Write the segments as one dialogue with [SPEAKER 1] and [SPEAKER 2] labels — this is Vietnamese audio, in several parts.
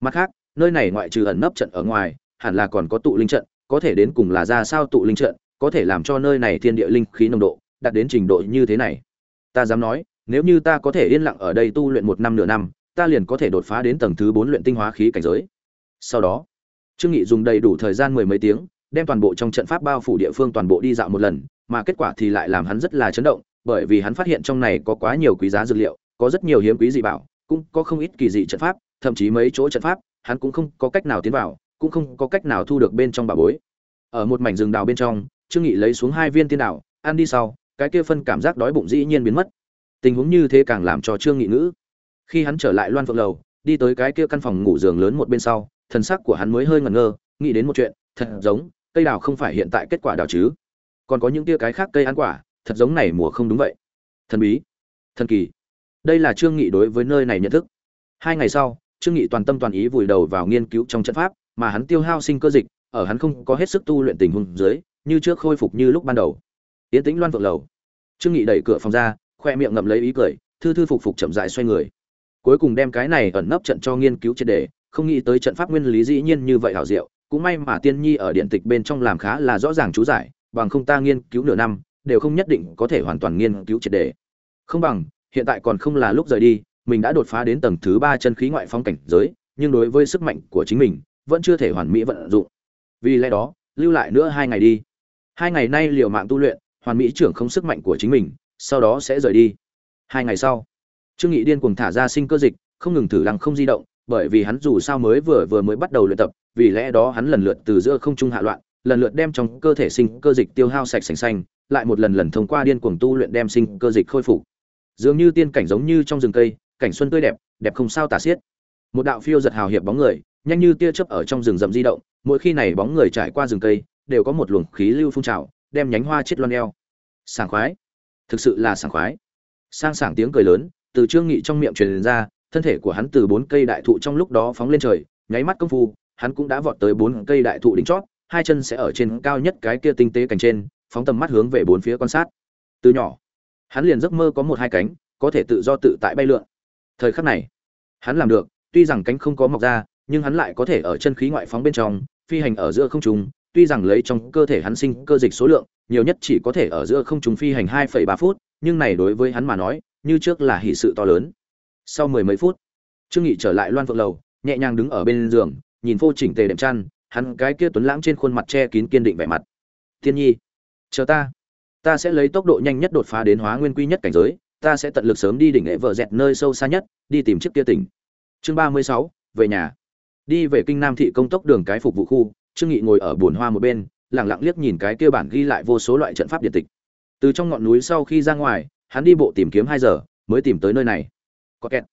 [SPEAKER 1] mặt khác, nơi này ngoại trừ ẩn nấp trận ở ngoài, hẳn là còn có tụ linh trận, có thể đến cùng là ra sao tụ linh trận, có thể làm cho nơi này thiên địa linh khí nồng độ, đạt đến trình độ như thế này. Ta dám nói, nếu như ta có thể yên lặng ở đây tu luyện một năm nửa năm, ta liền có thể đột phá đến tầng thứ bốn luyện tinh hóa khí cảnh giới. Sau đó, trương nghị dùng đầy đủ thời gian mười mấy tiếng, đem toàn bộ trong trận pháp bao phủ địa phương toàn bộ đi dạo một lần, mà kết quả thì lại làm hắn rất là chấn động, bởi vì hắn phát hiện trong này có quá nhiều quý giá dược liệu, có rất nhiều hiếm quý dị bảo, cũng có không ít kỳ dị trận pháp thậm chí mấy chỗ trận pháp hắn cũng không có cách nào tiến vào cũng không có cách nào thu được bên trong bảo bối. Ở một mảnh rừng đào bên trong trương nghị lấy xuống hai viên tiên đào, ăn đi sau cái kia phân cảm giác đói bụng dĩ nhiên biến mất. Tình huống như thế càng làm cho trương nghị ngữ. Khi hắn trở lại loan phượng lầu đi tới cái kia căn phòng ngủ giường lớn một bên sau thần sắc của hắn mới hơi ngẩn ngơ nghĩ đến một chuyện thật giống cây đào không phải hiện tại kết quả đào chứ. Còn có những kia cái khác cây ăn quả thật giống này mùa không đúng vậy. Thần bí thần kỳ. Đây là trương nghị đối với nơi này nhận thức. Hai ngày sau trương nghị toàn tâm toàn ý vùi đầu vào nghiên cứu trong trận pháp, mà hắn tiêu hao sinh cơ dịch, ở hắn không có hết sức tu luyện tình huống dưới, như trước khôi phục như lúc ban đầu. Tiến tĩnh loan vượng lầu. Trương nghị đẩy cửa phòng ra, khoe miệng ngậm lấy ý cười, thư thư phục phục chậm rãi xoay người. Cuối cùng đem cái này ẩn nấp trận cho nghiên cứu triệt đề không nghĩ tới trận pháp nguyên lý dĩ nhiên như vậy hảo diệu, cũng may mà tiên nhi ở điện tịch bên trong làm khá là rõ ràng chú giải, bằng không ta nghiên cứu nửa năm, đều không nhất định có thể hoàn toàn nghiên cứu triệt đề không bằng, hiện tại còn không là lúc rời đi mình đã đột phá đến tầng thứ ba chân khí ngoại phong cảnh giới nhưng đối với sức mạnh của chính mình vẫn chưa thể hoàn mỹ vận dụng. Vì lẽ đó lưu lại nữa hai ngày đi. Hai ngày nay liều mạng tu luyện hoàn mỹ trưởng không sức mạnh của chính mình sau đó sẽ rời đi. Hai ngày sau trương nghị điên cuồng thả ra sinh cơ dịch không ngừng thử lăng không di động bởi vì hắn dù sao mới vừa vừa mới bắt đầu luyện tập vì lẽ đó hắn lần lượt từ giữa không trung hạ loạn lần lượt đem trong cơ thể sinh cơ dịch tiêu hao sạch sành sanh, lại một lần lần thông qua điên cuồng tu luyện đem sinh cơ dịch khôi phục. Dường như tiên cảnh giống như trong rừng cây cảnh xuân tươi đẹp đẹp không sao tả xiết. Một đạo phiêu giật hào hiệp bóng người, nhanh như tia chớp ở trong rừng rậm di động, mỗi khi này bóng người trải qua rừng cây, đều có một luồng khí lưu phun trào, đem nhánh hoa chết loan eo. Sảng khoái. Thực sự là sảng khoái. Sang sảng tiếng cười lớn, từ trương nghị trong miệng truyền ra, thân thể của hắn từ bốn cây đại thụ trong lúc đó phóng lên trời, nháy mắt công phu, hắn cũng đã vọt tới bốn cây đại thụ đỉnh chót hai chân sẽ ở trên cao nhất cái kia tinh tế cành trên, phóng tầm mắt hướng về bốn phía quan sát. Từ nhỏ, hắn liền giấc mơ có một hai cánh, có thể tự do tự tại bay lượn thời khắc này. Hắn làm được tuy rằng cánh không có mọc ra nhưng hắn lại có thể ở chân khí ngoại phóng bên trong phi hành ở giữa không trung tuy rằng lấy trong cơ thể hắn sinh cơ dịch số lượng nhiều nhất chỉ có thể ở giữa không trung phi hành 2,3 phút nhưng này đối với hắn mà nói như trước là hỷ sự to lớn. Sau mười mấy phút trương nghị trở lại loan phượng lầu nhẹ nhàng đứng ở bên giường nhìn vô chỉnh tề đệm chăn hắn cái kia tuấn lãng trên khuôn mặt che kín kiên định vẻ mặt. Thiên nhi chờ ta. Ta sẽ lấy tốc độ nhanh nhất đột phá đến hóa nguyên quy nhất cảnh giới ta sẽ tận lực sớm đi đỉnh nghệ vợ dẹt nơi sâu xa nhất, đi tìm chiếc kia tỉnh. Chương ba mươi sáu, về nhà. Đi về kinh nam thị công tốc đường cái phục vụ khu, trương nghị ngồi ở buồn hoa một bên, lặng lặng liếc nhìn cái kia bản ghi lại vô số loại trận pháp điện tịch. Từ trong ngọn núi sau khi ra ngoài, hắn đi bộ tìm kiếm hai giờ, mới tìm tới nơi này. Có kẹt.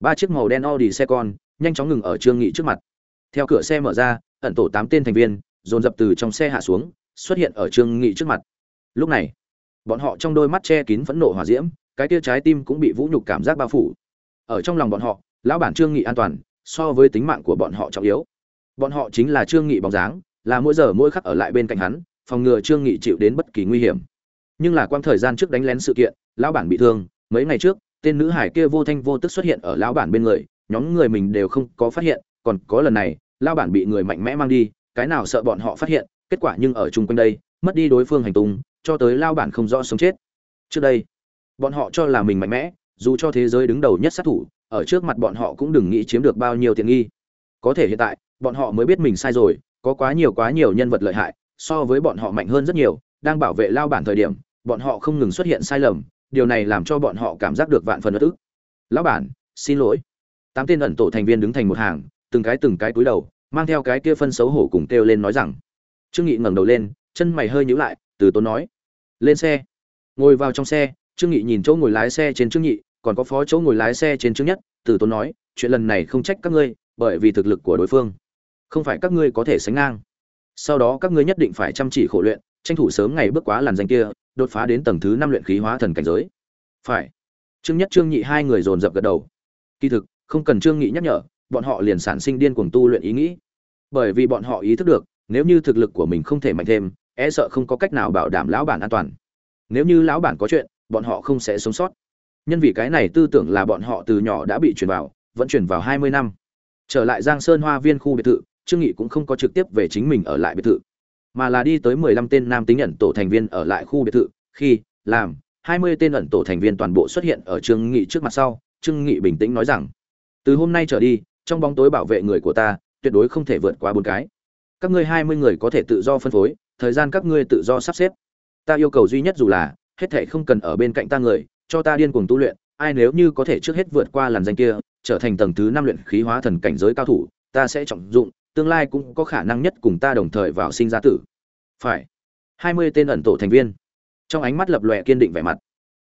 [SPEAKER 1] Ba chiếc màu đen audi xe con, nhanh chóng ngừng ở trương nghị trước mặt. Theo cửa xe mở ra, ẩn tổ tám tên thành viên, dồn dập từ trong xe hạ xuống, xuất hiện ở trương nghị trước mặt. Lúc này, bọn họ trong đôi mắt che kín phẫn nộ hỏa diễm cái kia trái tim cũng bị vũ nhục cảm giác bao phủ. Ở trong lòng bọn họ, lão bản trương nghị an toàn, so với tính mạng của bọn họ trọng yếu. Bọn họ chính là trương nghị bóng dáng, là mỗi giờ mỗi khắc ở lại bên cạnh hắn, phòng ngừa trương nghị chịu đến bất kỳ nguy hiểm. Nhưng là quang thời gian trước đánh lén sự kiện, lão bản bị thương, mấy ngày trước, tên nữ hải kia vô thanh vô tức xuất hiện ở lão bản bên người, nhóm người mình đều không có phát hiện, còn có lần này, lão bản bị người mạnh mẽ mang đi, cái nào sợ bọn họ phát hiện, kết quả nhưng ở chung quanh đây, mất đi đối phương hành tung, cho tới lão bản không rõ sống chết. Trước đây bọn họ cho là mình mạnh mẽ, dù cho thế giới đứng đầu nhất sát thủ, ở trước mặt bọn họ cũng đừng nghĩ chiếm được bao nhiêu tiện nghi. Có thể hiện tại, bọn họ mới biết mình sai rồi, có quá nhiều quá nhiều nhân vật lợi hại, so với bọn họ mạnh hơn rất nhiều, đang bảo vệ lao bản thời điểm, bọn họ không ngừng xuất hiện sai lầm, điều này làm cho bọn họ cảm giác được vạn phần bất ức. Lão bản, xin lỗi. Tám tên ẩn tổ thành viên đứng thành một hàng, từng cái từng cái cúi đầu, mang theo cái kia phân xấu hổ cùng kêu lên nói rằng. Trương nghị ngẩng đầu lên, chân mày hơi nhíu lại, từ tốn nói. Lên xe. Ngồi vào trong xe trương nghị nhìn chỗ ngồi lái xe trên trương nhị còn có phó chỗ ngồi lái xe trên trương nhất, từ tốn nói, chuyện lần này không trách các ngươi, bởi vì thực lực của đối phương, không phải các ngươi có thể sánh ngang. Sau đó các ngươi nhất định phải chăm chỉ khổ luyện, tranh thủ sớm ngày bước quá làn danh kia, đột phá đến tầng thứ năm luyện khí hóa thần cảnh giới. Phải. Trương nhất, trương nhị hai người dồn dập gật đầu. Kỳ thực, không cần trương nghị nhắc nhở, bọn họ liền sản sinh điên cuồng tu luyện ý nghĩ. Bởi vì bọn họ ý thức được, nếu như thực lực của mình không thể mạnh thêm e sợ không có cách nào bảo đảm lão bản an toàn. Nếu như lão bản có chuyện bọn họ không sẽ sống sót. Nhân vì cái này tư tưởng là bọn họ từ nhỏ đã bị truyền vào, vẫn truyền vào hai mươi năm. Trở lại giang sơn hoa viên khu biệt thự, trương nghị cũng không có trực tiếp về chính mình ở lại biệt thự, mà là đi tới mười lăm tên nam tính ẩn tổ thành viên ở lại khu biệt thự, khi, làm, hai mươi tên ẩn tổ thành viên toàn bộ xuất hiện ở trương nghị trước mặt sau, trương nghị bình tĩnh nói rằng, từ hôm nay trở đi, trong bóng tối bảo vệ người của ta, tuyệt đối không thể vượt qua bốn cái. Các ngươi hai mươi người có thể tự do phân phối, thời gian các ngươi tự do sắp xếp. Ta yêu cầu duy nhất dù là hết thảy không cần ở bên cạnh ta người, cho ta điên cuồng tu luyện, ai nếu như có thể trước hết vượt qua làn danh kia, trở thành tầng thứ năm luyện khí hóa thần cảnh giới cao thủ, ta sẽ trọng dụng, tương lai cũng có khả năng nhất cùng ta đồng thời vào sinh ra tử. Phải. Hai mươi tên ẩn tổ thành viên. Trong ánh mắt lập lòe kiên định vẻ mặt.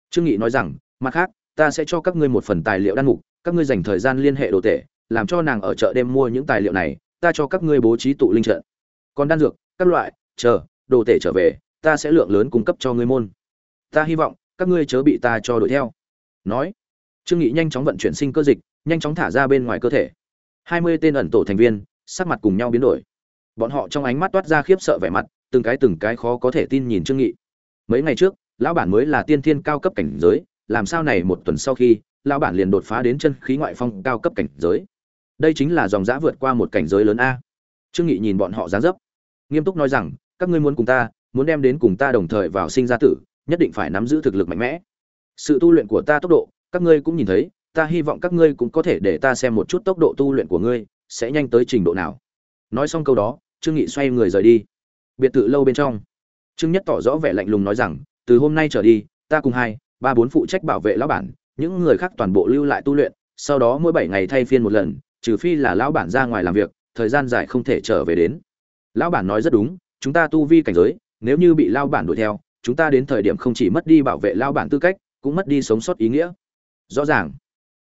[SPEAKER 1] Trương nghị nói rằng, mặt khác, ta sẽ cho các ngươi một phần tài liệu đan mục, các ngươi dành thời gian liên hệ đồ tể, làm cho nàng ở chợ đêm mua những tài liệu này, ta cho các ngươi bố trí tụ linh trận. Còn đan dược, các loại, chờ, đồ tể trở về, ta sẽ lượng lớn cung cấp cho ngươi môn ta hy vọng, các ngươi chớ bị ta cho đuổi theo. Nói, trương nghị nhanh chóng vận chuyển sinh cơ dịch, nhanh chóng thả ra bên ngoài cơ thể. Hai mươi tên ẩn tổ thành viên, sắc mặt cùng nhau biến đổi. Bọn họ trong ánh mắt toát ra khiếp sợ vẻ mặt, từng cái từng cái khó có thể tin nhìn trương nghị. Mấy ngày trước, lão bản mới là tiên thiên cao cấp cảnh giới, làm sao này một tuần sau khi, lão bản liền đột phá đến chân khí ngoại phong cao cấp cảnh giới. Đây chính là dòng giã vượt qua một cảnh giới lớn a. Trương nghị nhìn bọn họ dáng dấp, nghiêm túc nói rằng, các ngươi muốn cùng ta, muốn đem đến cùng ta đồng thời vào sinh ra tử nhất định phải nắm giữ thực lực mạnh mẽ. Sự tu luyện của ta tốc độ, các ngươi cũng nhìn thấy, ta hy vọng các ngươi cũng có thể để ta xem một chút tốc độ tu luyện của ngươi, sẽ nhanh tới trình độ nào. Nói xong câu đó, trương nghị xoay người rời đi. Biệt thự lâu bên trong. Trương nhất tỏ rõ vẻ lạnh lùng nói rằng, từ hôm nay trở đi, ta cùng hai, ba bốn phụ trách bảo vệ lão bản, những người khác toàn bộ lưu lại tu luyện, sau đó mỗi bảy ngày thay phiên một lần, trừ phi là lão bản ra ngoài làm việc, thời gian dài không thể trở về đến. Lão bản nói rất đúng, chúng ta tu vi cảnh giới, nếu như bị lão bản đuổi theo chúng ta đến thời điểm không chỉ mất đi bảo vệ lão bản tư cách, cũng mất đi sống sót ý nghĩa. Rõ ràng.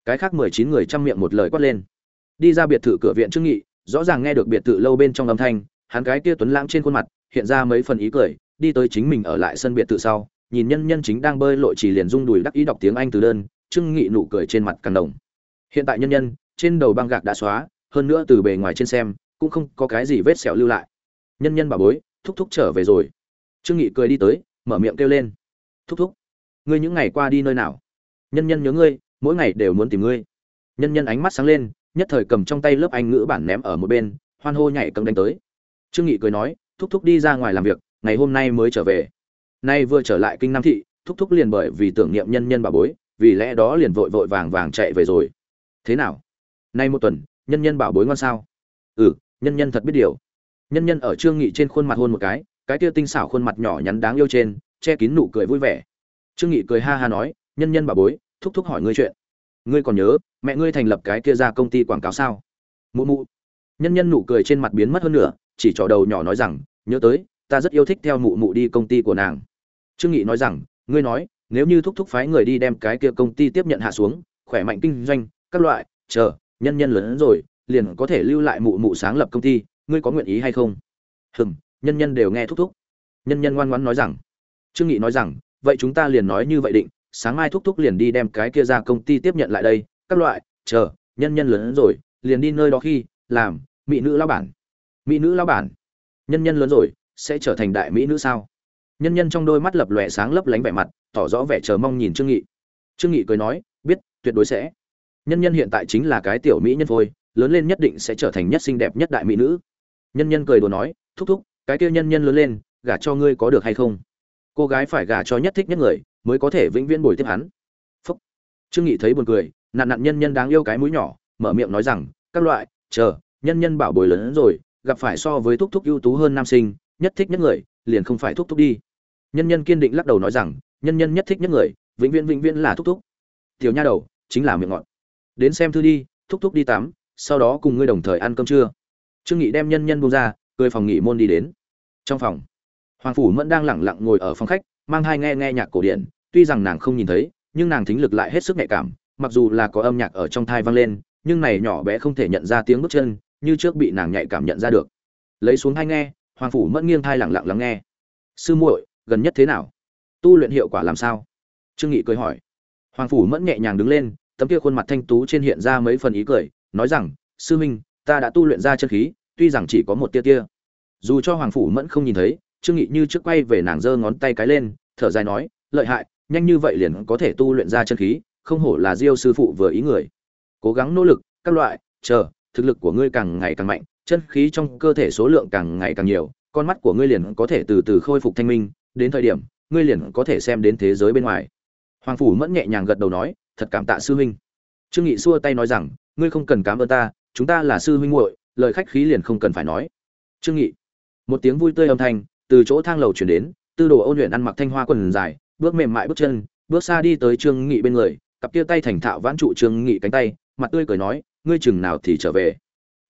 [SPEAKER 1] Cái khác mười chín người chăm miệng một lời quát lên. Đi ra biệt thự cửa viện trương nghị, rõ ràng nghe được biệt thự lâu bên trong âm thanh, hắn cái kia tuấn lãng trên khuôn mặt, hiện ra mấy phần ý cười, đi tới chính mình ở lại sân biệt thự sau, nhìn nhân nhân chính đang bơi lội chỉ liền rung đùi đắc ý đọc tiếng anh từ đơn, trương nghị nụ cười trên mặt càng đồng. Hiện tại nhân nhân, trên đầu băng gạc đã xóa, hơn nữa từ bề ngoài trên xem, cũng không có cái gì vết sẹo lưu lại. Nhân nhân bà bối, thúc thúc trở về rồi. Trương nghị cười đi tới mở miệng kêu lên. Thúc thúc, ngươi những ngày qua đi nơi nào? Nhân nhân nhớ ngươi, mỗi ngày đều muốn tìm ngươi. Nhân nhân ánh mắt sáng lên, nhất thời cầm trong tay lớp anh ngữ bản ném ở một bên, hoan hô nhảy cầm đánh tới. Trương nghị cười nói, thúc thúc đi ra ngoài làm việc, ngày hôm nay mới trở về. Nay vừa trở lại kinh nam thị, thúc thúc liền bởi vì tưởng niệm nhân nhân bà bối, vì lẽ đó liền vội vội vàng vàng chạy về rồi. Thế nào? Nay một tuần, nhân nhân bảo bối ngon sao? Ừ nhân nhân thật biết điều. Nhân nhân ở trương nghị trên khuôn mặt hôn một cái cái kia tinh xảo khuôn mặt nhỏ nhắn đáng yêu trên, che kín nụ cười vui vẻ. Trương nghị cười ha ha nói, nhân nhân bà bối, thúc thúc hỏi ngươi chuyện. Ngươi còn nhớ, mẹ ngươi thành lập cái kia ra công ty quảng cáo sao? Mụ mụ. Nhân nhân nụ cười trên mặt biến mất hơn nữa chỉ trỏ đầu nhỏ nói rằng, nhớ tới, ta rất yêu thích theo mụ mụ đi công ty của nàng. Trương nghị nói rằng, ngươi nói, nếu như thúc thúc phái người đi đem cái kia công ty tiếp nhận hạ xuống, khỏe mạnh kinh doanh, các loại, chờ, nhân nhân lớn hơn rồi, liền có thể lưu lại mụ mụ sáng lập công ty, ngươi có nguyện ý hay không? Hừm nhân nhân đều nghe thúc thúc. Nhân nhân ngoan ngoãn nói rằng, trương nghị nói rằng, vậy chúng ta liền nói như vậy định, sáng mai thúc thúc liền đi đem cái kia ra công ty tiếp nhận lại đây, các loại, chờ, nhân nhân lớn rồi, liền đi nơi đó khi, làm, mỹ nữ lão bản. Mỹ nữ lão bản? Nhân nhân lớn rồi, sẽ trở thành đại mỹ nữ sao? Nhân nhân trong đôi mắt lập lòe sáng lấp lánh vẻ mặt, tỏ rõ vẻ chờ mong nhìn trương nghị. Trương nghị cười nói, biết, tuyệt đối sẽ. Nhân nhân hiện tại chính là cái tiểu mỹ nhân thôi, lớn lên nhất định sẽ trở thành nhất xinh đẹp nhất đại mỹ nữ. Nhân nhân cười đùa nói, thúc thúc cái kia nhân nhân lớn lên, gả cho ngươi có được hay không? Cô gái phải gả cho nhất thích nhất người, mới có thể vĩnh viễn bồi tiếp hắn. Phúc. Trương nghị thấy buồn cười nạn nạn nhân nhân đáng yêu cái mũi nhỏ, mở miệng nói rằng, các loại, chờ, nhân nhân bảo bồi lớn hơn rồi, gặp phải so với thúc thúc ưu tú hơn nam sinh, nhất thích nhất người, liền không phải thúc thúc đi. Nhân nhân kiên định lắc đầu nói rằng, nhân nhân nhất thích nhất người, vĩnh viễn vĩnh viễn là thúc thúc. Tiểu nha đầu, chính là miệng ngọt. Đến xem thư đi, thúc thúc đi tắm, sau đó cùng ngươi đồng thời ăn cơm trưa. Trương nghị đem nhân nhân buông ra cười phòng nghỉ môn đi đến. Trong phòng, hoàng phủ mẫn đang lẳng lặng ngồi ở phòng khách, mang hai nghe nghe nhạc cổ điển, tuy rằng nàng không nhìn thấy, nhưng nàng thính lực lại hết sức nhạy cảm, mặc dù là có âm nhạc ở trong thai vang lên, nhưng này nhỏ bé không thể nhận ra tiếng bước chân, như trước bị nàng nhạy cảm nhận ra được. Lấy xuống hai nghe, hoàng phủ mẫn nghiêng thai lặng lặng lắng nghe. Sư muội, gần nhất thế nào? Tu luyện hiệu quả làm sao? Trương nghị cười hỏi. Hoàng phủ mẫn nhẹ nhàng đứng lên, tấm kia khuôn mặt thanh tú trên hiện ra mấy phần ý cười, nói rằng, sư minh, ta đã tu luyện ra chân khí tuy rằng chỉ có một tia tia. Dù cho hoàng phủ mẫn không nhìn thấy, trương nghị như trước quay về nàng giơ ngón tay cái lên, thở dài nói, lợi hại, nhanh như vậy liền có thể tu luyện ra chân khí, không hổ là diêu sư phụ vừa ý người. Cố gắng nỗ lực, các loại, chờ, thực lực của ngươi càng ngày càng mạnh, chân khí trong cơ thể số lượng càng ngày càng nhiều, con mắt của ngươi liền có thể từ từ khôi phục thanh minh, đến thời điểm, ngươi liền có thể xem đến thế giới bên ngoài. Hoàng phủ mẫn nhẹ nhàng gật đầu nói, thật cảm tạ sư huynh. Trương nghị xua tay nói rằng, ngươi không cần cảm ơn ta, chúng ta là sư huynh muội lời khách khí liền không cần phải nói. Trương nghị, một tiếng vui tươi âm thanh từ chỗ thang lầu chuyển đến, tư đồ ôn luyện ăn mặc thanh hoa quần dài, bước mềm mại bước chân, bước xa đi tới trương nghị bên người, cặp kia tay thành thạo vãn trụ trương nghị cánh tay, mặt tươi cười nói, ngươi chừng nào thì trở về?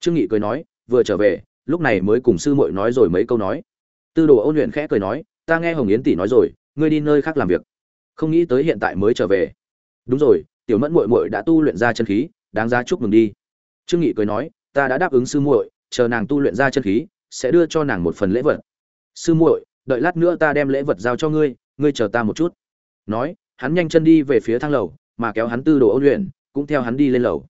[SPEAKER 1] Trương nghị cười nói, vừa trở về, lúc này mới cùng sư muội nói rồi mấy câu nói. Tư đồ ôn luyện khẽ cười nói, ta nghe hồng yến tỷ nói rồi, ngươi đi nơi khác làm việc. Không nghĩ tới hiện tại mới trở về. Đúng rồi, tiểu mẫn muội muội đã tu luyện ra chân khí, đáng giá chúc mừng đi. Trương nghị cười nói ta đã đáp ứng sư muội, chờ nàng tu luyện ra chân khí, sẽ đưa cho nàng một phần lễ vật. Sư muội, đợi lát nữa ta đem lễ vật giao cho ngươi ngươi chờ ta một chút. Nói, hắn nhanh chân đi về phía thang lầu, mà kéo hắn tư đồ ôn luyện, cũng theo hắn đi lên lầu.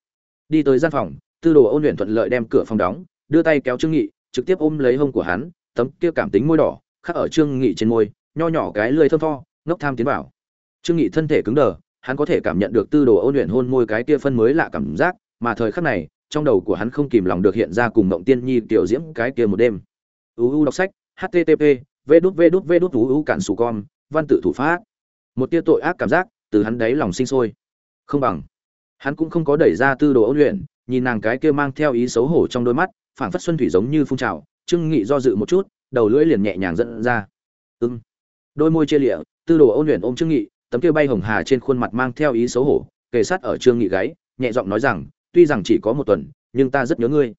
[SPEAKER 1] Đi tới gian phòng, tư đồ ôn luyện thuận lợi đem cửa phòng đóng, đưa tay kéo trương nghị, trực tiếp ôm lấy hông của hắn, tấm kia cảm tính môi đỏ, khắc ở trương nghị trên môi, nho nhỏ cái lưỡi thơm tho, ngốc tham tiến vào. Trương nghị thân thể cứng đờ, hắn có thể cảm nhận được tư đồ ôn luyện hôn môi cái kia phân mới lạ cảm giác, mà thời khắc này trong đầu của hắn không kìm lòng được hiện ra cùng mộng tiên nhi, tiểu diễm, cái kia một đêm. Uu đọc sách http v đút v đút v đút uu cản sù con, văn tự thủ pháp. Một tia tội ác cảm giác từ hắn đáy lòng sinh sôi. Không bằng. Hắn cũng không có đẩy ra tư đồ ôn luyện, nhìn nàng cái kia mang theo ý xấu hổ trong đôi mắt, phảng phất xuân thủy giống như phun trào trương nghị do dự một chút, đầu lưỡi liền nhẹ nhàng dẫn ra. Ưng đôi môi chia lịa, tư đồ ôn luyện ôm trương nghị, tấm kia bay hồng hà trên khuôn mặt mang theo ý xấu hổ, kề sát ở trương nghị gáy, nhẹ giọng nói rằng tuy rằng chỉ có một tuần, nhưng ta rất nhớ ngươi.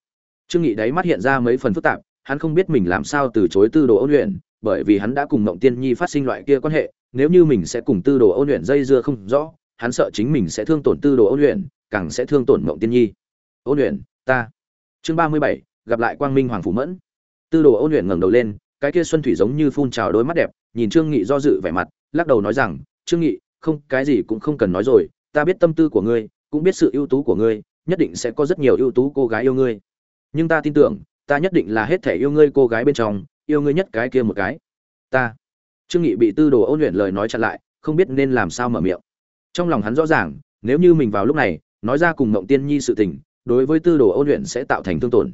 [SPEAKER 1] Trương nghị đấy mắt hiện ra mấy phần phức tạp, hắn không biết mình làm sao từ chối tư đồ ôn luyện, bởi vì hắn đã cùng mộng tiên nhi phát sinh loại kia quan hệ, nếu như mình sẽ cùng tư đồ ôn luyện dây dưa không rõ, hắn sợ chính mình sẽ thương tổn tư đồ ôn luyện, càng sẽ thương tổn mộng tiên nhi. Ôn luyện, ta. Chương ba mươi bảy, gặp lại quang minh hoàng phủ mẫn. Tư đồ ôn luyện ngẩng đầu lên, cái kia xuân thủy giống như phun trào đôi mắt đẹp, nhìn trương nghị do dự vẻ mặt, lắc đầu nói rằng, trương nghị, không, cái gì cũng không cần nói rồi, ta biết tâm tư của ngươi, cũng biết sự ưu tú của ngươi nhất định sẽ có rất nhiều ưu tú cô gái yêu ngươi. Nhưng ta tin tưởng, ta nhất định là hết thể yêu ngươi cô gái bên trong, yêu ngươi nhất cái kia một cái. Ta. Trương nghị bị tư đồ ôn luyện lời nói chặn lại, không biết nên làm sao mở miệng. Trong lòng hắn rõ ràng, nếu như mình vào lúc này, nói ra cùng mộng tiên nhi sự tình, đối với tư đồ ôn luyện sẽ tạo thành thương tổn.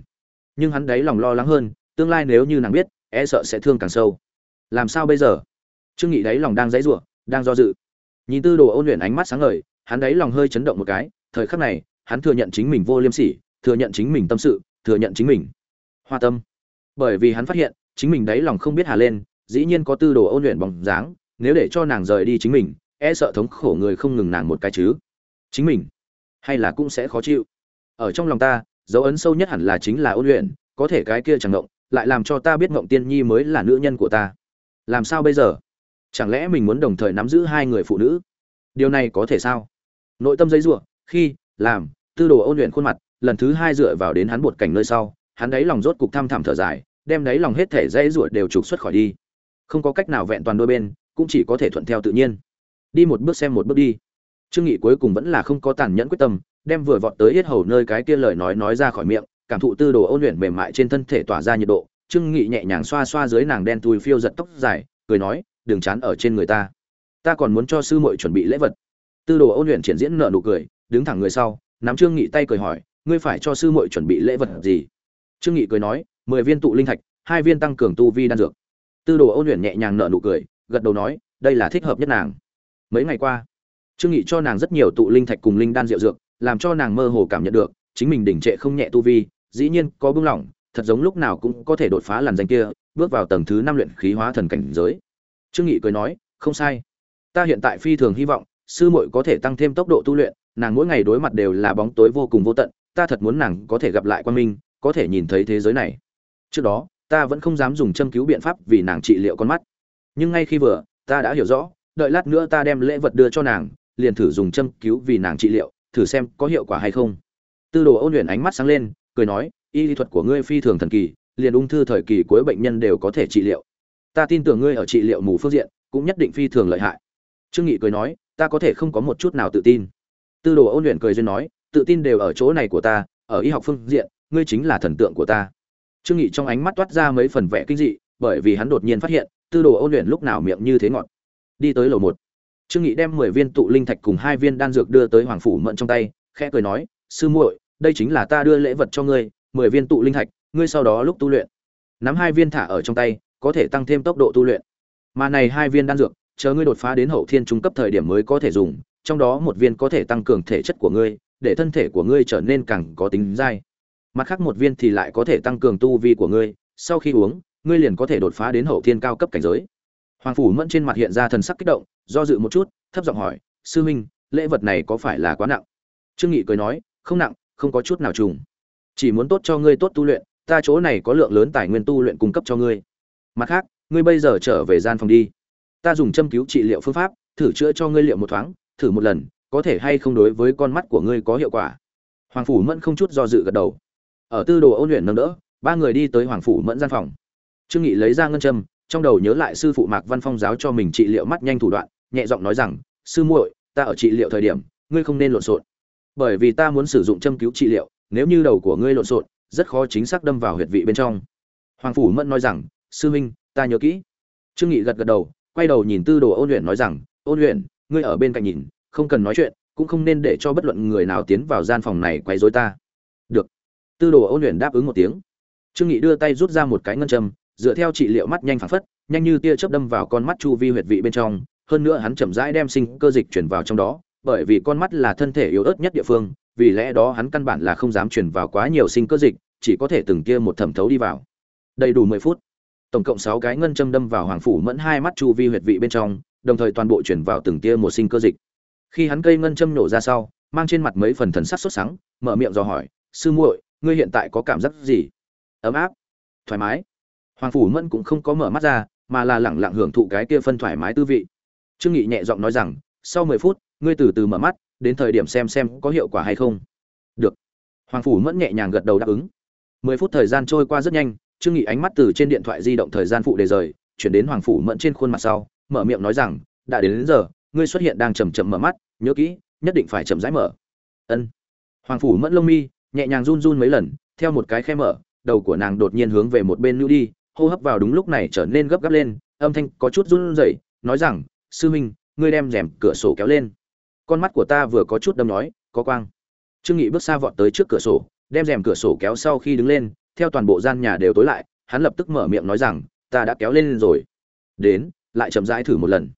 [SPEAKER 1] Nhưng hắn đấy lòng lo lắng hơn, tương lai nếu như nàng biết e sợ sẽ thương càng sâu. Làm sao bây giờ? Trương nghị đấy lòng đang dãy rủa, đang do dự. Nhìn tư đồ ôn luyện ánh mắt sáng ngời, hắn đấy lòng hơi chấn động một cái, thời khắc này hắn thừa nhận chính mình vô liêm sỉ, thừa nhận chính mình tâm sự, thừa nhận chính mình. Hoa tâm. Bởi vì hắn phát hiện, chính mình đấy lòng không biết hà lên, dĩ nhiên có tư đồ ôn luyện bóng dáng, nếu để cho nàng rời đi chính mình e sợ thống khổ người không ngừng nàng một cái chứ. Chính mình. Hay là cũng sẽ khó chịu. Ở trong lòng ta, dấu ấn sâu nhất hẳn là chính là ôn luyện, có thể cái kia chẳng ngộng lại làm cho ta biết ngộng tiên nhi mới là nữ nhân của ta. Làm sao bây giờ? Chẳng lẽ mình muốn đồng thời nắm giữ hai người phụ nữ? Điều này có thể sao? Nội tâm giấy ruộng khi làm, tư đồ ôn luyện khuôn mặt, lần thứ hai dựa vào đến hắn một cảnh nơi sau, hắn đáy lòng rốt cục thăm thẳm thở dài, đem đáy lòng hết thể dây ruột đều trục xuất khỏi đi. Không có cách nào vẹn toàn đôi bên, cũng chỉ có thể thuận theo tự nhiên. Đi một bước xem một bước đi. Trương nghị cuối cùng vẫn là không có tàn nhẫn quyết tâm, đem vừa vọt tới yết hầu nơi cái kia lời nói nói ra khỏi miệng, cảm thụ tư đồ ôn luyện mềm mại trên thân thể tỏa ra nhiệt độ. Trương nghị nhẹ nhàng xoa xoa dưới nàng đen thui phiêu giật tóc dài, cười nói, đừng chán ở trên người ta. Ta còn muốn cho sư muội chuẩn bị lễ vật. Tư đồ ôn luyện triển diễn nợ nụ cười đứng thẳng người sau, nắm trương nghị tay cười hỏi, ngươi phải cho sư muội chuẩn bị lễ vật gì? Trương nghị cười nói, mười viên tụ linh thạch, hai viên tăng cường tu vi đan dược. Tư đồ ôn luyện nhẹ nhàng nở nụ cười, gật đầu nói, đây là thích hợp nhất nàng. Mấy ngày qua, trương nghị cho nàng rất nhiều tụ linh thạch cùng linh đan diệu dược, làm cho nàng mơ hồ cảm nhận được, chính mình đỉnh trệ không nhẹ tu vi, dĩ nhiên có bưng lỏng thật giống lúc nào cũng có thể đột phá làn danh kia, bước vào tầng thứ năm luyện khí hóa thần cảnh giới. Trương nghị cười nói, không sai. Ta hiện tại phi thường hy vọng, sư muội có thể tăng thêm tốc độ tu luyện nàng mỗi ngày đối mặt đều là bóng tối vô cùng vô tận, ta thật muốn nàng có thể gặp lại quan minh, có thể nhìn thấy thế giới này. Trước đó, ta vẫn không dám dùng châm cứu biện pháp vì nàng trị liệu con mắt. Nhưng ngay khi vừa, ta đã hiểu rõ, đợi lát nữa ta đem lễ vật đưa cho nàng, liền thử dùng châm cứu vì nàng trị liệu, thử xem có hiệu quả hay không. Tư đồ ôn luyện ánh mắt sáng lên, cười nói, y lý thuật của ngươi phi thường thần kỳ, liền ung thư thời kỳ cuối bệnh nhân đều có thể trị liệu. Ta tin tưởng ngươi ở trị liệu mù phương diện, cũng nhất định phi thường lợi hại. Trương nghị cười nói, ta có thể không có một chút nào tự tin tư đồ ôn luyện cười duyên nói, tự tin đều ở chỗ này của ta, ở y học phương diện, ngươi chính là thần tượng của ta. Trương nghị trong ánh mắt toát ra mấy phần vẻ kinh dị, bởi vì hắn đột nhiên phát hiện, tư đồ ôn luyện lúc nào miệng như thế ngọt. Đi tới lầu một. Trương nghị đem mười viên tụ linh thạch cùng hai viên đan dược đưa tới hoàng phủ mượn trong tay, khẽ cười nói, sư muội, đây chính là ta đưa lễ vật cho ngươi, mười viên tụ linh thạch, ngươi sau đó lúc tu luyện, nắm hai viên thả ở trong tay, có thể tăng thêm tốc độ tu luyện. Mà này hai viên đan dược, chờ ngươi đột phá đến hậu thiên trung cấp thời điểm mới có thể dùng trong đó một viên có thể tăng cường thể chất của ngươi, để thân thể của ngươi trở nên càng có tính dai. Mặt khác một viên thì lại có thể tăng cường tu vi của ngươi, sau khi uống, ngươi liền có thể đột phá đến hậu thiên cao cấp cảnh giới. Hoàng phủ mẫn trên mặt hiện ra thần sắc kích động, do dự một chút, thấp giọng hỏi, sư huynh, lễ vật này có phải là quá nặng? Trương nghị cười nói, không nặng, không có chút nào trùng. Chỉ muốn tốt cho ngươi tốt tu luyện, ta chỗ này có lượng lớn tài nguyên tu luyện cung cấp cho ngươi. Mặt khác, ngươi bây giờ trở về gian phòng đi. Ta dùng châm cứu trị liệu phương pháp, thử chữa cho ngươi liệu một thoáng thử một lần, có thể hay không đối với con mắt của ngươi có hiệu quả. Hoàng phủ mẫn không chút do dự gật đầu. Ở tư đồ ôn luyện nâng đỡ, ba người đi tới hoàng phủ mẫn gian phòng. Trương nghị lấy ra ngân châm, trong đầu nhớ lại sư phụ mạc văn phong giáo cho mình trị liệu mắt nhanh thủ đoạn, nhẹ giọng nói rằng, sư muội, ta ở trị liệu thời điểm, ngươi không nên lộn xộn. Bởi vì ta muốn sử dụng châm cứu trị liệu, nếu như đầu của ngươi lộn xộn, rất khó chính xác đâm vào huyệt vị bên trong. Hoàng phủ mẫn nói rằng, sư minh, ta nhớ kỹ. Trương nghị gật gật đầu, quay đầu nhìn tư đồ ôn luyện nói rằng, ôn luyện ngươi ở bên cạnh nhìn, không cần nói chuyện, cũng không nên để cho bất luận người nào tiến vào gian phòng này quấy rối ta. Được. Tư đồ ôn luyện đáp ứng một tiếng. Trương nghị đưa tay rút ra một cái ngân châm, dựa theo trị liệu mắt nhanh phản phất, nhanh như tia chớp đâm vào con mắt chu vi huyệt vị bên trong, hơn nữa hắn chậm rãi đem sinh cơ dịch chuyển vào trong đó, bởi vì con mắt là thân thể yếu ớt nhất địa phương, vì lẽ đó hắn căn bản là không dám chuyển vào quá nhiều sinh cơ dịch, chỉ có thể từng kia một thẩm thấu đi vào. Đầy đủ mười phút. Tổng cộng sáu cái ngân châm đâm vào hoàng phủ mẫn hai mắt chu vi huyệt vị bên trong đồng thời toàn bộ chuyển vào từng tia một sinh cơ dịch. Khi hắn cây ngân châm nổ ra sau, mang trên mặt mấy phần thần sắc sốt sắng, mở miệng dò hỏi, sư muội, ngươi hiện tại có cảm giác gì? Ấm áp, thoải mái. Hoàng phủ mẫn cũng không có mở mắt ra, mà là lẳng lặng hưởng thụ cái kia phân thoải mái tư vị. Trương nghị nhẹ giọng nói rằng, sau mười phút, ngươi từ từ mở mắt, đến thời điểm xem xem có hiệu quả hay không. Được. Hoàng phủ mẫn nhẹ nhàng gật đầu đáp ứng. Mười phút thời gian trôi qua rất nhanh, trương nghị ánh mắt từ trên điện thoại di động thời gian phụ đề rời, chuyển đến hoàng phủ mẫn trên khuôn mặt sau mở miệng nói rằng đã đến, đến giờ ngươi xuất hiện đang chậm chậm mở mắt nhớ kỹ nhất định phải chậm rãi mở. Ân. Hoàng phủ mẫn lông mi nhẹ nhàng run run mấy lần theo một cái khe mở đầu của nàng đột nhiên hướng về một bên lưu đi hô hấp vào đúng lúc này trở nên gấp gáp lên âm thanh có chút run rẩy nói rằng sư minh ngươi đem rèm cửa sổ kéo lên. Con mắt của ta vừa có chút đâm nói có quang. Trương nghị bước xa vọt tới trước cửa sổ đem rèm cửa sổ kéo sau khi đứng lên theo toàn bộ gian nhà đều tối lại hắn lập tức mở miệng nói rằng ta đã kéo lên rồi. Đến lại chậm rãi thử một lần.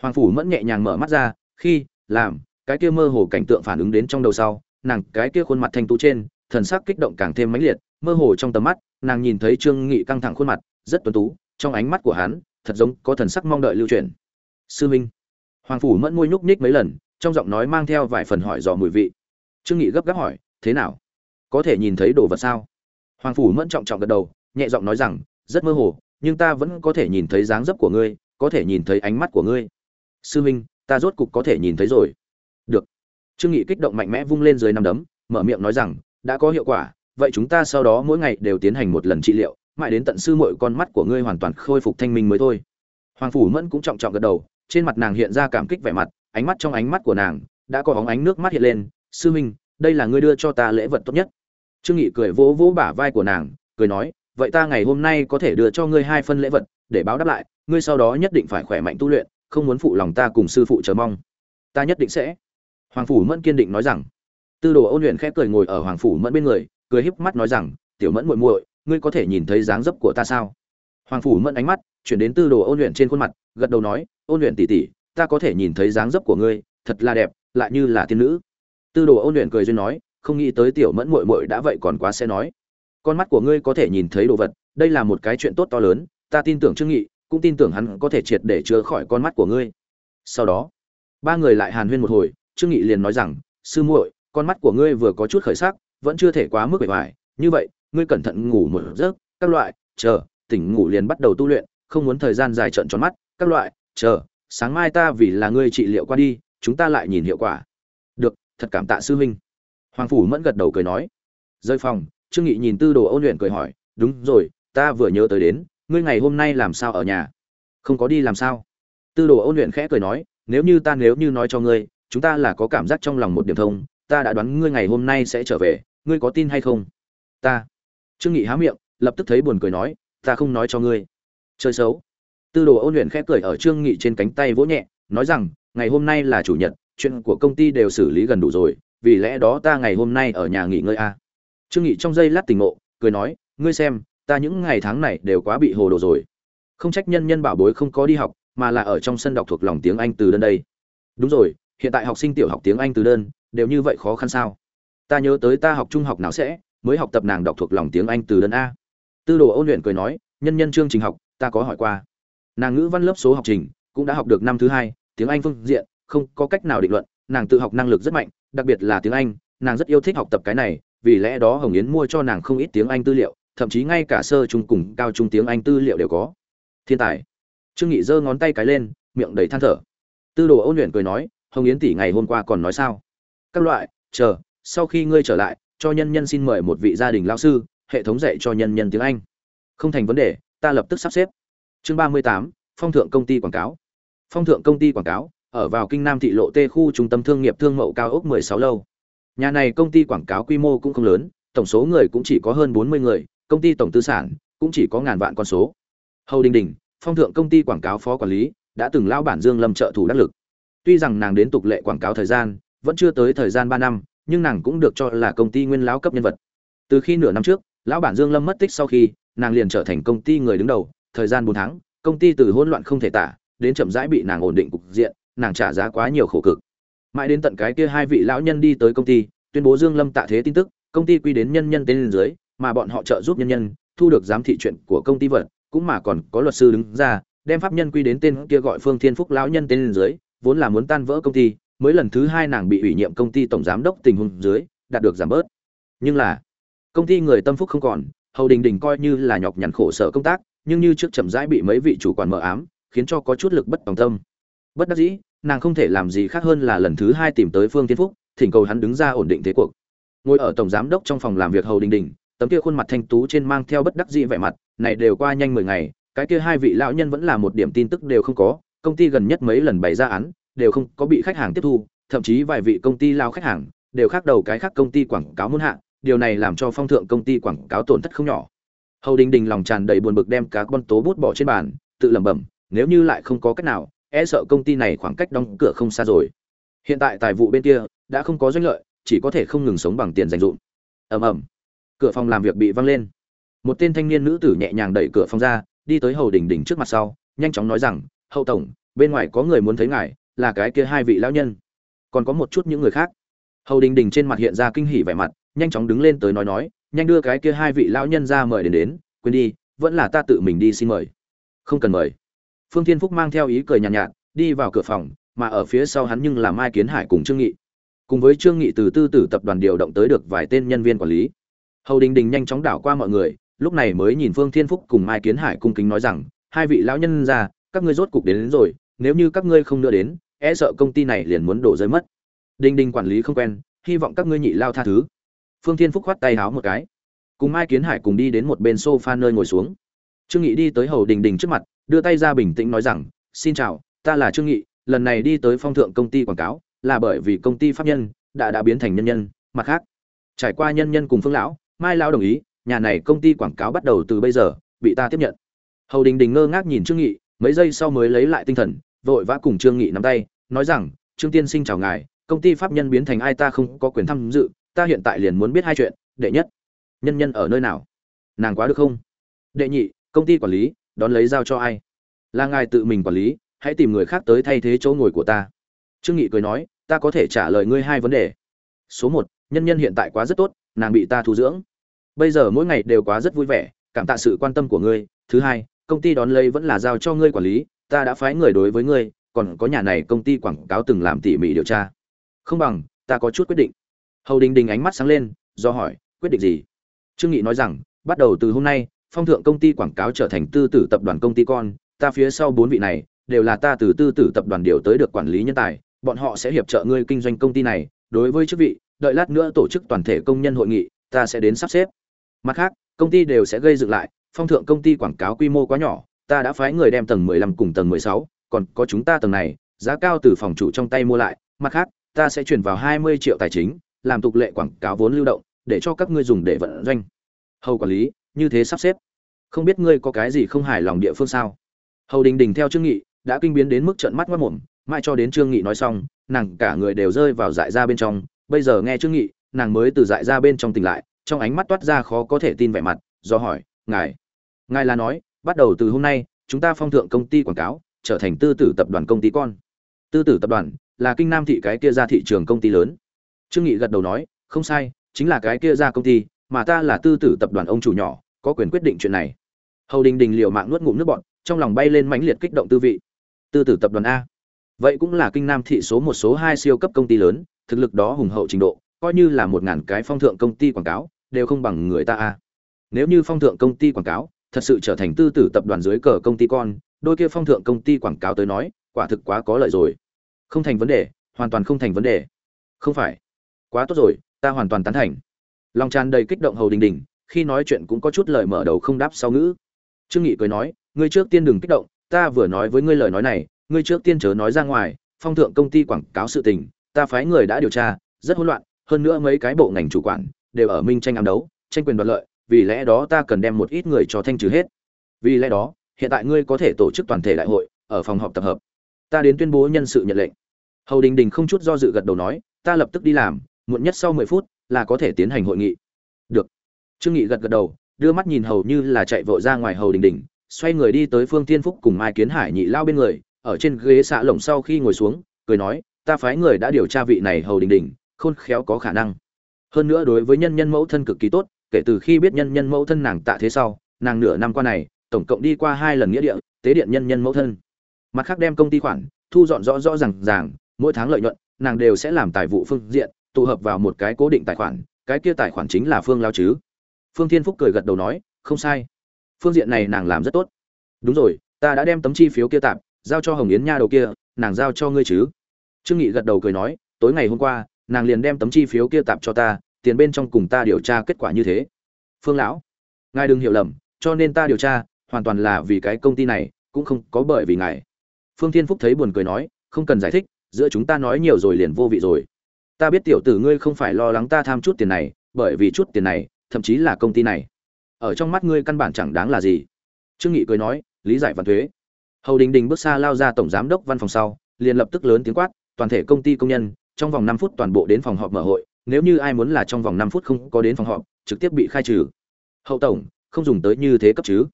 [SPEAKER 1] Hoàng phủ mẫn nhẹ nhàng mở mắt ra, khi, làm, cái kia mơ hồ cảnh tượng phản ứng đến trong đầu sau, nàng cái kia khuôn mặt thanh tú trên, thần sắc kích động càng thêm mãnh liệt, mơ hồ trong tầm mắt, nàng nhìn thấy trương nghị căng thẳng khuôn mặt, rất tuấn tú, trong ánh mắt của hắn, thật giống có thần sắc mong đợi lưu truyền. Sư minh. Hoàng phủ mẫn môi nhúc nhích mấy lần, trong giọng nói mang theo vài phần hỏi dò mùi vị. Trương nghị gấp gáp hỏi, thế nào? Có thể nhìn thấy đồ vật sao? Hoàng phủ mẫn trọng trọng gật đầu, nhẹ giọng nói rằng, rất mơ hồ, nhưng ta vẫn có thể nhìn thấy dáng dấp của ngươi có thể nhìn thấy ánh mắt của ngươi. Sư minh, ta rốt cục có thể nhìn thấy rồi. Được. Trương nghị kích động mạnh mẽ vung lên dưới năm đấm, mở miệng nói rằng, đã có hiệu quả, vậy chúng ta sau đó mỗi ngày đều tiến hành một lần trị liệu, mãi đến tận sư muội con mắt của ngươi hoàn toàn khôi phục thanh minh mới thôi. Hoàng phủ mẫn cũng trọng trọng gật đầu, trên mặt nàng hiện ra cảm kích vẻ mặt, ánh mắt trong ánh mắt của nàng đã có óng ánh nước mắt hiện lên. Sư minh, đây là ngươi đưa cho ta lễ vật tốt nhất. Trương nghị cười vỗ vỗ bả vai của nàng, cười nói, vậy ta ngày hôm nay có thể đưa cho ngươi hai phân lễ vật, để báo đáp lại ngươi sau đó nhất định phải khỏe mạnh tu luyện, không muốn phụ lòng ta cùng sư phụ chờ mong. Ta nhất định sẽ. Hoàng phủ mẫn kiên định nói rằng. Tư đồ ôn luyện khẽ cười ngồi ở hoàng phủ mẫn bên người, cười híp mắt nói rằng, tiểu mẫn muội muội, ngươi có thể nhìn thấy dáng dấp của ta sao? Hoàng phủ mẫn ánh mắt chuyển đến tư đồ ôn luyện trên khuôn mặt, gật đầu nói, ôn luyện tỷ tỷ, ta có thể nhìn thấy dáng dấp của ngươi, thật là đẹp, lại như là thiên nữ. Tư đồ ôn luyện cười duyên nói, không nghĩ tới tiểu mẫn muội muội đã vậy còn quá sẽ nói. Con mắt của ngươi có thể nhìn thấy đồ vật, đây là một cái chuyện tốt to lớn, ta tin tưởng trương nghị cũng tin tưởng hắn có thể triệt để chữa khỏi con mắt của ngươi. Sau đó, ba người lại hàn huyên một hồi, trương nghị liền nói rằng, sư muội, con mắt của ngươi vừa có chút khởi sắc, vẫn chưa thể quá mức bề ngoài. Như vậy, ngươi cẩn thận ngủ một giấc, các loại, chờ, tỉnh ngủ liền bắt đầu tu luyện, không muốn thời gian dài trợn tròn mắt, các loại, chờ, sáng mai ta vì là ngươi trị liệu qua đi, chúng ta lại nhìn hiệu quả. Được, thật cảm tạ sư huynh. Hoàng phủ mẫn gật đầu cười nói. Rơi phòng, trương nghị nhìn tư đồ ôn luyện cười hỏi, đúng rồi, ta vừa nhớ tới đến ngươi ngày hôm nay làm sao ở nhà? Không có đi làm sao? Tư đồ ôn luyện khẽ cười nói, nếu như ta nếu như nói cho ngươi, chúng ta là có cảm giác trong lòng một điểm thông, ta đã đoán ngươi ngày hôm nay sẽ trở về, ngươi có tin hay không? Ta. Trương nghị há miệng, lập tức thấy buồn cười nói, ta không nói cho ngươi. Chơi xấu. Tư đồ ôn luyện khẽ cười ở trương nghị trên cánh tay vỗ nhẹ, nói rằng, ngày hôm nay là chủ nhật, chuyện của công ty đều xử lý gần đủ rồi, vì lẽ đó ta ngày hôm nay ở nhà nghỉ ngơi a trương nghị trong giây lát tỉnh ngộ, cười nói, ngươi xem ta những ngày tháng này đều quá bị hồ đồ rồi. Không trách nhân nhân bảo bối không có đi học, mà là ở trong sân đọc thuộc lòng tiếng anh từ đơn đây. Đúng rồi, hiện tại học sinh tiểu học tiếng anh từ đơn, đều như vậy khó khăn sao? Ta nhớ tới ta học trung học nào sẽ, mới học tập nàng đọc thuộc lòng tiếng anh từ đơn a. Tư đồ ôn luyện cười nói, nhân nhân chương trình học, ta có hỏi qua. Nàng ngữ văn lớp số học trình, cũng đã học được năm thứ hai, tiếng anh phương diện, không có cách nào định luận, nàng tự học năng lực rất mạnh, đặc biệt là tiếng anh, nàng rất yêu thích học tập cái này, vì lẽ đó hồng yến mua cho nàng không ít tiếng anh tư liệu thậm chí ngay cả sơ trung cùng cao trung tiếng anh tư liệu đều có. Thiên tài. Trương nghị giơ ngón tay cái lên, miệng đầy than thở. Tư đồ ôn luyện cười nói, hồng yến tỷ ngày hôm qua còn nói sao? Các loại, chờ, sau khi ngươi trở lại, cho nhân nhân xin mời một vị gia đình lao sư, hệ thống dạy cho nhân nhân tiếng anh. Không thành vấn đề, ta lập tức sắp xếp. Chương ba mươi tám, phong thượng công ty quảng cáo. Phong thượng công ty quảng cáo, ở vào kinh nam thị lộ tê khu trung tâm thương nghiệp thương mậu cao ốc 16 lâu. Nhà này công ty quảng cáo quy mô cũng không lớn, tổng số người cũng chỉ có hơn 40 người công ty tổng tư sản cũng chỉ có ngàn vạn con số. Hầu đình đình, phong thượng công ty quảng cáo phó quản lý, đã từng lao bản dương lâm trợ thủ đắc lực. Tuy rằng nàng đến tục lệ quảng cáo thời gian, vẫn chưa tới thời gian 3 năm, nhưng nàng cũng được cho là công ty nguyên lão cấp nhân vật. Từ khi nửa năm trước, lão bản dương lâm mất tích sau khi, nàng liền trở thành công ty người đứng đầu, thời gian 4 tháng, công ty từ hỗn loạn không thể tả, đến chậm rãi bị nàng ổn định cục diện, nàng trả giá quá nhiều khổ cực. Mãi đến tận cái kia hai vị lão nhân đi tới công ty, tuyên bố dương lâm tạ thế tin tức, công ty quy đến nhân nhân tên dưới mà bọn họ trợ giúp nhân nhân, thu được giám thị chuyện của công ty vật, cũng mà còn có luật sư đứng ra, đem pháp nhân quy đến tên kia gọi phương thiên phúc lão nhân tên lên dưới, vốn là muốn tan vỡ công ty, mới lần thứ hai nàng bị ủy nhiệm công ty tổng giám đốc tình huống dưới, đạt được giảm bớt. Nhưng là, công ty người tâm phúc không còn, hầu đình đình coi như là nhọc nhằn khổ sở công tác, nhưng như trước chậm rãi bị mấy vị chủ quản mở ám, khiến cho có chút lực bất tòng tâm. Bất đắc dĩ, nàng không thể làm gì khác hơn là lần thứ hai tìm tới phương tiên phúc, thỉnh cầu hắn đứng ra ổn định thế cuộc. Ngồi ở tổng giám đốc trong phòng làm việc hầu đình đình tấm kia khuôn mặt thanh tú trên mang theo bất đắc dĩ vẻ mặt, này đều qua nhanh mười ngày, cái kia hai vị lão nhân vẫn là một điểm tin tức đều không có, công ty gần nhất mấy lần bày ra án, đều không có bị khách hàng tiếp thu, thậm chí vài vị công ty lao khách hàng, đều khác đầu cái khác công ty quảng cáo muốn hạ, điều này làm cho phong thượng công ty quảng cáo tổn thất không nhỏ. Hầu đình đình lòng tràn đầy buồn bực đem cá con tố bút bỏ trên bàn, tự lẩm bẩm, nếu như lại không có cách nào e sợ công ty này khoảng cách đóng cửa không xa rồi. Hiện tại tài vụ bên kia, đã không có doanh lợi, chỉ có thể không ngừng sống bằng tiền dành dụm ầm ầm cửa phòng làm việc bị văng lên. Một tên thanh niên nữ tử nhẹ nhàng đẩy cửa phòng ra đi tới hầu đình đình trước mặt sau nhanh chóng nói rằng hậu tổng bên ngoài có người muốn thấy ngài là cái kia hai vị lão nhân. Còn có một chút những người khác. Hầu đình đình trên mặt hiện ra kinh hỉ vẻ mặt nhanh chóng đứng lên tới nói nói nhanh đưa cái kia hai vị lão nhân ra mời đến đến quên đi vẫn là ta tự mình đi xin mời. Không cần mời. Phương thiên phúc mang theo ý cười nhàn nhạt, nhạt đi vào cửa phòng mà ở phía sau hắn nhưng là mai kiến hải cùng trương nghị. Cùng với trương nghị từ tư tử tập đoàn điều động tới được vài tên nhân viên quản lý hầu đình đình nhanh chóng đảo qua mọi người lúc này mới nhìn phương thiên phúc cùng mai kiến hải cung kính nói rằng hai vị lão nhân ra các ngươi rốt cục đến, đến rồi nếu như các ngươi không nữa đến e sợ công ty này liền muốn đổ rơi mất. Đình đình quản lý không quen hy vọng các ngươi nhị lao tha thứ. Phương thiên phúc khoát tay háo một cái. Cùng mai kiến hải cùng đi đến một bên sofa nơi ngồi xuống. Trương nghị đi tới hầu đình đình trước mặt đưa tay ra bình tĩnh nói rằng xin chào ta là trương nghị lần này đi tới phong thượng công ty quảng cáo là bởi vì công ty pháp nhân đã đã biến thành nhân nhân mặt khác trải qua nhân nhân cùng phương lão mai lão đồng ý, nhà này công ty quảng cáo bắt đầu từ bây giờ, bị ta tiếp nhận. Hầu đình đình ngơ ngác nhìn trương nghị, mấy giây sau mới lấy lại tinh thần, vội vã cùng trương nghị nắm tay, nói rằng, trương tiên sinh chào ngài, công ty pháp nhân biến thành ai ta không có quyền tham dự, ta hiện tại liền muốn biết hai chuyện, đệ nhất, nhân nhân ở nơi nào? Nàng quá được không? Đệ nhị, công ty quản lý, đón lấy giao cho ai? Là ngài tự mình quản lý, hãy tìm người khác tới thay thế chỗ ngồi của ta. Trương nghị cười nói, ta có thể trả lời ngươi hai vấn đề. Số một, nhân nhân hiện tại quá rất tốt nàng bị ta thu dưỡng. Bây giờ mỗi ngày đều quá rất vui vẻ, cảm tạ sự quan tâm của ngươi. Thứ hai, công ty đón lấy vẫn là giao cho ngươi quản lý, ta đã phái người đối với ngươi, còn có nhà này công ty quảng cáo từng làm tỉ mỉ điều tra. Không bằng, ta có chút quyết định. Hầu đình đình ánh mắt sáng lên, do hỏi, quyết định gì? Trương nghị nói rằng, bắt đầu từ hôm nay, phong thượng công ty quảng cáo trở thành tư tử tập đoàn công ty con, ta phía sau bốn vị này, đều là ta từ tư tử tập đoàn điều tới được quản lý nhân tài, bọn họ sẽ hiệp trợ ngươi kinh doanh công ty này, đối với chức vị đợi lát nữa tổ chức toàn thể công nhân hội nghị ta sẽ đến sắp xếp. Mặt khác công ty đều sẽ gây dựng lại phong thượng công ty quảng cáo quy mô quá nhỏ ta đã phái người đem tầng 15 cùng tầng 16, còn có chúng ta tầng này giá cao từ phòng chủ trong tay mua lại mặt khác ta sẽ chuyển vào 20 triệu tài chính làm tục lệ quảng cáo vốn lưu động để cho các ngươi dùng để vận doanh. Hầu quản lý như thế sắp xếp. Không biết ngươi có cái gì không hài lòng địa phương sao? Hầu đình đình theo trương nghị đã kinh biến đến mức trợn mắt mất mồm mai cho đến trương nghị nói xong nàng cả người đều rơi vào dại ra bên trong bây giờ nghe trương nghị, nàng mới từ dại ra bên trong tỉnh lại, trong ánh mắt toát ra khó có thể tin vẻ mặt, do hỏi, ngài ngài là nói, bắt đầu từ hôm nay, chúng ta phong thượng công ty quảng cáo, trở thành tư tử tập đoàn công ty con. Tư tử tập đoàn là kinh nam thị cái kia ra thị trường công ty lớn. Trương nghị gật đầu nói, không sai, chính là cái kia ra công ty, mà ta là tư tử tập đoàn ông chủ nhỏ, có quyền quyết định chuyện này. Hầu đình đình liều mạng nuốt ngụm nước bọt, trong lòng bay lên mãnh liệt kích động tư vị. Tư tử tập đoàn a. Vậy cũng là kinh nam thị số một, số hai siêu cấp công ty lớn thực lực đó hùng hậu trình độ, coi như là một ngàn cái phong thượng công ty quảng cáo, đều không bằng người ta a nếu như phong thượng công ty quảng cáo, thật sự trở thành tư tử tập đoàn dưới cờ công ty con, đôi kia phong thượng công ty quảng cáo tới nói, quả thực quá có lợi rồi. Không thành vấn đề, hoàn toàn không thành vấn đề. Không phải. Quá tốt rồi, ta hoàn toàn tán thành. Lòng tràn đầy kích động hầu đình đình, khi nói chuyện cũng có chút lời mở đầu không đáp sau ngữ. Trương nghị cười nói, ngươi trước tiên đừng kích động, ta vừa nói với ngươi lời nói này, ngươi trước tiên chớ nói ra ngoài, phong thượng công ty quảng cáo sự tình ta phái người đã điều tra, rất hỗn loạn, hơn nữa mấy cái bộ ngành chủ quản đều ở minh tranh ám đấu, tranh quyền đoạt lợi, vì lẽ đó ta cần đem một ít người cho thanh trừ hết. Vì lẽ đó, hiện tại ngươi có thể tổ chức toàn thể đại hội ở phòng họp tập hợp. Ta đến tuyên bố nhân sự nhận lệnh. Hầu đình đình không chút do dự gật đầu nói, ta lập tức đi làm, muộn nhất sau mười phút là có thể tiến hành hội nghị. Được. Trương nghị gật gật đầu, đưa mắt nhìn hầu như là chạy vội ra ngoài hầu đình đình, xoay người đi tới phương tiên phúc cùng mai kiến hải nhị lao bên người, ở trên ghế xạ lồng sau khi ngồi xuống, cười nói ta phái người đã điều tra vị này hầu đình đình, khôn khéo có khả năng. Hơn nữa đối với nhân nhân mẫu thân cực kỳ tốt, kể từ khi biết nhân nhân mẫu thân nàng tạ thế sau, nàng nửa năm qua này, tổng cộng đi qua hai lần nghĩa địa, tế điện nhân nhân mẫu thân. Mặt khác đem công ty khoản, thu dọn rõ rõ ràng ràng, mỗi tháng lợi nhuận, nàng đều sẽ làm tài vụ phương diện, tụ hợp vào một cái cố định tài khoản, cái kia tài khoản chính là phương lao chứ. Phương thiên phúc cười gật đầu nói, không sai. Phương diện này nàng làm rất tốt. Đúng rồi, ta đã đem tấm chi phiếu kia tạm, giao cho hồng yến nha đầu kia, nàng giao cho ngươi chứ trương nghị gật đầu cười nói, tối ngày hôm qua, nàng liền đem tấm chi phiếu kia tạm cho ta, tiền bên trong cùng ta điều tra kết quả như thế. Phương lão, ngài đừng hiểu lầm, cho nên ta điều tra, hoàn toàn là vì cái công ty này, cũng không có bởi vì ngài. Phương thiên phúc thấy buồn cười nói, không cần giải thích, giữa chúng ta nói nhiều rồi liền vô vị rồi. Ta biết tiểu tử ngươi không phải lo lắng ta tham chút tiền này, bởi vì chút tiền này, thậm chí là công ty này. Ở trong mắt ngươi căn bản chẳng đáng là gì. Trương nghị cười nói, lý giải văn thuế. Hầu đình đình bước xa lao ra tổng giám đốc văn phòng sau, liền lập tức lớn tiếng quát toàn thể công ty công nhân, trong vòng 5 phút toàn bộ đến phòng họp mở hội, nếu như ai muốn là trong vòng 5 phút không có đến phòng họp, trực tiếp bị khai trừ. Hậu tổng, không dùng tới như thế cấp chứ.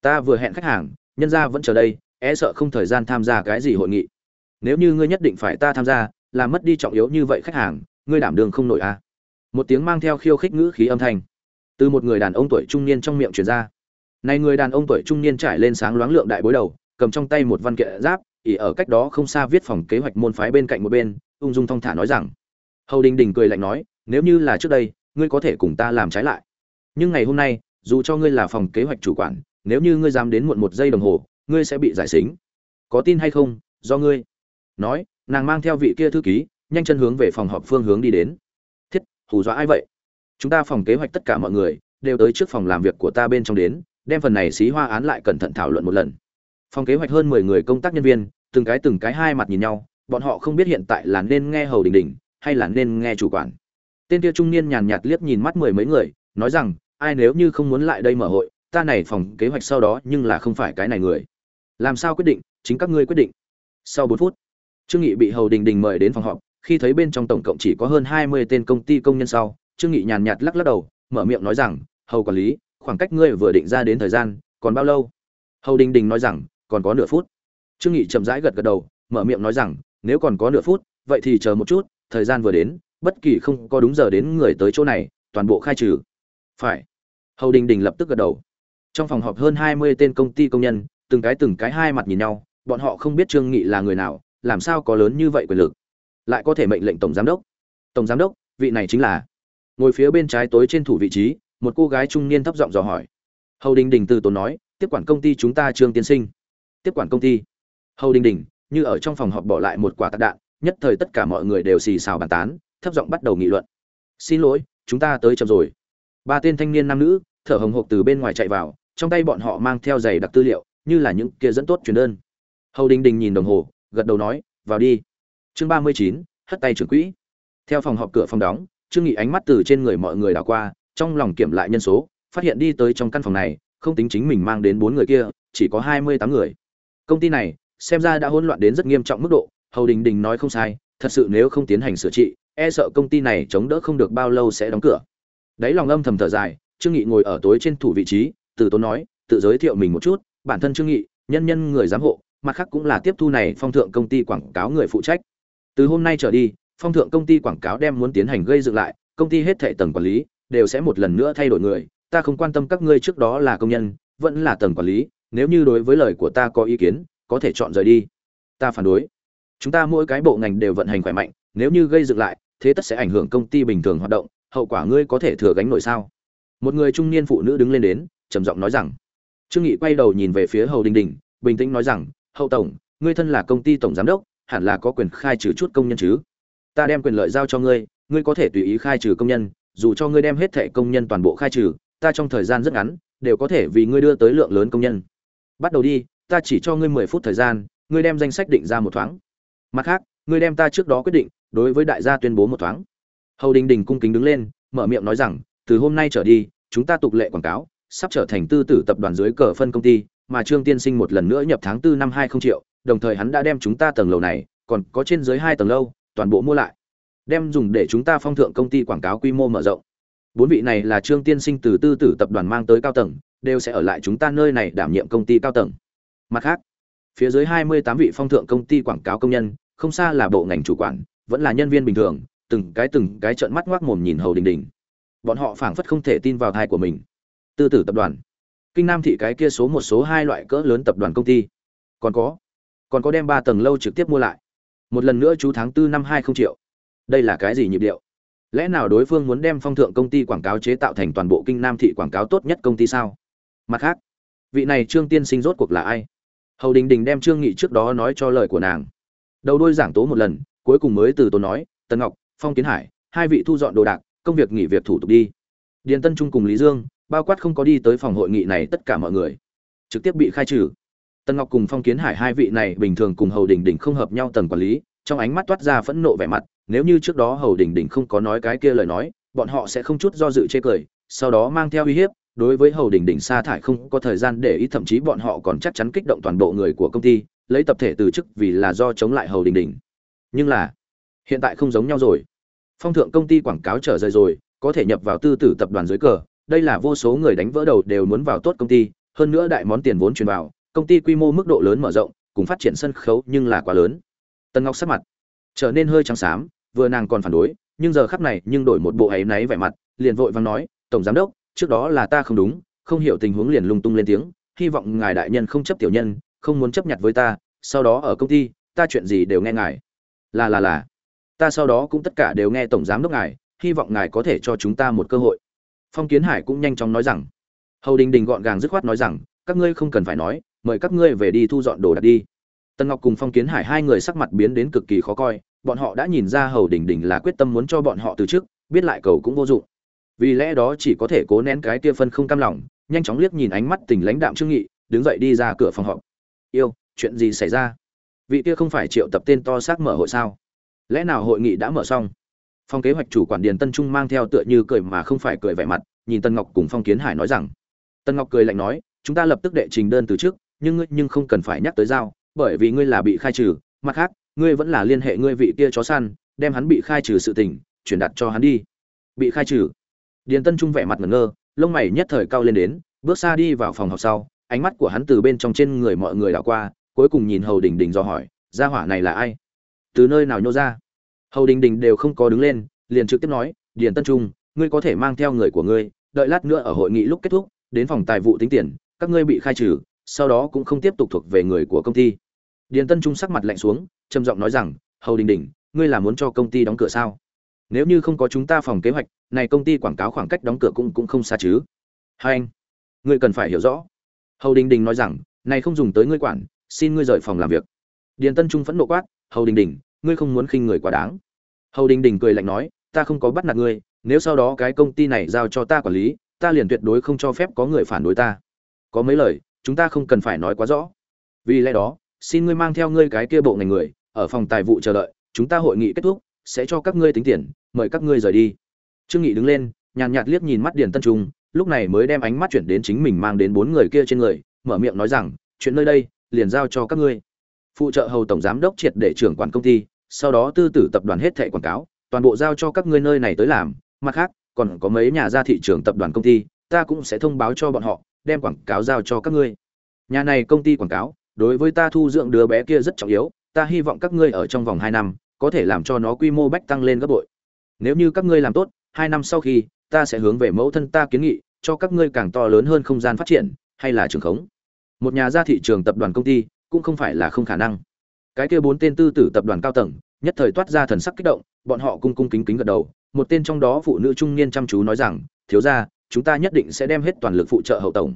[SPEAKER 1] Ta vừa hẹn khách hàng, nhân gia vẫn chờ đây e sợ không thời gian tham gia cái gì hội nghị. Nếu như ngươi nhất định phải ta tham gia làm mất đi trọng yếu như vậy khách hàng, ngươi đảm đường không nổi à. Một tiếng mang theo khiêu khích ngữ khí âm thanh. Từ một người đàn ông tuổi trung niên trong miệng truyền ra. Này người đàn ông tuổi trung niên trải lên sáng loáng lượng đại bối đầu, cầm trong tay một văn kiện giáp ỉ ở cách đó không xa viết phòng kế hoạch môn phái bên cạnh một bên, ung dung thong thả nói rằng, hầu đình đình cười lạnh nói, nếu như là trước đây, ngươi có thể cùng ta làm trái lại. Nhưng ngày hôm nay, dù cho ngươi là phòng kế hoạch chủ quản, nếu như ngươi dám đến muộn một giây đồng hồ, ngươi sẽ bị giải xính. Có tin hay không, do ngươi. Nói, nàng mang theo vị kia thư ký, nhanh chân hướng về phòng họp phương hướng đi đến. Thiết, hù dọa ai vậy? Chúng ta phòng kế hoạch tất cả mọi người, đều tới trước phòng làm việc của ta bên trong đến, đem phần này xí hoa án lại cẩn thận thảo luận một lần. Phòng kế hoạch hơn mười người công tác nhân viên từng cái từng cái hai mặt nhìn nhau, bọn họ không biết hiện tại là nên nghe hầu đình đình hay là nên nghe chủ quản. Tên kia trung niên nhàn nhạt liếc nhìn mắt mười mấy người, nói rằng, ai nếu như không muốn lại đây mở hội, ta này phòng kế hoạch sau đó nhưng là không phải cái này người. Làm sao quyết định, chính các ngươi quyết định. Sau bốn phút, trương nghị bị hầu đình đình mời đến phòng họp, khi thấy bên trong tổng cộng chỉ có hơn hai mươi tên công ty công nhân sau, trương nghị nhàn nhạt lắc lắc đầu, mở miệng nói rằng, hầu quản lý, khoảng cách ngươi vừa định ra đến thời gian, còn bao lâu? Hầu đình đình nói rằng, còn có nửa phút trương nghị chậm rãi gật gật đầu, mở miệng nói rằng, nếu còn có nửa phút, vậy thì chờ một chút, thời gian vừa đến, bất kỳ không có đúng giờ đến người tới chỗ này, toàn bộ khai trừ. Phải. Hầu đình đình lập tức gật đầu. Trong phòng họp hơn hai mươi tên công ty công nhân, từng cái từng cái hai mặt nhìn nhau, bọn họ không biết trương nghị là người nào, làm sao có lớn như vậy quyền lực. Lại có thể mệnh lệnh tổng giám đốc. Tổng giám đốc, vị này chính là. Ngồi phía bên trái tối trên thủ vị trí, một cô gái trung niên thấp giọng dò hỏi. Hầu đình đình từ tốn nói, tiếp quản công ty chúng ta trương tiên sinh. Tiếp quản công ty? Hầu đình đình, như ở trong phòng họp bỏ lại một quả tạc đạn, nhất thời tất cả mọi người đều xì xào bàn tán, thấp giọng bắt đầu nghị luận. Xin lỗi, chúng ta tới chậm rồi. Ba tên thanh niên nam nữ, thở hồng hộc từ bên ngoài chạy vào, trong tay bọn họ mang theo giày đặc tư liệu, như là những kia dẫn tốt truyền đơn. Hầu đình đình nhìn đồng hồ, gật đầu nói, vào đi. Chương ba mươi chín, hất tay trưởng quỹ. Theo phòng họp cửa phòng đóng, trương nghị ánh mắt từ trên người mọi người đảo qua, trong lòng kiểm lại nhân số, phát hiện đi tới trong căn phòng này, không tính chính mình mang đến bốn người kia, chỉ có hai mươi tám người. Công ty này xem ra đã hỗn loạn đến rất nghiêm trọng mức độ, hầu đình đình nói không sai, thật sự nếu không tiến hành sửa trị e sợ công ty này chống đỡ không được bao lâu sẽ đóng cửa. Đấy lòng âm thầm thở dài, trương nghị ngồi ở tối trên thủ vị trí, từ tốn nói, tự giới thiệu mình một chút, bản thân trương nghị, nhân nhân người giám hộ, mặt khác cũng là tiếp thu này phong thượng công ty quảng cáo người phụ trách. Từ hôm nay trở đi, phong thượng công ty quảng cáo đem muốn tiến hành gây dựng lại, công ty hết thệ tầng quản lý đều sẽ một lần nữa thay đổi người, ta không quan tâm các ngươi trước đó là công nhân, vẫn là tầng quản lý, nếu như đối với lời của ta có ý kiến có thể chọn rời đi. Ta phản đối. Chúng ta mỗi cái bộ ngành đều vận hành khỏe mạnh, nếu như gây dựng lại, thế tất sẽ ảnh hưởng công ty bình thường hoạt động, hậu quả ngươi có thể thừa gánh nổi sao? Một người trung niên phụ nữ đứng lên đến, trầm giọng nói rằng. Trương nghị quay đầu nhìn về phía hầu đình đình, bình tĩnh nói rằng, hậu tổng, ngươi thân là công ty tổng giám đốc, hẳn là có quyền khai trừ chút công nhân chứ? Ta đem quyền lợi giao cho ngươi ngươi có thể tùy ý khai trừ công nhân, dù cho ngươi đem hết thẻ công nhân toàn bộ khai trừ, ta trong thời gian rất ngắn, đều có thể vì ngươi đưa tới lượng lớn công nhân. Bắt đầu đi ta chỉ cho ngươi mười phút thời gian, ngươi đem danh sách định ra một thoáng. Mặt khác, ngươi đem ta trước đó quyết định, đối với đại gia tuyên bố một thoáng. Hầu đình đình cung kính đứng lên, mở miệng nói rằng, từ hôm nay trở đi, chúng ta tục lệ quảng cáo, sắp trở thành tư tử tập đoàn dưới cờ phân công ty, mà trương tiên sinh một lần nữa nhập tháng tư năm hai không triệu, đồng thời hắn đã đem chúng ta tầng lầu này, còn có trên dưới hai tầng lâu, toàn bộ mua lại. Đem dùng để chúng ta phong thượng công ty quảng cáo quy mô mở rộng. Bốn vị này là trương tiên sinh từ tư tử tập đoàn mang tới cao tầng, đều sẽ ở lại chúng ta nơi này đảm nhiệm công ty cao tầng mặt khác, phía dưới hai mươi tám vị phong thượng công ty quảng cáo công nhân, không xa là bộ ngành chủ quản, vẫn là nhân viên bình thường, từng cái từng cái trợn mắt ngoác mồm nhìn hầu đình đình. Bọn họ phảng phất không thể tin vào thai của mình. Tư tử tập đoàn. Kinh nam thị cái kia số một, số hai loại cỡ lớn tập đoàn công ty. Còn có còn có đem ba tầng lâu trực tiếp mua lại. Một lần nữa chú tháng tư năm hai không triệu. Đây là cái gì nhịp điệu? Lẽ nào đối phương muốn đem phong thượng công ty quảng cáo chế tạo thành toàn bộ kinh nam thị quảng cáo tốt nhất công ty sao? Mặt khác, vị này trương tiên sinh rốt cuộc là ai? Hầu đình đình đem trương nghị trước đó nói cho lời của nàng. Đầu đôi giảng tố một lần, cuối cùng mới từ tốn nói, tần ngọc, phong kiến hải, hai vị thu dọn đồ đạc, công việc nghỉ việc thủ tục đi. Điền tân trung cùng lý dương, bao quát không có đi tới phòng hội nghị này tất cả mọi người, trực tiếp bị khai trừ. Tần ngọc cùng phong kiến hải hai vị này bình thường cùng hầu đình đình không hợp nhau tầng quản lý, trong ánh mắt toát ra phẫn nộ vẻ mặt, nếu như trước đó hầu đình đình không có nói cái kia lời nói, bọn họ sẽ không chút do dự chê cười, sau đó mang theo uy hiếp đối với hầu đình đình sa thải không có thời gian để ý, thậm chí bọn họ còn chắc chắn kích động toàn bộ người của công ty, lấy tập thể từ chức vì là do chống lại hầu đình đình nhưng là, hiện tại không giống nhau rồi. Phong thượng công ty quảng cáo trở rời rồi, có thể nhập vào tư tử tập đoàn dưới cờ, đây là vô số người đánh vỡ đầu đều muốn vào tốt công ty, hơn nữa đại món tiền vốn truyền vào, công ty quy mô mức độ lớn mở rộng, cùng phát triển sân khấu nhưng là quá lớn. Tân ngọc sắc mặt trở nên hơi trắng xám, vừa nàng còn phản đối, nhưng giờ khắc này nhưng đổi một bộ ấy náy vẻ mặt, liền vội vàng nói, tổng giám đốc trước đó là ta không đúng, không hiểu tình huống liền lung tung lên tiếng, hy vọng ngài đại nhân không chấp tiểu nhân, không muốn chấp nhận với ta, sau đó ở công ty, ta chuyện gì đều nghe ngài. Là là là. Ta sau đó cũng tất cả đều nghe tổng giám đốc ngài, hy vọng ngài có thể cho chúng ta một cơ hội. Phong kiến hải cũng nhanh chóng nói rằng. Hầu đình đình gọn gàng dứt khoát nói rằng, các ngươi không cần phải nói, mời các ngươi về đi thu dọn đồ đạc đi. Tân ngọc cùng phong kiến hải hai người sắc mặt biến đến cực kỳ khó coi, bọn họ đã nhìn ra hầu đình đình là quyết tâm muốn cho bọn họ từ chức, biết lại cầu cũng vô dụng vì lẽ đó chỉ có thể cố nén cái kia phân không cam lòng, nhanh chóng liếc nhìn ánh mắt tình lãnh đạm trương nghị, đứng dậy đi ra cửa phòng họp. Yêu, chuyện gì xảy ra? Vị kia không phải triệu tập tên to xác mở hội sao? Lẽ nào hội nghị đã mở xong? Phòng kế hoạch chủ quản điền tân trung mang theo tựa như cười mà không phải cười vẻ mặt, nhìn tân ngọc cùng phong kiến hải nói rằng. Tân ngọc cười lạnh nói, chúng ta lập tức đệ trình đơn từ trước, nhưng ngươi nhưng không cần phải nhắc tới giao, bởi vì ngươi là bị khai trừ, mặt khác, ngươi vẫn là liên hệ ngươi vị kia chó săn, đem hắn bị khai trừ sự tình chuyển đặt cho hắn đi. Bị khai trừ? Điền tân trung vẻ mặt ngẩn ngơ, lông mày nhất thời cao lên đến, bước xa đi vào phòng học sau, ánh mắt của hắn từ bên trong trên người mọi người đảo qua, cuối cùng nhìn hầu đình đình do hỏi, gia hỏa này là ai? Từ nơi nào nhô ra? Hầu đình đình đều không có đứng lên, liền trực tiếp nói, điền tân trung, ngươi có thể mang theo người của ngươi, đợi lát nữa ở hội nghị lúc kết thúc, đến phòng tài vụ tính tiền, các ngươi bị khai trừ, sau đó cũng không tiếp tục thuộc về người của công ty. Điền tân trung sắc mặt lạnh xuống, trầm giọng nói rằng, hầu đình đình, ngươi là muốn cho công ty đóng cửa sao? Nếu như không có chúng ta phòng kế hoạch, này công ty quảng cáo khoảng cách đóng cửa cũng cũng không xa chứ. Hai anh, ngươi cần phải hiểu rõ. Hầu đình đình nói rằng, này không dùng tới ngươi quản, xin ngươi rời phòng làm việc. Điền tân trung phẫn nộ quát, hầu đình đình, ngươi không muốn khinh người quá đáng. Hầu đình đình cười lạnh nói, ta không có bắt nạt ngươi, nếu sau đó cái công ty này giao cho ta quản lý, ta liền tuyệt đối không cho phép có người phản đối ta. Có mấy lời, chúng ta không cần phải nói quá rõ. Vì lẽ đó, xin ngươi mang theo ngươi cái kia bộ ngành người, ở phòng tài vụ chờ đợi, chúng ta hội nghị kết thúc sẽ cho các ngươi tính tiền, mời các ngươi rời đi. Trương nghị đứng lên, nhàn nhạt liếc nhìn mắt điền tân trung, lúc này mới đem ánh mắt chuyển đến chính mình mang đến bốn người kia trên người, mở miệng nói rằng, chuyện nơi đây, liền giao cho các ngươi. Phụ trợ hầu tổng giám đốc triệt để trưởng quản công ty, sau đó tư tử tập đoàn hết thẻ quảng cáo, toàn bộ giao cho các ngươi nơi này tới làm. Mặt khác, còn có mấy nhà ra thị trường tập đoàn công ty, ta cũng sẽ thông báo cho bọn họ, đem quảng cáo giao cho các ngươi. Nhà này công ty quảng cáo, đối với ta thu dưỡng đứa bé kia rất trọng yếu, ta hy vọng các ngươi ở trong vòng hai năm có thể làm cho nó quy mô bách tăng lên gấp bội. Nếu như các ngươi làm tốt, hai năm sau khi, ta sẽ hướng về mẫu thân ta kiến nghị, cho các ngươi càng to lớn hơn không gian phát triển, hay là trường khống. Một nhà ra thị trường tập đoàn công ty, cũng không phải là không khả năng. Cái kia bốn tên tư tử tập đoàn cao tầng, nhất thời toát ra thần sắc kích động, bọn họ cung cung kính kính gật đầu. Một tên trong đó phụ nữ trung niên chăm chú nói rằng, thiếu gia, chúng ta nhất định sẽ đem hết toàn lực phụ trợ hậu tổng.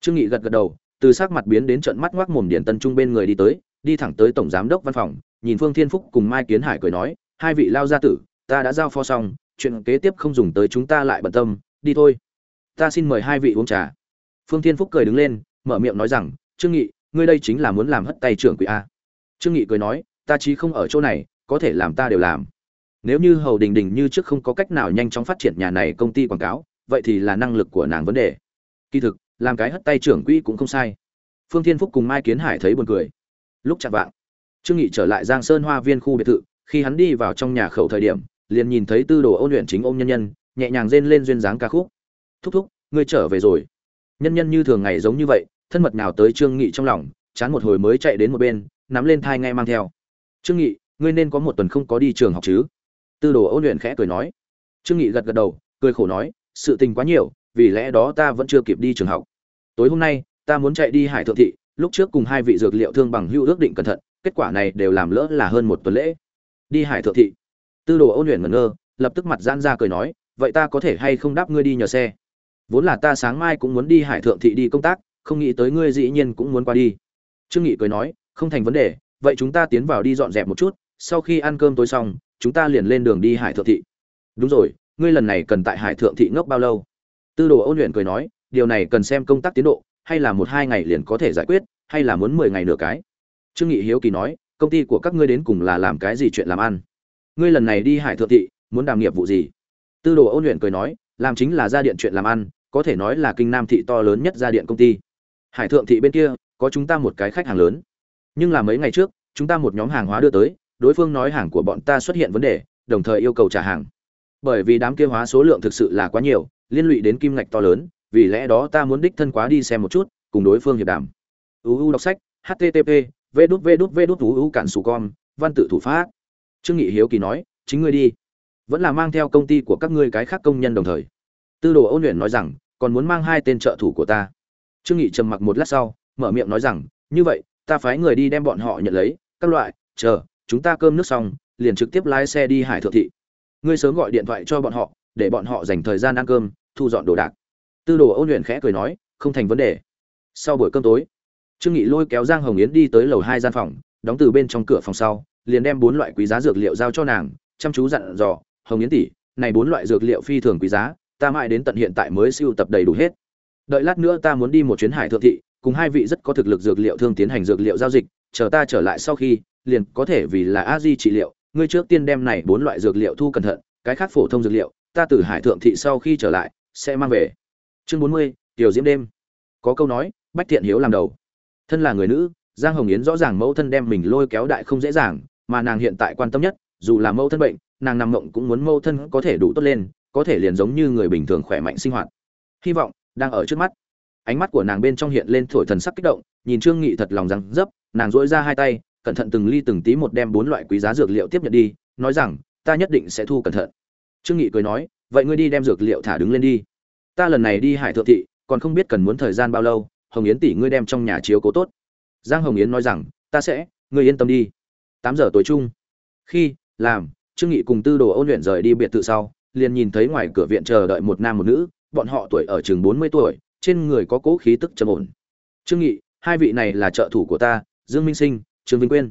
[SPEAKER 1] Trương nghị gật gật đầu, từ sắc mặt biến đến trận mắt ngoác mồm điển tân trung bên người đi tới, đi thẳng tới tổng giám đốc văn phòng nhìn phương thiên phúc cùng mai kiến hải cười nói, hai vị lao gia tử, ta đã giao phó xong, chuyện kế tiếp không dùng tới chúng ta lại bận tâm, đi thôi. Ta xin mời hai vị uống trà. Phương thiên phúc cười đứng lên, mở miệng nói rằng, trương nghị, ngươi đây chính là muốn làm hất tay trưởng quỹ a. Trương nghị cười nói, ta chí không ở chỗ này, có thể làm ta đều làm. Nếu như hầu đình đình như trước không có cách nào nhanh chóng phát triển nhà này công ty quảng cáo, vậy thì là năng lực của nàng vấn đề. Kỳ thực, làm cái hất tay trưởng quỹ cũng không sai. Phương thiên phúc cùng mai kiến hải thấy buồn cười. Lúc chạm vạng trương nghị trở lại giang sơn hoa viên khu biệt thự, khi hắn đi vào trong nhà khẩu thời điểm, liền nhìn thấy tư đồ ôn luyện chính ôm nhân nhân, nhẹ nhàng rên lên duyên dáng ca khúc. Thúc thúc, ngươi trở về rồi. Nhân nhân như thường ngày giống như vậy, thân mật nào tới trương nghị trong lòng, chán một hồi mới chạy đến một bên, nắm lên thai ngay mang theo. Trương nghị, ngươi nên có một tuần không có đi trường học chứ? Tư đồ ôn luyện khẽ cười nói. Trương nghị gật gật đầu, cười khổ nói, sự tình quá nhiều, vì lẽ đó ta vẫn chưa kịp đi trường học. Tối hôm nay, ta muốn chạy đi hải thượng thị, lúc trước cùng hai vị dược liệu thương bằng hữu ước định cẩn thận kết quả này đều làm lỡ là hơn một tuần lễ. Đi hải thượng thị. Tư đồ ôn luyện ngẩn ngơ, lập tức mặt giãn ra cười nói, vậy ta có thể hay không đáp ngươi đi nhờ xe? Vốn là ta sáng mai cũng muốn đi hải thượng thị đi công tác, không nghĩ tới ngươi dĩ nhiên cũng muốn qua đi. Trương nghị cười nói, không thành vấn đề, vậy chúng ta tiến vào đi dọn dẹp một chút, sau khi ăn cơm tối xong, chúng ta liền lên đường đi hải thượng thị. Đúng rồi, ngươi lần này cần tại hải thượng thị ngốc bao lâu? Tư đồ ôn luyện cười nói, điều này cần xem công tác tiến độ, hay là một hai ngày liền có thể giải quyết, hay là muốn mười ngày nửa cái? Trương nghị hiếu kỳ nói, công ty của các ngươi đến cùng là làm cái gì chuyện làm ăn? Ngươi lần này đi hải thượng thị, muốn đảm nghiệp vụ gì? Tư đồ ôn luyện cười nói, làm chính là gia điện chuyện làm ăn, có thể nói là kinh nam thị to lớn nhất gia điện công ty. Hải thượng thị bên kia, có chúng ta một cái khách hàng lớn. Nhưng là mấy ngày trước, chúng ta một nhóm hàng hóa đưa tới, đối phương nói hàng của bọn ta xuất hiện vấn đề, đồng thời yêu cầu trả hàng. Bởi vì đám kia hóa số lượng thực sự là quá nhiều, liên lụy đến kim ngạch to lớn, vì lẽ đó ta muốn đích thân quá đi xem một chút, cùng đối phương hiệp đàm. Uu đọc sách http vê đút vê đút vê đút uu cản sù con văn tự thủ pháp. Trương nghị hiếu kỳ nói, chính ngươi đi. Vẫn là mang theo công ty của các ngươi cái khác công nhân đồng thời. Tư đồ ôn luyện nói rằng, còn muốn mang hai tên trợ thủ của ta. Trương nghị trầm mặc một lát sau, mở miệng nói rằng, như vậy, ta phái người đi đem bọn họ nhận lấy, các loại, chờ, chúng ta cơm nước xong, liền trực tiếp lái xe đi hải thượng thị. Ngươi sớm gọi điện thoại cho bọn họ, để bọn họ dành thời gian ăn cơm, thu dọn đồ đạc. Tư đồ ôn luyện khẽ cười nói, không thành vấn đề. Sau buổi cơm tối trương nghị lôi kéo giang hồng yến đi tới lầu hai gian phòng, đóng từ bên trong cửa phòng sau, liền đem bốn loại quý giá dược liệu giao cho nàng, chăm chú dặn dò, hồng yến tỷ, này bốn loại dược liệu phi thường quý giá, ta mãi đến tận hiện tại mới siêu tập đầy đủ hết. Đợi lát nữa ta muốn đi một chuyến hải thượng thị, cùng hai vị rất có thực lực dược liệu thương tiến hành dược liệu giao dịch, chờ ta trở lại sau khi, liền có thể vì là a di trị liệu, ngươi trước tiên đem này bốn loại dược liệu thu cẩn thận, cái khác phổ thông dược liệu, ta từ hải thượng thị sau khi trở lại, sẽ mang về. Chương bốn mươi, tiểu diễm đêm. Có câu nói, bách thiện hiếu làm đầu thân là người nữ, giang hồng yến rõ ràng mẫu thân đem mình lôi kéo đại không dễ dàng, mà nàng hiện tại quan tâm nhất, dù là mẫu thân bệnh, nàng nằm mộng cũng muốn mẫu thân có thể đủ tốt lên, có thể liền giống như người bình thường khỏe mạnh sinh hoạt. Hy vọng, đang ở trước mắt. Ánh mắt của nàng bên trong hiện lên thổi thần sắc kích động, nhìn trương nghị thật lòng rằng, dấp, nàng dỗi ra hai tay, cẩn thận từng ly từng tí một đem bốn loại quý giá dược liệu tiếp nhận đi, nói rằng, ta nhất định sẽ thu cẩn thận. Trương nghị cười nói, vậy ngươi đi đem dược liệu thả đứng lên đi. Ta lần này đi hải thượng thị, còn không biết cần muốn thời gian bao lâu hồng yến tỷ ngươi đem trong nhà chiếu cố tốt. Giang hồng yến nói rằng, ta sẽ, ngươi yên tâm đi. Tám giờ tối chung. Khi, làm, trương nghị cùng tư đồ ôn luyện rời đi biệt thự sau, liền nhìn thấy ngoài cửa viện chờ đợi một nam một nữ, bọn họ tuổi ở chừng mươi tuổi, trên người có cố khí tức trầm ổn. Trương nghị, hai vị này là trợ thủ của ta, dương minh sinh, trương vinh quyên.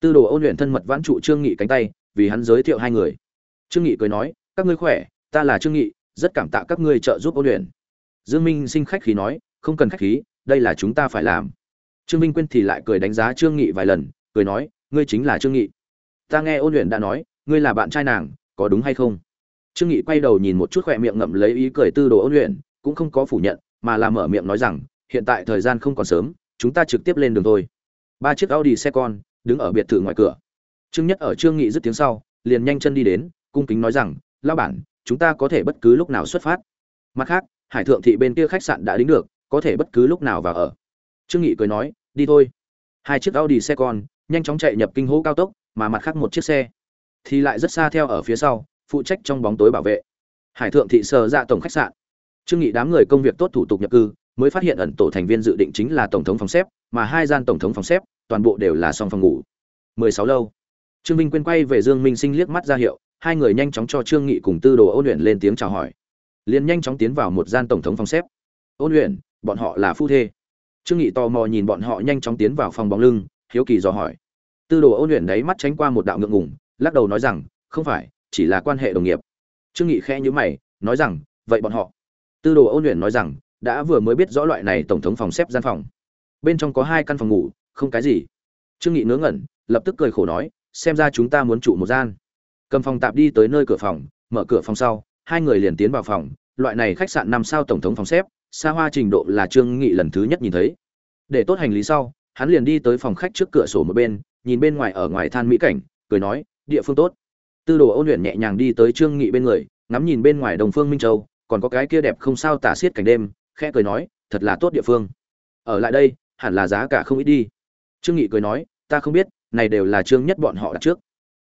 [SPEAKER 1] Tư đồ ôn luyện thân mật vãn trụ trương nghị cánh tay, vì hắn giới thiệu hai người. Trương nghị cười nói, các ngươi khỏe, ta là trương nghị, rất cảm tạ các ngươi trợ giúp ôn luyện. Dương minh sinh khách khí nói, không cần khách khí đây là chúng ta phải làm. Trương vinh quyên thì lại cười đánh giá trương nghị vài lần, cười nói, ngươi chính là trương nghị. Ta nghe ôn luyện đã nói, ngươi là bạn trai nàng, có đúng hay không? Trương nghị quay đầu nhìn một chút khỏe miệng ngậm lấy ý cười tư đồ ôn luyện, cũng không có phủ nhận, mà là mở miệng nói rằng, hiện tại thời gian không còn sớm, chúng ta trực tiếp lên đường thôi. Ba chiếc audi xe con, đứng ở biệt thự ngoài cửa. Trương nhất ở trương nghị dứt tiếng sau, liền nhanh chân đi đến, cung kính nói rằng, lão bản, chúng ta có thể bất cứ lúc nào xuất phát. Mặt khác, hải thượng thị bên kia khách sạn đã đính được có thể bất cứ lúc nào vào ở. Trương nghị cười nói, đi thôi. Hai chiếc audi xe con nhanh chóng chạy nhập kinh hố cao tốc, mà mặt khác một chiếc xe thì lại rất xa theo ở phía sau, phụ trách trong bóng tối bảo vệ. Hải thượng thị sở dạ tổng khách sạn. Trương nghị đám người công việc tốt thủ tục nhập cư, mới phát hiện ẩn tổ thành viên dự định chính là tổng thống phòng xếp, mà hai gian tổng thống phòng xếp toàn bộ đều là song phòng ngủ. 16 lâu. Trương minh quên quay về dương minh sinh liếc mắt ra hiệu, hai người nhanh chóng cho trương nghị cùng tư đồ ôn luyện lên tiếng chào hỏi. Liền nhanh chóng tiến vào một gian tổng thống phòng xếp. Ôn luyện bọn họ là phu thê. Trương nghị tò mò nhìn bọn họ nhanh chóng tiến vào phòng bóng lưng, hiếu kỳ dò hỏi. Tư đồ ôn luyện đấy mắt tránh qua một đạo ngượng ngùng, lắc đầu nói rằng, không phải, chỉ là quan hệ đồng nghiệp. Trương nghị khẽ nhíu mày, nói rằng, vậy bọn họ. Tư đồ ôn luyện nói rằng, đã vừa mới biết rõ loại này tổng thống phòng xếp gian phòng. Bên trong có hai căn phòng ngủ, không cái gì. Trương nghị ngớ ngẩn, lập tức cười khổ nói, xem ra chúng ta muốn trụ một gian. Cầm phòng tạp đi tới nơi cửa phòng, mở cửa phòng sau, hai người liền tiến vào phòng. Loại này khách sạn năm sao tổng thống phòng xếp xa hoa trình độ là trương nghị lần thứ nhất nhìn thấy. Để tốt hành lý sau, hắn liền đi tới phòng khách trước cửa sổ một bên, nhìn bên ngoài ở ngoài than mỹ cảnh, cười nói, địa phương tốt. Tư đồ ôn luyện nhẹ nhàng đi tới trương nghị bên người, ngắm nhìn bên ngoài đồng phương minh châu, còn có cái kia đẹp không sao tả xiết cảnh đêm, khẽ cười nói, thật là tốt địa phương. Ở lại đây, hẳn là giá cả không ít đi. Trương nghị cười nói, ta không biết, này đều là trương nhất bọn họ đặt trước.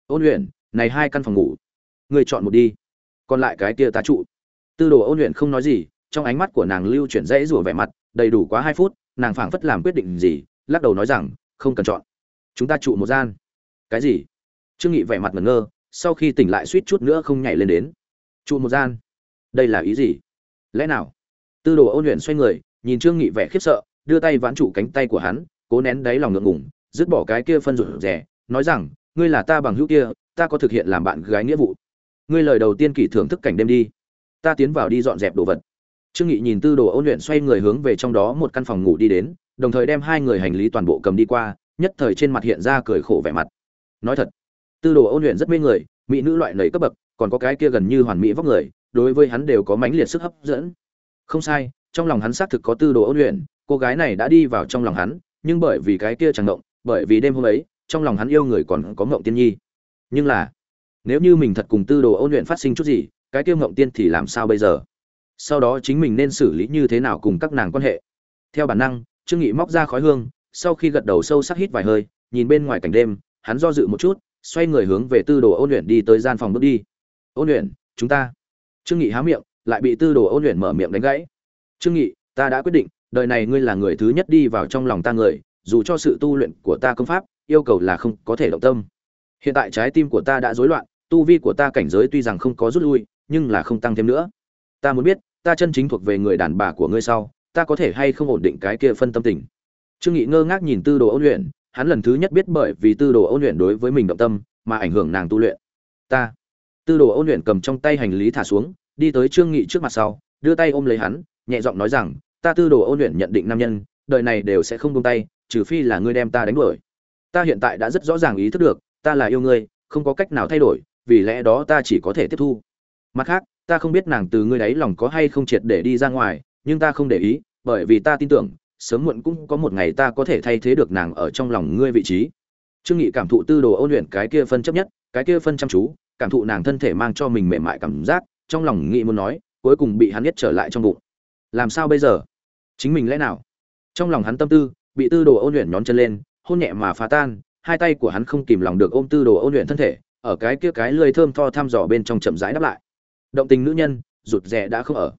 [SPEAKER 1] Ôn luyện, này hai căn phòng ngủ. Người chọn một đi. Còn lại cái kia ta trụ. Tư đồ ôn luyện không nói gì trong ánh mắt của nàng lưu chuyển dãy rủa vẻ mặt, đầy đủ quá hai phút, nàng phảng phất làm quyết định gì, lắc đầu nói rằng, không cần chọn. Chúng ta trụ một gian. Cái gì? Trương nghị vẻ mặt ngẩn ngơ, sau khi tỉnh lại suýt chút nữa không nhảy lên đến. Trụ một gian? Đây là ý gì? Lẽ nào? Tư đồ ôn luyện xoay người, nhìn trương nghị vẻ khiếp sợ, đưa tay vãn trụ cánh tay của hắn, cố nén đáy lòng ngượng ngùng, dứt bỏ cái kia phân rủi rẻ, nói rằng, ngươi là ta bằng hữu kia, ta có thực hiện làm bạn gái nghĩa vụ. Ngươi lời đầu tiên kỷ thưởng thức cảnh đêm đi. Ta tiến vào đi dọn dẹp đồ vật trương nghị nhìn tư đồ ôn luyện xoay người hướng về trong đó một căn phòng ngủ đi đến, đồng thời đem hai người hành lý toàn bộ cầm đi qua, nhất thời trên mặt hiện ra cười khổ vẻ mặt. Nói thật, tư đồ ôn luyện rất mê người, mỹ nữ loại nầy cấp bậc, còn có cái kia gần như hoàn mỹ vóc người, đối với hắn đều có mãnh liệt sức hấp dẫn. Không sai, trong lòng hắn xác thực có tư đồ ôn luyện, cô gái này đã đi vào trong lòng hắn, nhưng bởi vì cái kia chẳng động, bởi vì đêm hôm ấy, trong lòng hắn yêu người còn có ngộng tiên nhi. Nhưng là, nếu như mình thật cùng tư đồ ôn luyện phát sinh chút gì, cái kia ngộng tiên thì làm sao bây giờ? Sau đó chính mình nên xử lý như thế nào cùng các nàng quan hệ. Theo bản năng, trương nghị móc ra khói hương, sau khi gật đầu sâu sắc hít vài hơi, nhìn bên ngoài cảnh đêm, hắn do dự một chút, xoay người hướng về tư đồ ôn luyện đi tới gian phòng bước đi. Ôn luyện, chúng ta. Trương nghị há miệng, lại bị tư đồ ôn luyện mở miệng đánh gãy. Trương nghị, ta đã quyết định, đời này ngươi là người thứ nhất đi vào trong lòng ta người, dù cho sự tu luyện của ta công pháp, yêu cầu là không có thể động tâm. Hiện tại trái tim của ta đã rối loạn, tu vi của ta cảnh giới tuy rằng không có rút lui, nhưng là không tăng thêm nữa ta muốn biết, ta chân chính thuộc về người đàn bà của ngươi sau, ta có thể hay không ổn định cái kia phân tâm tình? Trương nghị ngơ ngác nhìn tư đồ ôn luyện, hắn lần thứ nhất biết bởi vì tư đồ ôn luyện đối với mình động tâm, mà ảnh hưởng nàng tu luyện. Ta. Tư đồ ôn luyện cầm trong tay hành lý thả xuống, đi tới trương nghị trước mặt sau, đưa tay ôm lấy hắn, nhẹ giọng nói rằng, ta tư đồ ôn luyện nhận định nam nhân, đời này đều sẽ không buông tay, trừ phi là ngươi đem ta đánh đuổi. Ta hiện tại đã rất rõ ràng ý thức được, ta là yêu ngươi, không có cách nào thay đổi, vì lẽ đó ta chỉ có thể tiếp thu. Mặt khác ta không biết nàng từ ngươi đấy lòng có hay không triệt để đi ra ngoài, nhưng ta không để ý, bởi vì ta tin tưởng, sớm muộn cũng có một ngày ta có thể thay thế được nàng ở trong lòng ngươi vị trí. Trương nghị cảm thụ tư đồ ôn luyện cái kia phân chấp nhất, cái kia phân chăm chú, cảm thụ nàng thân thể mang cho mình mềm mại cảm giác, trong lòng nghĩ muốn nói, cuối cùng bị hắn nhất trở lại trong bụng. Làm sao bây giờ? Chính mình lẽ nào? Trong lòng hắn tâm tư, bị tư đồ ôn luyện nhón chân lên, hôn nhẹ mà phá tan, hai tay của hắn không kìm lòng được ôm tư đồ ôn luyện thân thể, ở cái kia cái lưỡi thơm tho thăm dò bên trong chậm rãi đáp lại động tình nữ nhân, rụt rè đã không ở.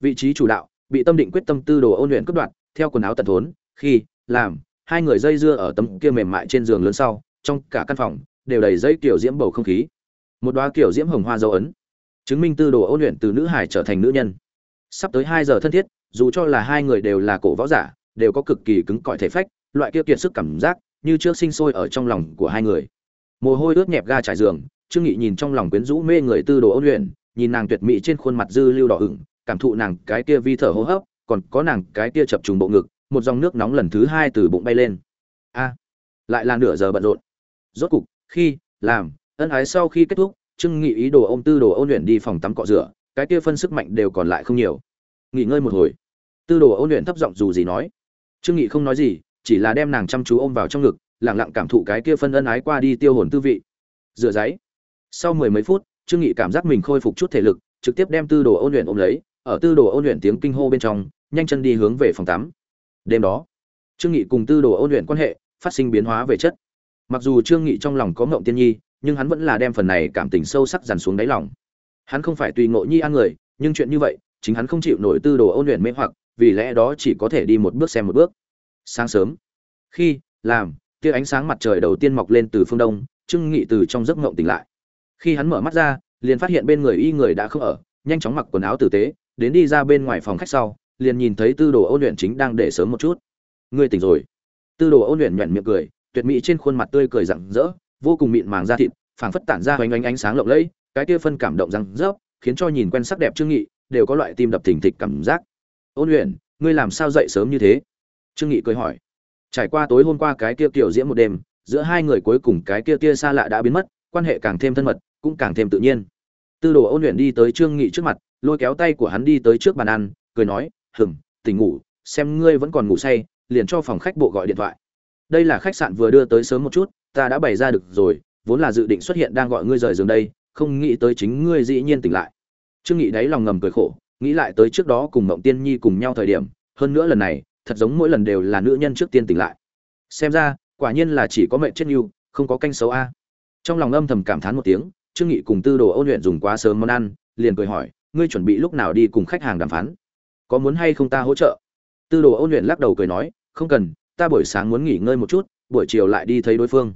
[SPEAKER 1] Vị trí chủ đạo, bị tâm định quyết tâm tư đồ ôn luyện cướp đoạt, theo quần áo tận thốn khi, làm, hai người dây dưa ở tấm kia mềm mại trên giường lớn sau, trong cả căn phòng, đều đầy dây kiểu diễm bầu không khí. Một đoá kiểu diễm hồng hoa dấu ấn, chứng minh tư đồ ôn luyện từ nữ hải trở thành nữ nhân. Sắp tới hai giờ thân thiết, dù cho là hai người đều là cổ võ giả, đều có cực kỳ cứng cỏi thể phách, loại kia kiệt sức cảm giác, như trước sinh sôi ở trong lòng của hai người. Mồ hôi ướt nhẹp ga trải giường, trương nghị nhìn trong lòng quyến rũ mê người tư đồ ôn luyện nhìn nàng tuyệt mỹ trên khuôn mặt dư lưu đỏ ửng, cảm thụ nàng cái kia vi thở hô hấp, còn có nàng cái kia chập trùng bộ ngực, một dòng nước nóng lần thứ hai từ bụng bay lên. A, lại là nửa giờ bận rộn. Rốt cục, khi, làm, ân ái sau khi kết thúc, trương nghị ý đồ ôm tư đồ ôn luyện đi phòng tắm cọ rửa, cái kia phân sức mạnh đều còn lại không nhiều. Nghỉ ngơi một hồi. Tư đồ ôn luyện thấp giọng dù gì nói. Trương nghị không nói gì, chỉ là đem nàng chăm chú ôm vào trong ngực, lặng lặng cảm thụ cái kia phân ân ái qua đi tiêu hồn tư vị. Rửa giấy. Sau mười mấy phút trương nghị cảm giác mình khôi phục chút thể lực, trực tiếp đem tư đồ ôn luyện ôm lấy, ở tư đồ ôn luyện tiếng kinh hô bên trong, nhanh chân đi hướng về phòng tắm. Đêm đó, trương nghị cùng tư đồ ôn luyện quan hệ phát sinh biến hóa về chất. Mặc dù trương nghị trong lòng có ngộng tiên nhi, nhưng hắn vẫn là đem phần này cảm tình sâu sắc dằn xuống đáy lòng. Hắn không phải tùy ngộ nhi ăn người, nhưng chuyện như vậy, chính hắn không chịu nổi tư đồ ôn luyện mê hoặc, vì lẽ đó chỉ có thể đi một bước xem một bước. Sáng sớm, khi làm, tia ánh sáng mặt trời đầu tiên mọc lên từ phương đông, trương nghị từ trong giấc ngộng tỉnh lại khi hắn mở mắt ra, liền phát hiện bên người y người đã không ở, nhanh chóng mặc quần áo tử tế, đến đi ra bên ngoài phòng khách sau, liền nhìn thấy tư đồ ôn luyện chính đang để sớm một chút. Ngươi tỉnh rồi. Tư đồ ôn luyện nhuận miệng cười, tuyệt mỹ trên khuôn mặt tươi cười rạng rỡ, vô cùng mịn màng da thịt, phảng phất tản ra hoành ánh ánh sáng lộng lẫy, cái kia phân cảm động răng rớp khiến cho nhìn quen sắc đẹp trương nghị, đều có loại tim đập thình thịch cảm giác. Ôn luyện, ngươi làm sao dậy sớm như thế? Trương nghị cười hỏi. Trải qua tối hôm qua cái kia kiểu diễm một đêm, giữa hai người cuối cùng cái kia kia xa lạ đã biến mất, quan hệ càng thêm thân mật cũng càng thêm tự nhiên. Tư đồ ôn luyện đi tới trương nghị trước mặt, lôi kéo tay của hắn đi tới trước bàn ăn, cười nói, hừm, tỉnh ngủ, xem ngươi vẫn còn ngủ say, liền cho phòng khách bộ gọi điện thoại. Đây là khách sạn vừa đưa tới sớm một chút, ta đã bày ra được rồi, vốn là dự định xuất hiện đang gọi ngươi rời giường đây, không nghĩ tới chính ngươi dĩ nhiên tỉnh lại. Trương nghị đáy lòng ngầm cười khổ, nghĩ lại tới trước đó cùng mộng tiên nhi cùng nhau thời điểm, hơn nữa lần này, thật giống mỗi lần đều là nữ nhân trước tiên tỉnh lại. Xem ra, quả nhiên là chỉ có mệnh chết yêu không có canh xấu a. Trong lòng âm thầm cảm thán một tiếng trương nghị cùng tư đồ ôn luyện dùng quá sớm món ăn, liền cười hỏi, ngươi chuẩn bị lúc nào đi cùng khách hàng đàm phán? Có muốn hay không ta hỗ trợ? Tư đồ ôn luyện lắc đầu cười nói, không cần, ta buổi sáng muốn nghỉ ngơi một chút, buổi chiều lại đi thấy đối phương.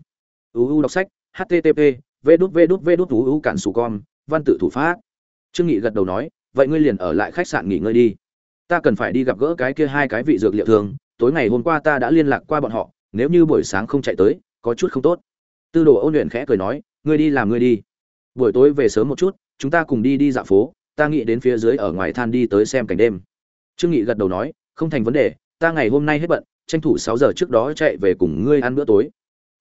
[SPEAKER 1] Uu đọc sách http v đút v đút v đút uu cản sù con, văn tự thủ pháp. Trương nghị gật đầu nói, vậy ngươi liền ở lại khách sạn nghỉ ngơi đi. Ta cần phải đi gặp gỡ cái kia hai cái vị dược liệu thường, tối ngày hôm qua ta đã liên lạc qua bọn họ, nếu như buổi sáng không chạy tới, có chút không tốt. Tư đồ ôn luyện khẽ cười nói, ngươi đi làm ngươi đi buổi tối về sớm một chút chúng ta cùng đi đi dạo phố ta nghĩ đến phía dưới ở ngoài than đi tới xem cảnh đêm. Trương nghị gật đầu nói không thành vấn đề ta ngày hôm nay hết bận tranh thủ sáu giờ trước đó chạy về cùng ngươi ăn bữa tối.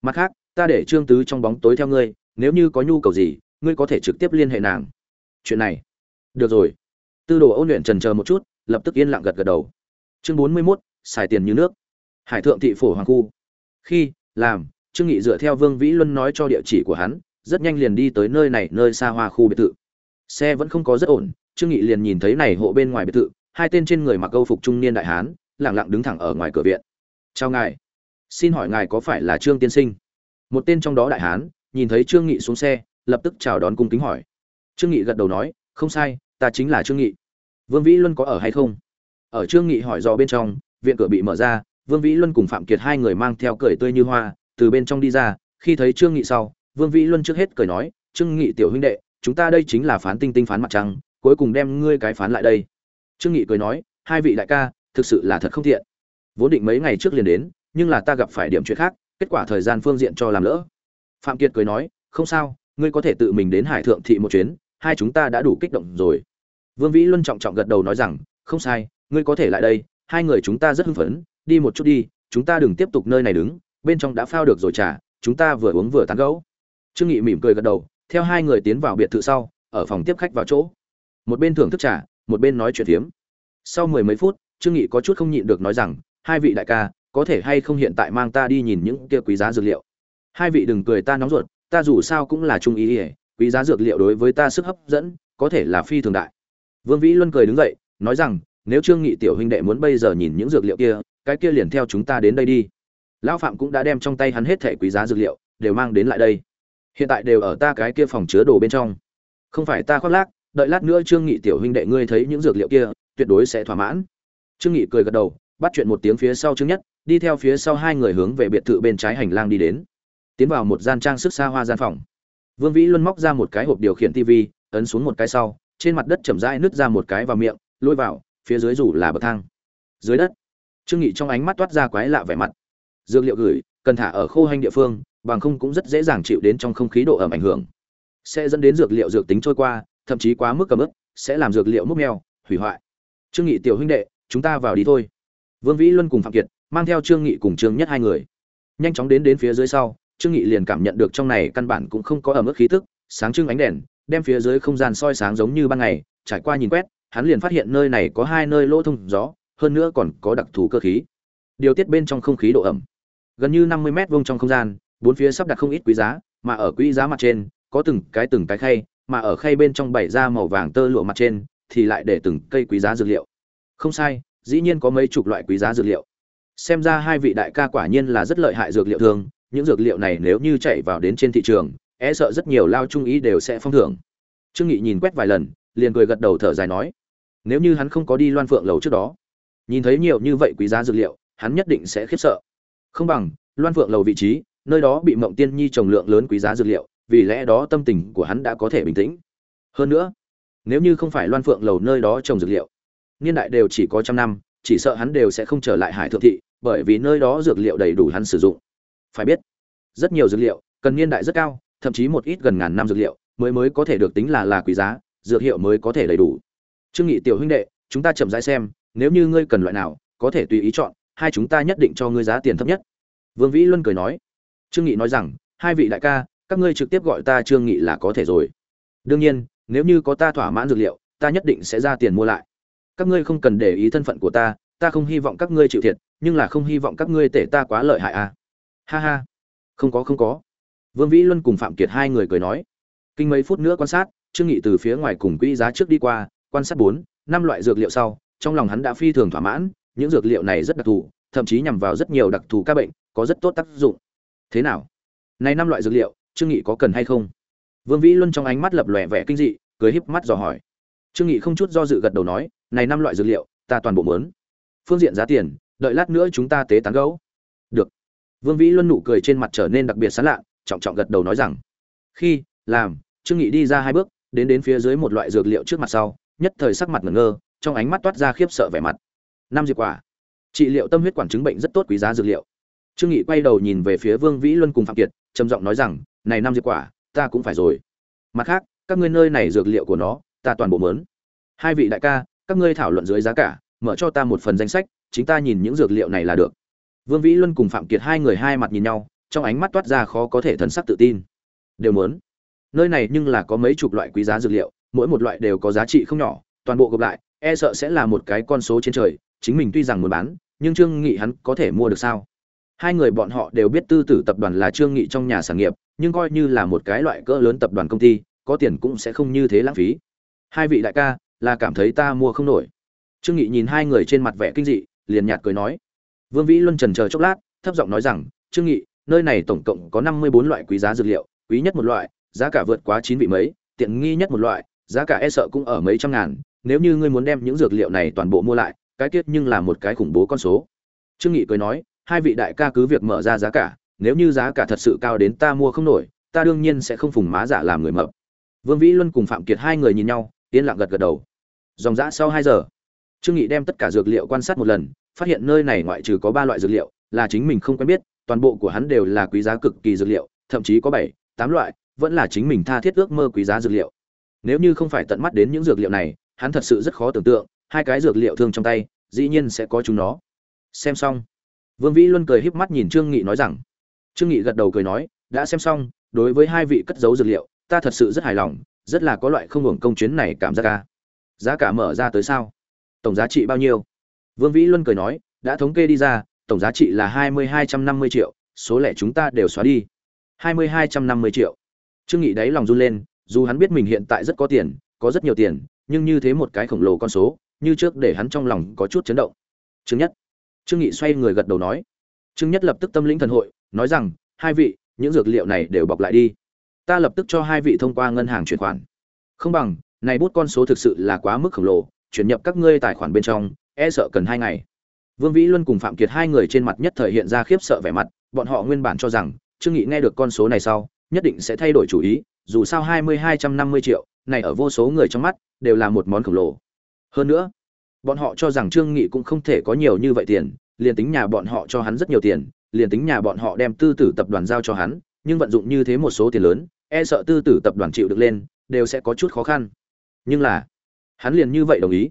[SPEAKER 1] Mặt khác ta để trương tứ trong bóng tối theo ngươi nếu như có nhu cầu gì ngươi có thể trực tiếp liên hệ nàng. Chuyện này. Được rồi. Tư đồ ôn luyện trần chờ một chút lập tức yên lặng gật gật đầu. Chương bốn mươi 41, xài tiền như nước. Hải thượng thị phổ hoàng khu. Khi làm trương nghị dựa theo vương vĩ luân nói cho địa chỉ của hắn rất nhanh liền đi tới nơi này, nơi xa hoa khu biệt thự. Xe vẫn không có rất ổn, trương nghị liền nhìn thấy này hộ bên ngoài biệt thự, hai tên trên người mặc câu phục trung niên đại hán, lặng lặng đứng thẳng ở ngoài cửa viện. Chào ngài. Xin hỏi ngài có phải là trương tiên sinh? Một tên trong đó đại hán nhìn thấy trương nghị xuống xe, lập tức chào đón cung kính hỏi. Trương nghị gật đầu nói, không sai, ta chính là trương nghị. Vương vĩ luân có ở hay không? Ở trương nghị hỏi do bên trong, viện cửa bị mở ra, vương vĩ luân cùng phạm kiệt hai người mang theo cười tươi như hoa, từ bên trong đi ra, khi thấy trương nghị sau vương vĩ luân trước hết cười nói trương nghị tiểu huynh đệ chúng ta đây chính là phán tinh tinh phán mặt trăng cuối cùng đem ngươi cái phán lại đây. Trương nghị cười nói hai vị đại ca thực sự là thật không tiện. vốn định mấy ngày trước liền đến nhưng là ta gặp phải điểm chuyện khác kết quả thời gian phương diện cho làm lỡ. Phạm kiệt cười nói không sao ngươi có thể tự mình đến hải thượng thị một chuyến hai chúng ta đã đủ kích động rồi. Vương vĩ luân trọng trọng gật đầu nói rằng không sai ngươi có thể lại đây hai người chúng ta rất hưng phấn đi một chút đi chúng ta đừng tiếp tục nơi này đứng bên trong đã phao được rồi trà, chúng ta vừa uống vừa tán gẫu trương nghị mỉm cười gật đầu, theo hai người tiến vào biệt thự sau, ở phòng tiếp khách vào chỗ. Một bên thưởng thức trà, một bên nói chuyện phiếm. Sau mười mấy phút, trương nghị có chút không nhịn được nói rằng, hai vị đại ca, có thể hay không hiện tại mang ta đi nhìn những kia quý giá dược liệu? Hai vị đừng cười ta nóng ruột, ta dù sao cũng là trung ý ỉa quý giá dược liệu đối với ta sức hấp dẫn, có thể là phi thường đại. Vương vĩ luân cười đứng dậy, nói rằng, nếu trương nghị tiểu huynh đệ muốn bây giờ nhìn những dược liệu kia, cái kia liền theo chúng ta đến đây đi. Lão phạm cũng đã đem trong tay hắn hết thẻ quý giá dược liệu, đều mang đến lại đây hiện tại đều ở ta cái kia phòng chứa đồ bên trong. Không phải ta khoác lác, đợi lát nữa trương nghị tiểu huynh đệ ngươi thấy những dược liệu kia, tuyệt đối sẽ thỏa mãn. Trương nghị cười gật đầu, bắt chuyện một tiếng phía sau trương nhất, đi theo phía sau hai người hướng về biệt thự bên trái hành lang đi đến. Tiến vào một gian trang sức xa hoa gian phòng. Vương vĩ luân móc ra một cái hộp điều khiển tv ấn xuống một cái sau, trên mặt đất chậm rãi nứt ra một cái vào miệng, lôi vào, phía dưới rủ là bậc thang. Dưới đất, trương nghị trong ánh mắt toát ra quái lạ vẻ mặt. Dược liệu gửi, cần thả ở khô hành địa phương bằng không cũng rất dễ dàng chịu đến trong không khí độ ẩm ảnh hưởng. Sẽ dẫn đến dược liệu dược tính trôi qua, thậm chí quá mức cầm ướp sẽ làm dược liệu múc meo, hủy hoại. Trương nghị tiểu huynh đệ, chúng ta vào đi thôi. Vương vĩ luân cùng phạm kiệt mang theo trương nghị cùng trương nhất hai người. Nhanh chóng đến đến phía dưới sau, trương nghị liền cảm nhận được trong này căn bản cũng không có ẩm ướt khí tức, sáng trưng ánh đèn, đem phía dưới không gian soi sáng giống như ban ngày, trải qua nhìn quét, hắn liền phát hiện nơi này có hai nơi lỗ thông gió, hơn nữa còn có đặc thù cơ khí. Điều tiết bên trong không khí độ ẩm. Gần như năm mươi mét vuông trong không gian bốn phía sắp đặt không ít quý giá, mà ở quý giá mặt trên, có từng cái từng cái khay, mà ở khay bên trong bày ra màu vàng tơ lụa mặt trên, thì lại để từng cây quý giá dược liệu. Không sai, dĩ nhiên có mấy chục loại quý giá dược liệu. Xem ra hai vị đại ca quả nhiên là rất lợi hại dược liệu thường, những dược liệu này nếu như chạy vào đến trên thị trường e sợ rất nhiều lao trung ý đều sẽ phong thưởng. Trương nghị nhìn quét vài lần, liền cười gật đầu thở dài nói, nếu như hắn không có đi loan phượng lầu trước đó, nhìn thấy nhiều như vậy quý giá dược liệu, hắn nhất định sẽ khiếp sợ. Không bằng, loan phượng lầu vị trí nơi đó bị mộng tiên nhi trồng lượng lớn quý giá dược liệu, vì lẽ đó tâm tình của hắn đã có thể bình tĩnh. Hơn nữa, nếu như không phải loan phượng lầu nơi đó trồng dược liệu, niên đại đều chỉ có trăm năm, chỉ sợ hắn đều sẽ không trở lại hải thượng thị, bởi vì nơi đó dược liệu đầy đủ hắn sử dụng. Phải biết, rất nhiều dược liệu, cần niên đại rất cao, thậm chí một ít gần ngàn năm dược liệu, mới mới có thể được tính là là quý giá, dược hiệu mới có thể đầy đủ. Trương nghị tiểu huynh đệ, chúng ta chậm rãi xem, nếu như ngươi cần loại nào, có thể tùy ý chọn, hai chúng ta nhất định cho ngươi giá tiền thấp nhất. Vương vĩ luân cười nói trương nghị nói rằng, hai vị đại ca, các ngươi trực tiếp gọi ta trương nghị là có thể rồi. Đương nhiên, nếu như có ta thỏa mãn dược liệu, ta nhất định sẽ ra tiền mua lại. Các ngươi không cần để ý thân phận của ta ta không hy vọng các ngươi chịu thiệt, nhưng là không hy vọng các ngươi tể ta quá lợi hại à. Ha ha. Không có không có. Vương vĩ luân cùng phạm kiệt hai người cười nói. Kinh mấy phút nữa quan sát, trương nghị từ phía ngoài cùng quỹ giá trước đi qua, quan sát bốn, năm loại dược liệu sau, trong lòng hắn đã phi thường thỏa mãn, những dược liệu này rất đặc thù, thậm chí nhằm vào rất nhiều đặc thù các bệnh, có rất tốt tác dụng thế nào? Này năm loại dược liệu, trương nghị có cần hay không? Vương vĩ luân trong ánh mắt lập lòe vẻ kinh dị, cười híp mắt dò hỏi. Trương nghị không chút do dự gật đầu nói, này năm loại dược liệu, ta toàn bộ muốn. Phương diện giá tiền, đợi lát nữa chúng ta tế tán gấu. Được. Vương vĩ luân nụ cười trên mặt trở nên đặc biệt sán lạ, trọng trọng gật đầu nói rằng, khi, làm, trương nghị đi ra hai bước, đến đến phía dưới một loại dược liệu trước mặt sau, nhất thời sắc mặt ngẩn ngơ, trong ánh mắt toát ra khiếp sợ vẻ mặt. Năm diệp quả. Trị liệu tâm huyết quản chứng bệnh rất tốt quý giá dược liệu trương nghị quay đầu nhìn về phía vương vĩ luân cùng phạm kiệt, trầm giọng nói rằng, này năm diệp quả, ta cũng phải rồi. Mặt khác, các ngươi nơi này dược liệu của nó, ta toàn bộ mớn. Hai vị đại ca, các ngươi thảo luận dưới giá cả, mở cho ta một phần danh sách, chính ta nhìn những dược liệu này là được. Vương vĩ luân cùng phạm kiệt hai người hai mặt nhìn nhau, trong ánh mắt toát ra khó có thể thần sắc tự tin. Đều muốn nơi này nhưng là có mấy chục loại quý giá dược liệu, mỗi một loại đều có giá trị không nhỏ, toàn bộ gộp lại e sợ sẽ là một cái con số trên trời, chính mình tuy rằng muốn bán, nhưng trương nghị hắn có thể mua được sao? Hai người bọn họ đều biết tư tử tập đoàn là trương nghị trong nhà sản nghiệp, nhưng coi như là một cái loại cỡ lớn tập đoàn công ty, có tiền cũng sẽ không như thế lãng phí. Hai vị đại ca, là cảm thấy ta mua không nổi. Trương nghị nhìn hai người trên mặt vẻ kinh dị, liền nhạt cười nói. Vương vĩ luân trần chờ chốc lát, thấp giọng nói rằng, trương nghị, nơi này tổng cộng có năm mươi bốn loại quý giá dược liệu, quý nhất một loại, giá cả vượt quá chín vị mấy, tiện nghi nhất một loại, giá cả e sợ cũng ở mấy trăm ngàn, nếu như ngươi muốn đem những dược liệu này toàn bộ mua lại, cái tiết nhưng là một cái khủng bố con số. Trương nghị cười nói hai vị đại ca cứ việc mở ra giá cả, nếu như giá cả thật sự cao đến ta mua không nổi, ta đương nhiên sẽ không phùng má giả làm người mập. Vương vĩ luân cùng phạm kiệt hai người nhìn nhau, yên lặng gật gật đầu. Dòng dã sau hai giờ, trương nghị đem tất cả dược liệu quan sát một lần, phát hiện nơi này ngoại trừ có ba loại dược liệu, là chính mình không quen biết, toàn bộ của hắn đều là quý giá cực kỳ dược liệu, thậm chí có bảy, tám loại, vẫn là chính mình tha thiết ước mơ quý giá dược liệu. Nếu như không phải tận mắt đến những dược liệu này, hắn thật sự rất khó tưởng tượng, hai cái dược liệu thương trong tay, dĩ nhiên sẽ có chúng nó. Xem xong vương vĩ luân cười híp mắt nhìn trương nghị nói rằng, trương nghị gật đầu cười nói, đã xem xong, đối với hai vị cất giấu dược liệu, ta thật sự rất hài lòng, rất là có loại không hưởng công chuyến này cảm giác ca. Giá cả mở ra tới sao? Tổng giá trị bao nhiêu? Vương vĩ luân cười nói, đã thống kê đi ra, tổng giá trị là hai mươi hai trăm năm mươi triệu, số lẻ chúng ta đều xóa đi. hai mươi hai trăm năm mươi triệu. Trương nghị đáy lòng run lên, dù hắn biết mình hiện tại rất có tiền, có rất nhiều tiền, nhưng như thế một cái khổng lồ con số, như trước để hắn trong lòng có chút chấn động. Trương nhất trương nghị xoay người gật đầu nói. Trương nhất lập tức tâm lĩnh thần hội, nói rằng, hai vị, những dược liệu này đều bọc lại đi. Ta lập tức cho hai vị thông qua ngân hàng chuyển khoản. Không bằng, này bút con số thực sự là quá mức khổng lồ, chuyển nhập các ngươi tài khoản bên trong e sợ cần hai ngày. Vương vĩ luân cùng phạm kiệt hai người trên mặt nhất thời hiện ra khiếp sợ vẻ mặt, bọn họ nguyên bản cho rằng, trương nghị nghe được con số này sau, nhất định sẽ thay đổi chủ ý, dù sao hai mươi hai trăm năm mươi triệu, này ở vô số người trong mắt, đều là một món khổng lồ. Hơn nữa bọn họ cho rằng trương nghị cũng không thể có nhiều như vậy tiền, liền tính nhà bọn họ cho hắn rất nhiều tiền, liền tính nhà bọn họ đem tư tử tập đoàn giao cho hắn, nhưng vận dụng như thế một số tiền lớn e sợ tư tử tập đoàn chịu được lên, đều sẽ có chút khó khăn. Nhưng là, hắn liền như vậy đồng ý.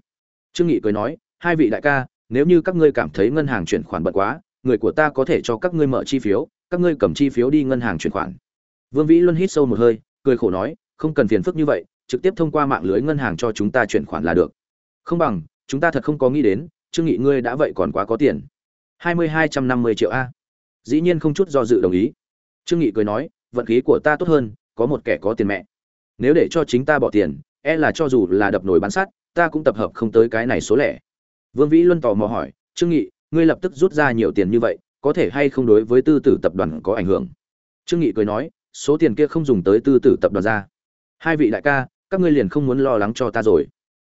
[SPEAKER 1] Trương nghị cười nói, hai vị đại ca, nếu như các ngươi cảm thấy ngân hàng chuyển khoản bận quá, người của ta có thể cho các ngươi mở chi phiếu, các ngươi cầm chi phiếu đi ngân hàng chuyển khoản. Vương vĩ luân hít sâu một hơi, cười khổ nói, không cần phiền phức như vậy, trực tiếp thông qua mạng lưới ngân hàng cho chúng ta chuyển khoản là được. Không bằng chúng ta thật không có nghĩ đến, trương nghị ngươi đã vậy còn quá có tiền. Hai mươi hai trăm năm mươi triệu a. Dĩ nhiên không chút do dự đồng ý. Trương nghị cười nói, vận khí của ta tốt hơn, có một kẻ có tiền mẹ. Nếu để cho chính ta bỏ tiền e là cho dù là đập nồi bán sắt, ta cũng tập hợp không tới cái này số lẻ. Vương vĩ luân tò mò hỏi, trương nghị, ngươi lập tức rút ra nhiều tiền như vậy, có thể hay không đối với tư tử tập đoàn có ảnh hưởng? Trương nghị cười nói, số tiền kia không dùng tới tư tử tập đoàn ra. Hai vị đại ca, các ngươi liền không muốn lo lắng cho ta rồi.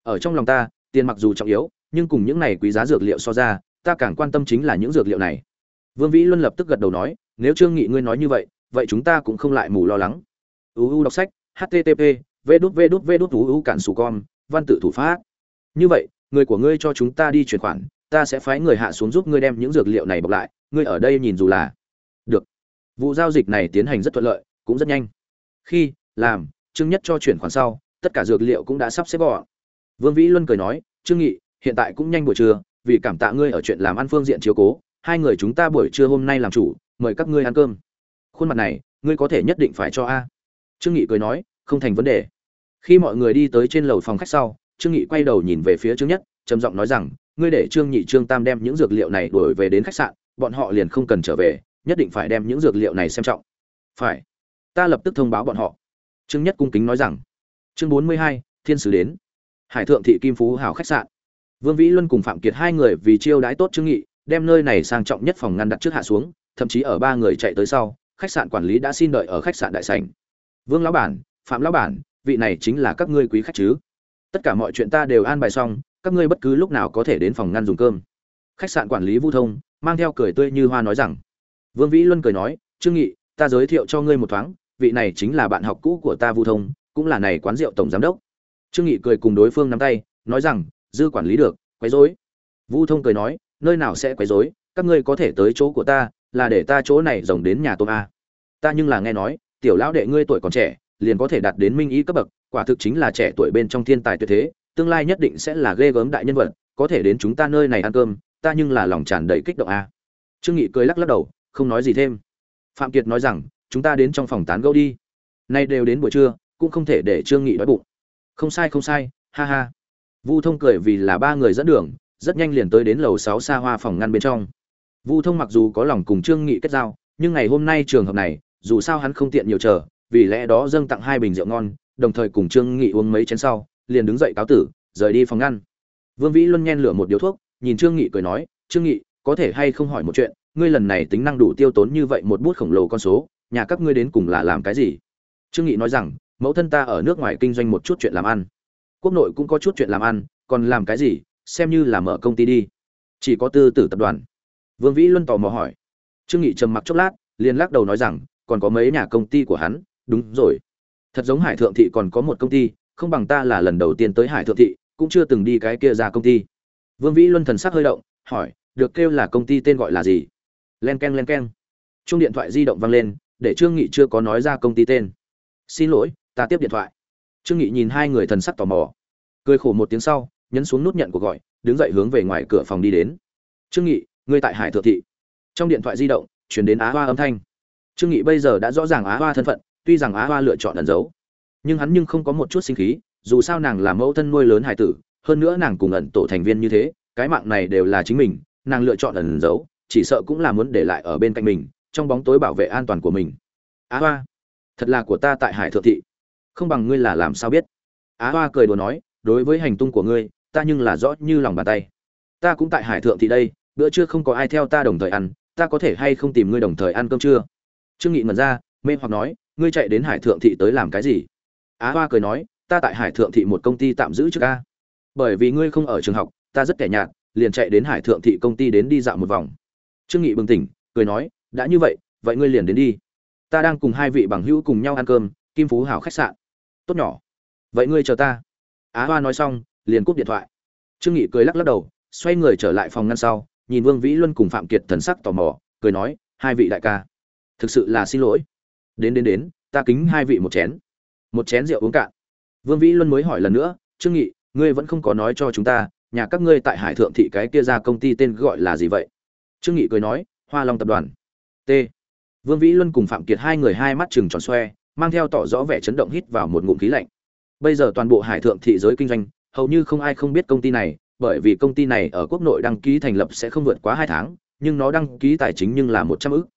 [SPEAKER 1] Ở trong lòng ta tiền mặc dù trọng yếu nhưng cùng những này quý giá dược liệu so ra ta càng quan tâm chính là những dược liệu này. Vương vĩ luân lập tức gật đầu nói nếu trương nghị ngươi nói như vậy vậy chúng ta cũng không lại mù lo lắng. Uu đọc sách http v đút v đút v đút uu cản sù com, văn tự thủ pháp. Như vậy người của ngươi cho chúng ta đi chuyển khoản ta sẽ phái người hạ xuống giúp ngươi đem những dược liệu này bọc lại ngươi ở đây nhìn dù là được. Vụ giao dịch này tiến hành rất thuận lợi cũng rất nhanh. Khi làm trương nhất cho chuyển khoản sau tất cả dược liệu cũng đã sắp xếp gọn vương vĩ luân cười nói, trương nghị, hiện tại cũng nhanh buổi trưa, vì cảm tạ ngươi ở chuyện làm ăn phương diện chiếu cố, hai người chúng ta buổi trưa hôm nay làm chủ, mời các ngươi ăn cơm. Khuôn mặt này, ngươi có thể nhất định phải cho a. Trương nghị cười nói, không thành vấn đề. Khi mọi người đi tới trên lầu phòng khách sau, trương nghị quay đầu nhìn về phía trương nhất, trầm giọng nói rằng, ngươi để trương nhị trương tam đem những dược liệu này đuổi về đến khách sạn, bọn họ liền không cần trở về, nhất định phải đem những dược liệu này xem trọng. Phải. Ta lập tức thông báo bọn họ. Trương nhất cung kính nói rằng, chương bốn mươi hai, thiên sứ đến hải thượng thị kim phú hào khách sạn. Vương vĩ luân cùng phạm kiệt hai người vì chiêu đãi tốt trương nghị, đem nơi này sang trọng nhất phòng ngăn đặt trước hạ xuống, thậm chí ở ba người chạy tới sau, khách sạn quản lý đã xin đợi ở khách sạn đại sảnh. Vương lão bản, phạm lão bản, vị này chính là các ngươi quý khách chứ? Tất cả mọi chuyện ta đều an bài xong, các ngươi bất cứ lúc nào có thể đến phòng ngăn dùng cơm. Khách sạn quản lý vu thông, mang theo cười tươi như hoa nói rằng. Vương vĩ luân cười nói, trương nghị, ta giới thiệu cho ngươi một thoáng, vị này chính là bạn học cũ của ta vu thông, cũng là này quán rượu tổng giám đốc trương nghị cười cùng đối phương nắm tay, nói rằng, dư quản lý được, quấy rối. Vu thông cười nói, nơi nào sẽ quấy rối, các ngươi có thể tới chỗ của ta, là để ta chỗ này rồng đến nhà tôm a. Ta nhưng là nghe nói, tiểu lão đệ ngươi tuổi còn trẻ, liền có thể đạt đến minh ý cấp bậc, quả thực chính là trẻ tuổi bên trong thiên tài tuyệt thế, tương lai nhất định sẽ là ghê gớm đại nhân vật, có thể đến chúng ta nơi này ăn cơm, ta nhưng là lòng tràn đầy kích động a. Trương nghị cười lắc lắc đầu, không nói gì thêm. Phạm kiệt nói rằng, chúng ta đến trong phòng tán gẫu đi. Nay đều đến buổi trưa, cũng không thể để trương nghị đói bụng không sai không sai, ha ha. Vu thông cười vì là ba người dẫn đường, rất nhanh liền tới đến lầu sáu xa hoa phòng ngăn bên trong. Vu thông mặc dù có lòng cùng trương nghị kết giao, nhưng ngày hôm nay trường hợp này, dù sao hắn không tiện nhiều chờ, vì lẽ đó dâng tặng hai bình rượu ngon, đồng thời cùng trương nghị uống mấy chén sau, liền đứng dậy cáo tử, rời đi phòng ngăn. Vương vĩ luân nhen lửa một điếu thuốc, nhìn trương nghị cười nói, trương nghị, có thể hay không hỏi một chuyện, ngươi lần này tính năng đủ tiêu tốn như vậy một bút khổng lồ con số, nhà các ngươi đến cùng là làm cái gì? Trương nghị nói rằng mẫu thân ta ở nước ngoài kinh doanh một chút chuyện làm ăn. Quốc nội cũng có chút chuyện làm ăn, còn làm cái gì, xem như là mở công ty đi. Chỉ có tư tử tập đoàn. Vương vĩ luân tò mò hỏi. Trương nghị trầm mặc chốc lát, liền lắc đầu nói rằng, còn có mấy nhà công ty của hắn, đúng rồi. Thật giống hải thượng thị còn có một công ty, không bằng ta là lần đầu tiên tới hải thượng thị, cũng chưa từng đi cái kia ra công ty. Vương vĩ luân thần sắc hơi động, hỏi, được kêu là công ty tên gọi là gì? Len k e n len k e n chung điện thoại di động vang lên, để trương nghị chưa có nói ra công ty tên. Xin lỗi ta tiếp điện thoại. Trương nghị nhìn hai người thần sắc tò mò. Cười khổ một tiếng sau, nhấn xuống nút nhận cuộc gọi, đứng dậy hướng về ngoài cửa phòng đi đến. Trương nghị, ngươi tại hải thượng thị. Trong điện thoại di động, chuyển đến á hoa âm thanh. Trương nghị bây giờ đã rõ ràng á hoa thân phận, tuy rằng á hoa lựa chọn ẩn giấu. Nhưng hắn nhưng không có một chút sinh khí, dù sao nàng là mẫu thân nuôi lớn hải tử, hơn nữa nàng cùng ẩn tổ thành viên như thế, cái mạng này đều là chính mình, nàng lựa chọn ẩn giấu, chỉ sợ cũng là muốn để lại ở bên cạnh mình, trong bóng tối bảo vệ an toàn của mình. Á hoa, thật là của ta tại hải thượng thị không bằng ngươi là làm sao biết? Á hoa cười đùa nói, đối với hành tung của ngươi, ta nhưng là rõ như lòng bàn tay. Ta cũng tại hải thượng thị đây, bữa trưa không có ai theo ta đồng thời ăn, ta có thể hay không tìm ngươi đồng thời ăn cơm trưa? Trương nghị mật ra, mê hoặc nói, ngươi chạy đến hải thượng thị tới làm cái gì? Á hoa cười nói, ta tại hải thượng thị một công ty tạm giữ trước ca bởi vì ngươi không ở trường học, ta rất kẻ nhạt, liền chạy đến hải thượng thị công ty đến đi dạo một vòng. Trương nghị bừng tỉnh, cười nói, đã như vậy vậy ngươi liền đến đi. Ta đang cùng hai vị bằng hữu cùng nhau ăn cơm, kim phú hảo khách sạn tốt nhỏ. Vậy ngươi chờ ta. Á hoa nói xong, liền cúp điện thoại. Trương nghị cười lắc lắc đầu, xoay người trở lại phòng ngăn sau, nhìn vương vĩ luân cùng phạm kiệt thần sắc tò mò, cười nói, hai vị đại ca, thực sự là xin lỗi. Đến đến đến, ta kính hai vị một chén. Một chén rượu uống cạn. Vương vĩ luân mới hỏi lần nữa, trương nghị, ngươi vẫn không có nói cho chúng ta, nhà các ngươi tại hải thượng thị cái kia ra công ty tên gọi là gì vậy? Trương nghị cười nói, hoa long tập đoàn. T. Vương vĩ luân cùng phạm kiệt hai người hai mắt chừng tròn xoe mang theo tỏ rõ vẻ chấn động hít vào một ngụm khí lạnh. Bây giờ toàn bộ hải thượng thị giới kinh doanh, hầu như không ai không biết công ty này, bởi vì công ty này ở quốc nội đăng ký thành lập sẽ không vượt quá hai tháng, nhưng nó đăng ký tài chính nhưng là một trăm ức.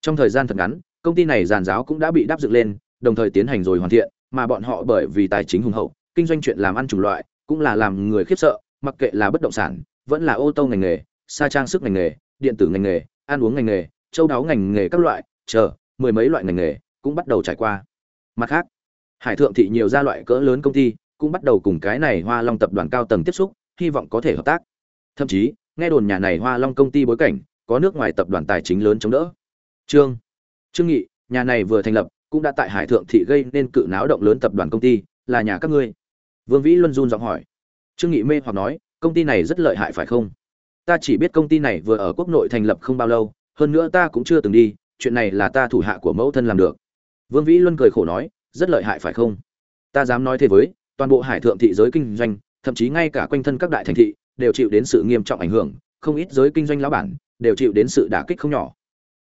[SPEAKER 1] Trong thời gian thật ngắn, công ty này giàn giáo cũng đã bị đáp dựng lên, đồng thời tiến hành rồi hoàn thiện, mà bọn họ bởi vì tài chính hùng hậu, kinh doanh chuyện làm ăn chủng loại, cũng là làm người khiếp sợ, mặc kệ là bất động sản, vẫn là ô tô ngành nghề xa trang sức ngành nghề, điện tử ngành nghề, ăn uống ngành nghề, châu đáo ngành nghề các loại, chờ, mười mấy loại ngành nghề cũng bắt đầu trải qua mặt khác, hải thượng thị nhiều gia loại cỡ lớn công ty cũng bắt đầu cùng cái này hoa long tập đoàn cao tầng tiếp xúc, hy vọng có thể hợp tác. Thậm chí, nghe đồn nhà này hoa long công ty bối cảnh có nước ngoài tập đoàn tài chính lớn chống đỡ. Trương trương nghị, nhà này vừa thành lập cũng đã tại hải thượng thị gây nên cự náo động lớn tập đoàn công ty, là nhà các ngươi? Vương vĩ luân run giọng hỏi. Trương nghị mê hoặc nói, công ty này rất lợi hại phải không? Ta chỉ biết công ty này vừa ở quốc nội thành lập không bao lâu, hơn nữa ta cũng chưa từng đi, chuyện này là ta thủ hạ của mẫu thân làm được vương vĩ luân cười khổ nói, rất lợi hại, phải không? Ta dám nói thế với, toàn bộ hải thượng thị giới kinh doanh, thậm chí ngay cả quanh thân các đại thành thị, đều chịu đến sự nghiêm trọng ảnh hưởng, không ít giới kinh doanh lão bản đều chịu đến sự đả kích không nhỏ.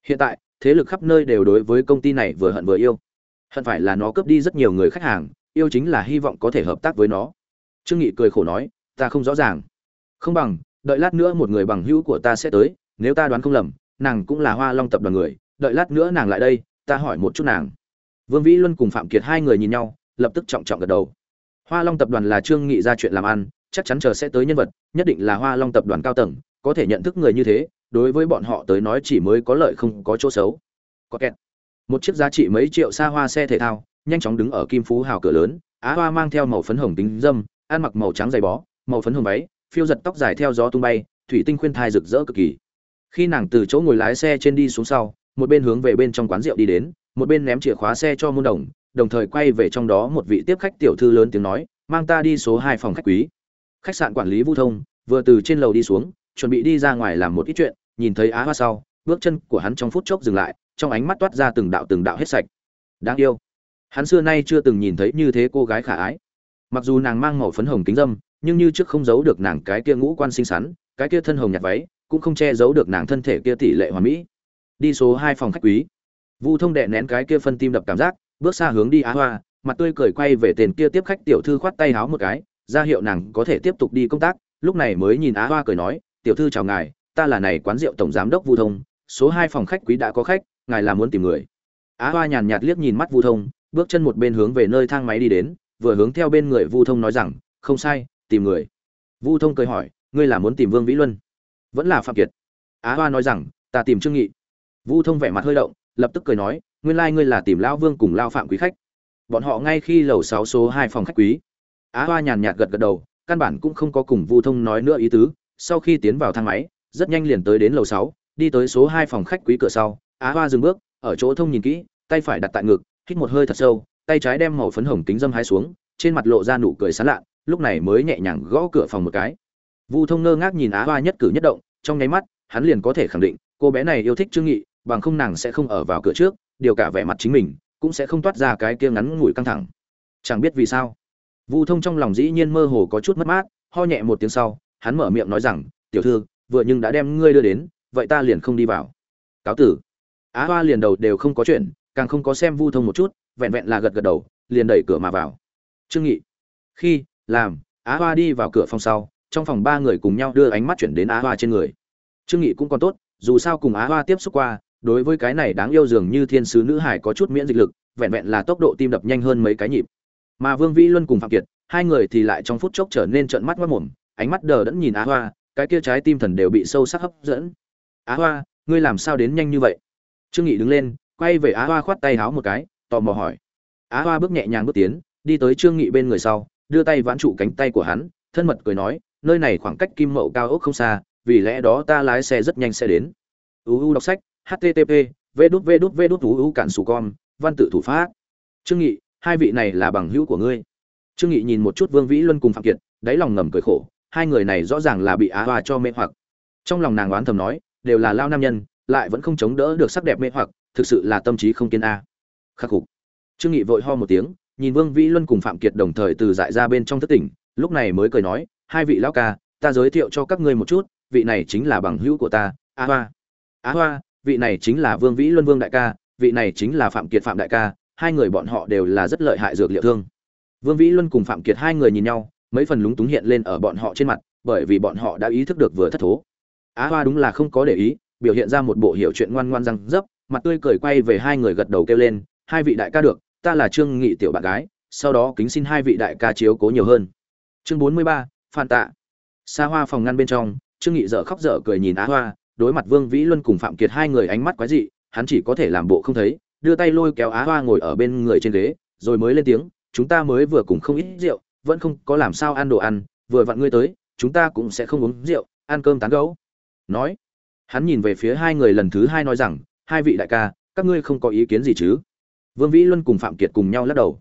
[SPEAKER 1] Hiện tại, thế lực khắp nơi đều đối với công ty này vừa hận vừa yêu. Hận phải là nó cướp đi rất nhiều người khách hàng, yêu chính là hy vọng có thể hợp tác với nó. Trương nghị cười khổ nói, ta không rõ ràng. Không bằng, đợi lát nữa một người bằng hữu của ta sẽ tới, nếu ta đoán không lầm, nàng cũng là hoa long tập đoàn người, đợi lát nữa nàng lại đây, ta hỏi một chút nàng vương vĩ luân cùng phạm kiệt hai người nhìn nhau, lập tức trọng trọng gật đầu. Hoa long tập đoàn là trương nghị ra chuyện làm ăn, chắc chắn chờ sẽ tới nhân vật, nhất định là hoa long tập đoàn cao tầng, có thể nhận thức người như thế, đối với bọn họ tới nói chỉ mới có lợi không có chỗ xấu. Có kẹt. Một chiếc giá trị mấy triệu xa hoa xe thể thao, nhanh chóng đứng ở kim phú hào cửa lớn, á hoa mang theo màu phấn hồng tính dâm, ăn mặc màu trắng dày bó, màu phấn hồng váy, phiêu giật tóc dài theo gió tung bay, thủy tinh khuyên thai rực rỡ cực kỳ. Khi nàng từ chỗ ngồi lái xe trên đi xuống sau, một bên hướng về bên trong quán rượu đi đến một bên ném chìa khóa xe cho môn đồng đồng thời quay về trong đó một vị tiếp khách tiểu thư lớn tiếng nói, mang ta đi số hai phòng khách quý. Khách sạn quản lý vu thông vừa từ trên lầu đi xuống, chuẩn bị đi ra ngoài làm một ít chuyện, nhìn thấy á hoa sau, bước chân của hắn trong phút chốc dừng lại, trong ánh mắt toát ra từng đạo từng đạo hết sạch. Đáng yêu. Hắn xưa nay chưa từng nhìn thấy như thế cô gái khả ái. Mặc dù nàng mang màu phấn hồng kính dâm, nhưng như trước không giấu được nàng cái kia ngũ quan xinh xắn, cái kia thân hồng nhạt váy, cũng không che giấu được nàng thân thể kia tỷ lệ hoàn mỹ. Đi số hai phòng khách quý vu thông đệ nén cái kia phân tim đập cảm giác, bước xa hướng đi á hoa, mặt tươi cười quay về tên kia tiếp khách tiểu thư khoát tay háo một cái, ra hiệu nàng có thể tiếp tục đi công tác, lúc này mới nhìn á hoa cười nói, tiểu thư chào ngài, ta là này quán rượu tổng giám đốc vu thông, số hai phòng khách quý đã có khách, ngài là muốn tìm người. Á hoa nhàn nhạt liếc nhìn mắt vu thông, bước chân một bên hướng về nơi thang máy đi đến, vừa hướng theo bên người vu thông nói rằng, không sai, tìm người. Vu thông cười hỏi, ngươi là muốn tìm vương vĩ luân? Vẫn là phạm kiệt. Á hoa nói rằng, ta tìm trương nghị. Vu thông vẻ mặt hơi động lập tức cười nói, nguyên lai like ngươi là tìm lão vương cùng lao phạm quý khách. Bọn họ ngay khi lầu sáu số hai phòng khách quý. Á hoa nhàn nhạt gật gật đầu, căn bản cũng không có cùng vu thông nói nữa ý tứ. Sau khi tiến vào thang máy, rất nhanh liền tới đến lầu sáu, đi tới số hai phòng khách quý cửa sau, á hoa dừng bước, ở chỗ thông nhìn kỹ, tay phải đặt tại ngực, hít một hơi thật sâu, tay trái đem màu phấn hồng kính dâm hai xuống, trên mặt lộ ra nụ cười sán lạ lúc này mới nhẹ nhàng gõ cửa phòng một cái. Vu thông ngơ ngác nhìn á hoa nhất cử nhất động, trong nháy mắt, hắn liền có thể khẳng định, cô bé này yêu thích trương nghị bằng không nàng sẽ không ở vào cửa trước, điều cả vẻ mặt chính mình, cũng sẽ không toát ra cái kia ngắn ngủi căng thẳng. Chẳng biết vì sao, vu thông trong lòng dĩ nhiên mơ hồ có chút mất mát, ho nhẹ một tiếng sau, hắn mở miệng nói rằng, tiểu thư, vừa nhưng đã đem ngươi đưa đến, vậy ta liền không đi vào. Cáo tử. Á hoa liền đầu đều không có chuyện, càng không có xem vu thông một chút, vẹn vẹn là gật gật đầu, liền đẩy cửa mà vào. Trương nghị. Khi, làm. Á hoa đi vào cửa phòng sau, trong phòng ba người cùng nhau đưa ánh mắt chuyển đến á hoa trên người. Trương nghị cũng còn tốt, dù sao cùng á hoa tiếp xúc qua đối với cái này đáng yêu dường như thiên sứ nữ hải có chút miễn dịch lực, vẹn vẹn là tốc độ tim đập nhanh hơn mấy cái nhịp. Mà vương vĩ luân cùng phạm kiệt, hai người thì lại trong phút chốc trở nên trợn mắt mất mồm, ánh mắt đờ đẫn nhìn á hoa, cái kia trái tim thần đều bị sâu sắc hấp dẫn. Á hoa, ngươi làm sao đến nhanh như vậy? Trương nghị đứng lên, quay về á hoa khoát tay háo một cái, tò mò hỏi. Á hoa bước nhẹ nhàng bước tiến, đi tới trương nghị bên người sau, đưa tay vãn trụ cánh tay của hắn, thân mật cười nói, nơi này khoảng cách kim mậu cao ốc không xa, vì lẽ đó ta lái xe rất nhanh sẽ đến. Uu đọc sách http v đút v đút v đút uu cản sù con văn tự thủ pháp. Trương nghị, hai vị này là bằng hữu của ngươi. Trương nghị nhìn một chút vương vĩ luân cùng phạm kiệt, đáy lòng ngầm cười khổ, hai người này rõ ràng là bị á hoa cho mê hoặc. Trong lòng nàng oán thầm nói, đều là lao nam nhân, lại vẫn không chống đỡ được sắc đẹp mê hoặc, thực sự là tâm trí không kiên a. Khắc phục. Trương nghị vội ho một tiếng, nhìn vương vĩ luân cùng phạm kiệt đồng thời từ dại ra bên trong thất tỉnh, lúc này mới cười nói, hai vị lão ca, ta giới thiệu cho các ngươi một chút, vị này chính là bằng hữu của ta, á hoa. Á hoa vị này chính là vương vĩ luân vương đại ca, vị này chính là phạm kiệt phạm đại ca, hai người bọn họ đều là rất lợi hại dược liệu thương. Vương vĩ luân cùng phạm kiệt hai người nhìn nhau, mấy phần lúng túng hiện lên ở bọn họ trên mặt, bởi vì bọn họ đã ý thức được vừa thất thố. Á hoa đúng là không có để ý, biểu hiện ra một bộ hiểu chuyện ngoan ngoan răng dấp, mặt tươi cười quay về hai người gật đầu kêu lên, hai vị đại ca được, ta là trương nghị tiểu bạn gái, sau đó kính xin hai vị đại ca chiếu cố nhiều hơn. Chương bốn mươi ba tạ. Sa hoa phòng ngăn bên trong, trương nghị dở khóc dở cười nhìn á hoa đối mặt vương vĩ luân cùng phạm kiệt hai người ánh mắt quái dị hắn chỉ có thể làm bộ không thấy đưa tay lôi kéo á hoa ngồi ở bên người trên ghế rồi mới lên tiếng chúng ta mới vừa cùng không ít rượu vẫn không có làm sao ăn đồ ăn vừa vặn ngươi tới chúng ta cũng sẽ không uống rượu ăn cơm tán gẫu. nói hắn nhìn về phía hai người lần thứ hai nói rằng hai vị đại ca các ngươi không có ý kiến gì chứ vương vĩ luân cùng phạm kiệt cùng nhau lắc đầu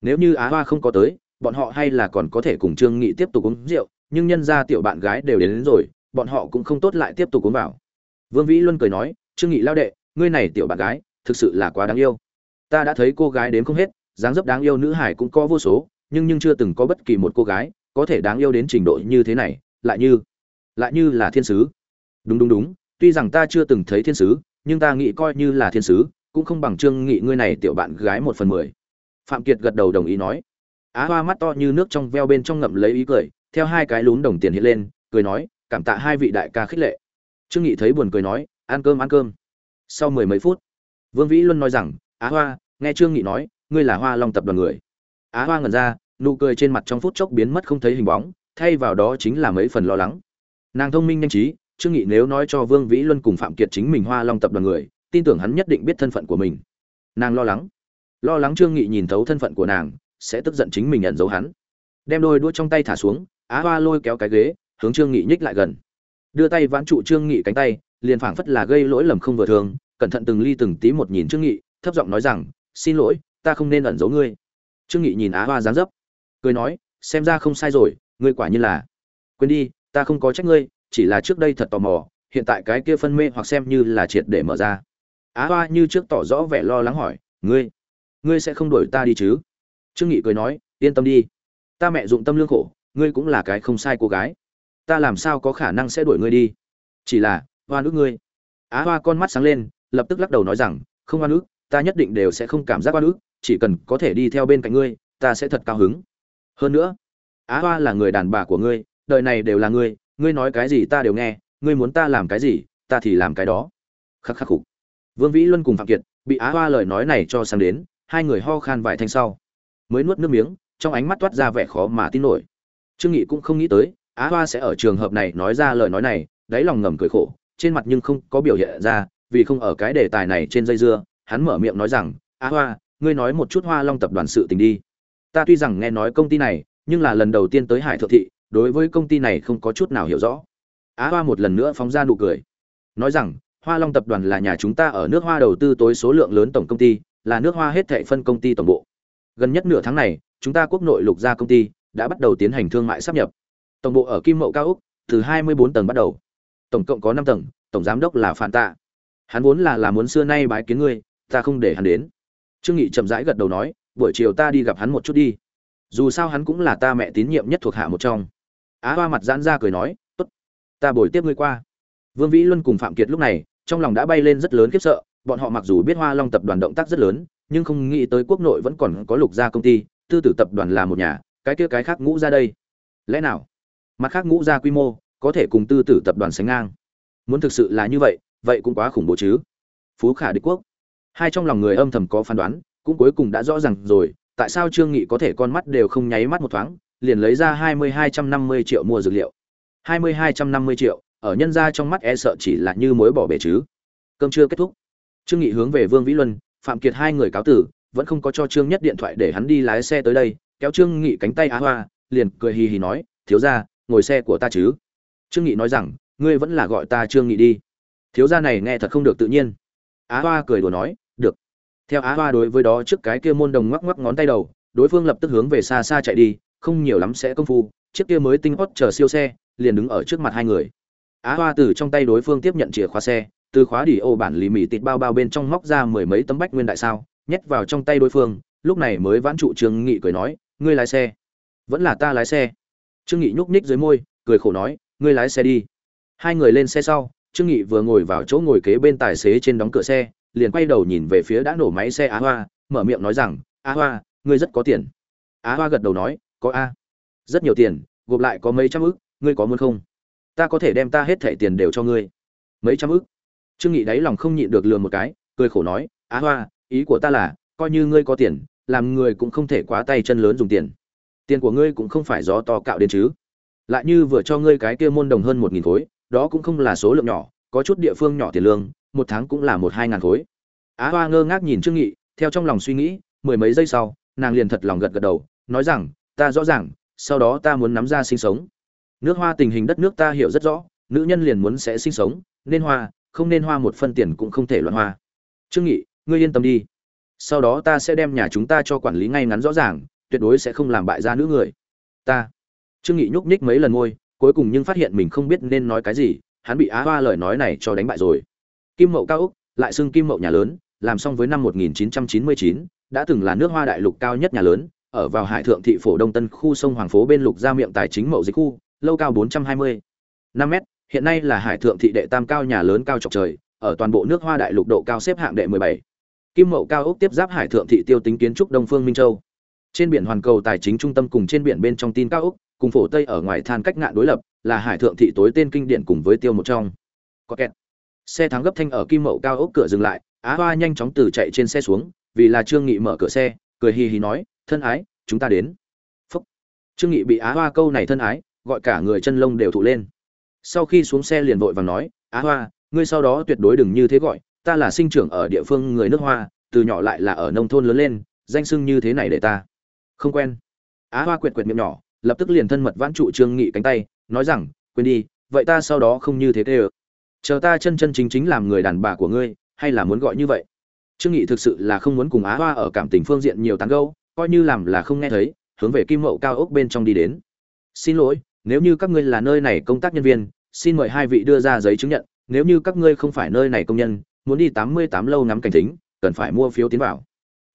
[SPEAKER 1] nếu như á hoa không có tới bọn họ hay là còn có thể cùng trương nghị tiếp tục uống rượu nhưng nhân gia tiểu bạn gái đều đến, đến rồi bọn họ cũng không tốt lại tiếp tục uống vào. Vương vĩ luân cười nói, trương nghị lao đệ, ngươi này tiểu bạn gái, thực sự là quá đáng yêu. Ta đã thấy cô gái đến không hết, dáng dấp đáng yêu nữ hải cũng có vô số, nhưng nhưng chưa từng có bất kỳ một cô gái có thể đáng yêu đến trình độ như thế này, lại như lại như là thiên sứ. Đúng đúng đúng, tuy rằng ta chưa từng thấy thiên sứ, nhưng ta nghĩ coi như là thiên sứ, cũng không bằng trương nghị ngươi này tiểu bạn gái một phần mười. Phạm kiệt gật đầu đồng ý nói. Á hoa mắt to như nước trong veo bên trong ngậm lấy ý cười, theo hai cái lún đồng tiền hiện lên, cười nói cảm tạ hai vị đại ca khích lệ. Trương nghị thấy buồn cười nói, ăn cơm ăn cơm. Sau mười mấy phút, vương vĩ luân nói rằng, á hoa, nghe trương nghị nói, ngươi là hoa long tập đoàn người. Á hoa ngẩn ra, nụ cười trên mặt trong phút chốc biến mất không thấy hình bóng, thay vào đó chính là mấy phần lo lắng. Nàng thông minh nhanh trí, trương nghị nếu nói cho vương vĩ luân cùng phạm kiệt chính mình hoa long tập đoàn người, tin tưởng hắn nhất định biết thân phận của mình. Nàng lo lắng. Lo lắng trương nghị nhìn thấu thân phận của nàng, sẽ tức giận chính mình nhận dấu hắn. Đem đôi đuôi trong tay thả xuống, á hoa lôi kéo cái ghế hướng trương nghị nhích lại gần. Đưa tay vãn trụ trương nghị cánh tay, liền phảng phất là gây lỗi lầm không vừa thường, cẩn thận từng ly từng tí một nhìn trương nghị, thấp giọng nói rằng, xin lỗi, ta không nên ẩn giấu ngươi. Trương nghị nhìn á hoa dáng dấp, cười nói, xem ra không sai rồi, ngươi quả nhiên là quên đi, ta không có trách ngươi, chỉ là trước đây thật tò mò, hiện tại cái kia phân mê hoặc xem như là triệt để mở ra. Á hoa như trước tỏ rõ vẻ lo lắng hỏi, ngươi ngươi sẽ không đuổi ta đi chứ? Trương nghị cười nói, yên tâm đi, ta mẹ dụng tâm lương khổ, ngươi cũng là cái không sai cô gái ta làm sao có khả năng sẽ đuổi ngươi đi? Chỉ là hoa nước ngươi. Á hoa con mắt sáng lên, lập tức lắc đầu nói rằng, không hoa nước ta nhất định đều sẽ không cảm giác hoa nước chỉ cần có thể đi theo bên cạnh ngươi, ta sẽ thật cao hứng. Hơn nữa, á hoa là người đàn bà của ngươi, đời này đều là ngươi ngươi nói cái gì ta đều nghe, ngươi muốn ta làm cái gì, ta thì làm cái đó. Khắc khắc khục. Vương vĩ luân cùng phạm kiệt bị á hoa lời nói này cho sang đến, hai người ho khan vài thanh sau. Mới nuốt nước miếng, trong ánh mắt toát ra vẻ khó mà tin nổi. Trương nghị cũng không nghĩ tới á hoa sẽ ở trường hợp này nói ra lời nói này, đáy lòng ngầm cười khổ, trên mặt nhưng không có biểu hiện ra, vì không ở cái đề tài này trên dây dưa, hắn mở miệng nói rằng, á hoa, ngươi nói một chút hoa long tập đoàn sự tình đi. Ta tuy rằng nghe nói công ty này, nhưng là lần đầu tiên tới hải thượng thị, đối với công ty này không có chút nào hiểu rõ. Á hoa một lần nữa phóng ra nụ cười. Nói rằng, hoa long tập đoàn là nhà chúng ta ở nước hoa đầu tư tối số lượng lớn tổng công ty, là nước hoa hết thệ phân công ty tổng bộ. Gần nhất nửa tháng này, chúng ta quốc nội lục gia công ty đã bắt đầu tiến hành thương mại sắp nhập tổng bộ ở kim mậu cao úc, từ 24 tầng bắt đầu. Tổng cộng có 5 tầng, tổng giám đốc là phản tạ. Hắn vốn là là muốn xưa nay bái kiến ngươi, ta không để hắn đến. Trương nghị chậm rãi gật đầu nói, buổi chiều ta đi gặp hắn một chút đi. Dù sao hắn cũng là ta mẹ tín nhiệm nhất thuộc hạ một trong. Á hoa mặt giãn ra cười nói, tốt, ta bồi tiếp ngươi qua. Vương vĩ luân cùng phạm kiệt lúc này, trong lòng đã bay lên rất lớn khiếp sợ, bọn họ mặc dù biết hoa long tập đoàn động tác rất lớn, nhưng không nghĩ tới quốc nội vẫn còn có lục gia công ty, tư tử tập đoàn là một nhà, cái kia cái khác ngũ ra đây. Lẽ nào? Mặt khác ngũ gia quy mô, có thể cùng tư tử tập đoàn sánh ngang. Muốn thực sự là như vậy vậy cũng quá khủng bố chứ. Phú khả đế quốc. Hai trong lòng người âm thầm có phán đoán, cũng cuối cùng đã rõ ràng rồi, tại sao trương nghị có thể con mắt đều không nháy mắt một thoáng, liền lấy ra hai mươi hai trăm năm mươi triệu mua dược liệu. hai mươi hai trăm năm mươi triệu, ở nhân ra trong mắt e sợ chỉ là như mối bỏ bể chứ. Cơm chưa kết thúc. Trương nghị hướng về vương vĩ luân, phạm kiệt hai người cáo tử, vẫn không có cho trương nhất điện thoại để hắn đi lái xe tới đây, kéo trương nghị cánh tay á hoa, liền cười hì hì nói, thiếu gia ngồi xe của ta chứ? Trương nghị nói rằng, ngươi vẫn là gọi ta trương nghị đi. Thiếu gia này nghe thật không được tự nhiên. Á hoa cười đùa nói, được. Theo á hoa đối với đó trước cái kia môn đồng ngoắc ngoắc ngón tay đầu, đối phương lập tức hướng về xa xa chạy đi, không nhiều lắm sẽ công phu, chiếc kia mới tinh hót chờ siêu xe, liền đứng ở trước mặt hai người. Á hoa từ trong tay đối phương tiếp nhận chìa khóa xe, từ khóa đỉ ô bản lì mì tịt bao bao bên trong móc ra mười mấy tấm bách nguyên đại sao, nhét vào trong tay đối phương, lúc này mới vãn trụ trương nghị cười nói, ngươi lái xe. Vẫn là ta lái xe trương nghị nhúc nhích dưới môi, cười khổ nói, ngươi lái xe đi. Hai người lên xe sau, trương nghị vừa ngồi vào chỗ ngồi kế bên tài xế trên đóng cửa xe, liền quay đầu nhìn về phía đã nổ máy xe á hoa, mở miệng nói rằng, á hoa, ngươi rất có tiền. Á hoa gật đầu nói, có a. Rất nhiều tiền, gộp lại có mấy trăm ức, ngươi có muốn không? Ta có thể đem ta hết thẻ tiền đều cho ngươi. Mấy trăm ức? Trương nghị đáy lòng không nhịn được lừa một cái, cười khổ nói, á hoa, ý của ta là, coi như ngươi có tiền, làm người cũng không thể quá tay chân lớn dùng tiền tiền của ngươi cũng không phải gió to cạo đến chứ. Lại như vừa cho ngươi cái kia môn đồng hơn một nghìn khối, đó cũng không là số lượng nhỏ, có chút địa phương nhỏ tiền lương, một tháng cũng là một hai ngàn khối. Á hoa ngơ ngác nhìn trương nghị, theo trong lòng suy nghĩ, mười mấy giây sau, nàng liền thật lòng gật gật đầu, nói rằng, ta rõ ràng, sau đó ta muốn nắm ra sinh sống. Nước hoa tình hình đất nước ta hiểu rất rõ, nữ nhân liền muốn sẽ sinh sống, nên hoa, không nên hoa một phân tiền cũng không thể loạn hoa. Trương nghị, ngươi yên tâm đi. Sau đó ta sẽ đem nhà chúng ta cho quản lý ngay ngắn rõ ràng tuyệt đối sẽ không làm bại gia nữ người. Ta. Trương nghị nhúc nhích mấy lần môi cuối cùng nhưng phát hiện mình không biết nên nói cái gì hắn bị á hoa lời nói này cho đánh bại rồi. Kim mậu cao úc lại xưng kim mậu nhà lớn làm xong với năm 1999, đã từng là nước hoa đại lục cao nhất nhà lớn ở vào hải thượng thị phổ đông tân khu sông hoàng phố bên lục gia miệng tài chính mậu dịch khu lâu cao 420 5 mét hiện nay là hải thượng thị đệ tam cao nhà lớn cao chọc trời ở toàn bộ nước hoa đại lục độ cao xếp hạng đệ 17. kim mậu cao úc tiếp giáp hải thượng thị tiêu tính kiến trúc đông phương minh châu trên biển hoàn cầu tài chính trung tâm cùng trên biển bên trong tin cao úc cùng phổ tây ở ngoài than cách ngạn đối lập, là hải thượng thị tối tên kinh điển cùng với tiêu một trong. Có kẹt. Xe thắng gấp thanh ở kim mậu cao ốc cửa dừng lại, á hoa nhanh chóng từ chạy trên xe xuống, vì là trương nghị mở cửa xe, cười hì hì nói, thân ái, chúng ta đến. Phúc. Trương nghị bị á hoa câu này thân ái, gọi cả người chân lông đều thụ lên. Sau khi xuống xe liền vội vàng nói, á hoa, ngươi sau đó tuyệt đối đừng như thế gọi, ta là sinh trưởng ở địa phương người nước hoa, từ nhỏ lại là ở nông thôn lớn lên, danh sưng như thế này để ta không quen. Á hoa quyệt quyệt miệng nhỏ, lập tức liền thân mật vãn trụ trương nghị cánh tay, nói rằng, quên đi, vậy ta sau đó không như thế thế ơ chờ ta chân chân chính chính làm người đàn bà của ngươi, hay là muốn gọi như vậy? Trương nghị thực sự là không muốn cùng á hoa ở cảm tình phương diện nhiều tán gẫu, coi như làm là không nghe thấy, hướng về kim mậu cao ốc bên trong đi đến. Xin lỗi, nếu như các ngươi là nơi này công tác nhân viên, xin mời hai vị đưa ra giấy chứng nhận, nếu như các ngươi không phải nơi này công nhân, muốn đi tám mươi tám lâu ngắm cảnh thính cần phải mua phiếu tiến vào.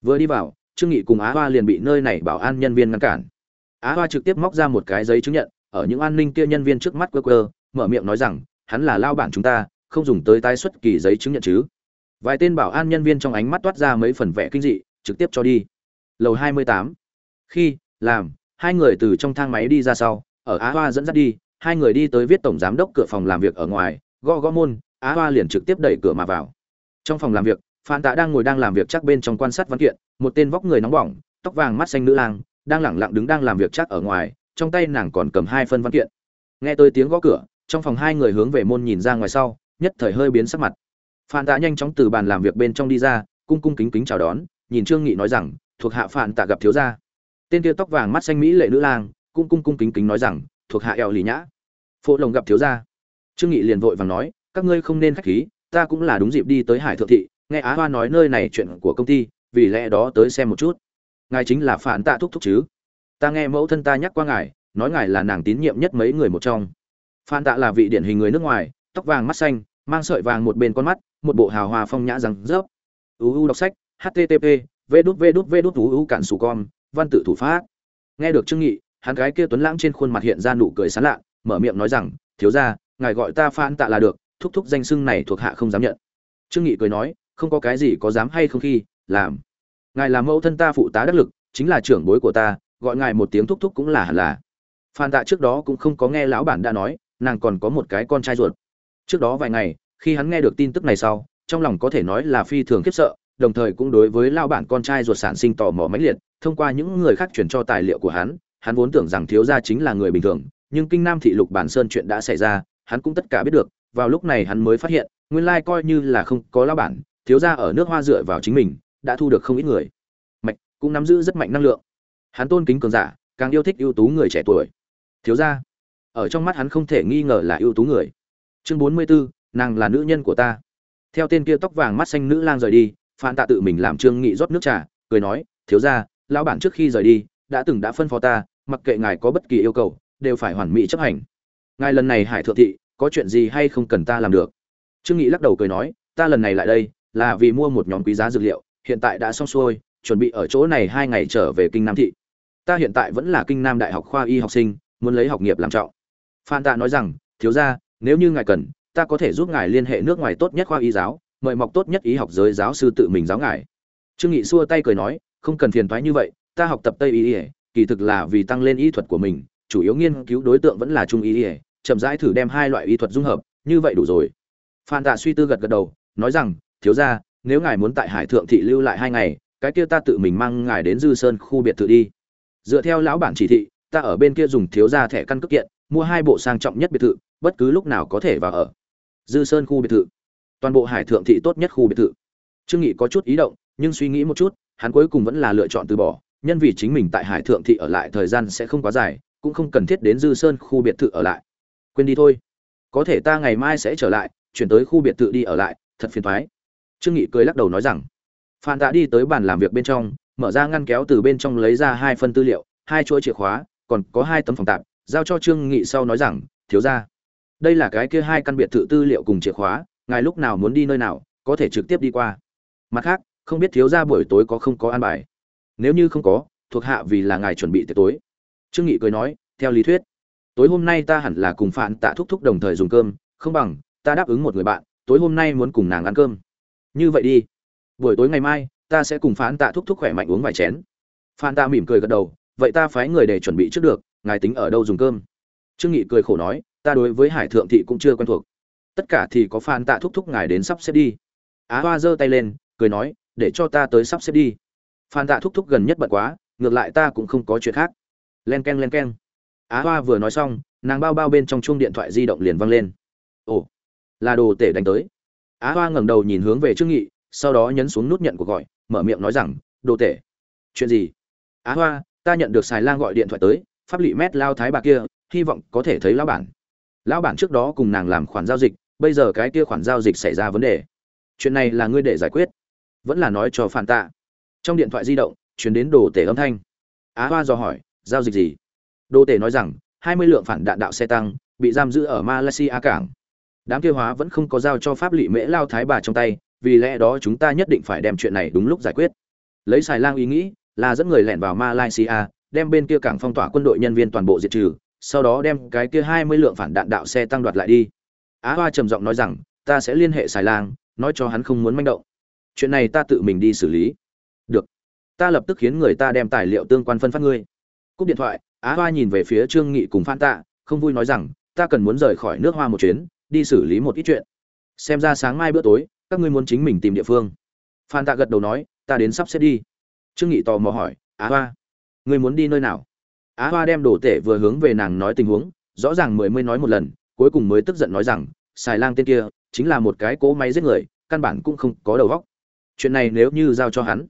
[SPEAKER 1] Vừa đi vào trương nghị cùng á hoa liền bị nơi này bảo an nhân viên ngăn cản. Á hoa trực tiếp móc ra một cái giấy chứng nhận, ở những an ninh kia nhân viên trước mắt quơ quơ, mở miệng nói rằng, hắn là lao bản chúng ta, không dùng tới tái xuất kỳ giấy chứng nhận chứ. Vài tên bảo an nhân viên trong ánh mắt toát ra mấy phần vẻ kinh dị, trực tiếp cho đi. Lầu hai mươi tám. Khi, làm, hai người từ trong thang máy đi ra sau, ở á hoa dẫn dắt đi, hai người đi tới viết tổng giám đốc cửa phòng làm việc ở ngoài, gõ gõ môn, á hoa liền trực tiếp đẩy cửa mà vào. Trong phòng làm việc, phan tạ đang ngồi đang làm việc chắc bên trong quan sát văn kiện một tên vóc người nóng bỏng, tóc vàng mắt xanh nữ lang, đang lẳng lặng đứng đang làm việc chắc ở ngoài, trong tay nàng còn cầm hai phân văn kiện. Nghe tới tiếng gõ cửa, trong phòng hai người hướng về môn nhìn ra ngoài sau, nhất thời hơi biến sắc mặt. Phan tạ nhanh chóng từ bàn làm việc bên trong đi ra, cung cung kính kính chào đón, nhìn trương nghị nói rằng, thuộc hạ phan tạ gặp thiếu gia. Tên kia tóc vàng mắt xanh mỹ lệ nữ lang, cung cung cung kính kính nói rằng, thuộc hạ eo lì nhã. Phụ lồng gặp thiếu gia. Trương nghị liền vội vàng nói, các ngươi không nên khách khí, ta cũng là đúng dịp đi tới hải thượng thị, nghe á hoa nói nơi này chuyện của công ty vì lẽ đó tới xem một chút. Ngài chính là phản tạ thúc thúc chứ? Ta nghe mẫu thân ta nhắc qua ngài, nói ngài là nàng tín nhiệm nhất mấy người một trong. Phan tạ là vị điển hình người nước ngoài, tóc vàng mắt xanh, mang sợi vàng một bên con mắt, một bộ hào hoa phong nhã rằng rớp. Uu đọc sách http v đút v đút v đút uu cản sù con, văn tự thủ pháp. Nghe được trương nghị, hắn gái kia tuấn lãng trên khuôn mặt hiện ra nụ cười sán lạ, mở miệng nói rằng, thiếu gia, ngài gọi ta phan tạ là được, thúc thúc danh xưng này thuộc hạ không dám nhận. Trương nghị cười nói, không có cái gì có dám hay không khi làm. Ngài là mẫu thân ta phụ tá đắc lực, chính là trưởng bối của ta, gọi ngài một tiếng thúc thúc cũng là hẳn là. Phan tạ trước đó cũng không có nghe lão bản đã nói, nàng còn có một cái con trai ruột. Trước đó vài ngày, khi hắn nghe được tin tức này sau, trong lòng có thể nói là phi thường khiếp sợ, đồng thời cũng đối với lao bản con trai ruột sản sinh tò mò mãnh liệt, thông qua những người khác chuyển cho tài liệu của hắn hắn vốn tưởng rằng thiếu gia chính là người bình thường, nhưng kinh nam thị lục bản sơn chuyện đã xảy ra, hắn cũng tất cả biết được, vào lúc này hắn mới phát hiện, nguyên lai coi như là không có lao bản, thiếu gia ở nước hoa dựa vào chính mình đã thu được không ít người. Mạch cũng nắm giữ rất mạnh năng lượng. Hắn tôn kính cường giả càng yêu thích ưu tú người trẻ tuổi. Thiếu gia ở trong mắt hắn không thể nghi ngờ là ưu tú người. Chương bốn mươi 44, nàng là nữ nhân của ta. Theo tên kia tóc vàng mắt xanh nữ lang rời đi phan tạ tự mình làm trương nghị rót nước trà cười nói thiếu gia lão bản trước khi rời đi đã từng đã phân phó ta mặc kệ ngài có bất kỳ yêu cầu đều phải hoàn mỹ chấp hành. Ngài lần này hải thượng thị có chuyện gì hay không cần ta làm được? Trương nghị lắc đầu cười nói ta lần này lại đây là vì mua một nhóm quý giá dược liệu hiện tại đã xong xuôi, chuẩn bị ở chỗ này hai ngày trở về kinh nam thị. Ta hiện tại vẫn là kinh nam đại học khoa y học sinh, muốn lấy học nghiệp làm trọng. Phan tạ nói rằng, thiếu gia, nếu như ngài cần, ta có thể giúp ngài liên hệ nước ngoài tốt nhất khoa y giáo, mời mọc tốt nhất y học giới giáo sư tự mình giáo ngài. Trương nghị xua tay cười nói, không cần phiền toái như vậy, ta học tập tây y kỳ thực là vì tăng lên y thuật của mình, chủ yếu nghiên cứu đối tượng vẫn là trung y, chậm rãi thử đem hai loại y thuật dung hợp, như vậy đủ rồi. Phan tạ suy tư gật gật đầu, nói rằng, thiếu gia nếu ngài muốn tại hải thượng thị lưu lại hai ngày, cái kia ta tự mình mang ngài đến dư sơn khu biệt thự đi. Dựa theo lão bản chỉ thị, ta ở bên kia dùng thiếu gia thẻ căn cước kiện, mua hai bộ sang trọng nhất biệt thự, bất cứ lúc nào có thể vào ở. Dư sơn khu biệt thự. Toàn bộ hải thượng thị tốt nhất khu biệt thự. Trương nghị có chút ý động, nhưng suy nghĩ một chút, hắn cuối cùng vẫn là lựa chọn từ bỏ. Nhân vì chính mình tại hải thượng thị ở lại thời gian sẽ không quá dài, cũng không cần thiết đến dư sơn khu biệt thự ở lại. Quên đi thôi. Có thể ta ngày mai sẽ trở lại, chuyển tới khu biệt thự đi ở lại, thật phiền toái trương nghị cười lắc đầu nói rằng, phan tạ đi tới bàn làm việc bên trong, mở ra ngăn kéo từ bên trong lấy ra hai phân tư liệu, hai chuỗi chìa khóa, còn có hai tấm phòng tạm giao cho trương nghị sau nói rằng, thiếu gia, đây là cái kia hai căn biệt thự tư liệu cùng chìa khóa, ngài lúc nào muốn đi nơi nào, có thể trực tiếp đi qua. Mặt khác, không biết thiếu gia buổi tối có không có an bài. Nếu như không có, thuộc hạ vì là ngài chuẩn bị tiệc tối. Trương nghị cười nói, theo lý thuyết, tối hôm nay ta hẳn là cùng phản tạ thúc thúc đồng thời dùng cơm, không bằng ta đáp ứng một người bạn, tối hôm nay muốn cùng nàng ăn cơm như vậy đi. Buổi tối ngày mai, ta sẽ cùng phán tạ thúc thúc khỏe mạnh uống vài chén. Phan tạ mỉm cười gật đầu, vậy ta phái người để chuẩn bị trước được, ngài tính ở đâu dùng cơm? Trương nghị cười khổ nói, ta đối với hải thượng thị cũng chưa quen thuộc. Tất cả thì có phan tạ thúc thúc ngài đến sắp xếp đi. Á hoa giơ tay lên, cười nói, để cho ta tới sắp xếp đi. Phan tạ thúc thúc gần nhất bận quá, ngược lại ta cũng không có chuyện khác. Len ken len ken. á hoa vừa nói xong, nàng bao bao bên trong chuông điện thoại di động liền văng lên. Ồ, là đồ tể đánh tới á hoa ngẩng đầu nhìn hướng về trương nghị, sau đó nhấn xuống nút nhận cuộc gọi, mở miệng nói rằng, đồ tể. Chuyện gì? Á hoa, ta nhận được xài lang gọi điện thoại tới, pháp lị mét lao thái bà kia, hy vọng có thể thấy lão bản. Lão bản trước đó cùng nàng làm khoản giao dịch, bây giờ cái kia khoản giao dịch xảy ra vấn đề. Chuyện này là ngươi để giải quyết. Vẫn là nói cho phản tạ. Trong điện thoại di động chuyển đến đồ tể âm thanh. Á hoa dò hỏi, giao dịch gì? Đồ tể nói rằng, hai mươi lượng phản đạn đạo xe tăng, bị giam giữ ở malaysia cảng đám kia hóa vẫn không có giao cho pháp lị mễ lao thái bà trong tay, vì lẽ đó chúng ta nhất định phải đem chuyện này đúng lúc giải quyết. Lấy xài lang ý nghĩ, là dẫn người lẻn vào malaysia, đem bên kia cảng phong tỏa quân đội nhân viên toàn bộ diệt trừ, sau đó đem cái kia hai mươi lượng phản đạn đạo xe tăng đoạt lại đi. Á hoa trầm giọng nói rằng, ta sẽ liên hệ xài lang, nói cho hắn không muốn manh động. Chuyện này ta tự mình đi xử lý. Được. Ta lập tức khiến người ta đem tài liệu tương quan phân phát ngươi. Cúp điện thoại, á hoa nhìn về phía trương nghị cùng phan tạ, không vui nói rằng, ta cần muốn rời khỏi nước hoa một chuyến đi xử lý một ít chuyện. Xem ra sáng mai bữa tối, các ngươi muốn chính mình tìm địa phương. Phan tạ gật đầu nói, ta đến sắp xếp đi. Trương nghị tò mò hỏi, á hoa, ngươi muốn đi nơi nào? Á hoa đem đồ tể vừa hướng về nàng nói tình huống, rõ ràng mười mươi nói một lần, cuối cùng mới tức giận nói rằng xài lang tên kia, chính là một cái cỗ máy giết người, căn bản cũng không có đầu óc. Chuyện này nếu như giao cho hắn,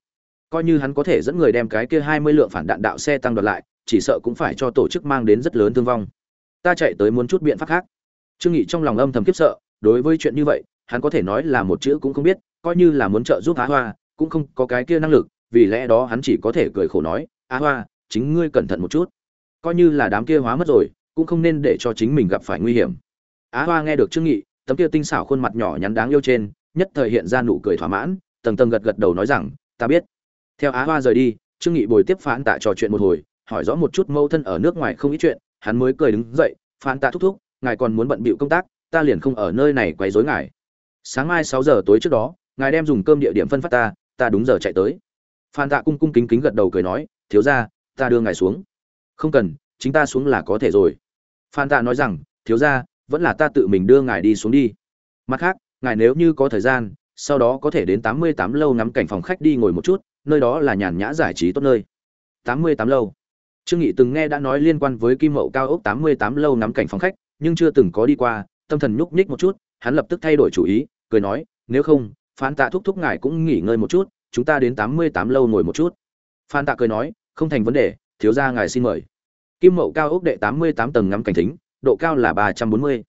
[SPEAKER 1] coi như hắn có thể dẫn người đem cái kia hai mươi lượng phản đạn đạo xe tăng đoạt lại, chỉ sợ cũng phải cho tổ chức mang đến rất lớn thương vong. Ta chạy tới muốn chút biện pháp khác trương nghị trong lòng âm thầm kiếp sợ, đối với chuyện như vậy, hắn có thể nói là một chữ cũng không biết, coi như là muốn trợ giúp á hoa, cũng không có cái kia năng lực, vì lẽ đó hắn chỉ có thể cười khổ nói, á hoa, chính ngươi cẩn thận một chút. Coi như là đám kia hóa mất rồi, cũng không nên để cho chính mình gặp phải nguy hiểm. Á hoa nghe được trương nghị, tấm kia tinh xảo khuôn mặt nhỏ nhắn đáng yêu trên, nhất thời hiện ra nụ cười thỏa mãn, tầng tầng gật gật đầu nói rằng, ta biết. Theo á hoa rời đi, trương nghị bồi tiếp phán tạ trò chuyện một hồi, hỏi rõ một chút mâu thân ở nước ngoài không ít chuyện, hắn mới cười đứng dậy, phán tạ thúc thúc ngài còn muốn bận bịu công tác, ta liền không ở nơi này quấy rối ngài. Sáng mai sáu giờ tối trước đó, ngài đem dùng cơm địa điểm phân phát ta ta đúng giờ chạy tới. Phan tạ cung cung kính kính gật đầu cười nói, thiếu gia, ta đưa ngài xuống. Không cần, chính ta xuống là có thể rồi. Phan tạ nói rằng, thiếu gia, vẫn là ta tự mình đưa ngài đi xuống đi. Mặt khác, ngài nếu như có thời gian, sau đó có thể đến tám mươi tám lâu ngắm cảnh phòng khách đi ngồi một chút, nơi đó là nhàn nhã giải trí tốt nơi. tám mươi tám lâu. Trương nghị từng nghe đã nói liên quan với kim mậu cao ốc tám mươi tám lâu ngắm cảnh phòng khách nhưng chưa từng có đi qua, tâm thần nhúc nhích một chút, hắn lập tức thay đổi chủ ý, cười nói, nếu không phan tạ thúc thúc ngài cũng nghỉ ngơi một chút, chúng ta đến tám mươi tám lâu ngồi một chút. Phan tạ cười nói, không thành vấn đề, thiếu gia ngài xin mời. Kim mậu cao ốc đệ tám mươi tám tầng ngắm cảnh thính, độ cao là ba trăm bốn mươi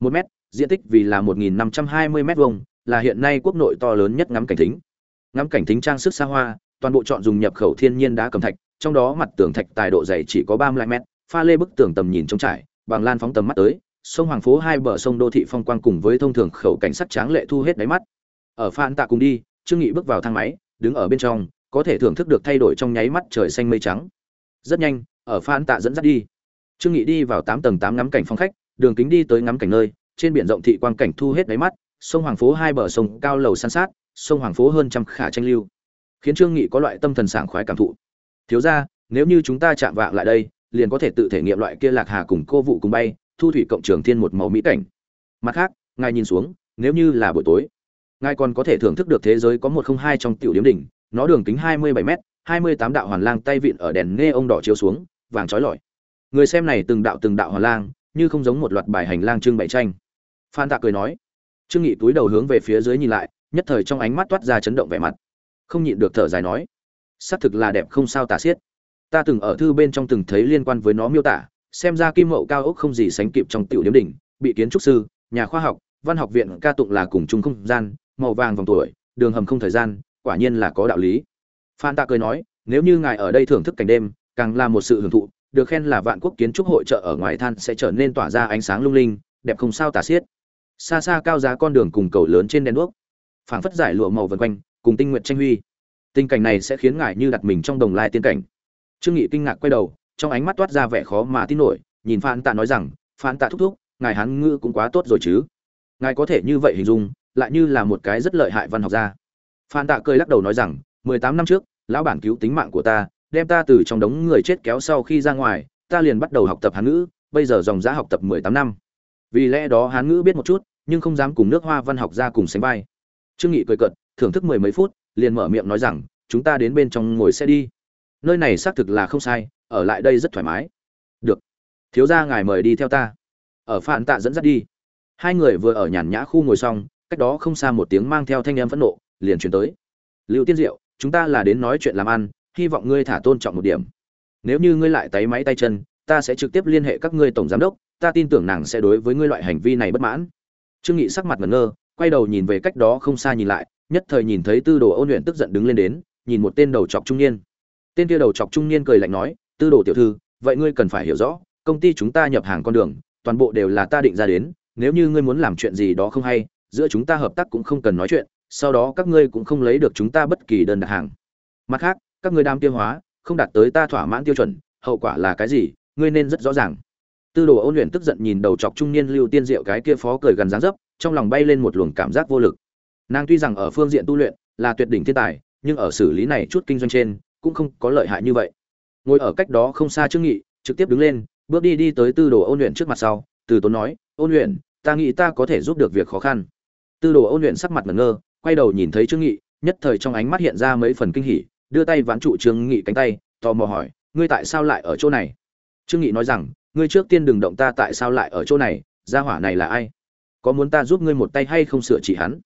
[SPEAKER 1] một mét, diện tích vì là một nghìn năm trăm hai mươi mét vuông, là hiện nay quốc nội to lớn nhất ngắm cảnh thính. Ngắm cảnh thính trang sức xa hoa, toàn bộ chọn dùng nhập khẩu thiên nhiên đá cầm thạch, trong đó mặt tường thạch tài độ dày chỉ có ba mươi mét, pha lê bức tường tầm nhìn trống trải bằng lan phóng tầm mắt tới, sông hoàng phố hai bờ sông đô thị phong quang cùng với thông thường khẩu cảnh sắc tráng lệ thu hết đáy mắt. Ở phan tạ cùng đi, trương nghị bước vào thang máy, đứng ở bên trong, có thể thưởng thức được thay đổi trong nháy mắt trời xanh mây trắng. Rất nhanh, ở phan tạ dẫn dắt đi. Trương nghị đi vào tám tầng tám ngắm cảnh phong khách, đường kính đi tới ngắm cảnh nơi, trên biển rộng thị quang cảnh thu hết đáy mắt, sông hoàng phố hai bờ sông cao lầu san sát, sông hoàng phố hơn trăm khả tranh lưu. Khiến trương nghị có loại tâm thần sảng khoái cảm thụ. Thiếu ra nếu như chúng ta chạm vạng lại đây liền có thể tự thể nghiệm loại kia lạc hà cùng cô vụ cùng bay, thu thủy cộng trường thiên một màu mỹ cảnh. Mặt khác, ngài nhìn xuống, nếu như là buổi tối, ngài còn có thể thưởng thức được thế giới có một không hai trong tiểu điếm đỉnh, nó đường kính hai mươi bảy m hai mươi tám đạo hoàn lang tay vịn ở đèn nghe ông đỏ chiếu xuống, vàng trói lọi. Người xem này từng đạo từng đạo hoàn lang, như không giống một loạt bài hành lang trưng bày tranh. Phan tạ cười nói, trương nghị túi đầu hướng về phía dưới nhìn lại, nhất thời trong ánh mắt toát ra chấn động vẻ mặt. Không nhịn được thở dài nói, xác thực là đẹp không sao tả xiết ta từng ở thư bên trong từng thấy liên quan với nó miêu tả, xem ra kim mậu cao ốc không gì sánh kịp trong tiểu điếm đỉnh, bị kiến trúc sư, nhà khoa học, văn học viện ca tụng là cùng chung không gian, màu vàng vòng tuổi, đường hầm không thời gian, quả nhiên là có đạo lý. Phan tạ cười nói, nếu như ngài ở đây thưởng thức cảnh đêm, càng là một sự hưởng thụ, được khen là vạn quốc kiến trúc hội trợ ở ngoài than sẽ trở nên tỏa ra ánh sáng lung linh, đẹp không sao tả xiết. Xa xa cao giá con đường cùng cầu lớn trên đèn đuốc, phảng phất giải lụa màu vần quanh, cùng tinh nguyện tranh huy. Tình cảnh này sẽ khiến ngài như đặt mình trong đồng lai tiên cảnh trương nghị kinh ngạc quay đầu, trong ánh mắt toát ra vẻ khó mà tin nổi, nhìn phan tạ nói rằng phan tạ thúc thúc, ngài hán ngữ cũng quá tốt rồi chứ. Ngài có thể như vậy hình dung, lại như là một cái rất lợi hại văn học gia. Phan tạ cười lắc đầu nói rằng, mười tám năm trước, lão bản cứu tính mạng của ta, đem ta từ trong đống người chết kéo sau khi ra ngoài, ta liền bắt đầu học tập hán ngữ, bây giờ dòng giá học tập mười tám năm. Vì lẽ đó hán ngữ biết một chút, nhưng không dám cùng nước hoa văn học ra cùng sánh vai. Trương nghị cười cợt, thưởng thức mười mấy phút, liền mở miệng nói rằng, chúng ta đến bên trong ngồi xe đi nơi này xác thực là không sai, ở lại đây rất thoải mái. Được. Thiếu gia ngài mời đi theo ta. Ở phản tạ dẫn dắt đi. Hai người vừa ở nhàn nhã khu ngồi xong, cách đó không xa một tiếng mang theo thanh em phẫn nộ, liền chuyển tới. Lưu tiên diệu, chúng ta là đến nói chuyện làm ăn, hy vọng ngươi thả tôn trọng một điểm. Nếu như ngươi lại tay máy tay chân, ta sẽ trực tiếp liên hệ các ngươi tổng giám đốc, ta tin tưởng nàng sẽ đối với ngươi loại hành vi này bất mãn. Trương nghị sắc mặt ngẩn ngơ, quay đầu nhìn về cách đó không xa nhìn lại, nhất thời nhìn thấy tư đồ ôn luyện tức giận đứng lên đến, nhìn một tên đầu chọc trung niên tên kia đầu chọc trung niên cười lạnh nói, tư đồ tiểu thư, vậy ngươi cần phải hiểu rõ, công ty chúng ta nhập hàng con đường, toàn bộ đều là ta định ra đến, nếu như ngươi muốn làm chuyện gì đó không hay, giữa chúng ta hợp tác cũng không cần nói chuyện, sau đó các ngươi cũng không lấy được chúng ta bất kỳ đơn đặt hàng. Mặt khác, các ngươi đam tiêu hóa, không đạt tới ta thỏa mãn tiêu chuẩn, hậu quả là cái gì, ngươi nên rất rõ ràng. Tư đồ ôn luyện tức giận nhìn đầu chọc trung niên lưu tiên diệu cái kia phó cười gần dáng dấp, trong lòng bay lên một luồng cảm giác vô lực. Nàng tuy rằng ở phương diện tu luyện là tuyệt đỉnh thiên tài, nhưng ở xử lý này chút kinh doanh trên cũng không có lợi hại như vậy. Ngồi ở cách đó không xa trương nghị, trực tiếp đứng lên, bước đi đi tới tư đồ ôn luyện trước mặt sau, từ tốn nói, ôn luyện, ta nghĩ ta có thể giúp được việc khó khăn. Tư đồ ôn luyện sắc mặt ngẩn ngơ, quay đầu nhìn thấy trương nghị, nhất thời trong ánh mắt hiện ra mấy phần kinh hỉ, đưa tay ván trụ trương nghị cánh tay, tò mò hỏi, ngươi tại sao lại ở chỗ này? Trương nghị nói rằng, ngươi trước tiên đừng động ta tại sao lại ở chỗ này, gia hỏa này là ai? Có muốn ta giúp ngươi một tay hay không sửa chỉ hắn?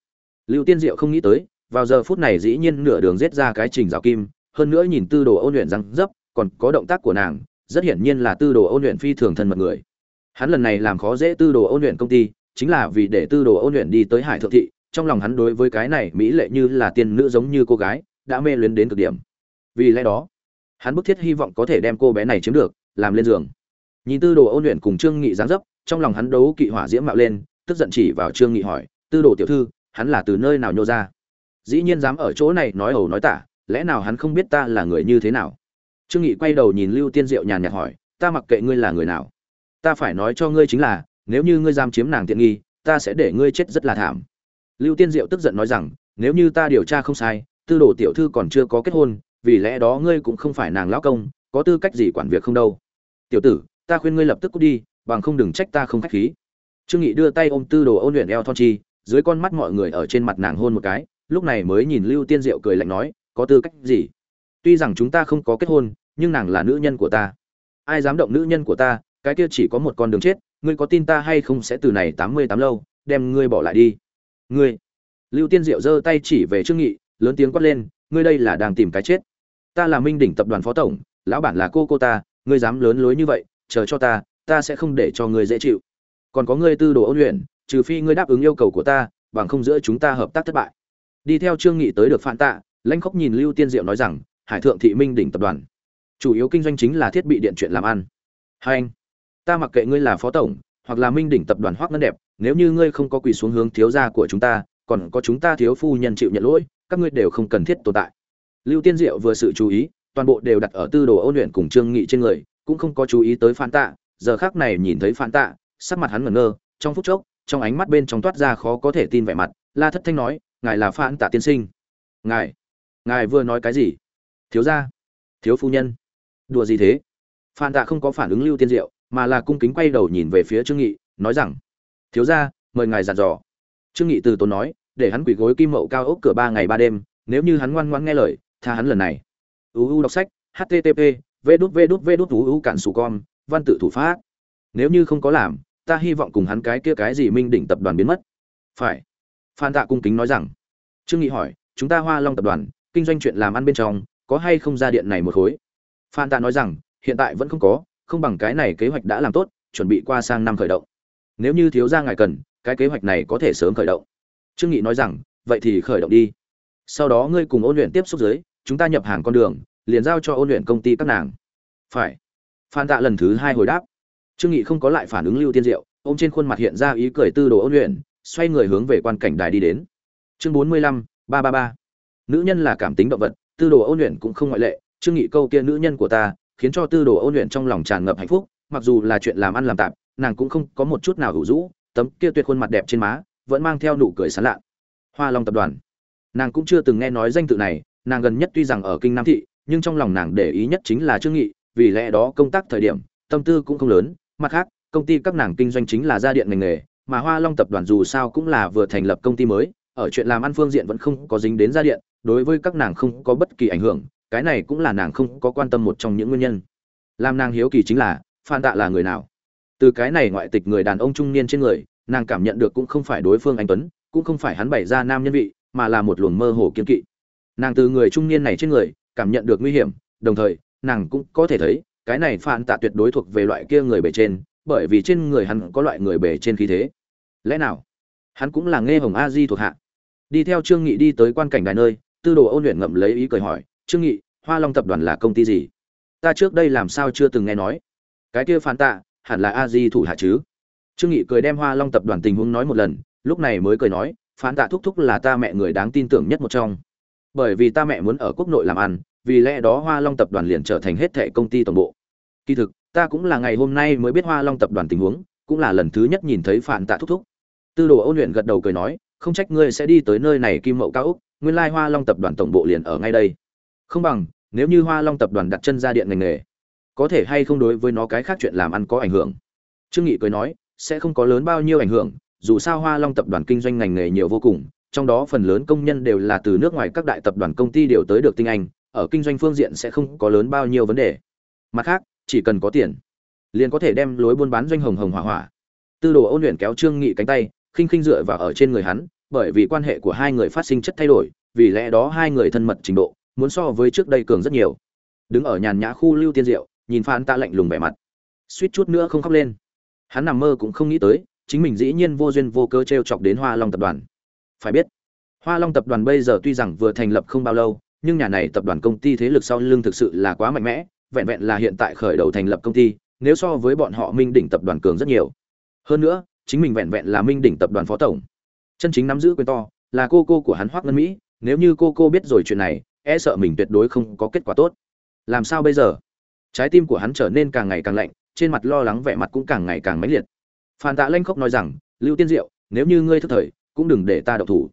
[SPEAKER 1] Lưu tiên diệu không nghĩ tới, vào giờ phút này dĩ nhiên nửa đường giết ra cái trình rào kim hơn nữa nhìn tư đồ ôn luyện răng dấp, còn có động tác của nàng, rất hiển nhiên là tư đồ ôn luyện phi thường thân mật người. Hắn lần này làm khó dễ tư đồ ôn luyện công ty, chính là vì để tư đồ ôn luyện đi tới hải thượng thị, trong lòng hắn đối với cái này mỹ lệ như là tiên nữ giống như cô gái, đã mê luyến đến cực điểm. Vì lẽ đó, hắn bức thiết hy vọng có thể đem cô bé này chiếm được, làm lên giường. Nhìn tư đồ ôn luyện cùng trương nghị giáng dấp, trong lòng hắn đấu kỵ hỏa diễm mạo lên, tức giận chỉ vào trương nghị hỏi, tư đồ tiểu thư, hắn là từ nơi nào nhô ra? Dĩ nhiên dám ở chỗ này nói ẩu nói tả lẽ nào hắn không biết ta là người như thế nào? Trương nghị quay đầu nhìn lưu tiên diệu nhàn nhạt hỏi, ta mặc kệ ngươi là người nào, ta phải nói cho ngươi chính là, nếu như ngươi giam chiếm nàng tiện nghi, ta sẽ để ngươi chết rất là thảm. Lưu tiên diệu tức giận nói rằng, nếu như ta điều tra không sai, tư đồ tiểu thư còn chưa có kết hôn, vì lẽ đó ngươi cũng không phải nàng lão công, có tư cách gì quản việc không đâu? Tiểu tử, ta khuyên ngươi lập tức cút đi, bằng không đừng trách ta không khách khí. Trương nghị đưa tay ôm tư đồ ôn luyện eo thon chi, dưới con mắt mọi người ở trên mặt nàng hôn một cái, lúc này mới nhìn lưu tiên diệu cười lạnh nói có tư cách gì? Tuy rằng chúng ta không có kết hôn, nhưng nàng là nữ nhân của ta. Ai dám động nữ nhân của ta, cái kia chỉ có một con đường chết, ngươi có tin ta hay không sẽ từ này tám mươi tám lâu, đem ngươi bỏ lại đi. Ngươi. Lưu tiên diệu giơ tay chỉ về trương nghị, lớn tiếng quát lên, ngươi đây là đang tìm cái chết. Ta là minh đỉnh tập đoàn phó tổng, lão bản là cô cô ta, ngươi dám lớn lối như vậy, chờ cho ta ta sẽ không để cho ngươi dễ chịu. Còn có ngươi tư đồ ôn luyện, trừ phi ngươi đáp ứng yêu cầu của ta, bằng không giữa chúng ta hợp tác thất bại. Đi theo trương nghị tới được phản tạ lãnh khóc nhìn lưu tiên diệu nói rằng, hải thượng thị minh đỉnh tập đoàn. Chủ yếu kinh doanh chính là thiết bị điện chuyện làm ăn. Hai anh, ta mặc kệ ngươi là phó tổng, hoặc là minh đỉnh tập đoàn hoác ngân đẹp, nếu như ngươi không có quỳ xuống hướng thiếu gia của chúng ta, còn có chúng ta thiếu phu nhân chịu nhận lỗi, các ngươi đều không cần thiết tồn tại. Lưu tiên diệu vừa sự chú ý, toàn bộ đều đặt ở tư đồ ôn luyện cùng trương nghị trên người, cũng không có chú ý tới phản tạ. Giờ khác này nhìn thấy phản tạ, sắc mặt hắn ngẩn ngơ, trong phút chốc, trong ánh mắt bên trong toát ra khó có thể tin vẻ mặt, la thất thanh nói, ngài là phản tạ tiên sinh. Ngài? Ngài vừa nói cái gì? Thiếu gia? Thiếu phu nhân? Đùa gì thế? Phan tạ không có phản ứng lưu tiên diệu, mà là cung kính quay đầu nhìn về phía trương nghị, nói rằng, thiếu gia, mời ngài dặn dò. Trương nghị từ tốn nói, để hắn quỳ gối kim mậu cao ốc cửa ba ngày ba đêm, nếu như hắn ngoan ngoãn nghe lời, tha hắn lần này. Uu đọc sách http v đút v đút v đút uu cản sủ con văn tự thủ pháp. Nếu như không có làm, ta hy vọng cùng hắn cái kia cái gì minh đỉnh tập đoàn biến mất. Phải. Phan tạ cung kính nói rằng, trương nghị hỏi, chúng ta hoa long tập đoàn kinh doanh chuyện làm ăn bên trong, có hay không ra điện này một khối? Phan tạ nói rằng, hiện tại vẫn không có, không bằng cái này kế hoạch đã làm tốt, chuẩn bị qua sang năm khởi động. Nếu như thiếu gia ngài cần, cái kế hoạch này có thể sớm khởi động. Trương nghị nói rằng, vậy thì khởi động đi. Sau đó ngươi cùng ôn luyện tiếp xúc dưới chúng ta nhập hàng con đường, liền giao cho ôn luyện công ty các nàng. Phải. Phan tạ lần thứ hai hồi đáp. Trương nghị không có lại phản ứng lưu tiên diệu, ôm trên khuôn mặt hiện ra ý cười tư đồ ôn luyện, xoay người hướng về quan cảnh đài đi đến. Chương bốn mươi lăm, ba ba ba nữ nhân là cảm tính động vật, tư đồ ôn luyện cũng không ngoại lệ. Trương nghị câu kia nữ nhân của ta, khiến cho tư đồ ôn luyện trong lòng tràn ngập hạnh phúc. Mặc dù là chuyện làm ăn làm tạm nàng cũng không có một chút nào hữu rũ tấm kia tuyệt khuôn mặt đẹp trên má, vẫn mang theo nụ cười sán lạ. Hoa long tập đoàn. Nàng cũng chưa từng nghe nói danh tự này. Nàng gần nhất tuy rằng ở kinh nam thị, nhưng trong lòng nàng để ý nhất chính là trương nghị, vì lẽ đó công tác thời điểm, tâm tư cũng không lớn. Mặt khác, công ty các nàng kinh doanh chính là gia điện ngành nghề, mà hoa long tập đoàn dù sao cũng là vừa thành lập công ty mới, ở chuyện làm ăn phương diện vẫn không có dính đến gia điện đối với các nàng không có bất kỳ ảnh hưởng, cái này cũng là nàng không có quan tâm một trong những nguyên nhân. Làm nàng hiếu kỳ chính là, phan tạ là người nào? Từ cái này ngoại tịch người đàn ông trung niên trên người, nàng cảm nhận được cũng không phải đối phương anh tuấn, cũng không phải hắn bày ra nam nhân vị, mà là một luồng mơ hồ kiên kỵ. Nàng từ người trung niên này trên người, cảm nhận được nguy hiểm, đồng thời, nàng cũng có thể thấy, cái này phan tạ tuyệt đối thuộc về loại kia người bề trên, bởi vì trên người hắn có loại người bề trên khí thế. Lẽ nào, hắn cũng là nghe hồng a di thuộc hạ? Đi theo trương nghị đi tới quan cảnh đài nơi tư đồ ôn luyện ngậm lấy ý cười hỏi, trương nghị, hoa long tập đoàn là công ty gì? Ta trước đây làm sao chưa từng nghe nói. Cái kia phản tạ, hẳn là a di thủ hạ chứ. Trương nghị cười đem hoa long tập đoàn tình huống nói một lần, lúc này mới cười nói, phản tạ thúc thúc là ta mẹ người đáng tin tưởng nhất một trong. Bởi vì ta mẹ muốn ở quốc nội làm ăn, vì lẽ đó hoa long tập đoàn liền trở thành hết thệ công ty tổng bộ. Kỳ thực, ta cũng là ngày hôm nay mới biết hoa long tập đoàn tình huống, cũng là lần thứ nhất nhìn thấy phản tạ thúc thúc. Tư đồ ôn luyện gật đầu cười nói, không trách ngươi sẽ đi tới nơi này kim mậu cao úc nguyên lai hoa long tập đoàn tổng bộ liền ở ngay đây. Không bằng, nếu như hoa long tập đoàn đặt chân ra điện ngành nghề, có thể hay không đối với nó cái khác chuyện làm ăn có ảnh hưởng? Trương nghị cười nói, sẽ không có lớn bao nhiêu ảnh hưởng, dù sao hoa long tập đoàn kinh doanh ngành nghề nhiều vô cùng, trong đó phần lớn công nhân đều là từ nước ngoài các đại tập đoàn công ty đều tới được tinh anh, ở kinh doanh phương diện sẽ không có lớn bao nhiêu vấn đề. Mặt khác, chỉ cần có tiền, liền có thể đem lối buôn bán doanh hồng hồng hỏa hỏa. Tư đồ ôn luyện kéo trương nghị cánh tay, khinh khinh dựa vào ở trên người hắn bởi vì quan hệ của hai người phát sinh chất thay đổi, vì lẽ đó hai người thân mật trình độ muốn so với trước đây cường rất nhiều. Đứng ở nhàn nhã khu lưu tiên diệu, nhìn phan ta lạnh lùng vẻ mặt. Suýt chút nữa không khóc lên. Hắn nằm mơ cũng không nghĩ tới, chính mình dĩ nhiên vô duyên vô cớ t r e o chọc đến hoa long tập đoàn. Phải biết, hoa long tập đoàn bây giờ tuy rằng vừa thành lập không bao lâu, nhưng nhà này tập đoàn công ty thế lực sau lưng thực sự là quá mạnh mẽ, vẹn vẹn là hiện tại khởi đầu thành lập công ty, nếu so với bọn họ minh đỉnh tập đoàn cường rất nhiều. Hơn nữa, chính mình vẹn vẹn là minh đỉnh tập đoàn phó tổng chân chính nắm giữ quyền to, là cô cô của hắn hoác ngân mỹ, nếu như cô cô biết rồi chuyện này e sợ mình tuyệt đối không có kết quả tốt. Làm sao bây giờ? Trái tim của hắn trở nên càng ngày càng lạnh, trên mặt lo lắng vẻ mặt cũng càng ngày càng mãnh liệt. Phan tạ lanh khóc nói rằng, lưu tiên diệu, nếu như ngươi thức thời, cũng đừng để ta độc thủ.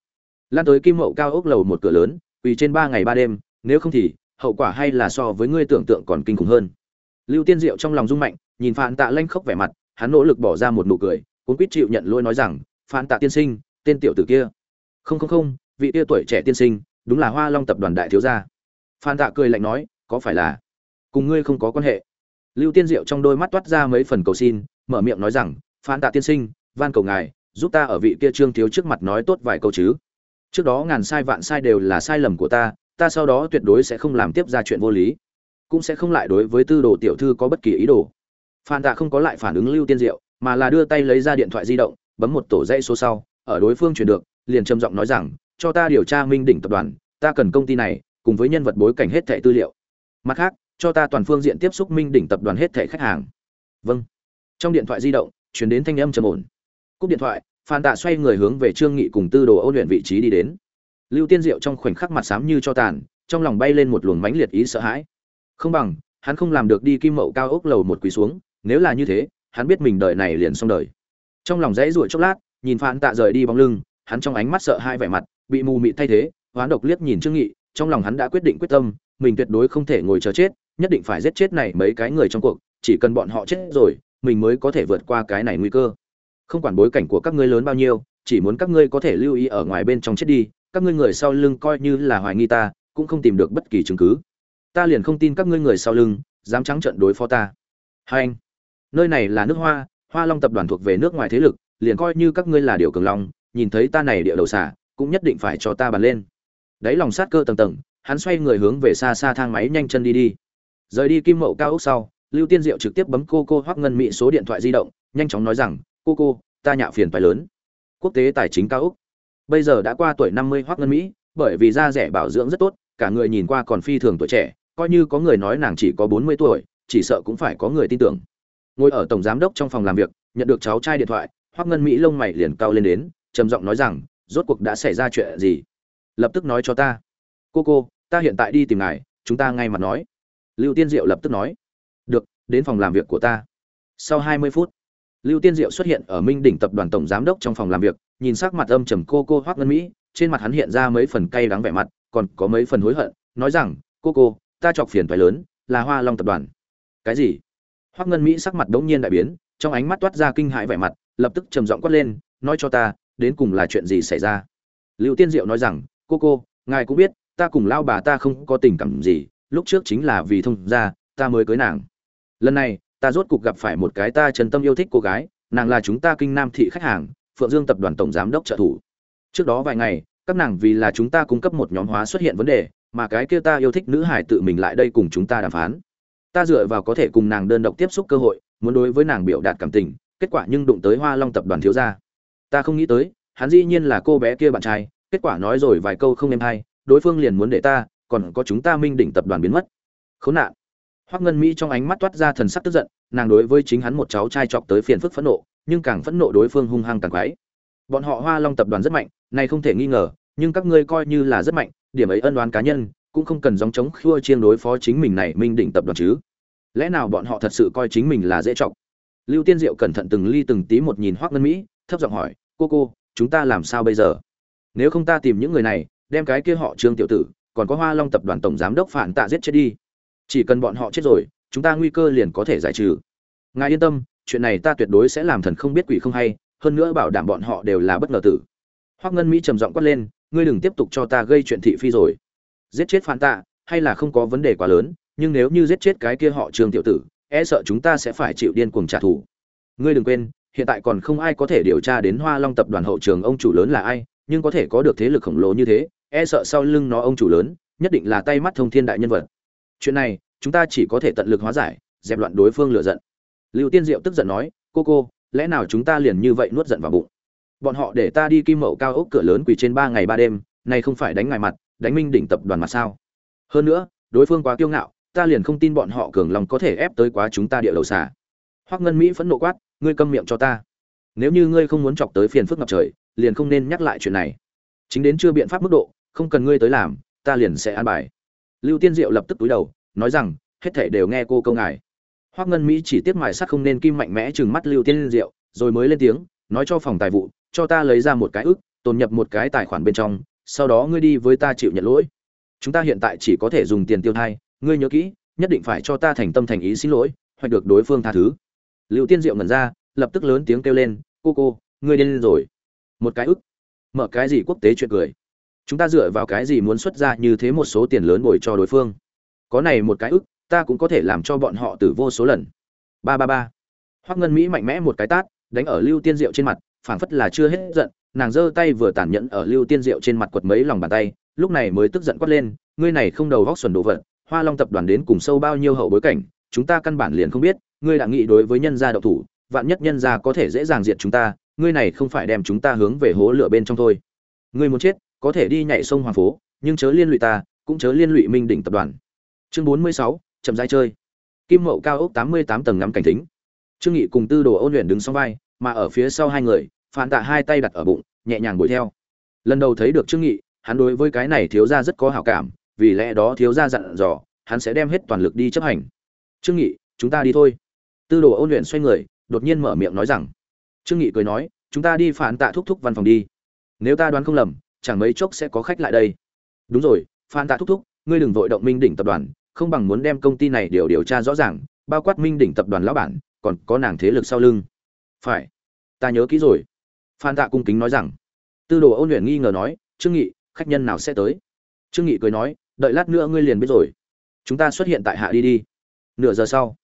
[SPEAKER 1] Lan tới kim mậu cao ốc lầu một cửa lớn, vì trên ba ngày ba đêm, nếu không thì, hậu quả hay là so với ngươi tưởng tượng còn kinh khủng hơn. Lưu tiên diệu trong lòng rung mạnh, nhìn phan tạ lanh khóc vẻ mặt, hắn nỗ lực bỏ ra một nụ cười cũng quyết chịu nhận lỗi nói rằng, phan tạ tiên sinh tên tiểu tử kia. Không không không, vị tia tuổi trẻ tiên sinh, đúng là hoa long tập đoàn đại thiếu gia. Phan tạ cười lạnh nói, có phải là cùng ngươi không có quan hệ? Lưu tiên diệu trong đôi mắt toát ra mấy phần cầu xin, mở miệng nói rằng, phan tạ tiên sinh, van cầu ngài, giúp ta ở vị kia trương thiếu trước mặt nói tốt vài câu chứ. Trước đó ngàn sai vạn sai đều là sai lầm của ta ta sau đó tuyệt đối sẽ không làm tiếp ra chuyện vô lý, cũng sẽ không lại đối với tư đồ tiểu thư có bất kỳ ý đồ. Phan tạ không có lại phản ứng lưu tiên diệu, mà là đưa tay lấy ra điện thoại di động, bấm một tổ dây số sau ở đối phương truyền được, liền trầm giọng nói rằng, cho ta điều tra minh đỉnh tập đoàn, ta cần công ty này, cùng với nhân vật bối cảnh hết thảy tư liệu. Mặt khác, cho ta toàn phương diện tiếp xúc minh đỉnh tập đoàn hết thảy khách hàng. Vâng. Trong điện thoại di động, truyền đến thanh âm trầm ổn. Cúp điện thoại, phan tạ xoay người hướng về trương nghị cùng tư đồ ôn luyện vị trí đi đến. Lưu tiên diệu trong khoảnh khắc mặt xám như cho tàn, trong lòng bay lên một luồng mãnh liệt ý sợ hãi. Không bằng, hắn không làm được đi kim mậu cao ốc lầu một quỳ xuống, nếu là như thế, hắn biết mình đời này liền xong đời. Trong lòng dãy rủa chốc lát nhìn phản tạ rời đi bóng lưng, hắn trong ánh mắt sợ hai vẻ mặt, bị mù mịt thay thế, hoán độc liếc nhìn trương nghị, trong lòng hắn đã quyết định quyết tâm, mình tuyệt đối không thể ngồi chờ chết, nhất định phải giết chết này mấy cái người trong cuộc, chỉ cần bọn họ chết rồi, mình mới có thể vượt qua cái này nguy cơ. Không quản bối cảnh của các ngươi lớn bao nhiêu, chỉ muốn các ngươi có thể lưu ý ở ngoài bên trong chết đi, các ngươi người sau lưng coi như là hoài nghi ta, cũng không tìm được bất kỳ chứng cứ. Ta liền không tin các ngươi người sau lưng, dám trắng trận đối phó ta. Hai anh, nơi này là nước hoa hoa long tập đoàn thuộc về nước ngoài thế lực liền coi như các ngươi là điều cường long, nhìn thấy ta này địa đầu xả cũng nhất định phải cho ta bàn lên. Đáy lòng sát cơ tầng tầng, hắn xoay người hướng về xa xa thang máy nhanh chân đi đi. Rời đi kim mậu cao ốc sau, lưu tiên diệu trực tiếp bấm cô cô hoắc ngân mỹ số điện thoại di động, nhanh chóng nói rằng, cô cô, ta nhạo phiền phải lớn. Quốc tế tài chính cao ốc bây giờ đã qua tuổi năm mươi hoắc ngân mỹ bởi vì da rẻ bảo dưỡng rất tốt, cả người nhìn qua còn phi thường tuổi trẻ, coi như có người nói nàng chỉ có bốn mươi tuổi, chỉ sợ cũng phải có người tin tưởng. Ngồi ở tổng giám đốc trong phòng làm việc, nhận được cháu trai điện thoại hoắc ngân mỹ lông mày liền cao lên đến, trầm giọng nói rằng, rốt cuộc đã xảy ra chuyện gì? Lập tức nói cho ta. Cô cô, ta hiện tại đi tìm ngài, chúng ta ngay mặt nói. Lưu tiên diệu lập tức nói. Được, đến phòng làm việc của ta. Sau hai mươi phút, lưu tiên diệu xuất hiện ở minh đỉnh tập đoàn tổng giám đốc trong phòng làm việc, nhìn sắc mặt âm trầm cô cô hoắc ngân mỹ, trên mặt hắn hiện ra mấy phần cay đắng vẻ mặt, còn có mấy phần hối hận, nói rằng, cô cô, ta chọc phiền phải lớn, là hoa long tập đoàn. Cái gì? Hoắc ngân mỹ sắc mặt đống nhiên đại biến, trong ánh mắt toát ra kinh hãi vẻ mặt lập tức trầm giọng quát lên, nói cho ta, đến cùng là chuyện gì xảy ra? Lưu tiên diệu nói rằng, cô cô, ngài cũng biết, ta cùng lao bà ta không có tình cảm gì, lúc trước chính là vì thông gia, ta mới cưới nàng. Lần này, ta rốt cục gặp phải một cái ta chân tâm yêu thích cô gái, nàng là chúng ta kinh nam thị khách hàng, phượng dương tập đoàn tổng giám đốc trợ thủ. Trước đó vài ngày, các nàng vì là chúng ta cung cấp một nhóm hóa xuất hiện vấn đề, mà cái kia ta yêu thích nữ hải tự mình lại đây cùng chúng ta đàm phán. Ta dựa vào có thể cùng nàng đơn độc tiếp xúc cơ hội, muốn đối với nàng biểu đạt cảm tình kết quả nhưng đụng tới hoa long tập đoàn thiếu gia. Ta không nghĩ tới, hắn dĩ nhiên là cô bé kia bạn trai, kết quả nói rồi vài câu không êm hay, đối phương liền muốn để ta, còn có chúng ta minh đỉnh tập đoàn biến mất. Khốn nạn. Hoắc ngân mỹ trong ánh mắt toát ra thần sắc tức giận, nàng đối với chính hắn một cháu trai chọc tới phiền phức phẫn nộ, nhưng càng phẫn nộ đối phương hung hăng càng quái. Bọn họ hoa long tập đoàn rất mạnh, này không thể nghi ngờ, nhưng các ngươi coi như là rất mạnh, điểm ấy ân oán cá nhân, cũng không cần dòng chống khua chiêng đối phó chính mình này minh đỉnh tập đoàn chứ. Lẽ nào bọn họ thật sự coi chính mình là dễ chọc? Lưu tiên diệu cẩn thận từng ly từng tí một nhìn hoắc ngân mỹ, thấp giọng hỏi, cô cô, chúng ta làm sao bây giờ? Nếu không ta tìm những người này, đem cái kia họ trương tiểu tử, còn có hoa long tập đoàn tổng giám đốc phản tạ giết chết đi. Chỉ cần bọn họ chết rồi, chúng ta nguy cơ liền có thể giải trừ. Ngài yên tâm, chuyện này ta tuyệt đối sẽ làm thần không biết quỷ không hay, hơn nữa bảo đảm bọn họ đều là bất ngờ tử. Hoắc ngân mỹ trầm giọng quát lên, ngươi đừng tiếp tục cho ta gây chuyện thị phi rồi. Giết chết phản tạ, hay là không có vấn đề quá lớn, nhưng nếu như giết chết cái kia họ trương tiểu tử e sợ chúng ta sẽ phải chịu điên cuồng trả thù. Ngươi đừng quên, hiện tại còn không ai có thể điều tra đến hoa long tập đoàn hậu trường ông chủ lớn là ai, nhưng có thể có được thế lực khổng lồ như thế e sợ sau lưng nó ông chủ lớn, nhất định là tay mắt thông thiên đại nhân vật. Chuyện này, chúng ta chỉ có thể tận lực hóa giải, dẹp loạn đối phương lựa giận. Lưu tiên diệu tức giận nói, cô cô, lẽ nào chúng ta liền như vậy nuốt giận vào bụng? Bọn họ để ta đi kim mậu cao ốc cửa lớn quỳ trên ba ngày ba đêm này không phải đánh ngài mặt, đánh minh đỉnh tập đoàn mà sao? Hơn nữa, đối phương quá kiêu ngạo ta liền không tin bọn họ cường lòng có thể ép tới quá chúng ta địa đầu xả hoắc ngân mỹ phẫn nộ quát, ngươi câm miệng cho ta. Nếu như ngươi không muốn chọc tới phiền phức ngập trời, liền không nên nhắc lại chuyện này. Chính đến chưa biện pháp mức độ, không cần ngươi tới làm, ta liền sẽ an bài. Lưu tiên diệu lập tức túi đầu, nói rằng, hết thể đều nghe cô câu ngài. Hoắc ngân mỹ chỉ tiếp mài sắt không nên kim mạnh mẽ chừng mắt lưu tiên diệu, rồi mới lên tiếng, nói cho phòng tài vụ, cho ta lấy ra một cái ức, tồn nhập một cái tài khoản bên trong, sau đó ngươi đi với ta chịu nhận lỗi. Chúng ta hiện tại chỉ có thể dùng tiền tiêu thai ngươi nhớ kỹ, nhất định phải cho ta thành tâm thành ý xin lỗi hoặc được đối phương tha thứ. Lưu tiên diệu ngẩn ra, lập tức lớn tiếng kêu lên, cô cô, ngươi điên rồi. Một cái ức, mở cái gì quốc tế chuyện cười. Chúng ta dựa vào cái gì muốn xuất ra như thế một số tiền lớn bồi cho đối phương? Có này một cái ức, ta cũng có thể làm cho bọn họ tử vô số lần. Ba ba ba. Hoắc ngân mỹ mạnh mẽ một cái tát, đánh ở lưu tiên diệu trên mặt, phảng phất là chưa hết giận, nàng giơ tay vừa tàn nhẫn ở lưu tiên diệu trên mặt quật mấy lòng bàn tay, lúc này mới tức giận quát lên, ngươi này không đầu góc xuẩn đồ vật hoa long tập đoàn đến cùng sâu bao nhiêu hậu bối cảnh, chúng ta căn bản liền không biết, ngươi đã nghĩ đối với nhân gia độc thủ, vạn nhất nhân gia có thể dễ dàng diệt chúng ta, ngươi này không phải đem chúng ta hướng về hố lửa bên trong thôi. Ngươi muốn chết, có thể đi nhảy sông hoàng phố, nhưng chớ liên lụy ta, cũng chớ liên lụy minh đỉnh tập đoàn. Chương bốn mươi sáu, chậm rãi chơi. Kim mậu cao ốc tám mươi tám tầng ngắm cảnh thính. Trương nghị cùng tư đồ ôn luyện đứng song vai, mà ở phía sau hai người phản tạ hai tay đặt ở bụng, nhẹ nhàng bồi theo. Lần đầu thấy được trương nghị, hắn đối với cái này thiếu gia rất có hảo cảm vì lẽ đó thiếu gia dặn dò, hắn sẽ đem hết toàn lực đi chấp hành. Trương nghị, chúng ta đi thôi. Tư đồ ôn luyện xoay người, đột nhiên mở miệng nói rằng, trương nghị cười nói, chúng ta đi phản tạ thúc thúc văn phòng đi. Nếu ta đoán không lầm, chẳng mấy chốc sẽ có khách lại đây. Đúng rồi, phản tạ thúc thúc, ngươi đừng vội động minh đỉnh tập đoàn, không bằng muốn đem công ty này điều điều tra rõ ràng, bao quát minh đỉnh tập đoàn lão bản, còn có nàng thế lực sau lưng. Phải. Ta nhớ kỹ rồi. Phan tạ cung kính nói rằng, tư đồ ôn luyện nghi ngờ nói, trương nghị, khách nhân nào sẽ tới? Trương nghị cười nói đợi lát nữa ngươi liền biết rồi. Chúng ta xuất hiện tại hạ đi đi. Nửa giờ sau,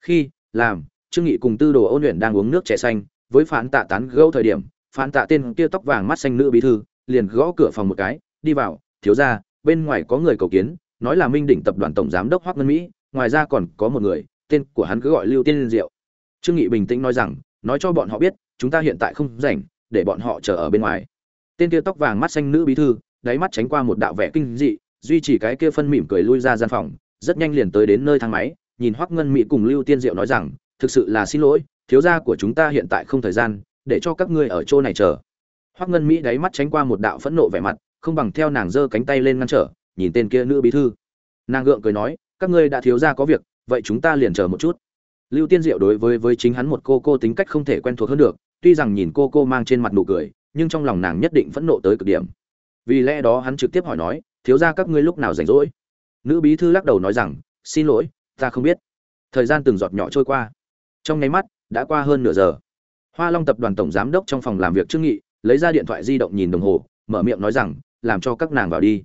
[SPEAKER 1] khi làm, trương nghị cùng tư đồ ôn luyện đang uống nước chè xanh, với phán tạ tán gẫu thời điểm phán tạ tên kia tóc vàng mắt xanh nữ bí thư, liền gõ cửa phòng một cái, đi vào, thiếu gia, bên ngoài có người cầu kiến, nói là minh đỉnh tập đoàn tổng giám đốc hoắc ngân mỹ, ngoài ra còn có một người, tên của hắn cứ gọi lưu tiên liên diệu. Trương nghị bình tĩnh nói rằng, nói cho bọn họ biết, chúng ta hiện tại không rảnh, để bọn họ chờ ở bên ngoài. Tên kia tóc vàng mắt xanh nữ bí thư, đáy mắt tránh qua một đạo vẻ kinh dị duy trì cái kia phân mỉm cười lui ra gian phòng, rất nhanh liền tới đến nơi thang máy, nhìn hoắc ngân mỹ cùng lưu tiên diệu nói rằng, thực sự là xin lỗi, thiếu gia của chúng ta hiện tại không thời gian, để cho các ngươi ở chỗ này chờ. Hoắc ngân mỹ đáy mắt tránh qua một đạo phẫn nộ vẻ mặt, không bằng theo nàng giơ cánh tay lên ngăn trở, nhìn tên kia nữ bí thư. Nàng gượng cười nói, các ngươi đã thiếu gia có việc, vậy chúng ta liền chờ một chút. Lưu tiên diệu đối với với chính hắn một cô cô tính cách không thể quen thuộc hơn được, tuy rằng nhìn cô cô mang trên mặt nụ cười, nhưng trong lòng nàng nhất định phẫn nộ tới cực điểm. Vì lẽ đó hắn trực tiếp hỏi nói thiếu gia các ngươi lúc nào rảnh rỗi? Nữ bí thư lắc đầu nói rằng, xin lỗi, ta không biết. Thời gian từng giọt nhỏ trôi qua. Trong nháy mắt, đã qua hơn nửa giờ. Hoa long tập đoàn tổng giám đốc trong phòng làm việc trương nghị, lấy ra điện thoại di động nhìn đồng hồ, mở miệng nói rằng, làm cho các nàng vào đi.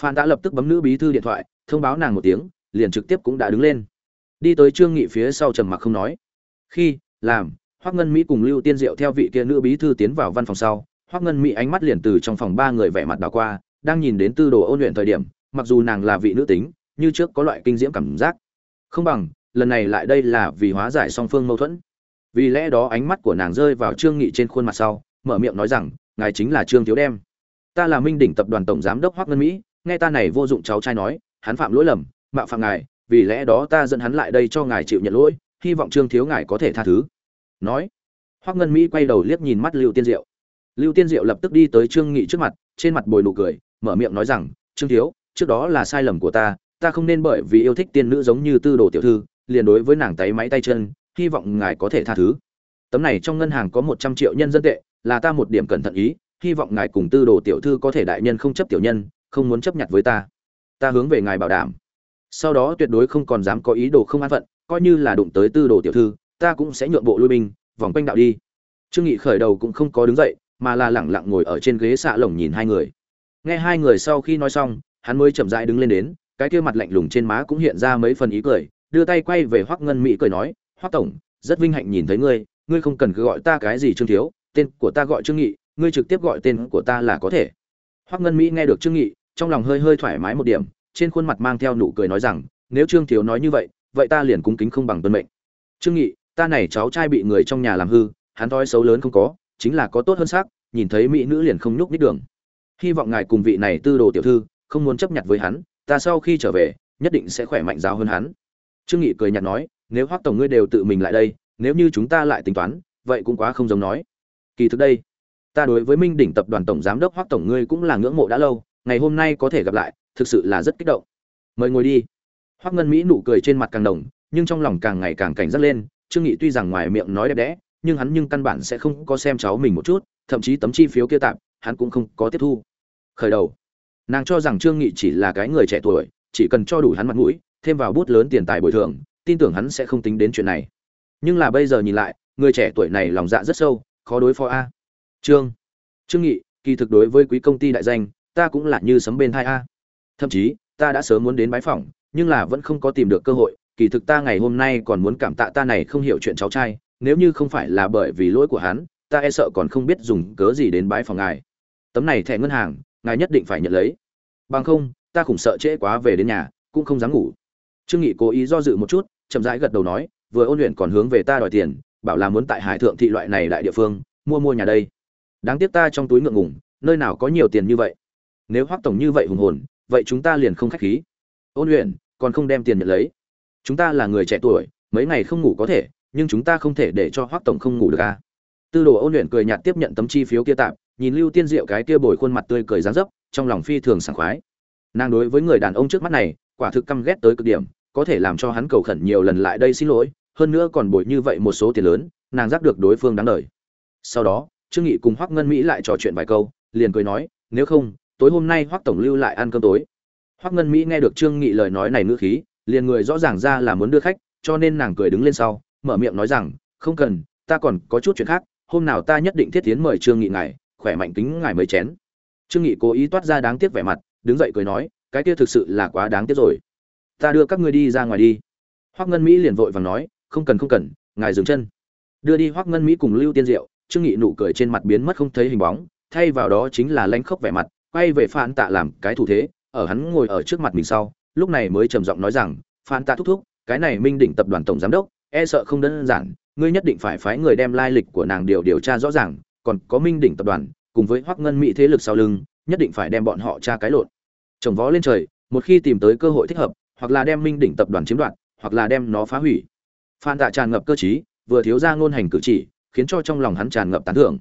[SPEAKER 1] Phan đã lập tức bấm nữ bí thư điện thoại, thông báo nàng một tiếng, liền trực tiếp cũng đã đứng lên. Đi tới trương nghị phía sau trầm mặc không nói. Khi, làm, hoắc ngân mỹ cùng lưu tiên diệu theo vị kia nữ bí thư tiến vào văn phòng sau, hoắc ngân mỹ ánh mắt liền từ trong phòng ba người vẻ mặt đảo qua đang nhìn đến tư đồ ôn luyện thời điểm, mặc dù nàng là vị nữ tính, như trước có loại kinh diễm cảm giác. Không bằng, lần này lại đây là vì hóa giải song phương mâu thuẫn. Vì lẽ đó ánh mắt của nàng rơi vào trương nghị trên khuôn mặt sau, mở miệng nói rằng, ngài chính là trương thiếu đem. Ta là minh đỉnh tập đoàn tổng giám đốc hoắc ngân mỹ, nghe ta này vô dụng cháu trai nói, hắn phạm lỗi lầm, mạo phạm ngài, vì lẽ đó ta dẫn hắn lại đây cho ngài chịu nhận lỗi, hy vọng trương thiếu ngài có thể tha thứ. Nói, hoắc ngân mỹ quay đầu liếc nhìn mắt lưu tiên diệu. Lưu tiên diệu lập tức đi tới trương nghị trước mặt, trên mặt bồi nụ cười mở miệng nói rằng, trương thiếu, trước đó là sai lầm của ta ta không nên bởi vì yêu thích tiên nữ giống như tư đồ tiểu thư, liền đối với nàng tay máy tay chân, hy vọng ngài có thể tha thứ. Tấm này trong ngân hàng có một trăm triệu nhân dân tệ, là ta một điểm cẩn thận ý, hy vọng ngài cùng tư đồ tiểu thư có thể đại nhân không chấp tiểu nhân, không muốn chấp nhận với ta. Ta hướng về ngài bảo đảm. Sau đó tuyệt đối không còn dám có ý đồ không an phận, coi như là đụng tới tư đồ tiểu thư, ta cũng sẽ nhượng bộ lui binh, vòng quanh đạo đi. Trương nghị khởi đầu cũng không có đứng dậy, mà là lẳng lặng ngồi ở trên ghế xạ lồng nhìn hai người nghe hai người sau khi nói xong, hắn mới chậm rãi đứng lên đến, cái kia mặt lạnh lùng trên má cũng hiện ra mấy phần ý cười, đưa tay quay về hoắc ngân mỹ cười nói, hoắc tổng, rất vinh hạnh nhìn thấy ngươi ngươi không cần cứ gọi ta cái gì trương thiếu, tên của ta gọi trương nghị, ngươi trực tiếp gọi tên của ta là có thể. Hoắc ngân mỹ nghe được trương nghị, trong lòng hơi hơi thoải mái một điểm, trên khuôn mặt mang theo nụ cười nói rằng, nếu trương thiếu nói như vậy vậy ta liền cung kính không bằng tuân mệnh. Trương nghị, ta này cháu trai bị người trong nhà làm hư, hắn thói xấu lớn không có, chính là có tốt hơn xác, nhìn thấy mỹ nữ liền không nhúc nít đường hy vọng ngài cùng vị này tư đồ tiểu thư không muốn chấp nhận với hắn, ta sau khi trở về, nhất định sẽ khỏe mạnh giáo hơn hắn. Trương nghị cười nhạt nói, nếu hoắc tổng ngươi đều tự mình lại đây, nếu như chúng ta lại tính toán, vậy cũng quá không giống nói. Kỳ thực đây, ta đối với minh đỉnh tập đoàn tổng giám đốc hoắc tổng ngươi cũng là ngưỡng mộ đã lâu, ngày hôm nay có thể gặp lại, thực sự là rất kích động. Mời ngồi đi. Hoắc ngân mỹ nụ cười trên mặt càng đồng nhưng trong lòng càng ngày càng cảnh giác lên, trương nghị tuy rằng ngoài miệng nói đẹp đẽ, nhưng hắn nhưng căn bản sẽ không có xem cháu mình một chút, thậm chí tấm chi phiếu kia tạm, hắn cũng không có tiếp thu khởi đầu. Nàng cho rằng trương nghị chỉ là cái người trẻ tuổi, chỉ cần cho đủ hắn mặt mũi, thêm vào bút lớn tiền tài bồi thường, tin tưởng hắn sẽ không tính đến chuyện này. Nhưng là bây giờ nhìn lại, người trẻ tuổi này lòng dạ rất sâu, khó đối phó a. Trương trương nghị, kỳ thực đối với quý công ty đại danh, ta cũng là như sấm bên thai a. Thậm chí, ta đã sớm muốn đến bái phỏng, nhưng là vẫn không có tìm được cơ hội, kỳ thực ta ngày hôm nay còn muốn cảm tạ ta này không hiểu chuyện cháu trai, nếu như không phải là bởi vì lỗi của hắn, ta e sợ còn không biết dùng cớ gì đến bái phòng ngài. Tấm này thẻ ngân hàng ngài nhất định phải nhận lấy. Bằng không, ta khủng sợ trễ quá về đến nhà, cũng không dám ngủ. Trương nghị cố ý do dự một chút, chậm rãi gật đầu nói, vừa ôn luyện còn hướng về ta đòi tiền, bảo là muốn tại hải thượng thị loại này đại địa phương, mua mua nhà đây. Đáng tiếc ta trong túi ngượng ngùng, nơi nào có nhiều tiền như vậy. Nếu hoắc tổng như vậy hùng hồn, vậy chúng ta liền không khách khí. Ôn luyện, còn không đem tiền nhận lấy. Chúng ta là người trẻ tuổi, mấy ngày không ngủ có thể, nhưng chúng ta không thể để cho hoắc tổng không ngủ được à. Tư đồ ôn luyện cười nhạt tiếp nhận tấm chi phiếu kia tạm nhìn lưu tiên diệu cái kia bồi khuôn mặt tươi cười dáng dấp, trong lòng phi thường sảng khoái. Nàng đối với người đàn ông trước mắt này, quả thực căm ghét tới cực điểm, có thể làm cho hắn cầu khẩn nhiều lần lại đây xin lỗi, hơn nữa còn bồi như vậy một số tiền lớn, nàng giác được đối phương đáng đời sau đó, trương nghị cùng hoắc ngân mỹ lại trò chuyện vài câu, liền cười nói, nếu không, tối hôm nay hoắc tổng lưu lại ăn cơm tối. Hoắc ngân mỹ nghe được trương nghị lời nói này ngữ khí, liền người rõ ràng ra là muốn đưa khách, cho nên nàng cười đứng lên sau, mở miệng nói rằng, không cần, ta còn có chút chuyện khác, hôm nào ta nhất định thiết tiến mời trương nghị ngài khỏe mạnh kính ngài mới chén. Trương nghị cố ý toát ra đáng tiếc vẻ mặt, đứng dậy cười nói, cái kia thực sự là quá đáng tiếc rồi. Ta đưa các ngươi đi ra ngoài đi. Hoắc ngân mỹ liền vội vàng nói, không cần không cần, ngài dừng chân. Đưa đi hoắc ngân mỹ cùng lưu tiên diệu, trương nghị nụ cười trên mặt biến mất không thấy hình bóng, thay vào đó chính là lanh khốc vẻ mặt, quay về phan tạ làm cái thủ thế, ở hắn ngồi ở trước mặt mình sau, lúc này mới trầm giọng nói rằng phan tạ thúc thúc, cái này minh đỉnh tập đoàn tổng giám đốc e sợ không đơn giản, ngươi nhất định phải phái người đem lai lịch của nàng điều điều tra rõ ràng còn có minh đỉnh tập đoàn, cùng với hoắc ngân mỹ thế lực sau lưng, nhất định phải đem bọn họ tra cái lộn. Trồng vó lên trời, một khi tìm tới cơ hội thích hợp, hoặc là đem minh đỉnh tập đoàn chiếm đoạt, hoặc là đem nó phá hủy. Phan tạ tràn ngập cơ chí vừa thiếu ra ngôn hành cử chỉ, khiến cho trong lòng hắn tràn ngập tán thưởng.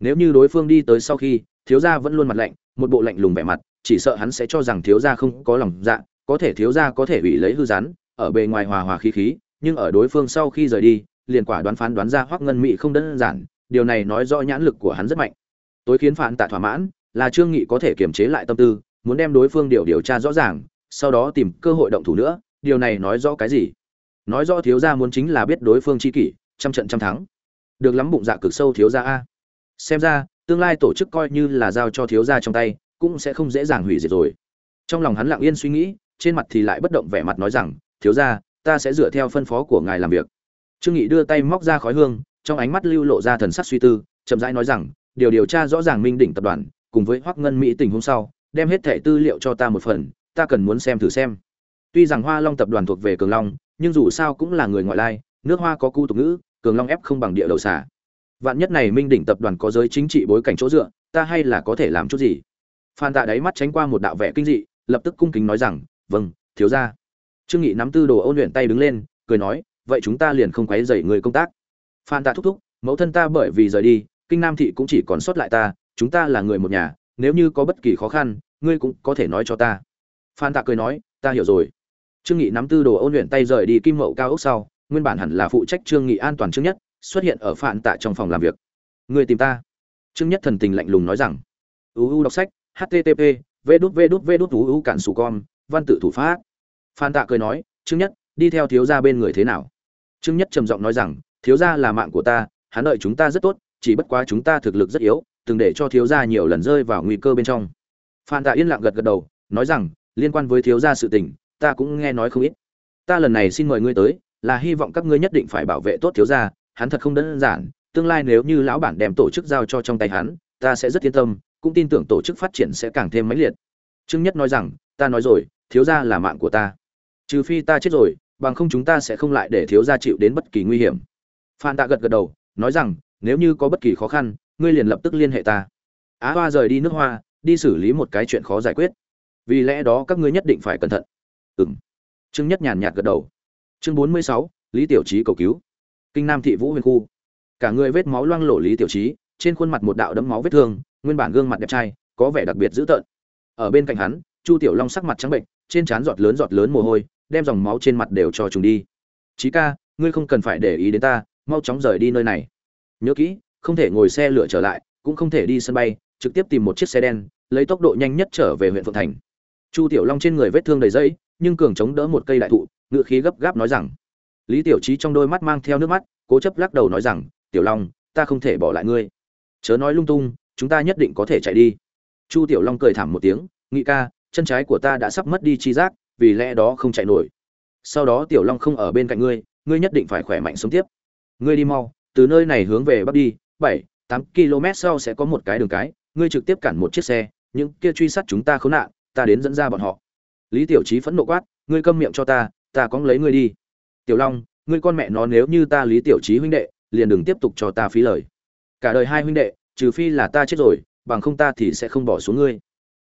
[SPEAKER 1] Nếu như đối phương đi tới sau khi, thiếu gia vẫn luôn mặt lạnh, một bộ lạnh lùng vẻ mặt, chỉ sợ hắn sẽ cho rằng thiếu gia không có lòng dạ có thể thiếu gia có thể bị lấy hư rán ở bề ngoài hòa hòa khí khí, nhưng ở đối phương sau khi rời đi, liền quả đoán phán đoán ra hoắc ngân mỹ không đơn giản điều này nói rõ nhãn lực của hắn rất mạnh. Tối khiến phản tạ thỏa mãn, là trương nghị có thể kiềm chế lại tâm tư, muốn đem đối phương điều điều tra rõ ràng, sau đó tìm cơ hội động thủ nữa, điều này nói rõ cái gì? Nói rõ thiếu gia muốn chính là biết đối phương chi kỷ, trăm trận trăm thắng. Được lắm bụng dạ cực sâu thiếu gia a. Xem ra, tương lai tổ chức coi như là giao cho thiếu gia trong tay, cũng sẽ không dễ dàng hủy diệt rồi. Trong lòng hắn lặng yên suy nghĩ, trên mặt thì lại bất động vẻ mặt nói rằng, thiếu gia, ta sẽ dựa theo phân phó của ngài làm việc. Trương nghị đưa tay móc ra khói hương trong ánh mắt lưu lộ ra thần sắc suy tư, chậm rãi nói rằng, điều điều tra rõ ràng minh đỉnh tập đoàn, cùng với hoắc ngân mỹ tình hôm sau, đem hết thẻ tư liệu cho ta một phần, ta cần muốn xem thử xem. Tuy rằng hoa long tập đoàn thuộc về cường long, nhưng dù sao cũng là người ngoại lai, nước hoa có cu tục ngữ, cường long ép không bằng địa đầu xả vạn nhất này minh đỉnh tập đoàn có giới chính trị bối cảnh chỗ dựa, ta hay là có thể làm chút gì? Phan tạ đáy mắt tránh qua một đạo vẻ kinh dị, lập tức cung kính nói rằng vâng thiếu gia. Trương nghị nắm tư đồ ôn luyện tay đứng lên, cười nói, vậy chúng ta liền không quấy rầy người công tác phan tạ thúc thúc, mẫu thân ta bởi vì rời đi, kinh nam thị cũng chỉ còn sót lại ta, chúng ta là người một nhà, nếu như có bất kỳ khó khăn, ngươi cũng có thể nói cho ta. Phan tạ cười nói, ta hiểu rồi. Trương nghị nắm tư đồ ôn luyện tay rời đi kim mậu cao ốc sau, nguyên bản hẳn là phụ trách trương nghị an toàn trước nhất, xuất hiện ở Phan tạ trong phòng làm việc. Ngươi tìm ta. Trương nhất thần tình lạnh lùng nói rằng uu đọc sách http v đút v đút v đút uu cản sù con, văn tự thủ pháp. Phan tạ cười nói, trương nhất, đi theo thiếu gia bên người thế nào? Trương nhất trầm giọng nói rằng thiếu gia là mạng của ta, hắn đợi chúng ta rất tốt, chỉ bất quá chúng ta thực lực rất yếu, từng để cho thiếu gia nhiều lần rơi vào nguy cơ bên trong. Phan tạ yên lặng gật gật đầu, nói rằng, liên quan với thiếu gia sự tình, ta cũng nghe nói không ít. Ta lần này xin mời ngươi tới, là hy vọng các ngươi nhất định phải bảo vệ tốt thiếu gia, hắn thật không đơn giản, tương lai nếu như lão bản đem tổ chức giao cho trong tay hắn, ta sẽ rất yên tâm, cũng tin tưởng tổ chức phát triển sẽ càng thêm mãnh liệt. Trương nhất nói rằng, ta nói rồi, thiếu gia là mạng của ta. Trừ phi ta chết rồi, bằng không chúng ta sẽ không lại để thiếu gia chịu đến bất kỳ nguy hiểm phan tạ gật gật đầu, nói rằng, nếu như có bất kỳ khó khăn, ngươi liền lập tức liên hệ ta. Á hoa rời đi nước hoa, đi xử lý một cái chuyện khó giải quyết. Vì lẽ đó các ngươi nhất định phải cẩn thận. Ừng trương nhất nhàn nhạt gật đầu. Chương bốn mươi sáu, lý tiểu trí cầu cứu. Kinh nam thị vũ huyền khu. Cả người vết máu loang lổ lý tiểu trí trên khuôn mặt một đạo đấm máu vết thương, nguyên bản gương mặt đẹp trai, có vẻ đặc biệt dữ tợn. Ở bên cạnh hắn, chu tiểu long sắc mặt trắng bệnh trên trán giọt lớn giọt lớn mồ hôi, đem dòng máu trên mặt đều cho chúng đi. Chí ca, ngươi không cần phải để ý đến ta mau chóng rời đi nơi này. Nhớ kỹ, không thể ngồi xe lửa trở lại, cũng không thể đi sân bay, trực tiếp tìm một chiếc xe đen, lấy tốc độ nhanh nhất trở về huyện phượng thành. Chu tiểu long trên người vết thương đầy dẫy, nhưng cường chống đỡ một cây đại thụ, ngựa khí gấp gáp nói rằng, lý tiểu trí trong đôi mắt mang theo nước mắt, cố chấp lắc đầu nói rằng, tiểu long, ta không thể bỏ lại ngươi. Chớ nói lung tung, chúng ta nhất định có thể chạy đi. Chu tiểu long cười thảm một tiếng, nghị ca, chân trái của ta đã sắp mất đi chi giác, vì lẽ đó không chạy nổi. Sau đó tiểu long không ở bên cạnh ngươi ngươi nhất định phải khỏe mạnh sống tiếp ngươi đi mau, từ nơi này hướng về bắc đi, bảy, tám km sau sẽ có một cái đường cái, ngươi trực tiếp cản một chiếc xe, những kia truy sát chúng ta khốn nạn, ta đến dẫn ra bọn họ. Lý tiểu trí phẫn nộ quát, ngươi câm miệng cho ta ta cóng lấy ngươi đi. Tiểu long, ngươi con mẹ nó nếu như ta lý tiểu trí huynh đệ, liền đừng tiếp tục cho ta phí lời. Cả đời hai huynh đệ, trừ phi là ta chết rồi, bằng không ta thì sẽ không bỏ xuống ngươi.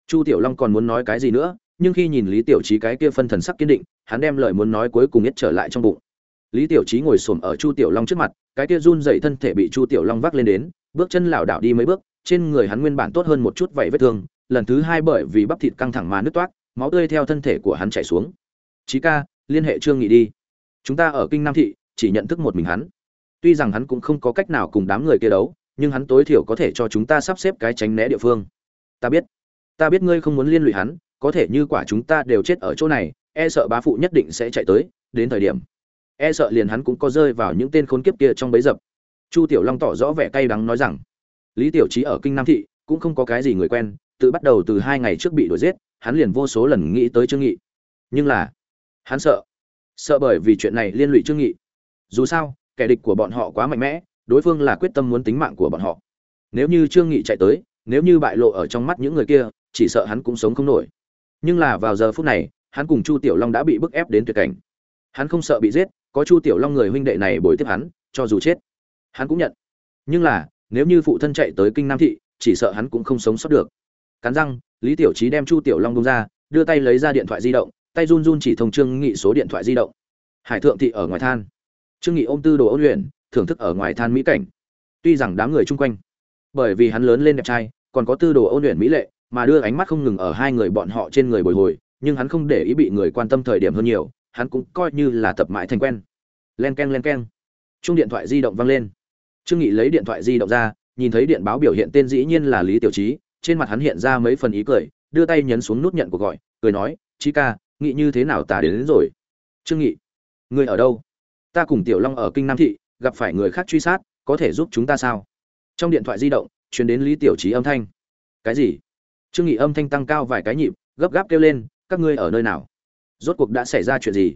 [SPEAKER 1] Chu tiểu long còn muốn nói cái gì nữa, nhưng khi nhìn lý tiểu trí cái kia phân thần sắc kiên định, hắn đem lời muốn nói cuối cùng nhất trở lại trong bụng lý tiểu trí ngồi xổm ở chu tiểu long trước mặt, cái kia run dậy thân thể bị chu tiểu long vác lên đến, bước chân lảo đảo đi mấy bước, trên người hắn nguyên bản tốt hơn một chút vậy vết thương, lần thứ hai bởi vì bắp thịt căng thẳng mà nứt toát máu tươi theo thân thể của hắn chảy xuống. Trí ca, liên hệ trương nghị đi. Chúng ta ở kinh nam thị, chỉ nhận thức một mình hắn. Tuy rằng hắn cũng không có cách nào cùng đám người kia đấu, nhưng hắn tối thiểu có thể cho chúng ta sắp xếp cái tránh né địa phương. Ta biết. Ta biết ngươi không muốn liên lụy hắn, có thể như quả chúng ta đều chết ở chỗ này e sợ bá phụ nhất định sẽ chạy tới, đến thời điểm e sợ liền hắn cũng có rơi vào những tên khốn kiếp kia trong bấy dập. Chu tiểu long tỏ rõ vẻ cay đắng nói rằng, lý tiểu trí ở kinh nam thị cũng không có cái gì người quen, tự bắt đầu từ hai ngày trước bị đuổi giết, hắn liền vô số lần nghĩ tới trương nghị. Nhưng là, hắn sợ sợ bởi vì chuyện này liên lụy trương nghị. Dù sao, kẻ địch của bọn họ quá mạnh mẽ, đối phương là quyết tâm muốn tính mạng của bọn họ. Nếu như trương nghị chạy tới, nếu như bại lộ ở trong mắt những người kia, chỉ sợ hắn cũng sống không nổi. Nhưng là vào giờ phút này, hắn cùng chu tiểu long đã bị bức ép đến tuyệt cảnh. Hắn không sợ bị giết có chu tiểu long người huynh đệ này bồi tiếp hắn, cho dù chết, hắn cũng nhận. Nhưng là, nếu như phụ thân chạy tới kinh nam thị, chỉ sợ hắn cũng không sống sót được. Cắn răng, lý tiểu trí đem chu tiểu long bông ra, đưa tay lấy ra điện thoại di động, tay run run chỉ thông trương nghị số điện thoại di động. Hải thượng thị ở ngoài than. Trương nghị ôm tư đồ ôn luyện, thưởng thức ở ngoài than mỹ cảnh. Tuy rằng đám người chung quanh, bởi vì hắn lớn lên đẹp trai, còn có tư đồ ôn luyện mỹ lệ, mà đưa ánh mắt không ngừng ở hai người bọn họ trên người bồi hồi, nhưng hắn không để ý bị người quan tâm thời điểm hơn nhiều hắn cũng coi như là tập mãi thành quen. Len keng len keng. Chung điện thoại di động vang lên. Trương nghị lấy điện thoại di động ra nhìn thấy điện báo biểu hiện tên dĩ nhiên là lý tiểu trí trên mặt hắn hiện ra mấy phần ý cười đưa tay nhấn xuống nút nhận cuộc gọi cười nói chí ca nghĩ như thế nào ta đến, đến rồi? Trương nghị người ở đâu? Ta cùng tiểu long ở kinh nam thị gặp phải người khác truy sát có thể giúp chúng ta sao? Trong điện thoại di động truyền đến lý tiểu trí âm thanh. Cái gì? Trương nghị âm thanh tăng cao vài cái nhịp gấp gáp kêu lên các ngươi ở nơi nào? Rốt cuộc đã xảy ra chuyện gì?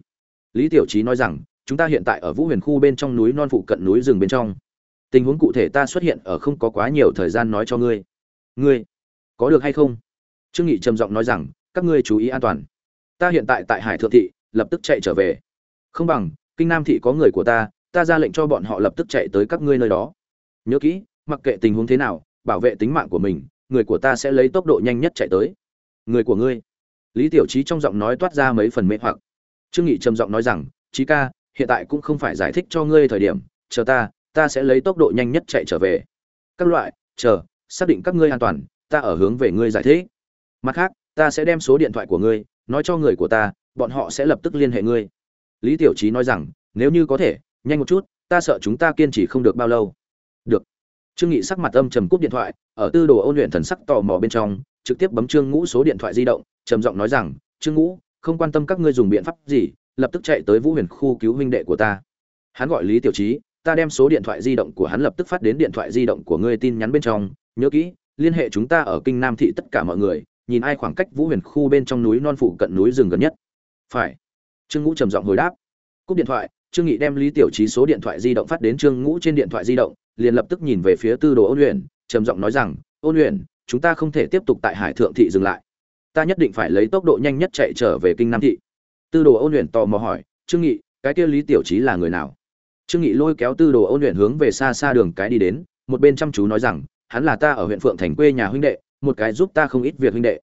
[SPEAKER 1] Lý tiểu trí nói rằng, chúng ta hiện tại ở vũ huyền khu bên trong núi non phụ cận núi rừng bên trong. Tình huống cụ thể ta xuất hiện ở không có quá nhiều thời gian nói cho ngươi. Ngươi, có được hay không? Trương nghị trầm giọng nói rằng, các ngươi chú ý an toàn. Ta hiện tại tại hải thượng thị, lập tức chạy trở về. Không bằng, kinh nam thị có người của ta ta ra lệnh cho bọn họ lập tức chạy tới các ngươi nơi đó. Nhớ kỹ, mặc kệ tình huống thế nào, bảo vệ tính mạng của mình, người của ta sẽ lấy tốc độ nhanh nhất chạy tới. Người của ngươi lý tiểu trí trong giọng nói toát ra mấy phần mê hoặc. Trương nghị trầm giọng nói rằng trí ca, hiện tại cũng không phải giải thích cho ngươi thời điểm, chờ ta ta sẽ lấy tốc độ nhanh nhất chạy trở về. Các loại, chờ, xác định các ngươi an toàn, ta ở hướng về ngươi giải thích. Mặt khác, ta sẽ đem số điện thoại của ngươi, nói cho người của ta, bọn họ sẽ lập tức liên hệ ngươi. Lý tiểu trí nói rằng, nếu như có thể, nhanh một chút, ta sợ chúng ta kiên trì không được bao lâu. Được. Trương nghị sắc mặt âm trầm cúp điện thoại, ở tư đồ ôn luyện thần sắc tò mò bên trong trực tiếp bấm trương ngũ số điện thoại di động, trầm giọng nói rằng, trương ngũ, không quan tâm các ngươi dùng biện pháp gì, lập tức chạy tới vũ huyền khu cứu huynh đệ của ta. Hắn gọi lý tiểu trí, ta đem số điện thoại di động của hắn lập tức phát đến điện thoại di động của ngươi tin nhắn bên trong. Nhớ kỹ, liên hệ chúng ta ở kinh nam thị tất cả mọi người, nhìn ai khoảng cách vũ huyền khu bên trong núi non phụ cận núi rừng gần nhất. Phải. Trương ngũ trầm giọng hồi đáp. Cúp điện thoại, trương nghị đem lý tiểu trí số điện thoại di động phát đến trương ngũ trên điện thoại di động, liền lập tức nhìn về phía tư đồ ôn luyện trầm giọng nói rằng, ôn luyện chúng ta không thể tiếp tục tại hải thượng thị dừng lại. Ta nhất định phải lấy tốc độ nhanh nhất chạy trở về kinh nam thị. Tư đồ ôn luyện tò mò hỏi, trương nghị, cái kia lý tiểu trí là người nào? Trương nghị lôi kéo tư đồ ôn luyện hướng về xa xa đường cái đi đến, một bên chăm chú nói rằng, hắn là ta ở huyện phượng thành quê nhà huynh đệ, một cái giúp ta không ít việc huynh đệ.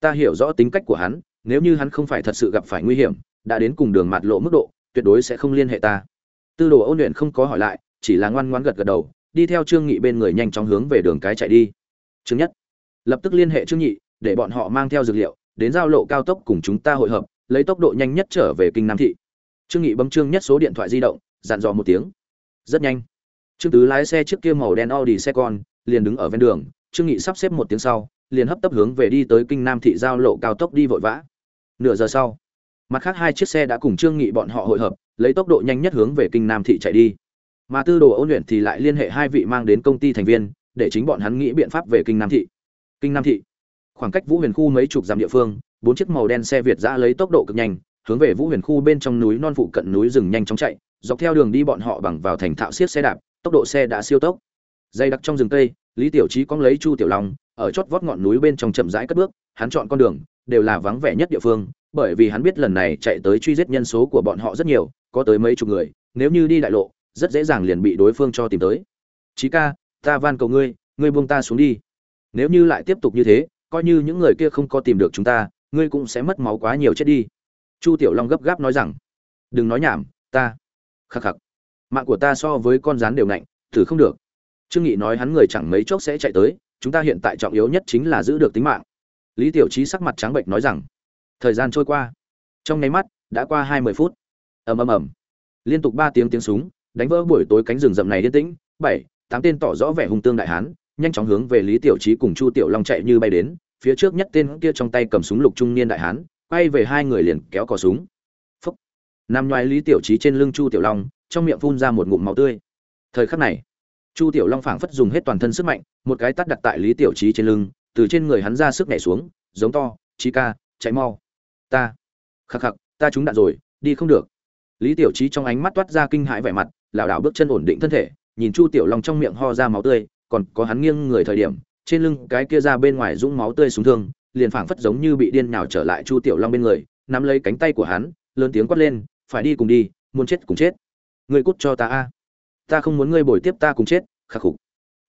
[SPEAKER 1] Ta hiểu rõ tính cách của hắn, nếu như hắn không phải thật sự gặp phải nguy hiểm, đã đến cùng đường mặt lộ mức độ, tuyệt đối sẽ không liên hệ ta. Tư đồ ôn luyện không có hỏi lại, chỉ là ngoan ngoãn gật gật đầu, đi theo trương nghị bên người nhanh chóng hướng về đường cái chạy đi. Trương nhất lập tức liên hệ trương nhị, để bọn họ mang theo dược liệu, đến giao lộ cao tốc cùng chúng ta hội hợp, lấy tốc độ nhanh nhất trở về kinh nam thị. Trương nghị bấm trương nhất số điện thoại di động, dặn dò một tiếng. Rất nhanh. Trương tứ lái xe trước kia màu đen audi xe con liền đứng ở ven đường. Trương nghị sắp xếp một tiếng sau, liền hấp tấp hướng về đi tới kinh nam thị giao lộ cao tốc đi vội vã. Nửa giờ sau, mặt khác hai chiếc xe đã cùng trương nghị bọn họ hội hợp, lấy tốc độ nhanh nhất hướng về kinh nam thị chạy đi. Mà tư đồ ôn luyện thì lại liên hệ hai vị mang đến công ty thành viên, để chính bọn hắn nghĩ biện pháp về kinh nam thị kinh nam thị. Khoảng cách vũ huyền khu mấy chục dặm địa phương, bốn chiếc màu đen xe việt giã lấy tốc độ cực nhanh, hướng về vũ huyền khu bên trong núi non phụ cận núi rừng nhanh chóng chạy, dọc theo đường đi bọn họ bằng vào thành thạo xiết xe đạp, tốc độ xe đã siêu tốc. Dày đặc trong rừng tây, lý tiểu trí cóng lấy chu tiểu long, ở chót vót ngọn núi bên trong chậm rãi cất bước, hắn chọn con đường, đều là vắng vẻ nhất địa phương, bởi vì hắn biết lần này chạy tới truy giết nhân số của bọn họ rất nhiều, có tới mấy chục người, nếu như đi đại lộ, rất dễ dàng liền bị đối phương cho tìm tới. Chí ca, ta van cầu ngươi ngươi buông ta xuống đi nếu như lại tiếp tục như thế, coi như những người kia không có tìm được chúng ta, ngươi cũng sẽ mất máu quá nhiều chết đi. Chu tiểu long gấp gáp nói rằng, đừng nói nhảm, ta, khắc khắc, mạng của ta so với con rắn đều nạnh, thử không được. Trương nghị nói hắn người chẳng mấy chốc sẽ chạy tới, chúng ta hiện tại trọng yếu nhất chính là giữ được tính mạng. Lý tiểu trí sắc mặt trắng bệnh nói rằng, thời gian trôi qua, trong nháy mắt, đã qua hai mươi phút. Ầm ầm ầm. Liên tục ba tiếng tiếng súng, đánh vỡ buổi tối cánh rừng rậm này yên tĩnh. Bảy, tám tên tỏ rõ vẻ hung tương đại hán nhanh chóng hướng về lý tiểu trí cùng chu tiểu long chạy như bay đến, phía trước nhất tên kia trong tay cầm súng lục trung niên đại hán, quay về hai người liền kéo cò súng. Phúc. Nằm ngoài lý tiểu trí trên lưng chu tiểu long, trong miệng phun ra một ngụm máu tươi. Thời khắc này, chu tiểu long phảng phất dùng hết toàn thân sức mạnh, một cái tắt đặt tại lý tiểu trí trên lưng, từ trên người hắn ra sức nhảy xuống, giống to trí ca, chạy mau. Ta. Khắc khắc, ta trúng đạn rồi, đi không được. Lý tiểu trí trong ánh mắt toát ra kinh hãi vẻ mặt, lảo đảo bước chân ổn định thân thể, nhìn chu tiểu long trong miệng ho ra máu tươi còn có hắn nghiêng người thời điểm, trên lưng cái kia ra bên ngoài dũng máu tươi xuống thương, liền phảng phất giống như bị điên nào trở lại chu tiểu long bên người, nắm lấy cánh tay của hắn, lớn tiếng quát lên, phải đi cùng đi, muốn chết cùng chết. Ngươi cút cho ta a. Ta không muốn ngươi bồi tiếp ta cùng chết, khắc phục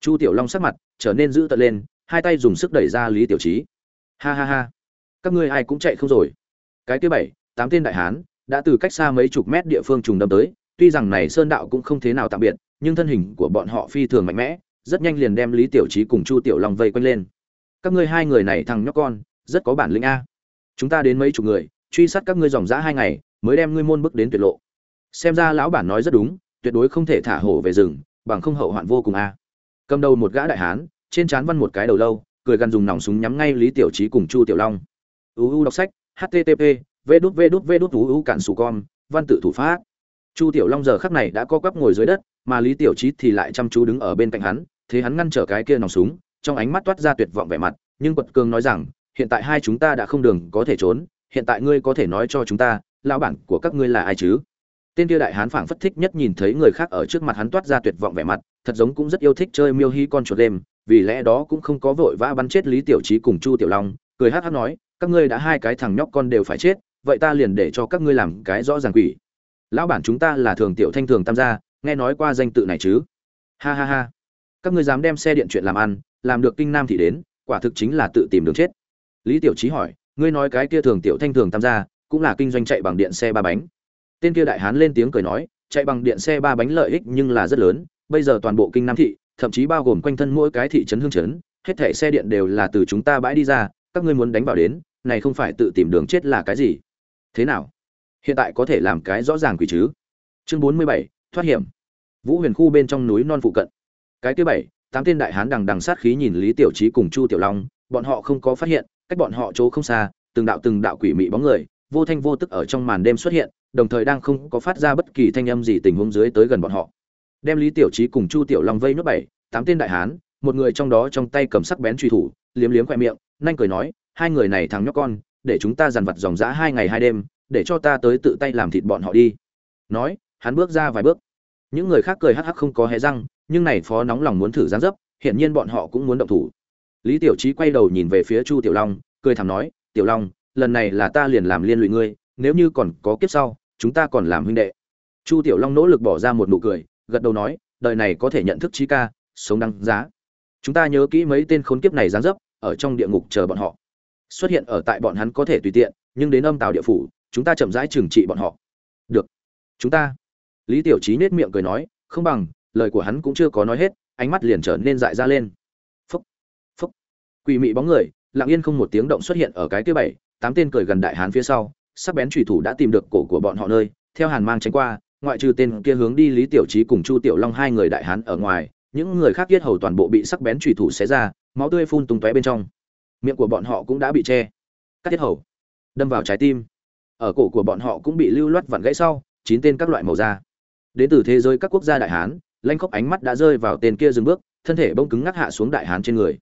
[SPEAKER 1] chu tiểu long sắc mặt trở nên dữ tợn lên, hai tay dùng sức đẩy ra lý tiểu trí ha ha ha, các ngươi ai cũng chạy không rồi. Cái thứ bảy, tám tên đại hán đã từ cách xa mấy chục mét địa phương trùng đâm tới, tuy rằng này sơn đạo cũng không thế nào tạm biệt, nhưng thân hình của bọn họ phi thường mạnh mẽ rất nhanh liền đem lý tiểu trí cùng chu tiểu long vây quanh lên. Các ngươi hai người này thằng nhóc con, rất có bản lĩnh a. Chúng ta đến mấy chục người, truy sát các ngươi dòng dã hai ngày, mới đem ngươi môn bước đến tuyệt lộ. Xem ra lão bản nói rất đúng, tuyệt đối không thể thả hổ về rừng, bằng không hậu hoạn vô cùng a. Cầm đầu một gã đại hán, trên trán văn một cái đầu lâu, cười gần dùng nòng súng nhắm ngay lý tiểu trí cùng chu tiểu long. Uu đọc sách http v đút v đút v đút uu cản sù con, văn tự thủ pháp. Chu tiểu long giờ khắc này đã co quắp ngồi dưới đất mà lý tiểu trí thì lại chăm chú đứng ở bên cạnh hắn, thế hắn ngăn trở cái kia nòng súng, trong ánh mắt toát ra tuyệt vọng vẻ mặt, nhưng quật cường nói rằng, hiện tại hai chúng ta đã không đường có thể trốn, hiện tại ngươi có thể nói cho chúng ta, lão bản của các ngươi là ai chứ? Tên kia đại hán phảng phất thích nhất nhìn thấy người khác ở trước mặt hắn toát ra tuyệt vọng vẻ mặt, thật giống cũng rất yêu thích chơi miêu hi con chuột đêm, vì lẽ đó cũng không có vội vã bắn chết lý tiểu trí cùng chu tiểu long, cười hát hát nói, các ngươi đã hai cái thằng nhóc con đều phải chết, vậy ta liền để cho các ngươi làm cái rõ ràng quỷ. Lão bản chúng ta là thường tiểu thanh thường tam gia nghe nói qua danh tự này chứ? Ha ha ha. Các ngươi dám đem xe điện chuyện làm ăn, làm được kinh nam thì đến, quả thực chính là tự tìm đường chết. Lý tiểu trí hỏi, ngươi nói cái kia thường tiểu thanh thường tham gia, cũng là kinh doanh chạy bằng điện xe ba bánh. Tên kia đại hán lên tiếng cười nói, chạy bằng điện xe ba bánh lợi ích nhưng là rất lớn, bây giờ toàn bộ kinh nam thị, thậm chí bao gồm quanh thân mỗi cái thị trấn hương trấn, hết thảy xe điện đều là từ chúng ta bãi đi ra, các ngươi muốn đánh vào đến, này không phải tự tìm đường chết là cái gì? Thế nào? Hiện tại có thể làm cái rõ ràng quỷ chứ? Chương bốn mươi bảy thoát hiểm. Vũ huyền khu bên trong núi non phụ cận. Cái thứ bảy, tám tên đại hán đằng đằng sát khí nhìn lý tiểu trí cùng chu tiểu long, bọn họ không có phát hiện, cách bọn họ chỗ không xa, từng đạo từng đạo quỷ mị bóng người, vô thanh vô tức ở trong màn đêm xuất hiện, đồng thời đang không có phát ra bất kỳ thanh âm gì tình huống dưới tới gần bọn họ. Đem lý tiểu trí cùng chu tiểu long vây nốt bảy, tám tên đại hán, một người trong đó trong tay cầm sắc bén truy thủ, liếm liếm khoe miệng nhanh cười nói, hai người này thằng nhóc con, để chúng ta dằn vặt dòng dã hai ngày hai đêm, để cho ta tới tự tay làm thịt bọn họ đi. Nói hắn bước ra vài bước. Những người khác cười hắc hắc không có hé răng, nhưng này phó nóng lòng muốn thử gián dấp, hiển nhiên bọn họ cũng muốn động thủ. Lý tiểu trí quay đầu nhìn về phía chu tiểu long, cười thầm nói, tiểu long, lần này là ta liền làm liên lụy ngươi, nếu như còn có kiếp sau, chúng ta còn làm huynh đệ. Chu tiểu long nỗ lực bỏ ra một nụ cười, gật đầu nói, đời này có thể nhận thức trí ca, sống đăng giá. Chúng ta nhớ kỹ mấy tên khốn kiếp này gián dấp, ở trong địa ngục chờ bọn họ. Xuất hiện ở tại bọn hắn có thể tùy tiện, nhưng đến âm tào địa phủ, chúng ta chậm rãi trừng trị bọn họ. Được, chúng ta lý tiểu trí nết miệng cười nói, không bằng, lời của hắn cũng chưa có nói hết, ánh mắt liền trở nên dại ra lên. Phúc phúc. Quỷ mị bóng người, lặng yên không một tiếng động xuất hiện ở cái kia bảy, tám tên cười gần đại hán phía sau, sắc bén trùy thủ đã tìm được cổ của bọn họ nơi, theo hàn mang tránh qua, ngoại trừ tên kia hướng đi lý tiểu trí cùng chu tiểu long hai người đại hán ở ngoài, những người khác yết hầu toàn bộ bị sắc bén trùy thủ xé ra, máu tươi phun tung tóe bên trong. Miệng của bọn họ cũng đã bị che, cắt tiết hầu, đâm vào trái tim. Ở cổ của bọn họ cũng bị lưu loát vặn gãy sau, chín tên các loại màu da đến từ thế giới các quốc gia đại hán, lanh khóc ánh mắt đã rơi vào tên kia dừng bước, thân thể bông cứng ngắc hạ xuống đại hán trên người.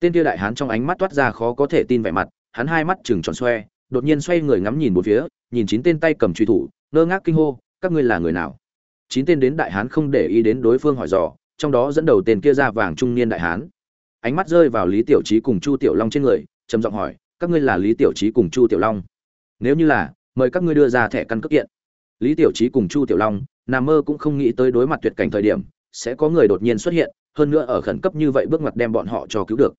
[SPEAKER 1] Tên kia đại hán trong ánh mắt toát ra khó có thể tin vẻ mặt, hắn hai mắt chừng tròn xoe, đột nhiên xoay người ngắm nhìn một phía, nhìn chín tên tay cầm truy thủ, ngơ ngác kinh hô, các ngươi là người nào? Chín tên đến đại hán không để ý đến đối phương hỏi dò, trong đó dẫn đầu tên kia ra vàng trung niên đại hán. Ánh mắt rơi vào lý tiểu trí cùng chu tiểu long trên người, trầm giọng hỏi, các ngươi là lý tiểu trí cùng chu tiểu long? Nếu như là, mời các ngươi đưa ra thẻ căn cước kiện. Lý tiểu trí cùng chu tiểu long nằm mơ cũng không nghĩ tới đối mặt tuyệt cảnh thời điểm, sẽ có người đột nhiên xuất hiện, hơn nữa ở khẩn cấp như vậy bước ngoặt đem bọn họ cho cứu được.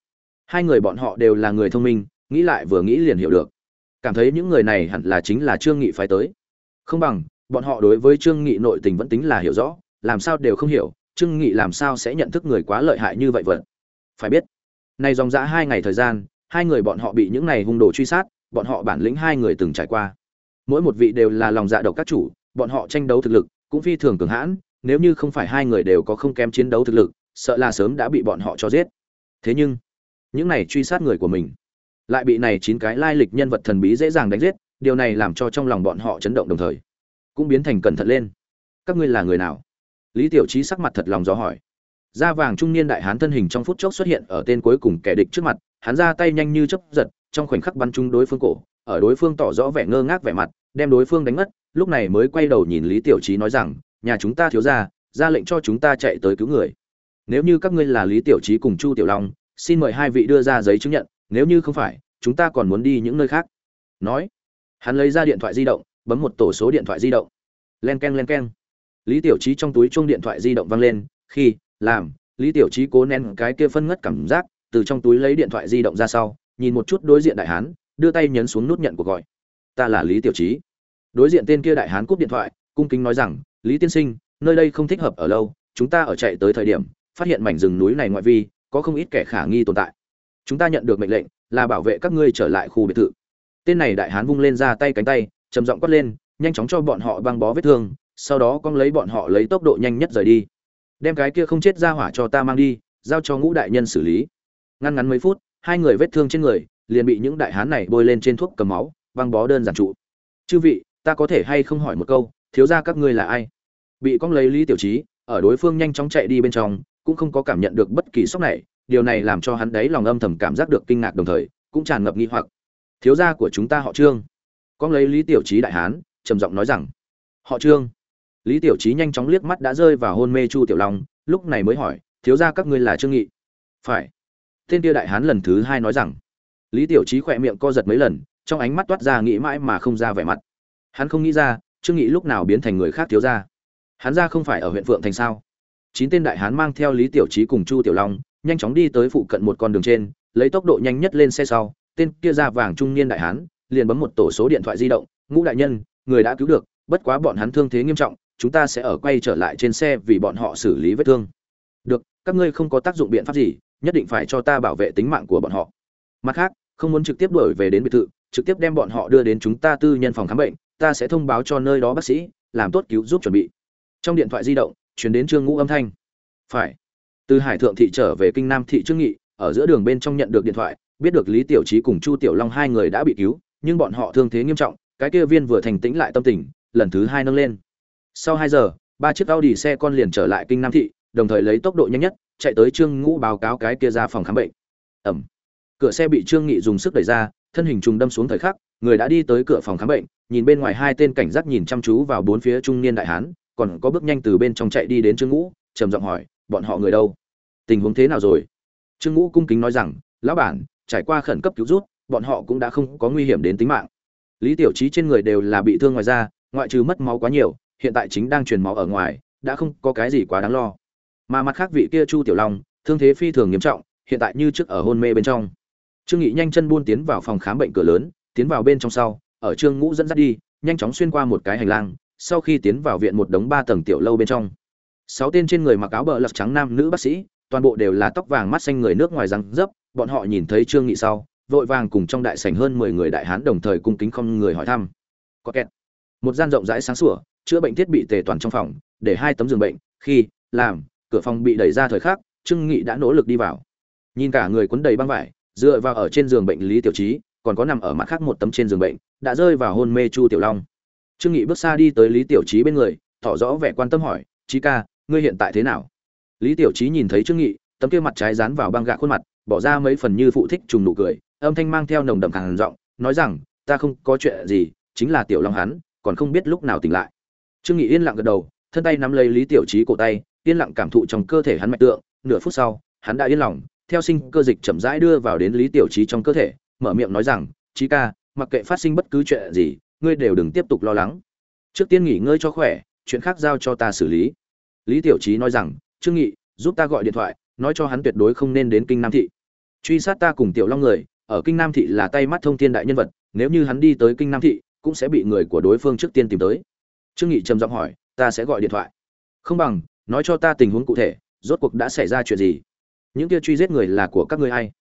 [SPEAKER 1] Hai người bọn họ đều là người thông minh, nghĩ lại vừa nghĩ liền hiểu được. Cảm thấy những người này hẳn là chính là trương nghị phái tới. Không bằng, bọn họ đối với trương nghị nội tình vẫn tính là hiểu rõ, làm sao đều không hiểu, trương nghị làm sao sẽ nhận thức người quá lợi hại như vậy vậy phải biết, nay dòng dã hai ngày thời gian, hai người bọn họ bị những này hung đồ truy sát, bọn họ bản lĩnh hai người từng trải qua. Mỗi một vị đều là lòng dạ độc các chủ, bọn họ tranh đấu thực lực cũng phi thường cường hãn, nếu như không phải hai người đều có không kém chiến đấu thực lực, sợ là sớm đã bị bọn họ cho giết. Thế nhưng, những này truy sát người của mình, lại bị này chín cái lai lịch nhân vật thần bí dễ dàng đánh giết, điều này làm cho trong lòng bọn họ chấn động đồng thời, cũng biến thành cẩn thận lên. Các ngươi là người nào? Lý tiểu Chí sắc mặt thật lòng dò hỏi. Da vàng trung niên đại hán thân hình trong phút chốc xuất hiện ở tên cuối cùng kẻ địch trước mặt, hắn ra tay nhanh như chớp giật, trong khoảnh khắc bắn trúng đối phương cổ, ở đối phương tỏ rõ vẻ ngơ ngác vẻ mặt đem đối phương đánh mất, lúc này mới quay đầu nhìn lý tiểu trí nói rằng, nhà chúng ta thiếu ra ra lệnh cho chúng ta chạy tới cứu người. Nếu như các ngươi là lý tiểu trí cùng chu tiểu long, xin mời hai vị đưa ra giấy chứng nhận, nếu như không phải, chúng ta còn muốn đi những nơi khác. Nói, hắn lấy ra điện thoại di động, bấm một tổ số điện thoại di động. Len k e n len k e n lý tiểu trí trong túi chuông điện thoại di động vang lên, khi, làm, lý tiểu trí cố nén cái kia phân ngất cảm giác, từ trong túi lấy điện thoại di động ra sau, nhìn một chút đối diện đại hán, đưa tay nhấn xuống nút nhận cuộc gọi ta là lý tiểu trí. Đối diện tên kia đại hán cúp điện thoại, cung kính nói rằng, lý tiên sinh, nơi đây không thích hợp ở lâu, chúng ta ở chạy tới thời điểm, phát hiện mảnh rừng núi này ngoại vi, có không ít kẻ khả nghi tồn tại. Chúng ta nhận được mệnh lệnh, là bảo vệ các ngươi trở lại khu biệt thự. Tên này đại hán vung lên ra tay cánh tay, trầm giọng quát lên, nhanh chóng cho bọn họ băng bó vết thương, sau đó con lấy bọn họ lấy tốc độ nhanh nhất rời đi. Đem cái kia không chết ra hỏa cho ta mang đi, giao cho ngũ đại nhân xử lý. Ngăn ngắn mấy phút, hai người vết thương trên người, liền bị những đại hán này bôi lên trên thuốc cầm máu băng bó đơn giản trụ. Chư vị, ta có thể hay không hỏi một câu, thiếu ra các ngươi là ai? Bị cong lấy lý tiểu trí ở đối phương nhanh chóng chạy đi bên trong, cũng không có cảm nhận được bất kỳ sốc này, điều này làm cho hắn đấy lòng âm thầm cảm giác được kinh ngạc đồng thời, cũng tràn ngập nghi hoặc. Thiếu gia của chúng ta họ trương. Cong lấy lý tiểu trí đại hán, trầm giọng nói rằng, họ trương. Lý tiểu trí nhanh chóng liếc mắt đã rơi vào hôn mê chu tiểu long, lúc này mới hỏi, thiếu gia các ngươi là trương nghị? Phải. Tên kia đại hán lần thứ hai nói rằng. Lý tiểu trí khỏe miệng co giật mấy lần trong ánh mắt toát ra nghĩ mãi mà không ra vẻ mặt. Hắn không nghĩ ra, trương nghị lúc nào biến thành người khác thiếu gia. Hắn ra không phải ở huyện phượng thành sao? Chín tên đại hán mang theo lý tiểu trí cùng chu tiểu long, nhanh chóng đi tới phụ cận một con đường trên, lấy tốc độ nhanh nhất lên xe sau, tên kia ra vàng trung niên đại hán liền bấm một tổ số điện thoại di động, ngũ đại nhân, người đã cứu được, bất quá bọn hắn thương thế nghiêm trọng, chúng ta sẽ ở quay trở lại trên xe vì bọn họ xử lý vết thương. Được, các ngươi không có tác dụng biện pháp gì, nhất định phải cho ta bảo vệ tính mạng của bọn họ. Mặt khác không muốn trực tiếp đuổi về đến biệt thự, trực tiếp đem bọn họ đưa đến chúng ta tư nhân phòng khám bệnh, ta sẽ thông báo cho nơi đó bác sĩ, làm tốt cứu giúp chuẩn bị. Trong điện thoại di động chuyển đến trương ngũ âm thanh. Phải. Từ hải thượng thị trở về kinh nam thị trương nghị, ở giữa đường bên trong nhận được điện thoại, biết được lý tiểu trí cùng chu tiểu long hai người đã bị cứu, nhưng bọn họ thương thế nghiêm trọng, cái kia viên vừa thành tĩnh lại tâm tình, lần thứ hai nâng lên. Sau hai giờ, ba chiếc Audi xe con liền trở lại kinh nam thị, đồng thời lấy tốc độ nhanh nhất, chạy tới trương ngũ báo cáo cái kia ra phòng khám bệnh. Ẩm cửa xe bị trương nghị dùng sức đẩy ra, thân hình trùng đâm xuống thời khắc, người đã đi tới cửa phòng khám bệnh, nhìn bên ngoài hai tên cảnh giác nhìn chăm chú vào bốn phía trung niên đại hán, còn có bước nhanh từ bên trong chạy đi đến trương ngũ, trầm giọng hỏi, bọn họ người đâu? Tình huống thế nào rồi? Trương ngũ cung kính nói rằng, lão bản, trải qua khẩn cấp cứu rút bọn họ cũng đã không có nguy hiểm đến tính mạng. Lý tiểu trí trên người đều là bị thương ngoài da, ngoại trừ mất máu quá nhiều, hiện tại chính đang truyền máu ở ngoài, đã không có cái gì quá đáng lo. Mà mặt khác vị kia chu tiểu long, thương thế phi thường nghiêm trọng, hiện tại như trước ở hôn mê bên trong trương nghị nhanh chân buôn tiến vào phòng khám bệnh cửa lớn, tiến vào bên trong sau, ở trương ngũ dẫn dắt đi, nhanh chóng xuyên qua một cái hành lang, sau khi tiến vào viện một đống ba tầng tiểu lâu bên trong. Sáu tên trên người mặc áo bờ lật trắng nam nữ bác sĩ, toàn bộ đều là tóc vàng mắt xanh người nước ngoài răng dấp, bọn họ nhìn thấy trương nghị sau, vội vàng cùng trong đại sảnh hơn mười người đại hán đồng thời cung kính không người hỏi thăm. Có kẹt. Một gian rộng rãi sáng sủa, chữa bệnh thiết bị tề toàn trong phòng, để hai tấm giường bệnh, khi, làm, cửa phòng bị đẩy ra thời khắc, trương nghị đã nỗ lực đi vào. Nhìn cả người quấn đầy băng vải dựa vào ở trên giường bệnh lý tiểu trí, còn có nằm ở mặt khác một tấm trên giường bệnh, đã rơi vào hôn mê chu tiểu long. Trương nghị bước xa đi tới lý tiểu trí bên người, tỏ rõ vẻ quan tâm hỏi trí ca, ngươi hiện tại thế nào? Lý tiểu trí nhìn thấy trương nghị, tấm kia mặt trái dán vào băng gạc khuôn mặt, bỏ ra mấy phần như phụ thích trùng nụ cười, âm thanh mang theo nồng đậm càng giọng, nói rằng, ta không có chuyện gì, chính là tiểu long hắn, còn không biết lúc nào tỉnh lại. Trương nghị yên lặng gật đầu, thân tay nắm lấy lý tiểu trí cổ tay, yên lặng cảm thụ trong cơ thể hắn mạch tượng, nửa phút sau, hắn đã yên lòng theo sinh cơ dịch chậm rãi đưa vào đến lý tiểu trí trong cơ thể, mở miệng nói rằng, trí ca, mặc kệ phát sinh bất cứ chuyện gì, ngươi đều đừng tiếp tục lo lắng. Trước tiên nghỉ ngơi cho khỏe, chuyện khác giao cho ta xử lý. Lý tiểu trí nói rằng, trương nghị, giúp ta gọi điện thoại, nói cho hắn tuyệt đối không nên đến kinh nam thị. Truy sát ta cùng tiểu long người, ở kinh nam thị là tay mắt thông thiên đại nhân vật, nếu như hắn đi tới kinh nam thị, cũng sẽ bị người của đối phương trước tiên tìm tới. Trương nghị trầm giọng hỏi, ta sẽ gọi điện thoại. Không bằng, nói cho ta tình huống cụ thể, rốt cuộc đã xảy ra chuyện gì? Những kia truy giết người là của các ngươi hay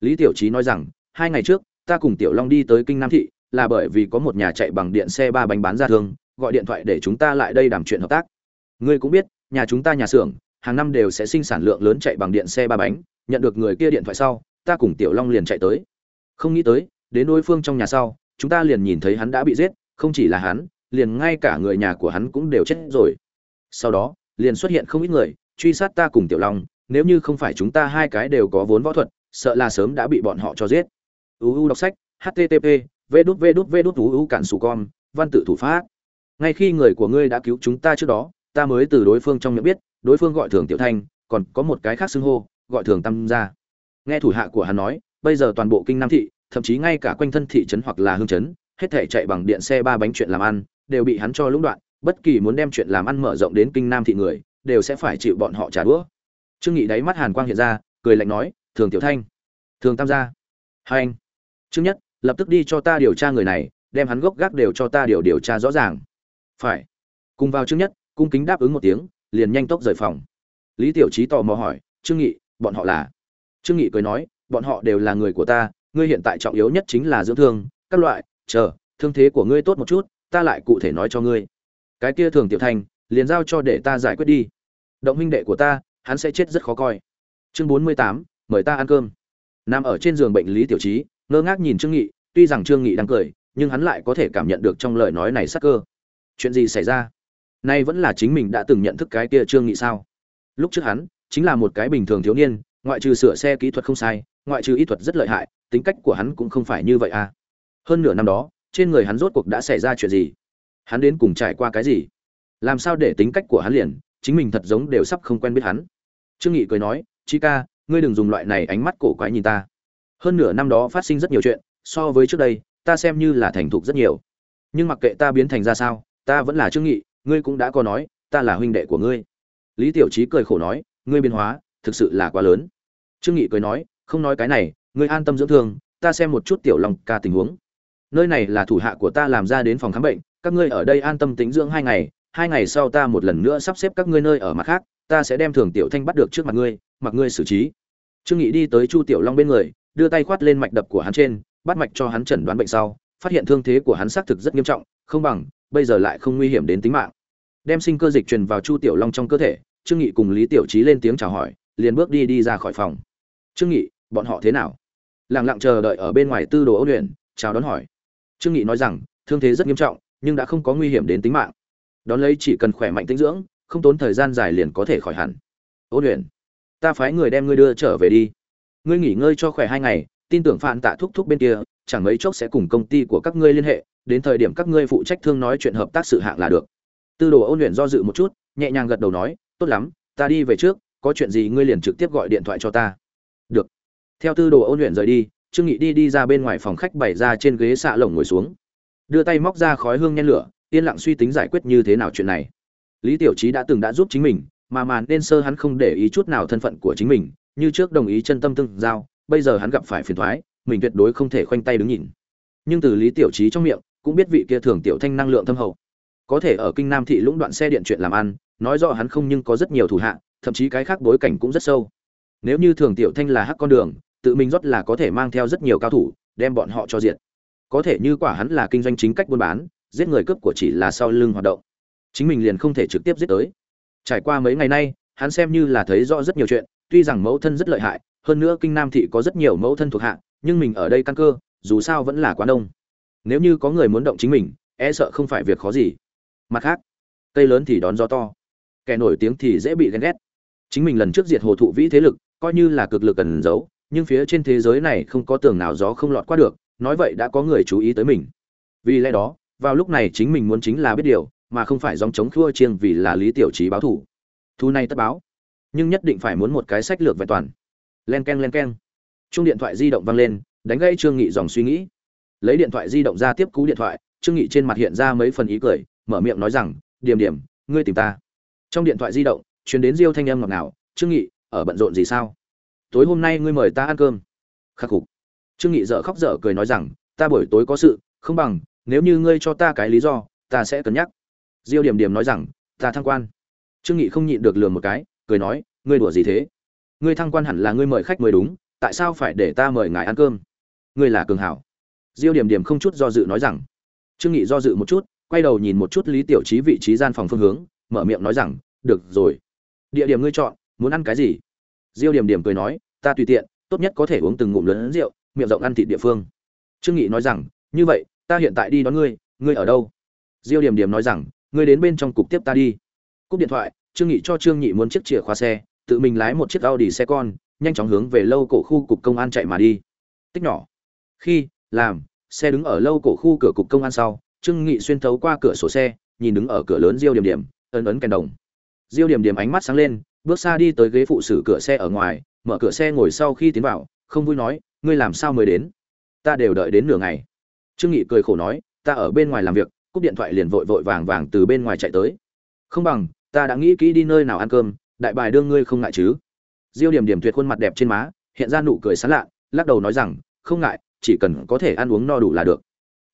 [SPEAKER 1] lý tiểu trí nói rằng, hai ngày trước, ta cùng tiểu long đi tới kinh nam thị, là bởi vì có một nhà chạy bằng điện xe ba bánh bán ra thương, gọi điện thoại để chúng ta lại đây đàm chuyện hợp tác. Ngươi cũng biết, nhà chúng ta nhà xưởng, hàng năm đều sẽ sinh sản lượng lớn chạy bằng điện xe ba bánh, nhận được người kia điện thoại sau, ta cùng tiểu long liền chạy tới. Không nghĩ tới, đến đối phương trong nhà sau, chúng ta liền nhìn thấy hắn đã bị giết, không chỉ là hắn, liền ngay cả người nhà của hắn cũng đều chết rồi. Sau đó, liền xuất hiện không ít người, truy sát ta cùng tiểu long nếu như không phải chúng ta hai cái đều có vốn võ thuật, sợ là sớm đã bị bọn họ cho giết. Uu đọc sách http v đút v đút v đút uu cản sù con văn tự thủ pháp. Ngay khi người của ngươi đã cứu chúng ta trước đó, ta mới từ đối phương trong miệng biết, đối phương gọi thường tiểu thanh, còn có một cái khác xưng hô, gọi thường tam gia. Nghe thủ hạ của hắn nói, bây giờ toàn bộ kinh nam thị, thậm chí ngay cả quanh thân thị trấn hoặc là hương trấn, hết thể chạy bằng điện xe ba bánh chuyện làm ăn, đều bị hắn cho lũng đoạn, bất kỳ muốn đem chuyện làm ăn mở rộng đến kinh nam thị người, đều sẽ phải chịu bọn họ trả đũa trương nghị đáy mắt hàn quang hiện ra, cười lạnh nói, thường tiểu thanh, thường tam gia, hai anh, trương nhất, lập tức đi cho ta điều tra người này, đem hắn gốc gác đều cho ta điều điều tra rõ ràng. Phải. Cùng vào trương nhất, cung kính đáp ứng một tiếng, liền nhanh tốc rời phòng. Lý tiểu trí tò mò hỏi, trương nghị, bọn họ là? Trương nghị cười nói, bọn họ đều là người của ta, ngươi hiện tại trọng yếu nhất chính là dưỡng thương, các loại, chờ, thương thế của ngươi tốt một chút, ta lại cụ thể nói cho ngươi. Cái kia thường tiểu thanh, liền giao cho để ta giải quyết đi. Động huynh đệ của ta hắn sẽ chết rất khó coi. Chương bốn mươi tám, mời ta ăn cơm. Nằm ở trên giường bệnh lý tiểu trí, ngơ ngác nhìn trương nghị, tuy rằng trương nghị đang cười, nhưng hắn lại có thể cảm nhận được trong lời nói này sắc cơ. Chuyện gì xảy ra? Nay vẫn là chính mình đã từng nhận thức cái kia trương nghị sao? Lúc trước hắn, chính là một cái bình thường thiếu niên, ngoại trừ sửa xe kỹ thuật không sai, ngoại trừ y thuật rất lợi hại, tính cách của hắn cũng không phải như vậy à. Hơn nửa năm đó, trên người hắn rốt cuộc đã xảy ra chuyện gì? Hắn đến cùng trải qua cái gì? Làm sao để tính cách của hắn liền, chính mình thật giống đều sắp không quen biết hắn? Trương nghị cười nói, chi ca, ngươi đừng dùng loại này ánh mắt cổ quái nhìn ta. Hơn nửa năm đó phát sinh rất nhiều chuyện, so với trước đây, ta xem như là thành thục rất nhiều. Nhưng mặc kệ ta biến thành ra sao, ta vẫn là trương nghị, ngươi cũng đã có nói, ta là huynh đệ của ngươi. Lý tiểu trí cười khổ nói, ngươi biến hóa, thực sự là quá lớn. Trương nghị cười nói, không nói cái này, ngươi an tâm dưỡng thương, ta xem một chút tiểu lòng ca tình huống. Nơi này là thủ hạ của ta làm ra đến phòng khám bệnh, các ngươi ở đây an tâm tính dưỡng hai ngày hai ngày sau ta một lần nữa sắp xếp các ngươi nơi ở mặt khác ta sẽ đem thường tiểu thanh bắt được trước mặt ngươi, mặc ngươi xử trí. Trương nghị đi tới chu tiểu long bên người, đưa tay khoát lên mạch đập của hắn trên, bắt mạch cho hắn chẩn đoán bệnh sau, phát hiện thương thế của hắn xác thực rất nghiêm trọng, không bằng, bây giờ lại không nguy hiểm đến tính mạng. Đem sinh cơ dịch truyền vào chu tiểu long trong cơ thể, trương nghị cùng lý tiểu trí lên tiếng chào hỏi, liền bước đi đi ra khỏi phòng. Trương nghị, bọn họ thế nào? Lặng lặng chờ đợi ở bên ngoài tư đồ ôn luyện, chào đón hỏi. Trương nghị nói rằng, thương thế rất nghiêm trọng, nhưng đã không có nguy hiểm đến tính mạng. Đón lấy chỉ cần khỏe mạnh tinh dưỡng không tốn thời gian dài liền có thể khỏi hẳn. Ôn luyện, ta phái người đem ngươi đưa trở về đi. Ngươi nghỉ ngơi cho khỏe hai ngày, tin tưởng phản tạ thúc thúc bên kia, chẳng mấy chốc sẽ cùng công ty của các ngươi liên hệ, đến thời điểm các ngươi phụ trách thương nói chuyện hợp tác sự hạng là được. Tư đồ ôn luyện do dự một chút, nhẹ nhàng gật đầu nói, tốt lắm, ta đi về trước, có chuyện gì ngươi liền trực tiếp gọi điện thoại cho ta. Được. Theo tư đồ ôn luyện rời đi, trương nghị đi đi ra bên ngoài phòng khách bày ra trên ghế xạ lồng ngồi xuống. Đưa tay móc ra khói hương nhen lửa, yên lặng suy tính giải quyết như thế nào chuyện này lý tiểu trí đã từng đã giúp chính mình, mà màn nên sơ hắn không để ý chút nào thân phận của chính mình, như trước đồng ý chân tâm tương giao, bây giờ hắn gặp phải phiền thoái, mình tuyệt đối không thể khoanh tay đứng nhìn. Nhưng từ lý tiểu trí trong miệng, cũng biết vị kia thường tiểu thanh năng lượng thâm hậu. Có thể ở kinh nam thị lũng đoạn xe điện chuyện làm ăn, nói rõ hắn không nhưng có rất nhiều thủ hạ, thậm chí cái khác bối cảnh cũng rất sâu. Nếu như thường tiểu thanh là hắc con đường, tự mình rót là có thể mang theo rất nhiều cao thủ, đem bọn họ cho diện có thể như quả hắn là kinh doanh chính cách buôn bán, giết người cướp của chỉ là sau lưng hoạt động chính mình liền không thể trực tiếp giết tới. Trải qua mấy ngày nay, hắn xem như là thấy rõ rất nhiều chuyện, tuy rằng mẫu thân rất lợi hại, hơn nữa kinh nam thị có rất nhiều mẫu thân thuộc hạ, nhưng mình ở đây căn cơ, dù sao vẫn là quá đông. Nếu như có người muốn động chính mình e sợ không phải việc khó gì. Mặt khác, cây lớn thì đón gió to, kẻ nổi tiếng thì dễ bị ghen ghét. Chính mình lần trước diệt hồ thụ vĩ thế lực, coi như là cực lực cần giấu, nhưng phía trên thế giới này không có tường nào gió không lọt qua được, nói vậy đã có người chú ý tới mình. Vì lẽ đó, vào lúc này chính mình muốn chính là biết điều mà không phải dòng chống khua chiêng vì là lý tiểu trí báo thủ. Thu này tất báo. Nhưng nhất định phải muốn một cái sách lược vẹn toàn. Len k e n len k e n chung điện thoại di động vang lên, đánh gây trương nghị dòng suy nghĩ. Lấy điện thoại di động ra tiếp cú điện thoại, trương nghị trên mặt hiện ra mấy phần ý cười, mở miệng nói rằng, điểm điểm, ngươi tìm ta. Trong điện thoại di động, truyền đến diêu thanh âm ngọt ngào, trương nghị, ở bận rộn gì sao? Tối hôm nay ngươi mời ta ăn cơm. Khắc phục. Trương nghị dở khóc dở cười nói rằng, ta buổi tối có sự, không bằng, nếu như ngươi cho ta cái lý do, ta sẽ cân nhắc diêu điểm điểm nói rằng, ta thăng quan. Trương nghị không nhịn được lườm một cái, cười nói, ngươi đùa gì thế? Ngươi thăng quan hẳn là ngươi mời khách mới đúng, tại sao phải để ta mời ngài ăn cơm? Ngươi là cường hảo. Diêu điểm điểm không chút do dự nói rằng. Trương nghị do dự một chút, quay đầu nhìn một chút lý tiểu trí vị trí gian phòng phương hướng, mở miệng nói rằng, được rồi. Địa điểm ngươi chọn, muốn ăn cái gì? Diêu điểm điểm cười nói, ta tùy tiện, tốt nhất có thể uống từng ngụm lớn rượu, miệng rộng ăn thịt địa phương. Trương nghị nói rằng, như vậy, ta hiện tại đi đón ngươi ngươi ở đâu? Diêu điểm điểm nói rằng ngươi đến bên trong cục tiếp ta đi cúp điện thoại trương nghị cho trương nhị muốn chiếc chìa khóa xe tự mình lái một chiếc Audi xe con, nhanh chóng hướng về lâu cổ khu cục công an chạy mà đi. Tích nhỏ. Khi làm, xe đứng ở lâu cổ khu cửa cục công an sau, Trương Nghị xuyên thấu qua cửa sổ xe, nhìn đứng ở cửa lớn Diêu Điểm Điểm, ấn ấn kèn đồng. Diêu Điểm Điểm ánh mắt sáng lên, bước xa đi tới ghế phụ xử cửa xe ở ngoài, mở cửa xe ngồi sau khi tiến vào, không vui nói, ngươi làm sao mới đến? Ta đều đợi đến nửa ngày. Trương Nghị cười khổ nói, ta ở bên ngoài làm việc, cúp điện thoại liền vội vội vàng vàng từ bên ngoài chạy tới. Không bằng, ta đã nghĩ kỹ đi nơi nào ăn cơm, đại bài đương ngươi không ngại chứ? Diêu Điểm Điểm tuyệt khuôn mặt đẹp trên má, hiện ra nụ cười sán lạ, lắc đầu nói rằng, không ngại, chỉ cần có thể ăn uống no đủ là được.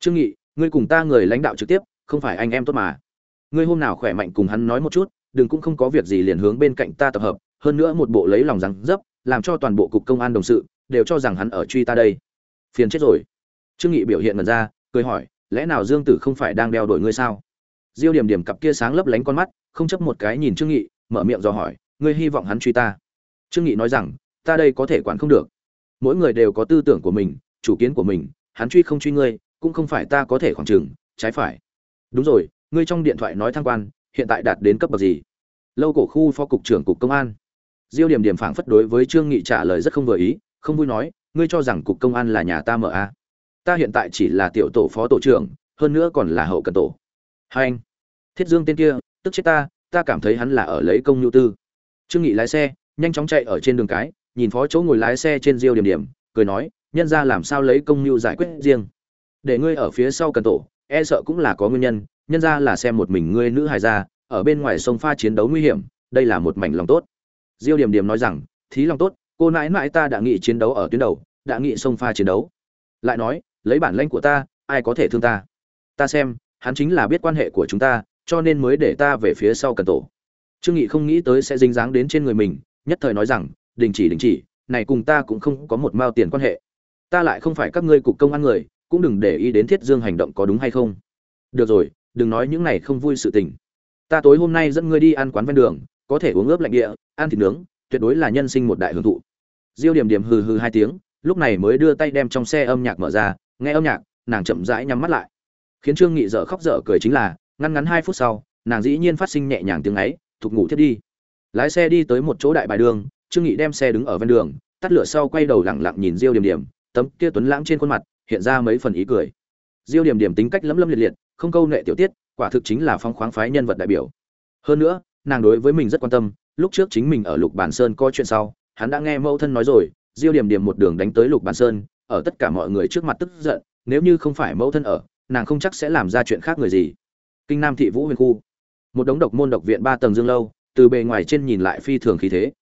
[SPEAKER 1] Trương Nghị, ngươi cùng ta người lãnh đạo trực tiếp, không phải anh em tốt mà. Ngươi hôm nào khỏe mạnh cùng hắn nói một chút, đừng cũng không có việc gì liền hướng bên cạnh ta tập hợp, hơn nữa một bộ lấy lòng rằng dấp, làm cho toàn bộ cục công an đồng sự đều cho rằng hắn ở truy ta đây. Phiền chết rồi. Trương Nghị biểu hiện mần ra, cười hỏi, lẽ nào Dương Tử không phải đang đeo đuổi ngươi sao? Diêu Điểm Điểm cặp kia sáng lấp lánh con mắt, không chấp một cái nhìn Trương Nghị, mở miệng dò hỏi, ngươi hy vọng hắn truy ta? Trương Nghị nói rằng, ta đây có thể quản không được. Mỗi người đều có tư tưởng của mình, chủ kiến của mình, hắn truy không truy ngươi, cũng không phải ta có thể khoảng chừng, trái phải. Đúng rồi, ngươi trong điện thoại nói thăng quan, hiện tại đạt đến cấp bậc gì? Lâu cổ khu phó cục trưởng cục công an. Diêu Điểm Điểm phảng phất đối với Trương Nghị trả lời rất không vừa ý, không vui nói, ngươi cho rằng cục công an là nhà ta mở a? À? Ta hiện tại chỉ là tiểu tổ phó tổ trưởng, hơn nữa còn là hậu cần tổ. Hai anh, Thiết Dương tên kia, tức chết ta, ta cảm thấy hắn là ở lấy công nhu tư. Trương Nghị lái xe, nhanh chóng chạy ở trên đường cái, nhìn phó chỗ ngồi lái xe trên Diêu Điểm Điểm, cười nói, nhân ra làm sao lấy công nhu giải quyết riêng. Để ngươi ở phía sau cần tổ, e sợ cũng là có nguyên nhân, nhân ra là xem một mình ngươi nữ hài gia, ở bên ngoài sông pha chiến đấu nguy hiểm, đây là một mảnh lòng tốt. Diêu Điểm Điểm nói rằng, thí lòng tốt, cô nãi nãi ta đã nghị chiến đấu ở tuyến đầu, đã nghị sông pha chiến đấu. Lại nói, lấy bản lãnh của ta, ai có thể thương ta? Ta xem, hắn chính là biết quan hệ của chúng ta, cho nên mới để ta về phía sau cần tổ. Trương Nghị không nghĩ tới sẽ dính dáng đến trên người mình, nhất thời nói rằng, đình chỉ đình chỉ, này cùng ta cũng không có một mao tiền quan hệ. Ta lại không phải các ngươi cục công an người, cũng đừng để ý đến Thiết Dương hành động có đúng hay không. Được rồi, đừng nói những này không vui sự tình. Ta tối hôm nay dẫn ngươi đi ăn quán ven đường, có thể uống ướp lạnh địa, ăn thịt nướng, tuyệt đối là nhân sinh một đại hưởng thụ. Diêu Điểm Điểm hừ hừ hai tiếng, lúc này mới đưa tay đem trong xe âm nhạc mở ra, nghe âm nhạc, nàng chậm rãi nhắm mắt lại. Khiến Trương Nghị dở khóc dở cười chính là, ngăn ngắn hai phút sau, nàng dĩ nhiên phát sinh nhẹ nhàng tiếng ấy, thuộc ngủ thiết đi. Lái xe đi tới một chỗ đại bài đường, Trương Nghị đem xe đứng ở ven đường, tắt lửa sau quay đầu lặng lặng nhìn Diêu Điểm Điểm, tấm kia tuấn lãng trên khuôn mặt hiện ra mấy phần ý cười. Diêu Điểm Điểm tính cách lấm lấm liệt liệt, không câu nệ tiểu tiết, quả thực chính là phong khoáng phái nhân vật đại biểu. Hơn nữa, nàng đối với mình rất quan tâm, lúc trước chính mình ở Lục Bản Sơn coi chuyện sau, hắn đã nghe mẫu thân nói rồi, Diêu Điểm Điểm một đường đánh tới Lục Bản Sơn, ở tất cả mọi người trước mặt tức giận, nếu như không phải mẫu thân ở, nàng không chắc sẽ làm ra chuyện khác người gì. Kinh Nam thị Vũ Huyền khu, một đống độc môn độc viện ba tầng dương lâu, từ bề ngoài trên nhìn lại phi thường khí thế.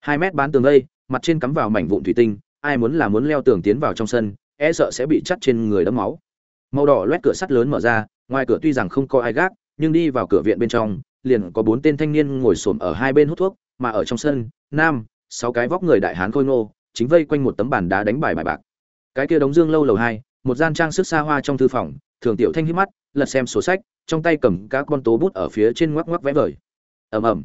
[SPEAKER 1] Hai mét bán tường đây, mặt trên cắm vào mảnh vụn thủy tinh, ai muốn là muốn leo tường tiến vào trong sân, e sợ sẽ bị chắt trên người đẫm máu. Màu đỏ loét cửa sắt lớn mở ra, ngoài cửa tuy rằng không có ai gác, nhưng đi vào cửa viện bên trong, liền có bốn tên thanh niên ngồi xổm ở hai bên hút thuốc, mà ở trong sân, nam, sáu cái vóc người đại hán khôi ngô, chính vây quanh một tấm bàn đá đánh bài bài bạc. Cái kia đống dương lâu lầu hai, một gian trang sức xa hoa trong thư phòng, Thường Tiểu Thanh hít mắt, lật xem sổ sách, trong tay cầm các con tố bút ở phía trên ngoắc ngoắc vẽ vời. Ầm ầm.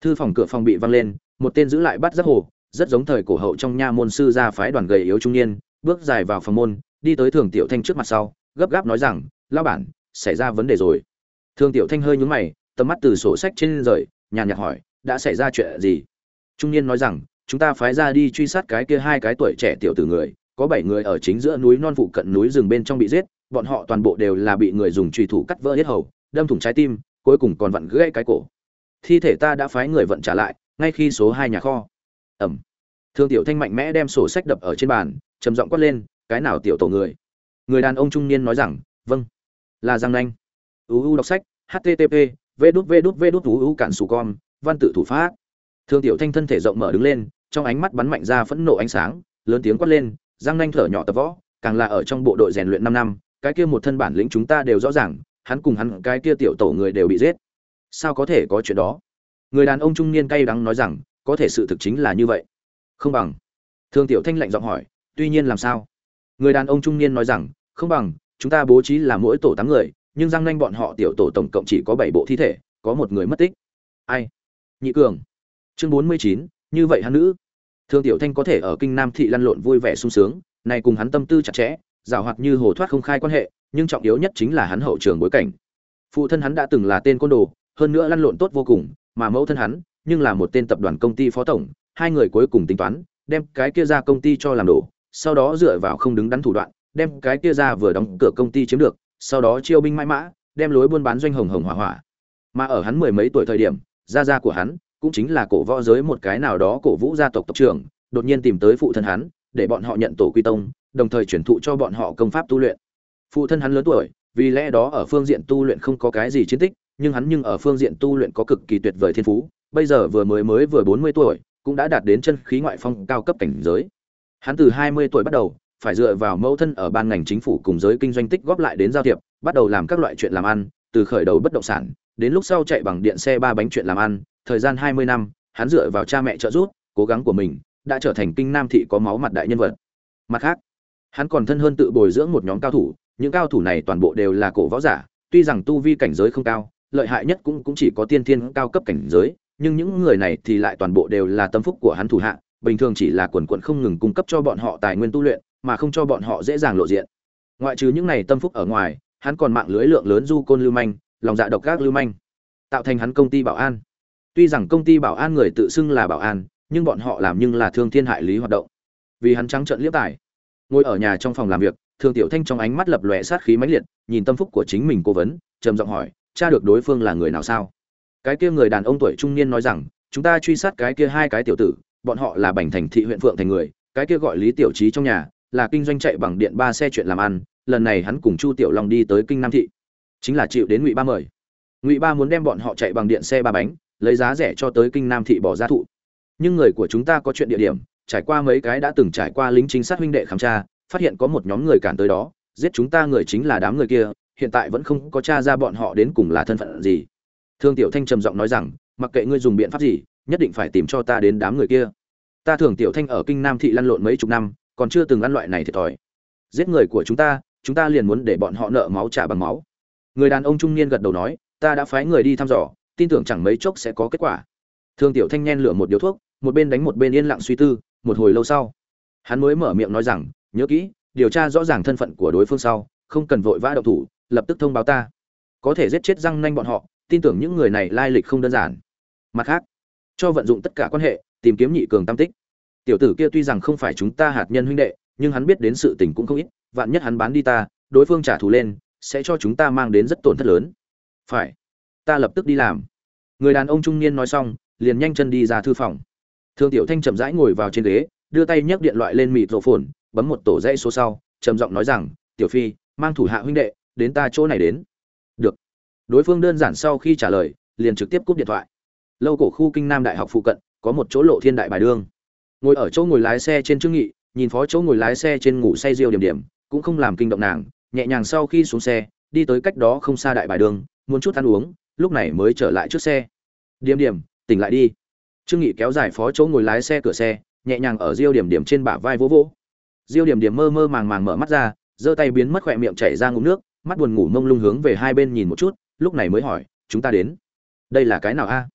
[SPEAKER 1] Thư phòng cửa phòng bị văng lên, một tên giữ lại bắt giác hồ, rất giống thời cổ hậu trong nha môn sư gia phái đoàn gầy yếu trung niên, bước dài vào phòng môn, đi tới Thường Tiểu Thanh trước mặt sau, gấp gáp nói rằng, "Lão bản, xảy ra vấn đề rồi." Thường Tiểu Thanh hơi nhúng mày, tầm mắt từ sổ sách trên rời, nhàn nhạt hỏi, "Đã xảy ra chuyện gì?" Trung niên nói rằng, "Chúng ta phái ra đi truy sát cái kia hai cái tuổi trẻ tiểu tử người, có bảy người ở chính giữa núi non phụ cận núi rừng bên trong bị giết, bọn họ toàn bộ đều là bị người dùng chùy thủ cắt vỡ hết hầu, đâm thủng trái tim, cuối cùng còn vặn gãy cái cổ. Thi thể ta đã phái người vận trả lại, ngay khi số hai nhà kho. ầm, Thương tiểu thanh mạnh mẽ đem sổ sách đập ở trên bàn, trầm giọng quát lên, cái nào tiểu tổ người? Người đàn ông trung niên nói rằng, vâng, là Giang Nanh. UU đọc sách, http, vđvđvđu cản sù con, văn tự thủ pháp. Thương tiểu thanh thân thể rộng mở đứng lên, trong ánh mắt bắn mạnh ra phẫn nộ ánh sáng, lớn tiếng quát lên, Giang Nanh thở nhỏ tập võ, càng là ở trong bộ đội rèn luyện năm năm, cái kia một thân bản lĩnh chúng ta đều rõ ràng, hắn cùng hắn cái kia tiểu tổ người đều bị giết. Sao có thể có chuyện đó? Người đàn ông trung niên cay đắng nói rằng, có thể sự thực chính là như vậy. Không bằng. Thương Tiểu Thanh lạnh giọng hỏi, tuy nhiên làm sao? Người đàn ông trung niên nói rằng, không bằng, chúng ta bố trí là mỗi tổ tám người, nhưng Giang nanh bọn họ tiểu tổ tổng cộng chỉ có bảy bộ thi thể, có một người mất tích. Ai? Nhị Cường. Chương 49, như vậy hắn nữ. Thương Tiểu Thanh có thể ở Kinh Nam thị lăn lộn vui vẻ sung sướng, này cùng hắn tâm tư chặt chẽ, giàu hoạt như hồ thoát không khai quan hệ, nhưng trọng yếu nhất chính là hắn hậu trường bối cảnh. Phụ thân hắn đã từng là tên côn đồ, hơn nữa lăn lộn tốt vô cùng, mà mẫu thân hắn, nhưng là một tên tập đoàn công ty phó tổng hai người cuối cùng tính toán đem cái kia ra công ty cho làm đổ sau đó dựa vào không đứng đắn thủ đoạn đem cái kia ra vừa đóng cửa công ty chiếm được sau đó chiêu binh mãi mã đem lối buôn bán doanh hồng hồng hỏa hỏa mà ở hắn mười mấy tuổi thời điểm gia gia của hắn cũng chính là cổ võ giới một cái nào đó cổ vũ gia tộc tộc trưởng, đột nhiên tìm tới phụ thân hắn, để bọn họ nhận tổ quy tông, đồng thời chuyển thụ cho bọn họ công pháp tu luyện. Phụ thân hắn lớn tuổi, vì lẽ đó ở phương diện tu luyện không có cái gì chiến tích, nhưng hắn nhưng ở phương diện tu luyện có cực kỳ tuyệt vời thiên phú, bây giờ vừa mới mới vừa bốn mươi tuổi, cũng đã đạt đến chân khí ngoại phong cao cấp cảnh giới. Hắn từ hai mươi tuổi bắt đầu, phải dựa vào mẫu thân ở ban ngành chính phủ cùng giới kinh doanh tích góp lại đến giao thiệp, bắt đầu làm các loại chuyện làm ăn, từ khởi đầu bất động sản, đến lúc sau chạy bằng điện xe ba bánh chuyện làm ăn thời gian hai mươi năm, hắn dựa vào cha mẹ trợ giúp, cố gắng của mình, đã trở thành kinh nam thị có máu mặt đại nhân vật. Mặt khác, hắn còn thân hơn tự bồi dưỡng một nhóm cao thủ, những cao thủ này toàn bộ đều là cổ võ giả, tuy rằng tu vi cảnh giới không cao, lợi hại nhất cũng cũng chỉ có tiên thiên cao cấp cảnh giới, nhưng những người này thì lại toàn bộ đều là tâm phúc của hắn thủ hạ, bình thường chỉ là quần quần không ngừng cung cấp cho bọn họ tài nguyên tu luyện, mà không cho bọn họ dễ dàng lộ diện. Ngoại trừ những này tâm phúc ở ngoài, hắn còn mạng lưới lượng lớn du côn lưu manh, lòng dạ độc các lưu manh, tạo thành hắn công ty bảo an tuy rằng công ty bảo an người tự xưng là bảo an, nhưng bọn họ làm nhưng là thương thiên hại lý hoạt động. Vì hắn trắng trợn liếc tài. Ngồi ở nhà trong phòng làm việc, thường tiểu thanh trong ánh mắt lập lòe sát khí mãnh liệt, nhìn tâm phúc của chính mình cố vấn, trầm giọng hỏi, cha được đối phương là người nào sao? Cái kia người đàn ông tuổi trung niên nói rằng, chúng ta truy sát cái kia hai cái tiểu tử, bọn họ là bành thành thị, huyện phượng thành người, cái kia gọi lý tiểu trí trong nhà, là kinh doanh chạy bằng điện ba xe chuyện làm ăn, lần này hắn cùng chu tiểu long đi tới kinh nam thị, chính là chịu đến ngụy ba mời. Ngụy ba muốn đem bọn họ chạy bằng điện xe ba bánh lấy giá rẻ cho tới kinh nam thị bỏ ra thụ. Nhưng người của chúng ta có chuyện địa điểm, trải qua mấy cái đã từng trải qua lính chính sát huynh đệ khám tra, phát hiện có một nhóm người cản tới đó, giết chúng ta người chính là đám người kia, hiện tại vẫn không có t r a ra bọn họ đến cùng là thân phận gì. Thương tiểu thanh trầm giọng nói rằng, mặc kệ ngươi dùng biện pháp gì, nhất định phải tìm cho ta đến đám người kia. Ta thường tiểu thanh ở kinh nam thị lăn lộn mấy chục năm, còn chưa từng ăn loại này thiệt thòi. Giết người của chúng ta chúng ta liền muốn để bọn họ nợ máu trả bằng máu. Người đàn ông trung niên gật đầu nói, ta đã phái người đi thăm dò tin tưởng chẳng mấy chốc sẽ có kết quả. Thương tiểu thanh nhen lửa một điếu thuốc, một bên đánh một bên yên lặng suy tư, một hồi lâu sau, hắn mới mở miệng nói rằng, nhớ kỹ, điều tra rõ ràng thân phận của đối phương sau, không cần vội vã động thủ, lập tức thông báo ta. Có thể giết chết răng nanh bọn họ, tin tưởng những người này lai lịch không đơn giản. Mặt khác, cho vận dụng tất cả quan hệ, tìm kiếm nhị cường tam tích. Tiểu tử kia tuy rằng không phải chúng ta hạt nhân huynh đệ, nhưng hắn biết đến sự tình cũng không ít, vạn nhất hắn bán đi ta, đối phương trả thù lên, sẽ cho chúng ta mang đến rất tổn thất lớn. Phải ta lập tức đi làm. Người đàn ông trung niên nói xong, liền nhanh chân đi ra thư phòng. Thương tiểu thanh chậm rãi ngồi vào trên ghế, đưa tay nhấc điện loại lên mịt rộ phồn, bấm một tổ dãy số sau, trầm giọng nói rằng, tiểu phi, mang thủ hạ huynh đệ, đến ta chỗ này đến. Được. Đối phương đơn giản sau khi trả lời, liền trực tiếp cúp điện thoại. Lâu cổ khu kinh nam đại học phụ cận, có một chỗ lộ thiên đại bài đương ngồi ở chỗ ngồi lái xe trên trương nghị, nhìn phó chỗ ngồi lái xe trên ngủ say riêu điểm điểm, cũng không làm kinh động nàng, nhẹ nhàng sau khi xuống xe, đi tới cách đó không xa đại bài đường, muốn chút ăn uống lúc này mới trở lại trước xe. Điểm điểm, tỉnh lại đi. Trương nghị kéo dài phó chỗ ngồi lái xe cửa xe, nhẹ nhàng ở diêu điểm điểm trên bả vai vỗ vỗ. Diêu điểm điểm mơ mơ màng màng mở mắt ra, giơ tay biến mất khỏe miệng chảy ra ngụm nước, mắt buồn ngủ mông lung hướng về hai bên nhìn một chút, lúc này mới hỏi, chúng ta đến? Đây là cái nào a?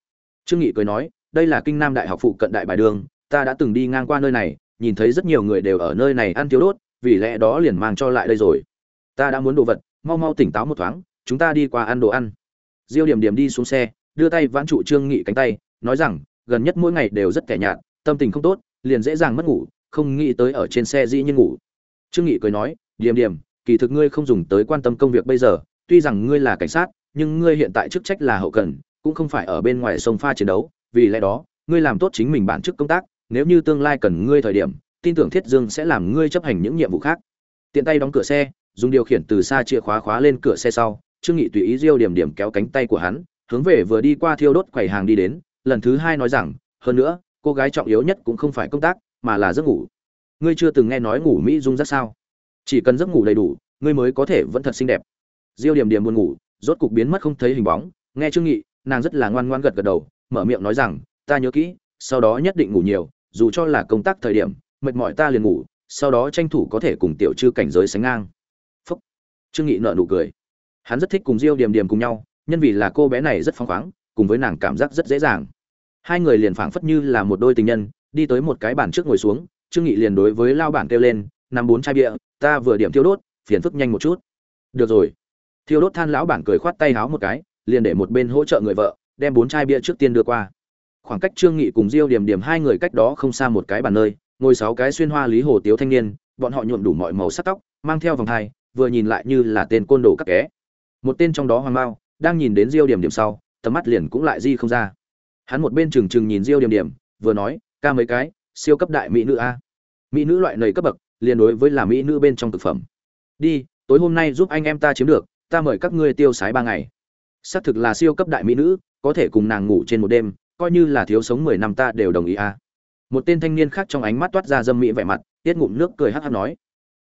[SPEAKER 1] Trương nghị cười nói, đây là kinh nam đại học phụ cận đại bài đường, ta đã từng đi ngang qua nơi này, nhìn thấy rất nhiều người đều ở nơi này ăn thiếu đốt, vì lẽ đó liền mang cho lại đây rồi. Ta đã muốn đồ vật, mau mau tỉnh táo một thoáng, chúng ta đi qua ăn đồ ăn diêu điểm điểm đi xuống xe, đưa tay vãn trụ trương nghị cánh tay, nói rằng, gần nhất mỗi ngày đều rất kẻ nhạt, tâm tình không tốt, liền dễ dàng mất ngủ, không nghĩ tới ở trên xe dĩ nhiên ngủ. Trương nghị cười nói, điểm điểm, kỳ thực ngươi không dùng tới quan tâm công việc bây giờ, tuy rằng ngươi là cảnh sát, nhưng ngươi hiện tại chức trách là hậu cần, cũng không phải ở bên ngoài sông pha chiến đấu, vì lẽ đó, ngươi làm tốt chính mình bản chức công tác, nếu như tương lai cần ngươi thời điểm, tin tưởng thiết dương sẽ làm ngươi chấp hành những nhiệm vụ khác. Tiện tay đóng cửa xe, dùng điều khiển từ xa chìa khóa khóa lên cửa xe sau trương nghị tùy ý diêu điểm điểm kéo cánh tay của hắn, hướng về vừa đi qua thiêu đốt quầy hàng đi đến, lần thứ hai nói rằng, hơn nữa, cô gái trọng yếu nhất cũng không phải công tác, mà là giấc ngủ. Ngươi chưa từng nghe nói ngủ mỹ dung rất sao? Chỉ cần giấc ngủ đầy đủ, ngươi mới có thể vẫn thật xinh đẹp. Diêu điểm điểm buồn ngủ, rốt cục biến mất không thấy hình bóng. Nghe trương nghị, nàng rất là ngoan ngoan gật gật đầu, mở miệng nói rằng, ta nhớ kỹ, sau đó nhất định ngủ nhiều, dù cho là công tác thời điểm, mệt mỏi ta liền ngủ, sau đó tranh thủ có thể cùng tiểu chư cảnh giới sánh ngang. Phúc. Trương nghị nợ nụ cười hắn rất thích cùng diêu điểm điểm cùng nhau, nhân vì là cô bé này rất phóng khoáng, cùng với nàng cảm giác rất dễ dàng. Hai người liền phảng phất như là một đôi tình nhân, đi tới một cái bàn trước ngồi xuống, trương nghị liền đối với lao bản kêu lên, năm bốn chai bia, ta vừa điểm thiêu đốt, phiền phức nhanh một chút. Được rồi. Thiêu đốt than lão bản cười khoát tay háo một cái, liền để một bên hỗ trợ người vợ, đem bốn chai bia trước tiên đưa qua. Khoảng cách trương nghị cùng diêu điểm điểm hai người cách đó không xa một cái bàn nơi, ngồi sáu cái xuyên hoa lý hồ tiếu thanh niên, bọn họ nhuộm đủ mọi màu sắc tóc, mang theo vòng thai, vừa nhìn lại như là tên côn đồ các ké một tên trong đó hoàng bao đang nhìn đến diêu điểm điểm sau, tầm mắt liền cũng lại di không ra. Hắn một bên trừng trừng nhìn diêu điểm điểm, vừa nói, ca mấy cái, siêu cấp đại mỹ nữ a. Mỹ nữ loại nầy cấp bậc, liền đối với là mỹ nữ bên trong thực phẩm. Đi, tối hôm nay giúp anh em ta chiếm được, ta mời các ngươi tiêu sái ba ngày. Xác thực là siêu cấp đại mỹ nữ, có thể cùng nàng ngủ trên một đêm, coi như là thiếu sống mười năm ta đều đồng ý a. Một tên thanh niên khác trong ánh mắt toát ra dâm mỹ vẻ mặt, tiết ngụm nước cười hắc hắc nói.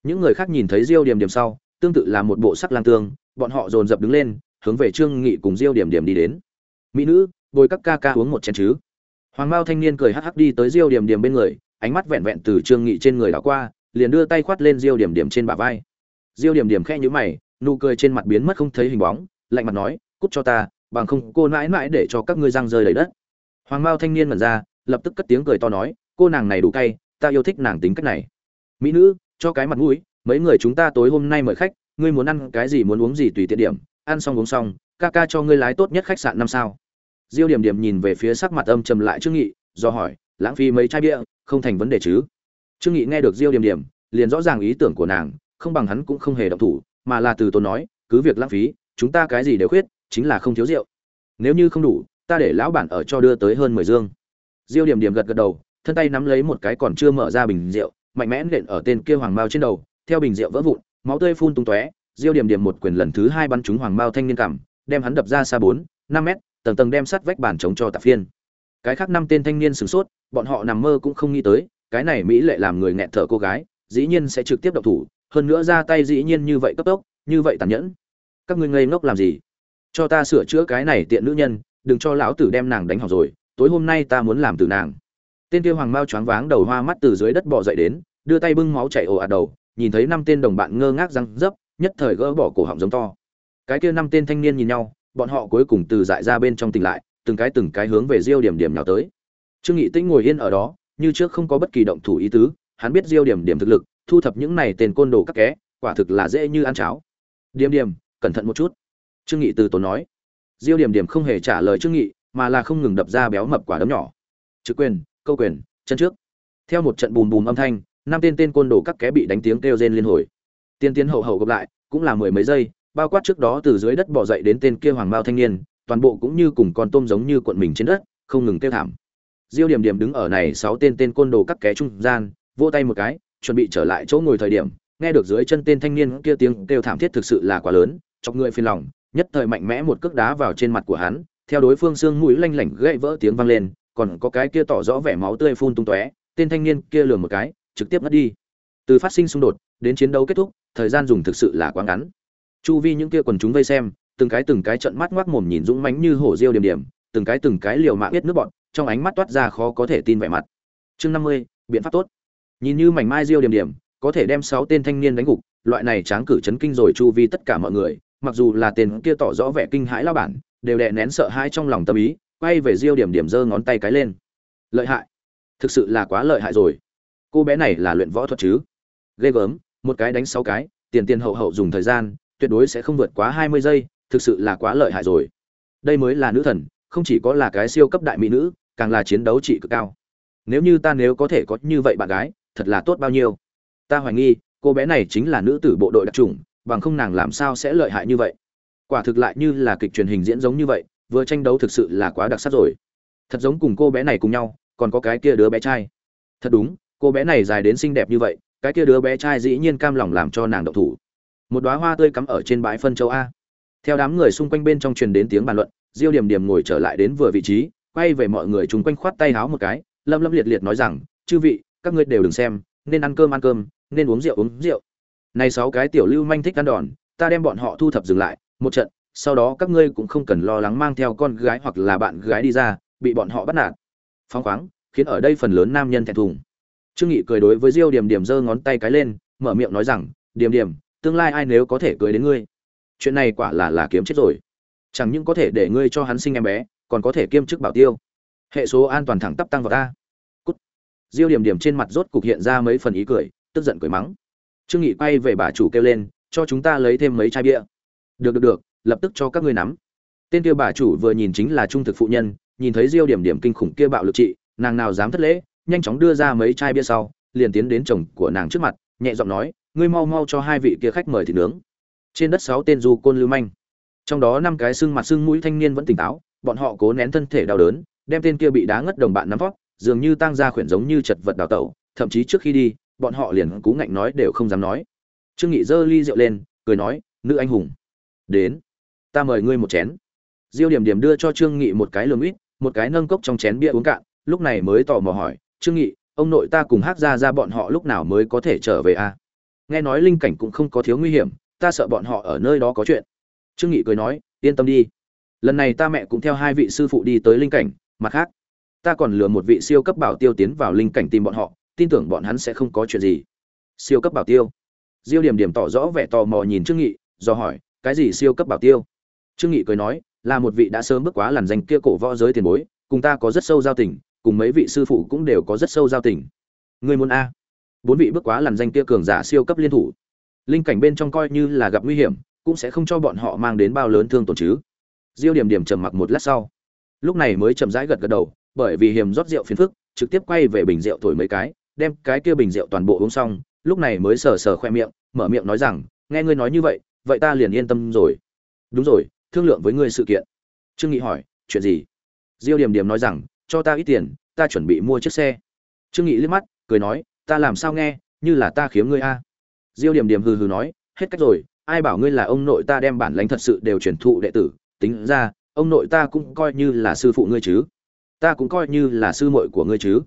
[SPEAKER 1] Những người khác nhìn thấy diêu điểm điểm sau, tương tự là một bộ sắc lang tương bọn họ dồn dập đứng lên, hướng về trương nghị cùng diêu điểm điểm đi đến. Mỹ nữ, bồi các ca ca uống một chén chứ. Hoàng mao thanh niên cười hắc hắc đi tới diêu điểm điểm bên người, ánh mắt vẹn vẹn từ trương nghị trên người đảo qua, liền đưa tay khoát lên diêu điểm điểm trên bả vai. Diêu điểm điểm khẽ nhíu mày, nụ cười trên mặt biến mất không thấy hình bóng, lạnh mặt nói, cút cho ta, bằng không cô mãi mãi để cho các ngươi răng rơi đầy đất. Hoàng mao thanh niên mẩn ra, lập tức cất tiếng cười to nói, cô nàng này đủ cay, ta yêu thích nàng tính cách này. Mỹ nữ, cho cái mặt mũi, mấy người chúng ta tối hôm nay mời khách ngươi muốn ăn cái gì muốn uống gì tùy tiện điểm, ăn xong uống xong, ca ca cho ngươi lái tốt nhất khách sạn năm sao. Diêu điểm điểm nhìn về phía sắc mặt âm trầm lại trương nghị, do hỏi, lãng phí mấy chai bia, không thành vấn đề chứ? Trương nghị nghe được diêu điểm điểm, liền rõ ràng ý tưởng của nàng, không bằng hắn cũng không hề động thủ, mà là từ tốn nói, cứ việc lãng phí, chúng ta cái gì đều khuyết, chính là không thiếu rượu. Nếu như không đủ, ta để lão bản ở cho đưa tới hơn mười dương. Diêu điểm điểm gật gật đầu, thân tay nắm lấy một cái còn chưa mở ra bình rượu, mạnh mẽ nện ở tên kia hoàng mao trên đầu, theo bình rượu vỡ vụn máu tươi phun tung tóe, diêu điểm điểm một quyền lần thứ hai bắn trúng hoàng mao thanh niên cảm, đem hắn đập ra xa bốn, năm mét, tầng tầng đem sắt vách bàn chống cho tạp phiên. Cái khác năm tên thanh niên sửng sốt, bọn họ nằm mơ cũng không nghĩ tới, cái này mỹ lệ làm người nghẹn thở cô gái, dĩ nhiên sẽ trực tiếp động thủ, hơn nữa ra tay dĩ nhiên như vậy cấp tốc, như vậy tàn nhẫn. Các ngươi ngây ngốc làm gì? Cho ta sửa chữa cái này tiện nữ nhân, đừng cho lão tử đem nàng đánh hỏng rồi, tối hôm nay ta muốn làm từ nàng. Tên kia hoàng mao choáng váng đầu hoa mắt từ dưới đất bò dậy đến, đưa tay bưng máu chảy ồ ạt đầu nhìn thấy năm tên đồng bạn ngơ ngác răng dấp, nhất thời gỡ bỏ cổ họng giống to. Cái kia năm tên thanh niên nhìn nhau, bọn họ cuối cùng từ dại ra bên trong tỉnh lại, từng cái từng cái hướng về diêu điểm điểm nào tới. Trương nghị tĩnh ngồi yên ở đó, như trước không có bất kỳ động thủ ý tứ, hắn biết diêu điểm điểm thực lực, thu thập những này tên côn đồ các ké quả thực là dễ như ăn cháo. Điểm điểm, cẩn thận một chút, trương nghị từ tốn nói. Diêu điểm điểm không hề trả lời trương nghị, mà là không ngừng đập ra béo mập quả đấm nhỏ. Trực quyền, câu quyền, chân trước. Theo một trận bùm bùm âm thanh năm tên tên côn đồ các ké bị đánh tiếng kêu rên liên hồi. Tiên tiến hậu hậu gặp lại, cũng là mười mấy giây, bao quát trước đó từ dưới đất bỏ dậy đến tên kia hoàng bao thanh niên, toàn bộ cũng như cùng con tôm giống như cuộn mình trên đất, không ngừng kêu thảm. Diêu điểm điểm đứng ở này sáu tên tên côn đồ các ké trung gian, vỗ tay một cái, chuẩn bị trở lại chỗ ngồi thời điểm, nghe được dưới chân tên thanh niên kia tiếng kêu thảm thiết thực sự là quá lớn, chọc người phiền lòng, nhất thời mạnh mẽ một cước đá vào trên mặt của hắn, theo đối phương xương mũi lanh lảnh gãy vỡ tiếng vang lên, còn có cái kia tỏ rõ vẻ máu tươi phun tung tóe, tên thanh niên kia lườm một cái trực tiếp mất đi. Từ phát sinh xung đột đến chiến đấu kết thúc, thời gian dùng thực sự là quá ngắn. Chu vi những kia quần chúng vây xem, từng cái từng cái trận mắt ngoác mồm nhìn dũng mãnh như hổ diêu điểm điểm, từng cái từng cái liều mạng biết nước bọn, trong ánh mắt toát ra khó có thể tin vẻ mặt. Chương năm mươi, biện pháp tốt. Nhìn như mảnh mai diêu điểm điểm, có thể đem sáu tên thanh niên đánh gục, loại này tráng cử chấn kinh rồi chu vi tất cả mọi người, mặc dù là tên kia tỏ rõ vẻ kinh hãi lao bản, đều đè nén sợ hãi trong lòng tâm ý, quay về diêu điểm điểm giơ ngón tay cái lên. Lợi hại. Thực sự là quá lợi hại rồi cô bé này là luyện võ thuật chứ? Ghê gớm, một cái đánh sáu cái, tiền tiền hậu hậu dùng thời gian, tuyệt đối sẽ không vượt quá hai mươi giây, thực sự là quá lợi hại rồi. Đây mới là nữ thần, không chỉ có là cái siêu cấp đại mỹ nữ, càng là chiến đấu trị cực cao. Nếu như ta nếu có thể có như vậy bạn gái, thật là tốt bao nhiêu? Ta hoài nghi, cô bé này chính là nữ tử bộ đội đặc trùng bằng không nàng làm sao sẽ lợi hại như vậy? Quả thực lại như là kịch truyền hình diễn giống như vậy, vừa tranh đấu thực sự là quá đặc sắc rồi. Thật giống cùng cô bé này cùng nhau, còn có cái kia đứa bé trai. Thật đúng cô bé này dài đến xinh đẹp như vậy, cái kia đứa bé trai dĩ nhiên cam lòng làm cho nàng độc thủ. Một đoá hoa tươi cắm ở trên bãi phân châu a. Theo đám người xung quanh bên trong truyền đến tiếng bàn luận, diêu điểm điểm ngồi trở lại đến vừa vị trí, quay về mọi người chung quanh khoát tay háo một cái lâm lâm liệt liệt nói rằng, chư vị, các ngươi đều đừng xem, nên ăn cơm ăn cơm, nên uống rượu uống rượu. Này sáu cái tiểu lưu manh thích ăn đòn, ta đem bọn họ thu thập dừng lại, một trận, sau đó các ngươi cũng không cần lo lắng mang theo con gái hoặc là bạn gái đi ra, bị bọn họ bắt nạt. Phóng khoáng, khiến ở đây phần lớn nam nhân thẹn thùng trương nghị cười đối với diêu điểm điểm giơ ngón tay cái lên, mở miệng nói rằng, điểm điểm, tương lai ai nếu có thể cưới đến ngươi? Chuyện này quả là là kiếm chết rồi. Chẳng những có thể để ngươi cho hắn sinh em bé, còn có thể kiêm chức bảo tiêu. Hệ số an toàn thẳng tắp tăng vào ta. Cút. Diêu điểm điểm trên mặt rốt cục hiện ra mấy phần ý cười, tức giận cười mắng. Trương nghị quay về bà chủ kêu lên, cho chúng ta lấy thêm mấy chai bia. Được được được, lập tức cho các ngươi nắm. Tên kia bà chủ vừa nhìn chính là trung thực phụ nhân, nhìn thấy diêu điểm điểm kinh khủng kia bạo lực trị, nàng nào dám thất lễ nhanh chóng đưa ra mấy chai bia sau, liền tiến đến chồng của nàng trước mặt, nhẹ giọng nói, ngươi mau mau cho hai vị kia khách mời thịt nướng. Trên đất sáu tên du côn lưu manh. Trong đó năm cái xương mặt xương mũi thanh niên vẫn tỉnh táo, bọn họ cố nén thân thể đau đớn, đem tên kia bị đá ngất đồng bạn nắm vót, dường như tăng ra khuyển giống như chật vật đào tẩu, thậm chí trước khi đi, bọn họ liền cú ngạnh nói đều không dám nói. Trương nghị giơ ly rượu lên, cười nói, nữ anh hùng, đến, ta mời ngươi một chén. Diêu điểm điểm đưa cho trương nghị một cái lườm ít, một cái nâng cốc trong chén bia uống cạn, lúc này mới tò mò hỏi trương nghị, ông nội ta cùng hát ra ra bọn họ lúc nào mới có thể trở về a à? nghe nói linh cảnh cũng không có thiếu nguy hiểm, ta sợ bọn họ ở nơi đó có chuyện. Trương nghị cười nói, yên tâm đi. Lần này ta mẹ cũng theo hai vị sư phụ đi tới linh cảnh, mặt khác, ta còn lừa một vị siêu cấp bảo tiêu tiến vào linh cảnh tìm bọn họ, tin tưởng bọn hắn sẽ không có chuyện gì. Siêu cấp bảo tiêu. Diêu điểm điểm tỏ rõ vẻ tò mò nhìn trương nghị, do hỏi, cái gì siêu cấp bảo tiêu? Trương nghị cười nói, là một vị đã sớm bước quá làn danh kia cổ võ giới tiền bối, cùng ta có rất sâu giao tình cùng mấy vị sư phụ cũng đều có rất sâu giao tình. Người muốn a. Bốn vị bước quá làn danh kia cường giả siêu cấp liên thủ. Linh cảnh bên trong coi như là gặp nguy hiểm, cũng sẽ không cho bọn họ mang đến bao lớn thương tổn chứ. Diêu điểm điểm trầm mặc một lát sau. Lúc này mới chậm rãi gật gật đầu, bởi vì hiểm rót rượu phiền phức, trực tiếp quay về bình rượu thổi mấy cái, đem cái kia bình rượu toàn bộ uống xong, lúc này mới sờ sờ khoe miệng, mở miệng nói rằng, nghe ngươi nói như vậy vậy ta liền yên tâm rồi. Đúng rồi, thương lượng với ngươi sự kiện. Trương nghị hỏi, chuyện gì? Diêu điểm điểm nói rằng cho ta ít tiền, ta chuẩn bị mua chiếc xe. Trương nghị liếc mắt, cười nói, ta làm sao nghe, như là ta khiếm ngươi a. Diêu điểm điểm hừ hừ nói, hết cách rồi, ai bảo ngươi là ông nội ta đem bản lãnh thật sự đều truyền thụ đệ tử, tính ra, ông nội ta cũng coi như là sư phụ ngươi chứ. Ta cũng coi như là sư muội của ngươi chứ.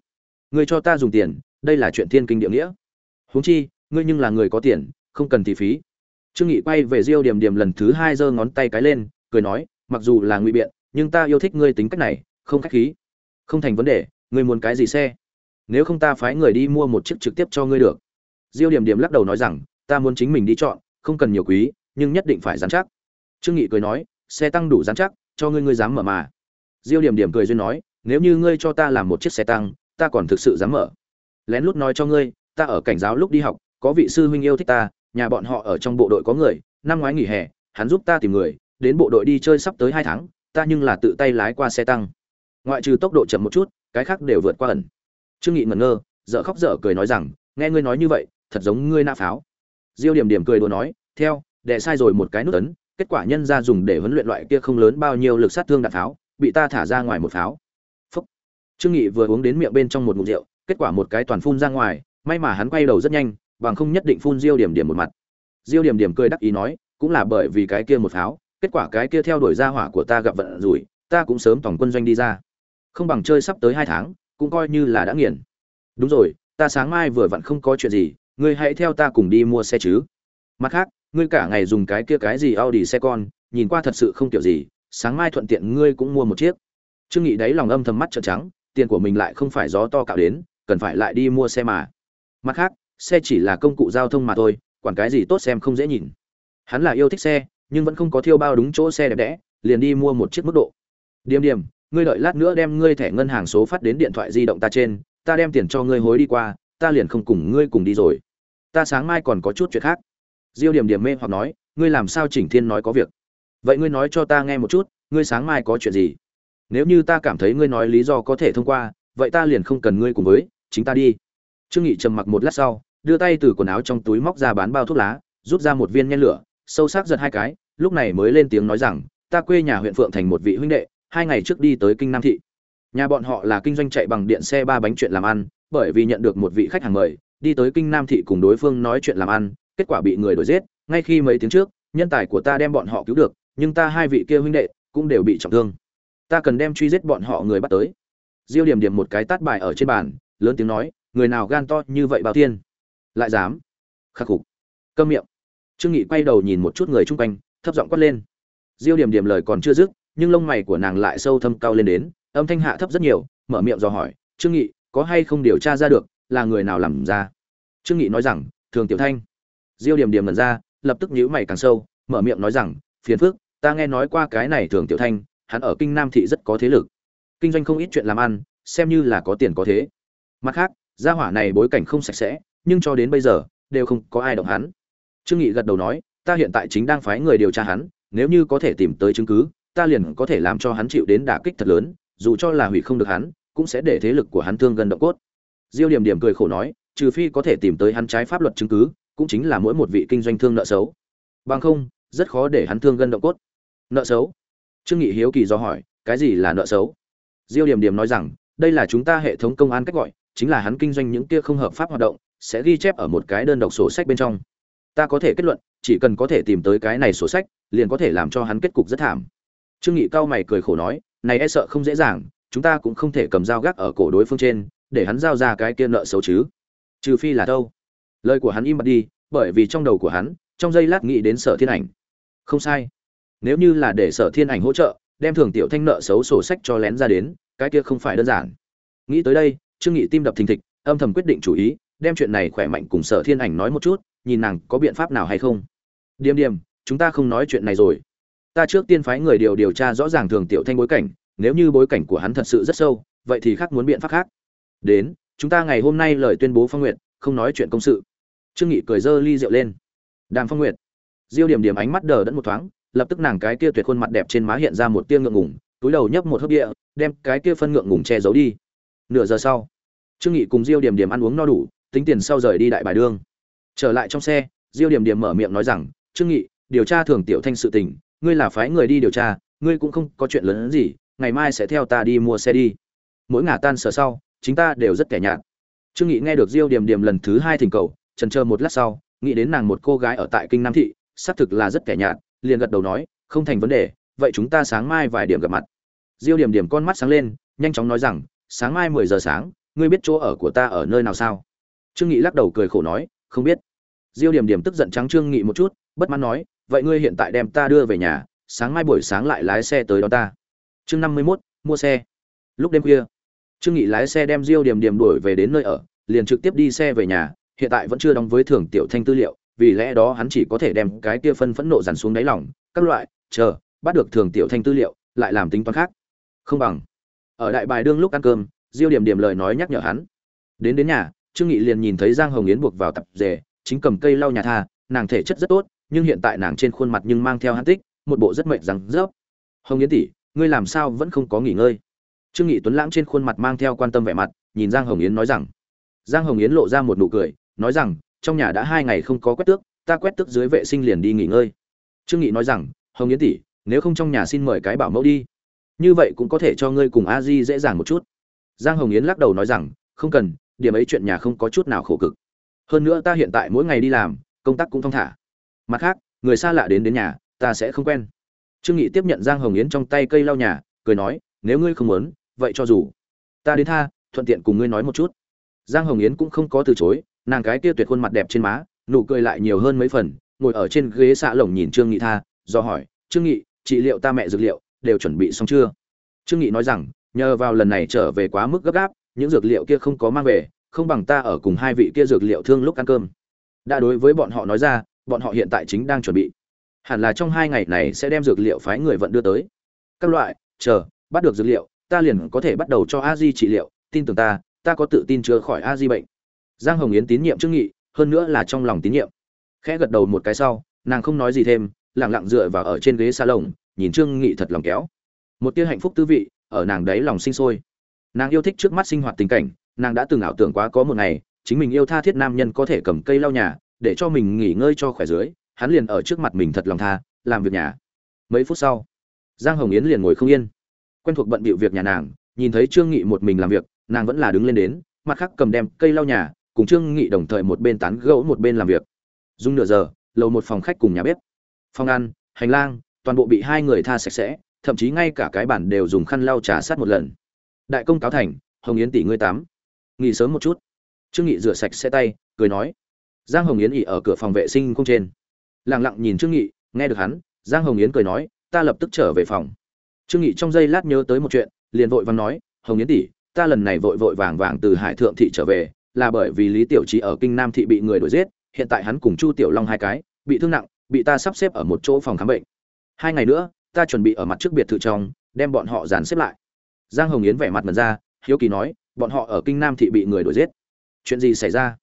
[SPEAKER 1] Ngươi cho ta dùng tiền, đây là chuyện thiên kinh địa nghĩa. Huống chi, ngươi nhưng là người có tiền, không cần thì phí. Trương nghị quay về diêu điểm điểm lần thứ hai giơ ngón tay cái lên, cười nói, mặc dù là ngụy biện, nhưng ta yêu thích ngươi tính cách này, không khách khí không thành vấn đề, ngươi muốn cái gì xe? Nếu không ta phái người đi mua một chiếc trực tiếp cho ngươi được. Diêu điểm điểm lắc đầu nói rằng, ta muốn chính mình đi chọn, không cần nhiều quý, nhưng nhất định phải dán chắc. Trương nghị cười nói, xe tăng đủ dán chắc, cho ngươi ngươi dám mở mà. Diêu điểm điểm cười duyên nói, nếu như ngươi cho ta làm một chiếc xe tăng, ta còn thực sự dám mở. Lén lút nói cho ngươi, ta ở cảnh giáo lúc đi học, có vị sư huynh yêu thích ta, nhà bọn họ ở trong bộ đội có người, năm ngoái nghỉ hè, hắn giúp ta tìm người, đến bộ đội đi chơi sắp tới hai tháng, ta nhưng là tự tay lái qua xe tăng ngoại trừ tốc độ chậm một chút, cái khác đều vượt qua ẩn. Trương nghị ngẩn ngơ, dở khóc dở cười nói rằng, nghe ngươi nói như vậy, thật giống ngươi nã pháo. Diêu điểm điểm cười đùa nói, theo đệ sai rồi một cái nút ấn, kết quả nhân ra dùng để huấn luyện loại kia không lớn bao nhiêu lực sát thương đạn pháo, bị ta thả ra ngoài một pháo. Phúc. Trương nghị vừa uống đến miệng bên trong một ngụm rượu, kết quả một cái toàn phun ra ngoài, may mà hắn quay đầu rất nhanh, bằng không nhất định phun diêu điểm điểm một mặt. Diêu điểm điểm cười đắc ý nói, cũng là bởi vì cái kia một pháo, kết quả cái kia theo đuổi ra hỏa của ta gặp vận rủi, ta cũng sớm tổng quân doanh đi ra không bằng chơi sắp tới hai tháng, cũng coi như là đã nghiền. Đúng rồi, ta sáng mai vừa vặn không có chuyện gì, ngươi hãy theo ta cùng đi mua xe chứ. Mặt khác, ngươi cả ngày dùng cái kia cái gì audi xe con, nhìn qua thật sự không kiểu gì, sáng mai thuận tiện ngươi cũng mua một chiếc. Trương nghị đấy lòng âm thầm mắt trợn trắng, tiền của mình lại không phải gió to cạo đến, cần phải lại đi mua xe mà. Mặt khác, xe chỉ là công cụ giao thông mà thôi, quản cái gì tốt xem không dễ nhìn. Hắn là yêu thích xe, nhưng vẫn không có thiêu bao đúng chỗ xe đẹp đẽ, liền đi mua một chiếc mức độ. Điềm điềm ngươi đợi lát nữa đem ngươi thẻ ngân hàng số phát đến điện thoại di động ta trên, ta đem tiền cho ngươi hối đi qua, ta liền không cùng ngươi cùng đi rồi. Ta sáng mai còn có chút chuyện khác. Diêu điểm điểm mê hoặc nói, ngươi làm sao chỉnh thiên nói có việc? Vậy ngươi nói cho ta nghe một chút, ngươi sáng mai có chuyện gì? Nếu như ta cảm thấy ngươi nói lý do có thể thông qua, vậy ta liền không cần ngươi cùng với, chính ta đi. Trương nghị trầm mặc một lát sau, đưa tay từ quần áo trong túi móc ra bán bao thuốc lá, rút ra một viên nhen lửa, sâu sắc giật hai cái, lúc này mới lên tiếng nói rằng, ta quê nhà huyện phượng thành một vị huynh đệ hai ngày trước đi tới kinh nam thị. Nhà bọn họ là kinh doanh chạy bằng điện xe ba bánh chuyện làm ăn, bởi vì nhận được một vị khách hàng mời, đi tới kinh nam thị cùng đối phương nói chuyện làm ăn, kết quả bị người đuổi giết. Ngay khi mấy tiếng trước, nhân tài của ta đem bọn họ cứu được, nhưng ta hai vị kia huynh đệ cũng đều bị trọng thương. Ta cần đem truy giết bọn họ người bắt tới. Diêu điểm điểm một cái tát bài ở trên bàn, lớn tiếng nói, người nào gan to như vậy bao thiên lại dám. Khắc phục. Câm miệng. Trương nghị quay đầu nhìn một chút người chung quanh, thấp giọng quát lên. Diêu điểm điểm lời còn chưa dứt nhưng lông mày của nàng lại sâu thâm cao lên đến, âm thanh hạ thấp rất nhiều, mở miệng dò hỏi, trương nghị, có hay không điều tra ra được là người nào làm ra? Trương nghị nói rằng, thường tiểu thanh. Diêu điểm điểm lần ra, lập tức nhíu mày càng sâu, mở miệng nói rằng, phiền phức, ta nghe nói qua cái này thường tiểu thanh, hắn ở kinh nam thị rất có thế lực. Kinh doanh không ít chuyện làm ăn, xem như là có tiền có thế. Mặt khác, gia hỏa này bối cảnh không sạch sẽ, nhưng cho đến bây giờ, đều không có ai động hắn. Trương nghị gật đầu nói, ta hiện tại chính đang phái người điều tra hắn, nếu như có thể tìm tới chứng cứ ta liền có thể làm cho hắn chịu đến đả kích thật lớn, dù cho là hủy không được hắn, cũng sẽ để thế lực của hắn thương gần động cốt. Diêu điểm điểm cười khổ nói, trừ phi có thể tìm tới hắn trái pháp luật chứng cứ, cũng chính là mỗi một vị kinh doanh thương nợ xấu. Bằng không, rất khó để hắn thương gần động cốt. Nợ xấu? Trương nghị hiếu kỳ do hỏi, cái gì là nợ xấu? Diêu điểm điểm nói rằng, đây là chúng ta hệ thống công an cách gọi, chính là hắn kinh doanh những kia không hợp pháp hoạt động, sẽ ghi chép ở một cái đơn độc sổ sách bên trong. Ta có thể kết luận, chỉ cần có thể tìm tới cái này sổ sách, liền có thể làm cho hắn kết cục rất thảm trương nghị cao mày cười khổ nói, này e sợ không dễ dàng, chúng ta cũng không thể cầm dao gác ở cổ đối phương trên, để hắn giao ra cái kia nợ xấu chứ. Trừ phi là đâu? Lời của hắn im bặt đi, bởi vì trong đầu của hắn, trong giây lát nghĩ đến sở thiên ảnh. Không sai. Nếu như là để sở thiên ảnh hỗ trợ, đem thường tiểu thanh nợ xấu sổ sách cho lén ra đến, cái kia không phải đơn giản. Nghĩ tới đây, trương nghị tim đập thình thịch, âm thầm quyết định chủ ý, đem chuyện này khỏe mạnh cùng sở thiên ảnh nói một chút, nhìn nàng có biện pháp nào hay không. Điềm điềm, chúng ta không nói chuyện này rồi ta trước tiên phái người điều điều tra rõ ràng thường tiểu thanh bối cảnh, nếu như bối cảnh của hắn thật sự rất sâu, vậy thì khác muốn biện pháp khác. Đến, chúng ta ngày hôm nay lời tuyên bố phong nguyện không nói chuyện công sự. Trương nghị cười dơ ly rượu lên. Đàm phong nguyệt. Diêu điểm điểm ánh mắt đờ đẫn một thoáng, lập tức nàng cái kia tuyệt khuôn mặt đẹp trên má hiện ra một tia ngượng ngùng, túi đầu nhấp một hớp địa, đem cái kia phân ngượng ngùng che giấu đi. Nửa giờ sau, trương nghị cùng diêu điểm điểm ăn uống no đủ, tính tiền sau rời đi đại bài đương trở lại trong xe, diêu điểm điểm mở miệng nói rằng, trương nghị, điều tra thường tiểu thanh sự tình ngươi là phái người đi điều tra, ngươi cũng không có chuyện lớn hơn gì, ngày mai sẽ theo ta đi mua xe đi. Mỗi ngả tan sở sau chúng ta đều rất kẻ nhạt. Trương nghị nghe được diêu điểm điểm lần thứ hai thỉnh cầu trần chờ một lát sau, nghĩ đến nàng một cô gái ở tại kinh nam thị, xác thực là rất kẻ nhạt, liền gật đầu nói, không thành vấn đề, vậy chúng ta sáng mai vài điểm gặp mặt. Diêu điểm điểm con mắt sáng lên, nhanh chóng nói rằng, sáng mai mười giờ sáng, ngươi biết chỗ ở của ta ở nơi nào sao? Trương nghị lắc đầu cười khổ nói, không biết. Diêu điểm điểm tức giận trắng trương nghị một chút bất mãn nói vậy ngươi hiện tại đem ta đưa về nhà sáng mai buổi sáng lại lái xe tới đó ta. Chương năm mươi 51, mua xe. Lúc đêm khuya trương nghị lái xe đem diêu điểm điểm đuổi về đến nơi ở liền trực tiếp đi xe về nhà hiện tại vẫn chưa đóng với thưởng tiểu thanh tư liệu vì lẽ đó hắn chỉ có thể đem cái kia phân phẫn nộ dằn xuống đáy lòng các loại chờ bắt được thường tiểu thanh tư liệu lại làm tính toán khác. Không bằng. Ở đại bài đương lúc ăn cơm diêu điểm điểm lời nói nhắc nhở hắn. Đến đến nhà trương nghị liền nhìn thấy giang hồng yến buộc vào tập rể chính cầm cây lau nhà tha nàng thể chất rất tốt nhưng hiện tại nàng trên khuôn mặt nhưng mang theo hắn tích, một bộ rất mệt rằng rớp. Hồng yến tỷ, ngươi làm sao vẫn không có nghỉ ngơi? Trương nghị tuấn lãng trên khuôn mặt mang theo quan tâm vẻ mặt, nhìn giang hồng yến nói rằng. Giang hồng yến lộ ra một nụ cười, nói rằng, trong nhà đã hai ngày không có quét tước, ta quét tước dưới vệ sinh liền đi nghỉ ngơi. Trương nghị nói rằng, hồng yến tỷ, nếu không trong nhà xin mời cái bảo mẫu đi. Như vậy cũng có thể cho ngươi cùng a di dễ dàng một chút. Giang hồng yến lắc đầu nói rằng, không cần, điểm ấy chuyện nhà không có chút nào khổ cực. Hơn nữa ta hiện tại mỗi ngày đi làm, công tác cũng thong thả mặt khác, người xa lạ đến đến nhà, ta sẽ không quen. Trương nghị tiếp nhận giang hồng yến trong tay cây lau nhà, cười nói, nếu ngươi không muốn, vậy cho dù. Ta đến tha, thuận tiện cùng ngươi nói một chút. Giang hồng yến cũng không có từ chối, nàng cái kia tuyệt khuôn mặt đẹp trên má, nụ cười lại nhiều hơn mấy phần, ngồi ở trên ghế xạ lồng nhìn trương nghị tha, do hỏi, trương nghị, trị liệu ta mẹ dược liệu, đều chuẩn bị xong chưa? Trương nghị nói rằng, nhờ vào lần này trở về quá mức gấp gáp, những dược liệu kia không có mang về, không bằng ta ở cùng hai vị kia dược liệu thương lúc ăn cơm. Đã đối với bọn họ nói ra bọn họ hiện tại chính đang chuẩn bị. Hẳn là trong hai ngày này sẽ đem dược liệu phái người vận đưa tới. Các loại, chờ, bắt được dược liệu, ta liền có thể bắt đầu cho a di trị liệu. Tin tưởng ta ta có tự tin chữa khỏi a di bệnh. Giang hồng yến tín nhiệm trương nghị, hơn nữa là trong lòng tín nhiệm. Khẽ gật đầu một cái sau, nàng không nói gì thêm, lặng lặng dựa vào ở trên ghế salon, nhìn trương nghị thật lòng kéo. Một tia hạnh phúc tư vị, ở nàng đấy lòng sinh sôi. Nàng yêu thích trước mắt sinh hoạt tình cảnh, nàng đã từng ảo tưởng quá có một ngày, chính mình yêu tha thiết nam nhân có thể cầm cây lau nhà để cho mình nghỉ ngơi cho khỏe dưới, hắn liền ở trước mặt mình thật lòng tha, làm việc nhà. Mấy phút sau, giang hồng yến liền ngồi không yên. Quen thuộc bận bịu việc nhà nàng, nhìn thấy trương nghị một mình làm việc, nàng vẫn là đứng lên đến, mặt khác cầm đem cây lau nhà, cùng trương nghị đồng thời một bên tán gẫu một bên làm việc. Dùng nửa giờ, lầu một phòng khách cùng nhà bếp. Phòng ăn, hành lang, toàn bộ bị hai người tha sạch sẽ, thậm chí ngay cả cái bản đều dùng khăn lau trà sát một lần. Đại công cáo thành, hồng yến tỷ ngươi tám. Nghỉ sớm một chút. Trương nghị rửa sạch xe tay, cười nói giang hồng yến ỉ ở cửa phòng vệ sinh không trên. Lặng lặng nhìn trương nghị, nghe được hắn, giang hồng yến cười nói, ta lập tức trở về phòng. Trương nghị trong giây lát nhớ tới một chuyện, liền vội vàng nói, hồng yến tỷ, ta lần này vội vội vàng vàng từ hải thượng thị trở về, là bởi vì lý tiểu trí ở kinh nam thị bị người đuổi giết, hiện tại hắn cùng chu tiểu long hai cái, bị thương nặng, bị ta sắp xếp ở một chỗ phòng khám bệnh. Hai ngày nữa, ta chuẩn bị ở mặt trước biệt thự trong, đem bọn họ dàn xếp lại. Giang hồng yến vẻ mặt mật ra, hiếu kỳ nói, bọn họ ở kinh nam thị bị người đuổi giết. Chuyện gì xảy ra?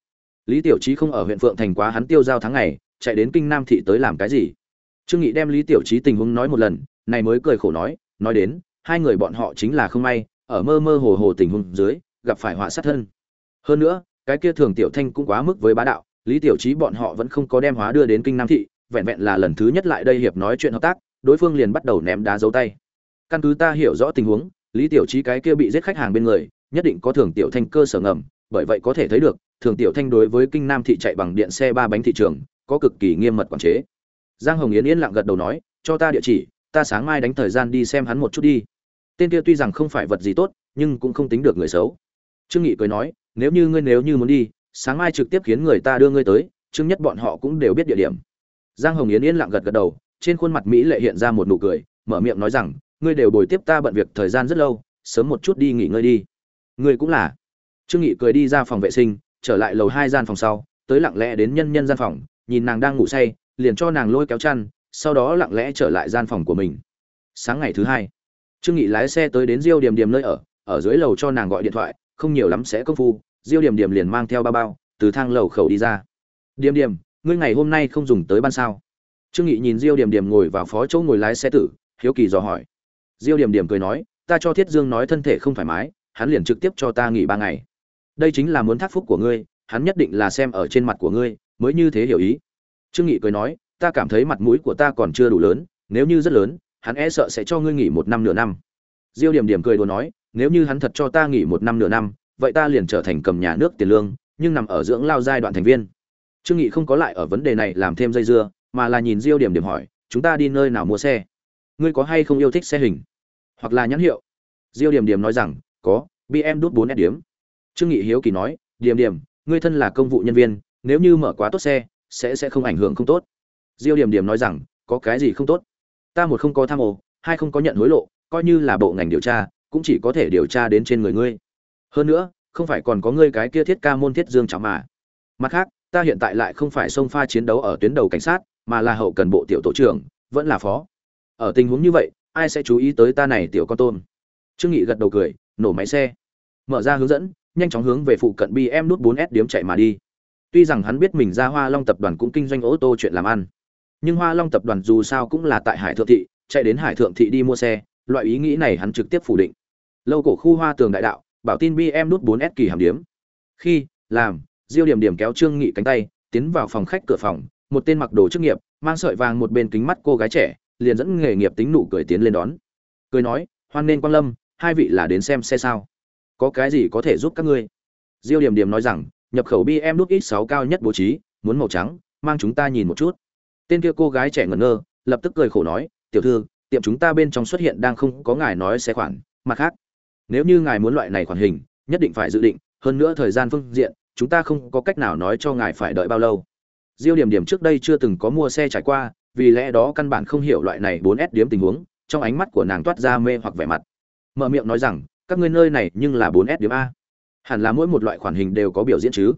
[SPEAKER 1] Lý tiểu trí không ở huyện phượng thành quá hắn tiêu giao tháng ngày, chạy đến kinh nam thị tới làm cái gì? Trương nghị đem lý tiểu trí tình huống nói một lần, này mới cười khổ nói nói đến, hai người bọn họ chính là không may, ở mơ mơ hồ hồ tình huống dưới, gặp phải họa sát thân. Hơn nữa, cái kia thường tiểu thanh cũng quá mức với bá đạo, lý tiểu trí bọn họ vẫn không có đem hóa đưa đến kinh nam thị, vẹn vẹn là lần thứ nhất lại đây hiệp nói chuyện hợp tác, đối phương liền bắt đầu ném đá dấu tay. Căn cứ ta hiểu rõ tình huống, lý tiểu trí cái kia bị giết khách hàng bên người, nhất định có thường tiểu thanh cơ sở ngầm, bởi vậy có thể thấy được thường tiểu thanh đối với kinh nam thị chạy bằng điện xe ba bánh thị trường, có cực kỳ nghiêm mật quản chế. Giang hồng yến yên lặng gật đầu nói, cho ta địa chỉ, ta sáng mai đánh thời gian đi xem hắn một chút đi. Tên kia tuy rằng không phải vật gì tốt, nhưng cũng không tính được người xấu. Trương nghị cười nói, nếu như ngươi nếu như muốn đi, sáng mai trực tiếp khiến người ta đưa ngươi tới chứng nhất bọn họ cũng đều biết địa điểm. Giang hồng yến yên lặng gật gật đầu, trên khuôn mặt mỹ lệ hiện ra một nụ cười, mở miệng nói rằng, ngươi đều bồi tiếp ta bận việc thời gian rất lâu, sớm một chút đi nghỉ ngơi đi. Ngươi cũng là. Trương nghị cười đi ra phòng vệ sinh trở lại lầu hai gian phòng sau, tới lặng lẽ đến nhân nhân gian phòng, nhìn nàng đang ngủ say, liền cho nàng lôi kéo chăn, sau đó lặng lẽ trở lại gian phòng của mình. Sáng ngày thứ hai, trương nghị lái xe tới đến diêu điểm điểm nơi ở ở dưới lầu cho nàng gọi điện thoại, không nhiều lắm sẽ công phu, diêu điểm điểm liền mang theo ba bao, từ thang lầu khẩu đi ra. Điểm điểm, ngươi ngày hôm nay không dùng tới ban sao? Trương nghị nhìn diêu điểm điểm ngồi vào phó chỗ ngồi lái xe tử, hiếu kỳ dò hỏi. Diêu điểm điểm cười nói, ta cho thiết dương nói thân thể không thoải mái, hắn liền trực tiếp cho ta nghỉ ba ngày đây chính là muốn thác phúc của ngươi, hắn nhất định là xem ở trên mặt của ngươi, mới như thế hiểu ý. Trương nghị cười nói, ta cảm thấy mặt mũi của ta còn chưa đủ lớn, nếu như rất lớn, hắn e sợ sẽ cho ngươi nghỉ một năm nửa năm. Diêu điểm điểm cười đùa nói, nếu như hắn thật cho ta nghỉ một năm nửa năm, vậy ta liền trở thành cầm nhà nước tiền lương, nhưng nằm ở dưỡng lao giai đoạn thành viên. Trương nghị không có lại ở vấn đề này làm thêm dây dưa, mà là nhìn diêu điểm điểm hỏi, chúng ta đi nơi nào mua xe? Ngươi có hay không yêu thích xe hình? Hoặc là nhãn hiệu? Diêu điểm điểm nói rằng, có bm đút bốn s điểm trương nghị hiếu kỳ nói điểm điểm ngươi thân là công vụ nhân viên, nếu như mở quá tốt xe, sẽ sẽ không ảnh hưởng không tốt. Diêu điểm điểm nói rằng, có cái gì không tốt? Ta một không có tham ô, hai không có nhận hối lộ, coi như là bộ ngành điều tra, cũng chỉ có thể điều tra đến trên người ngươi. Hơn nữa, không phải còn có ngươi cái kia thiết ca môn thiết dương chảo mà. Mặt khác, ta hiện tại lại không phải sông pha chiến đấu ở tuyến đầu cảnh sát, mà là hậu cần bộ tiểu tổ trưởng, vẫn là phó. Ở tình huống như vậy, ai sẽ chú ý tới ta này tiểu con tôm? Trương nghị gật đầu cười, nổ máy xe, mở ra hướng dẫn nhanh chóng hướng về phụ cận bm nút 4s điếm chạy mà đi. Tuy rằng hắn biết mình ra hoa long tập đoàn cũng kinh doanh ô tô chuyện làm ăn, nhưng hoa long tập đoàn dù sao cũng là tại hải thượng thị, chạy đến hải thượng thị đi mua xe, loại ý nghĩ này hắn trực tiếp phủ định. Lâu cổ khu hoa tường đại đạo, bảo tin bm nút 4s kỳ hàm điếm. Khi, làm, diêu điểm điểm kéo trương nghị cánh tay, tiến vào phòng khách cửa phòng, một tên mặc đồ chức nghiệp, mang sợi vàng một bên kính mắt cô gái trẻ, liền dẫn nghề nghiệp tính nụ cười tiến lên đón. Cười nói, hoan nên Quang lâm, hai vị là đến xem xe sao? Có cái gì có thể giúp các ngươi? Diêu điểm điểm nói rằng, nhập khẩu bm đúc ít sáu cao nhất bố trí, muốn màu trắng, mang chúng ta nhìn một chút. Tên kia cô gái trẻ ngẩn ngơ, lập tức cười khổ nói, tiểu thư, tiệm chúng ta bên trong xuất hiện đang không có ngài nói xe khoản, mặt khác, nếu như ngài muốn loại này khoản hình, nhất định phải dự định, hơn nữa thời gian phương diện, chúng ta không có cách nào nói cho ngài phải đợi bao lâu. Diêu điểm điểm trước đây chưa từng có mua xe trải qua, vì lẽ đó căn bản không hiểu loại này 4S điểm tình huống, trong ánh mắt của nàng toát ra mê hoặc vẻ mặt. Mở miệng nói rằng các ngươi nơi này nhưng là 4S điểm a. Hẳn là mỗi một loại khoản hình đều có biểu diễn chứ?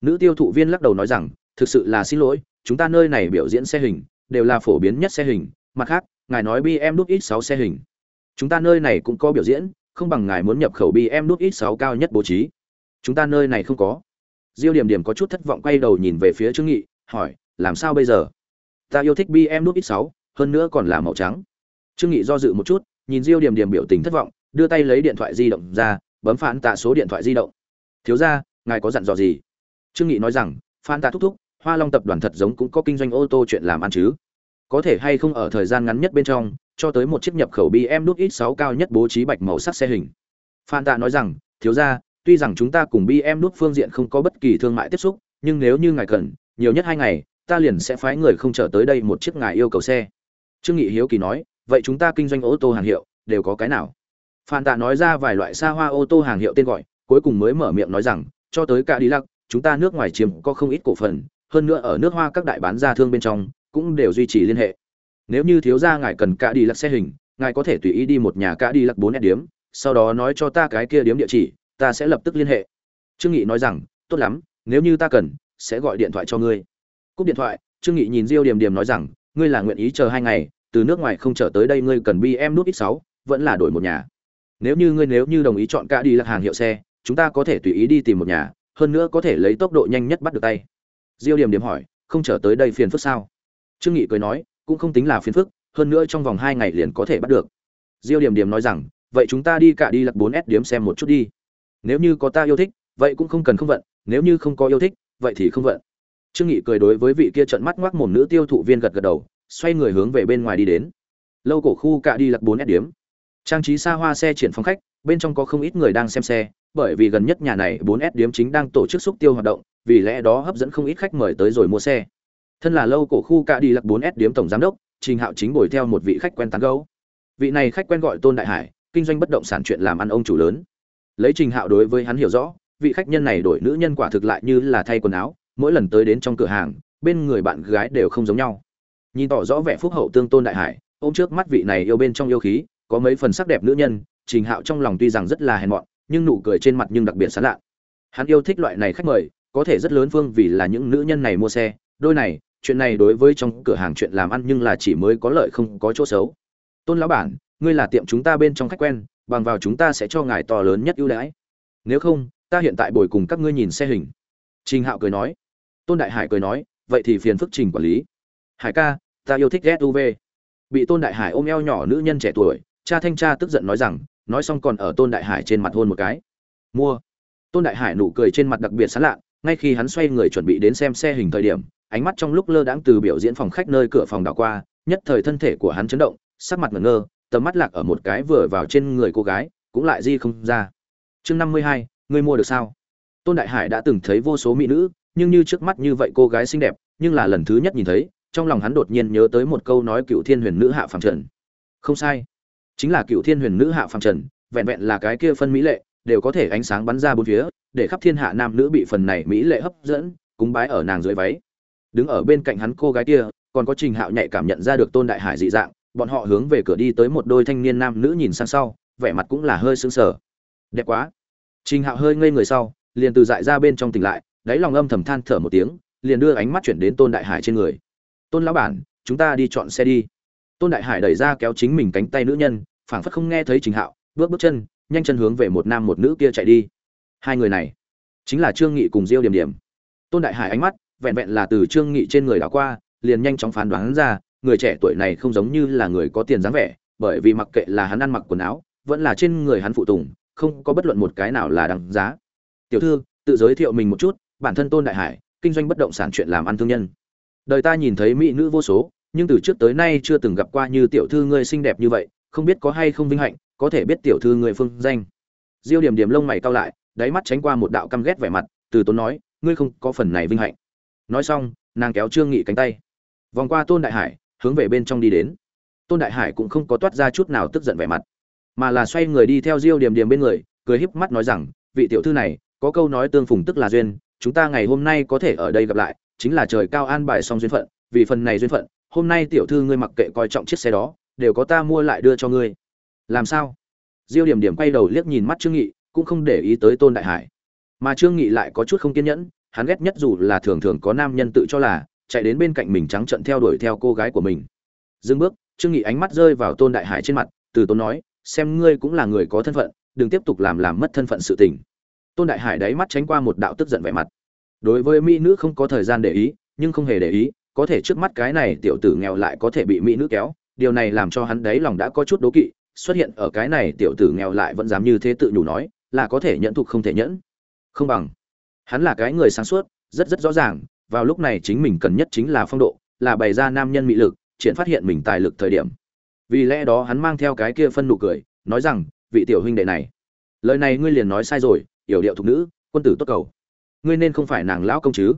[SPEAKER 1] Nữ tiêu thụ viên lắc đầu nói rằng, thực sự là xin lỗi, chúng ta nơi này biểu diễn xe hình, đều là phổ biến nhất xe hình, mặt khác, ngài nói BMW x 6 xe hình. Chúng ta nơi này cũng có biểu diễn, không bằng ngài muốn nhập khẩu BMW x 6 cao nhất bố trí. Chúng ta nơi này không có. Diêu điểm điểm có chút thất vọng quay đầu nhìn về phía trương nghị, hỏi, làm sao bây giờ? Ta yêu thích BMW x 6 hơn nữa còn là màu trắng. Trương nghị do dự một chút, nhìn diêu điểm điểm biểu tình thất vọng đưa tay lấy điện thoại di động ra, bấm phản tạ số điện thoại di động. Thiếu gia, ngài có dặn dò gì? Trương nghị nói rằng, phản tạ thúc thúc, hoa long tập đoàn thật giống cũng có kinh doanh ô tô chuyện làm ăn chứ. Có thể hay không ở thời gian ngắn nhất bên trong, cho tới một chiếc nhập khẩu bm nút ít sáu cao nhất bố trí bạch màu sắc xe hình. Phan tạ nói rằng, thiếu gia, tuy rằng chúng ta cùng bm nút phương diện không có bất kỳ thương mại tiếp xúc, nhưng nếu như ngài cần, nhiều nhất hai ngày, ta liền sẽ phái người không trở tới đây một chiếc ngài yêu cầu xe. Trương nghị hiếu kỳ nói, vậy chúng ta kinh doanh ô tô hàng hiệu, đều có cái nào? Phan tạ nói ra vài loại xa hoa ô tô hàng hiệu tên gọi cuối cùng mới mở miệng nói rằng cho tới cả đi lắc chúng ta nước ngoài chiếm có không ít cổ phần hơn nữa ở nước hoa các đại bán gia thương bên trong cũng đều duy trì liên hệ. Nếu như thiếu gia ngài cần cả đi lắc xe hình ngài có thể tùy ý đi một nhà cả đi lắc bốn s điểm, sau đó nói cho ta cái kia điểm địa chỉ ta sẽ lập tức liên hệ. Trương nghị nói rằng tốt lắm nếu như ta cần sẽ gọi điện thoại cho ngươi. Cúp điện thoại trương nghị nhìn diêu Điểm Điểm nói rằng ngươi là nguyện ý chờ hai ngày từ nước ngoài không trở tới đây ngươi cần bm nút x 6 vẫn là đổi một nhà nếu như ngươi nếu như đồng ý chọn cả đi lạc hàng hiệu xe, chúng ta có thể tùy ý đi tìm một nhà, hơn nữa có thể lấy tốc độ nhanh nhất bắt được tay. Diêu điểm điểm hỏi, không trở tới đây phiền phức sao? Trương nghị cười nói, cũng không tính là phiền phức, hơn nữa trong vòng hai ngày liền có thể bắt được. Diêu điểm điểm nói rằng, vậy chúng ta đi cả đi lạc bốn s điểm xem một chút đi. Nếu như có ta yêu thích, vậy cũng không cần không vận, nếu như không có yêu thích, vậy thì không vận. Trương nghị cười đối với vị kia trận mắt ngoác mồm nữ tiêu thụ viên gật gật đầu, xoay người hướng về bên ngoài đi đến. Lâu cổ khu cả đi lạc bốn s điểm trang trí xa hoa xe triển phong khách bên trong có không ít người đang xem xe bởi vì gần nhất nhà này 4S điếm chính đang tổ chức xúc tiêu hoạt động, vì lẽ đó hấp dẫn không ít khách mời tới rồi mua xe. Thân là lâu cổ khu cả đi lặc 4S điếm tổng giám đốc, Trình Hạo chính bồi theo một vị khách quen tán gẫu. Vị này khách quen gọi Tôn Đại Hải, kinh doanh bất động sản chuyện làm ăn ông chủ lớn. Lấy Trình Hạo đối với hắn hiểu rõ, vị khách nhân này đổi nữ nhân quả thực lại như là thay quần áo, mỗi lần tới đến trong cửa hàng, bên người bạn gái đều không giống nhau. Nhìn tỏ rõ vẻ phúc hậu tương Tôn Đại Hải, ôm trước mắt vị này yêu bên trong yêu khí, có mấy phần sắc đẹp nữ nhân, Trình Hạo trong lòng tuy rằng rất là hèn mọn, nhưng nụ cười trên mặt nhưng đặc biệt sán lạ. Hắn yêu thích loại này khách mời, có thể rất lớn phương vì là những nữ nhân này mua xe, đôi này, chuyện này đối với trong cửa hàng chuyện làm ăn nhưng là chỉ mới có lợi không có chỗ xấu. Tôn lão bản, ngươi là tiệm chúng ta bên trong khách quen, bằng vào chúng ta sẽ cho ngài to lớn nhất ưu đãi. Nếu không, ta hiện tại bồi cùng các ngươi nhìn xe hình. Trình Hạo cười nói. Tôn Đại Hải cười nói, vậy thì phiền phức Trình quản lý. Hải ca, ta yêu thích SUV. Bị Tôn Đại Hải ôm eo nhỏ nữ nhân trẻ tuổi, cha thanh tra tức giận nói rằng, nói xong còn ở tôn đại hải trên mặt hôn một cái. Mua. Tôn đại hải nụ cười trên mặt đặc biệt sán lạ ngay khi hắn xoay người chuẩn bị đến xem xe hình thời điểm ánh mắt trong lúc lơ đãng từ biểu diễn phòng khách nơi cửa phòng đảo qua nhất thời thân thể của hắn chấn động sắc mặt ngẩn ngơ tầm mắt lạc ở một cái vừa vào trên người cô gái cũng lại di không ra. Chương năm mươi hai ngươi mua được sao? Tôn đại hải đã từng thấy vô số mỹ nữ nhưng như trước mắt như vậy cô gái xinh đẹp nhưng là lần thứ nhất nhìn thấy trong lòng hắn đột nhiên nhớ tới một câu nói cựu thiên huyền nữ hạ phàm trần. Không sai chính là cựu thiên huyền nữ hạ phàm trần, vẹn vẹn là cái kia phân mỹ lệ, đều có thể ánh sáng bắn ra bốn phía, để khắp thiên hạ nam nữ bị phần này mỹ lệ hấp dẫn, cúng bái ở nàng dưới váy. Đứng ở bên cạnh hắn cô gái kia, còn có trình hạo nhạy cảm nhận ra được tôn đại hải dị dạng, bọn họ hướng về cửa đi tới một đôi thanh niên nam nữ nhìn sang sau, vẻ mặt cũng là hơi sững sờ. Đẹp quá. Trình hạo hơi ngây người sau, liền từ dại ra bên trong tỉnh lại, đáy lòng âm thầm than thở một tiếng, liền đưa ánh mắt chuyển đến tôn đại hải trên người. Tôn lão bản, chúng ta đi chọn xe đi tôn đại hải đẩy ra kéo chính mình cánh tay nữ nhân, phảng phất không nghe thấy trình hạo, bước bước chân, nhanh chân hướng về một nam một nữ kia chạy đi. Hai người này chính là trương nghị cùng diêu điểm điểm. Tôn đại hải ánh mắt vẹn vẹn là từ trương nghị trên người đảo qua, liền nhanh chóng phán đoán ra, người trẻ tuổi này không giống như là người có tiền dáng vẻ, bởi vì mặc kệ là hắn ăn mặc quần áo, vẫn là trên người hắn phụ tùng, không có bất luận một cái nào là đáng giá. Tiểu thư, tự giới thiệu mình một chút, bản thân tôn đại hải, kinh doanh bất động sản chuyện làm ăn thương nhân. Đời ta nhìn thấy mỹ nữ vô số nhưng từ trước tới nay chưa từng gặp qua như tiểu thư ngươi xinh đẹp như vậy, không biết có hay không vinh hạnh, có thể biết tiểu thư người phương danh. Diêu điểm điểm lông mày cau lại, đáy mắt tránh qua một đạo căm ghét vẻ mặt, từ tốn nói, ngươi không có phần này vinh hạnh. Nói xong, nàng kéo trương nghị cánh tay. Vòng qua tôn đại hải, hướng về bên trong đi đến. Tôn đại hải cũng không có toát ra chút nào tức giận vẻ mặt, mà là xoay người đi theo diêu điểm điểm bên người, cười híp mắt nói rằng, vị tiểu thư này, có câu nói tương phùng tức là duyên, chúng ta ngày hôm nay có thể ở đây gặp lại, chính là trời cao an bài xong duyên phận, vì phần này duyên phận hôm nay tiểu thư ngươi mặc kệ coi trọng chiếc xe đó, đều có ta mua lại đưa cho ngươi. Làm sao? Diêu điểm điểm quay đầu liếc nhìn mắt trương nghị, cũng không để ý tới tôn đại hải. Mà trương nghị lại có chút không kiên nhẫn, hắn ghét nhất dù là thường thường có nam nhân tự cho là, chạy đến bên cạnh mình trắng trợn theo đuổi theo cô gái của mình. Dừng bước, trương nghị ánh mắt rơi vào tôn đại hải trên mặt, từ tôn nói, xem ngươi cũng là người có thân phận, đừng tiếp tục làm làm mất thân phận sự tình. Tôn đại hải đáy mắt tránh qua một đạo tức giận vẻ mặt. Đối với mỹ nữ không có thời gian để ý, nhưng không hề để ý có thể trước mắt cái này tiểu tử nghèo lại có thể bị mỹ nữ kéo, điều này làm cho hắn đấy lòng đã có chút đố kỵ, xuất hiện ở cái này tiểu tử nghèo lại vẫn dám như thế tự nhủ nói, là có thể nhẫn thục không thể nhẫn. Không bằng. Hắn là cái người sáng suốt, rất rất rõ ràng, vào lúc này chính mình cần nhất chính là phong độ, là bày ra nam nhân mỹ lực, triển phát hiện mình tài lực thời điểm. Vì lẽ đó hắn mang theo cái kia phân nụ cười, nói rằng, vị tiểu huynh đệ này, lời này ngươi liền nói sai rồi, yểu điệu thục nữ, quân tử tốt cầu. Ngươi nên không phải nàng lão công chứ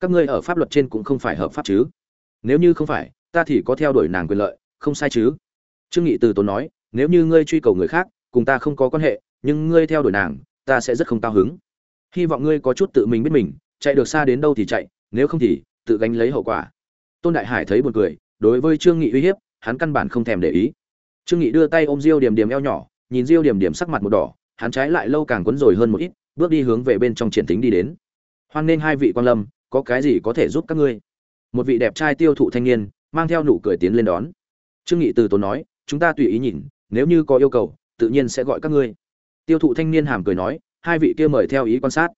[SPEAKER 1] các ngươi ở pháp luật trên cũng không phải hợp pháp chứ? Nếu như không phải, ta thì có theo đuổi nàng quyền lợi, không sai chứ? Trương nghị từ tốn nói, nếu như ngươi truy cầu người khác, cùng ta không có quan hệ, nhưng ngươi theo đuổi nàng, ta sẽ rất không cao hứng. Hy vọng ngươi có chút tự mình biết mình, chạy được xa đến đâu thì chạy, nếu không thì tự gánh lấy hậu quả. Tôn đại hải thấy buồn cười, đối với trương nghị uy hiếp, hắn căn bản không thèm để ý. Trương nghị đưa tay ôm diêu điểm điểm eo nhỏ, nhìn diêu điểm điểm sắc mặt một đỏ, hắn trái lại lâu càng quấn rồi hơn một ít, bước đi hướng về bên trong triển tính đi đến. Hoan nên hai vị quan lâm có cái gì có thể giúp các ngươi? Một vị đẹp trai tiêu thụ thanh niên, mang theo nụ cười tiến lên đón. Trương nghị từ tốn nói, chúng ta tùy ý nhìn, nếu như có yêu cầu, tự nhiên sẽ gọi các ngươi. Tiêu thụ thanh niên hàm cười nói, hai vị kia mời theo ý quan sát.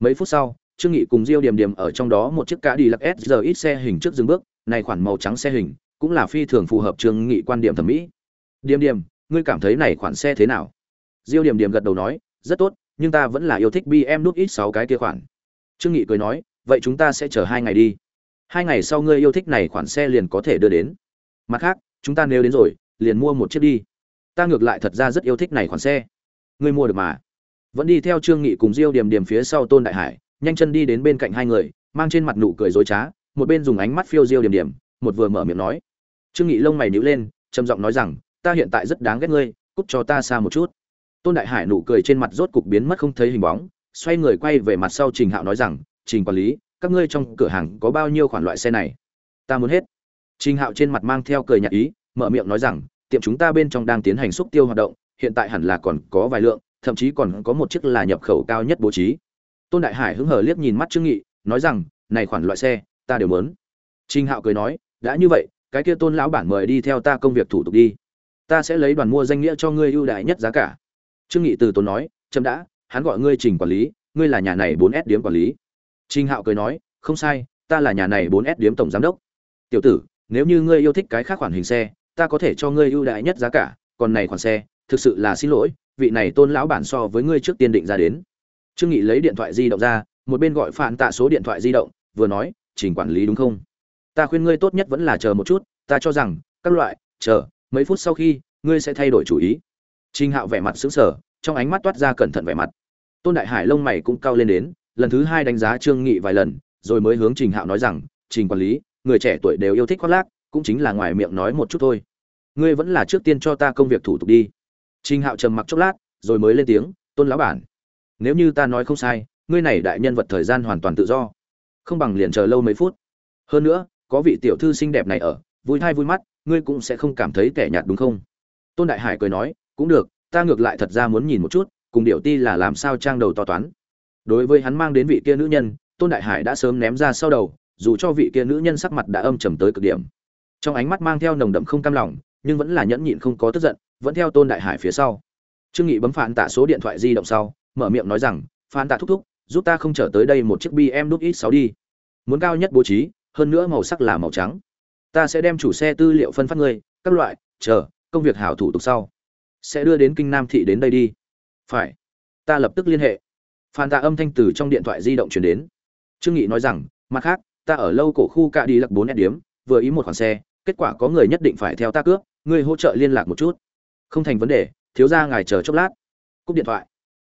[SPEAKER 1] Mấy phút sau, trương nghị cùng diêu điểm điểm ở trong đó một chiếc cá đi lắc s giờ ít xe hình trước dừng bước, này khoản màu trắng xe hình, cũng là phi thường phù hợp trương nghị quan điểm thẩm mỹ. Điểm điểm, ngươi cảm thấy này khoản xe thế nào? Diêu điểm điểm gật đầu nói, rất tốt, nhưng ta vẫn là yêu thích bm nút ít sáu cái kia khoản. Trương nghị cười nói vậy chúng ta sẽ chờ hai ngày đi. Hai ngày sau ngươi yêu thích này khoản xe liền có thể đưa đến. Mặt khác, chúng ta nếu đến rồi, liền mua một chiếc đi. Ta ngược lại thật ra rất yêu thích này khoản xe. Ngươi mua được mà. Vẫn đi theo trương nghị cùng diêu điểm điểm phía sau tôn đại hải, nhanh chân đi đến bên cạnh hai người, mang trên mặt nụ cười dối trá, một bên dùng ánh mắt phiêu diêu điểm điểm một vừa mở miệng nói. Trương nghị lông mày nhíu lên, trầm giọng nói rằng, ta hiện tại rất đáng ghét ngươi, cút cho ta xa một chút. Tôn đại hải nụ cười trên mặt rốt cục biến mất không thấy hình bóng, xoay người quay về mặt sau trình hạo nói rằng trình quản lý, các ngươi trong cửa hàng có bao nhiêu khoản loại xe này? Ta muốn hết. Trình hạo trên mặt mang theo cười nhạt ý, mở miệng nói rằng, tiệm chúng ta bên trong đang tiến hành xúc tiêu hoạt động, hiện tại hẳn là còn có vài lượng, thậm chí còn có một chiếc là nhập khẩu cao nhất bố trí. Tôn đại hải hứng hờ liếc nhìn mắt trương nghị, nói rằng, này khoản loại xe, ta đều muốn. Trình hạo cười nói, đã như vậy, cái kia tôn lão bản mời đi theo ta công việc thủ tục đi. Ta sẽ lấy đoàn mua danh nghĩa cho ngươi ưu đại nhất giá cả. Trương nghị từ tốn nói, chậm đã, hắn gọi ngươi trình quản lý, ngươi là nhà này 4S điếm quản lý trình hạo cười nói, không sai, ta là nhà này 4S điếm tổng giám đốc. Tiểu tử, nếu như ngươi yêu thích cái khác khoản hình xe, ta có thể cho ngươi ưu đại nhất giá cả, còn này khoản xe, thực sự là xin lỗi, vị này tôn lão bản so với ngươi trước tiên định ra đến. Trương nghị lấy điện thoại di động ra, một bên gọi phản tạ số điện thoại di động, vừa nói, trình quản lý đúng không? Ta khuyên ngươi tốt nhất vẫn là chờ một chút, ta cho rằng, các loại, chờ, mấy phút sau khi, ngươi sẽ thay đổi chủ ý. Trình hạo vẻ mặt sững sờ, trong ánh mắt toát ra cẩn thận vẻ mặt. Tôn đại hải lông mày cũng cao lên đến lần thứ hai đánh giá trương nghị vài lần, rồi mới hướng trình hạo nói rằng, trình quản lý, người trẻ tuổi đều yêu thích khoác lác, cũng chính là ngoài miệng nói một chút thôi. Ngươi vẫn là trước tiên cho ta công việc thủ tục đi. Trình hạo trầm mặc chốc lát, rồi mới lên tiếng, tôn lão bản, nếu như ta nói không sai, ngươi này đại nhân vật thời gian hoàn toàn tự do, không bằng liền chờ lâu mấy phút. Hơn nữa, có vị tiểu thư xinh đẹp này ở, vui thai vui mắt, ngươi cũng sẽ không cảm thấy kẻ nhạt đúng không? Tôn đại hải cười nói, cũng được, ta ngược lại thật ra muốn nhìn một chút, cùng điệu ti là làm sao trang đầu to toán đối với hắn mang đến vị kia nữ nhân, tôn đại hải đã sớm ném ra sau đầu, dù cho vị kia nữ nhân sắc mặt đã âm trầm tới cực điểm. Trong ánh mắt mang theo nồng đậm không cam lòng, nhưng vẫn là nhẫn nhịn không có tức giận, vẫn theo tôn đại hải phía sau. Trương nghị bấm phản tạ số điện thoại di động sau, mở miệng nói rằng, phản tạ thúc thúc, giúp ta không trở tới đây một chiếc bm đúc ít sáu đi. Muốn cao nhất bố trí, hơn nữa màu sắc là màu trắng. Ta sẽ đem chủ xe tư liệu phân phát ngươi, các loại, chờ, công việc hảo thủ tục sau. Sẽ đưa đến kinh nam thị đến đây đi. Phải. Ta lập tức liên hệ phan tạ âm thanh từ trong điện thoại di động chuyển đến. Trương nghị nói rằng, mặt khác, ta ở lâu cổ khu cạ đi lặc bốn điếm, vừa ý một khoản xe, kết quả có người nhất định phải theo ta cướp, ngươi hỗ trợ liên lạc một chút. Không thành vấn đề, thiếu gia ngài chờ chốc lát. Cúp điện thoại.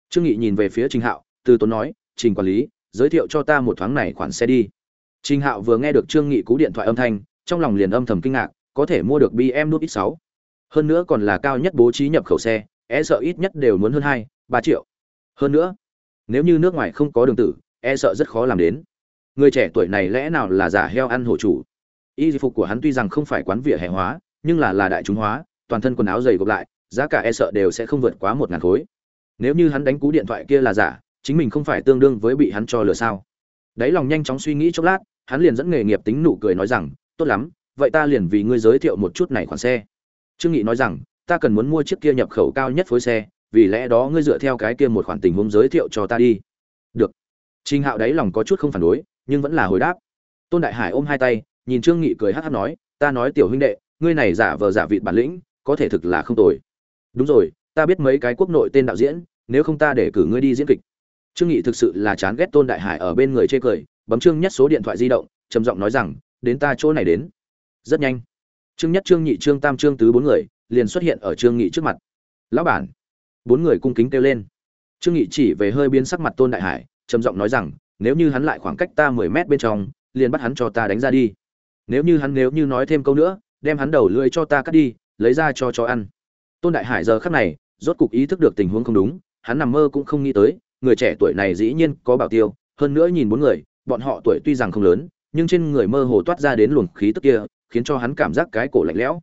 [SPEAKER 1] Trương nghị nhìn về phía trình hạo, từ tốn nói, trình quản lý, giới thiệu cho ta một thoáng này khoản xe đi. Trình hạo vừa nghe được trương nghị cú điện thoại âm thanh, trong lòng liền âm thầm kinh ngạc, có thể mua được bm nút x 6 hơn nữa còn là cao nhất bố trí nhập khẩu xe e sợ ít nhất đều muốn hơn hai, ba triệu. Hơn nữa nếu như nước ngoài không có đường tử e sợ rất khó làm đến. Người trẻ tuổi này lẽ nào là giả heo ăn hổ chủ? Y phục của hắn tuy rằng không phải quán vỉa hè hóa, nhưng là là đại chúng hóa, toàn thân quần áo dày gộp lại, giá cả e sợ đều sẽ không vượt quá một ngàn khối. Nếu như hắn đánh cú điện thoại kia là giả, chính mình không phải tương đương với bị hắn cho lừa sao? Đáy lòng nhanh chóng suy nghĩ chốc lát, hắn liền dẫn nghề nghiệp tính nụ cười nói rằng, tốt lắm, vậy ta liền vì ngươi giới thiệu một chút này khoản xe. Trương nghị nói rằng, ta cần muốn mua chiếc kia nhập khẩu cao nhất phối xe vì lẽ đó ngươi dựa theo cái kia một khoản tình huống giới thiệu cho ta đi. Được. Trình hạo đáy lòng có chút không phản đối, nhưng vẫn là hồi đáp. Tôn đại hải ôm hai tay, nhìn trương nghị cười hắt hắt nói, ta nói tiểu huynh đệ, ngươi này giả vờ giả vịt bản lĩnh, có thể thực là không tồi. Đúng rồi, ta biết mấy cái quốc nội tên đạo diễn, nếu không ta để cử ngươi đi diễn kịch. Trương nghị thực sự là chán ghét tôn đại hải ở bên người chê cười, bấm trương nhất số điện thoại di động, trầm giọng nói rằng, đến ta chỗ này đến. Rất nhanh. Trương nhất, trương nhị, trương tam, trương tứ bốn người liền xuất hiện ở trương nghị trước mặt. Lão bản bốn người cung kính kêu lên. Trương nghị chỉ về hơi biến sắc mặt tôn đại hải, trầm giọng nói rằng, nếu như hắn lại khoảng cách ta mười mét bên trong, liền bắt hắn cho ta đánh ra đi. Nếu như hắn nếu như nói thêm câu nữa, đem hắn đầu lưỡi cho ta cắt đi, lấy ra cho cho ăn. Tôn đại hải giờ khắc này, rốt cục ý thức được tình huống không đúng, hắn nằm mơ cũng không nghĩ tới, người trẻ tuổi này dĩ nhiên có bảo tiêu, hơn nữa nhìn bốn người, bọn họ tuổi tuy rằng không lớn, nhưng trên người mơ hồ toát ra đến luồng khí tức kia, khiến cho hắn cảm giác cái cổ lạnh lẽo.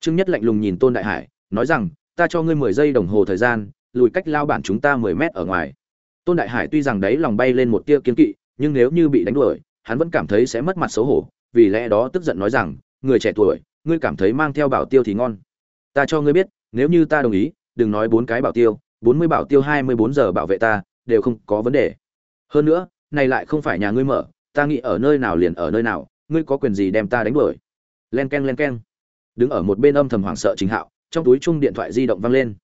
[SPEAKER 1] Trương nhất lạnh lùng nhìn tôn đại hải, nói rằng ta cho ngươi mười giây đồng hồ thời gian, lùi cách lao bản chúng ta mười mét ở ngoài. Tôn đại hải tuy rằng đấy lòng bay lên một tia kiến kỵ, nhưng nếu như bị đánh đuổi, hắn vẫn cảm thấy sẽ mất mặt xấu hổ, vì lẽ đó tức giận nói rằng, người trẻ tuổi, ngươi cảm thấy mang theo bảo tiêu thì ngon. Ta cho ngươi biết, nếu như ta đồng ý, đừng nói bốn cái bảo tiêu, bốn mươi bảo tiêu hai mươi bốn giờ bảo vệ ta, đều không có vấn đề. Hơn nữa, này lại không phải nhà ngươi mở, ta nghĩ ở nơi nào liền ở nơi nào, ngươi có quyền gì đem ta đánh đuổi? Len k e n len k e n đứng ở một bên âm thầm hoảng sợ chính hạo trong túi chung điện thoại di động vang lên.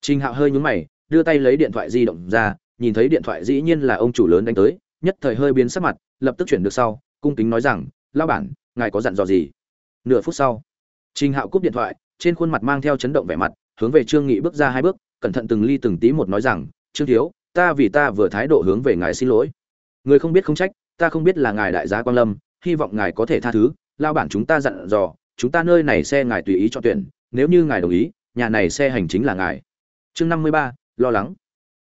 [SPEAKER 1] Trình hạo hơi nhúng mày, đưa tay lấy điện thoại di động ra, nhìn thấy điện thoại dĩ nhiên là ông chủ lớn đánh tới, nhất thời hơi biến sắc mặt, lập tức chuyển được sau, cung kính nói rằng lao bản, ngài có dặn dò gì? Nửa phút sau, trình hạo cúp điện thoại, trên khuôn mặt mang theo chấn động vẻ mặt, hướng về trương nghị bước ra hai bước, cẩn thận từng ly từng tí một nói rằng, trương thiếu, ta vì ta vừa thái độ hướng về ngài xin lỗi. Người không biết không trách, ta không biết là ngài đại giá quan lâm, hy vọng ngài có thể tha thứ. Lao bản chúng ta dặn dò, chúng ta nơi này xe ngài tùy ý cho tuyển nếu như ngài đồng ý, nhà này xe hành chính là ngài. Chương năm mươi ba, lo lắng.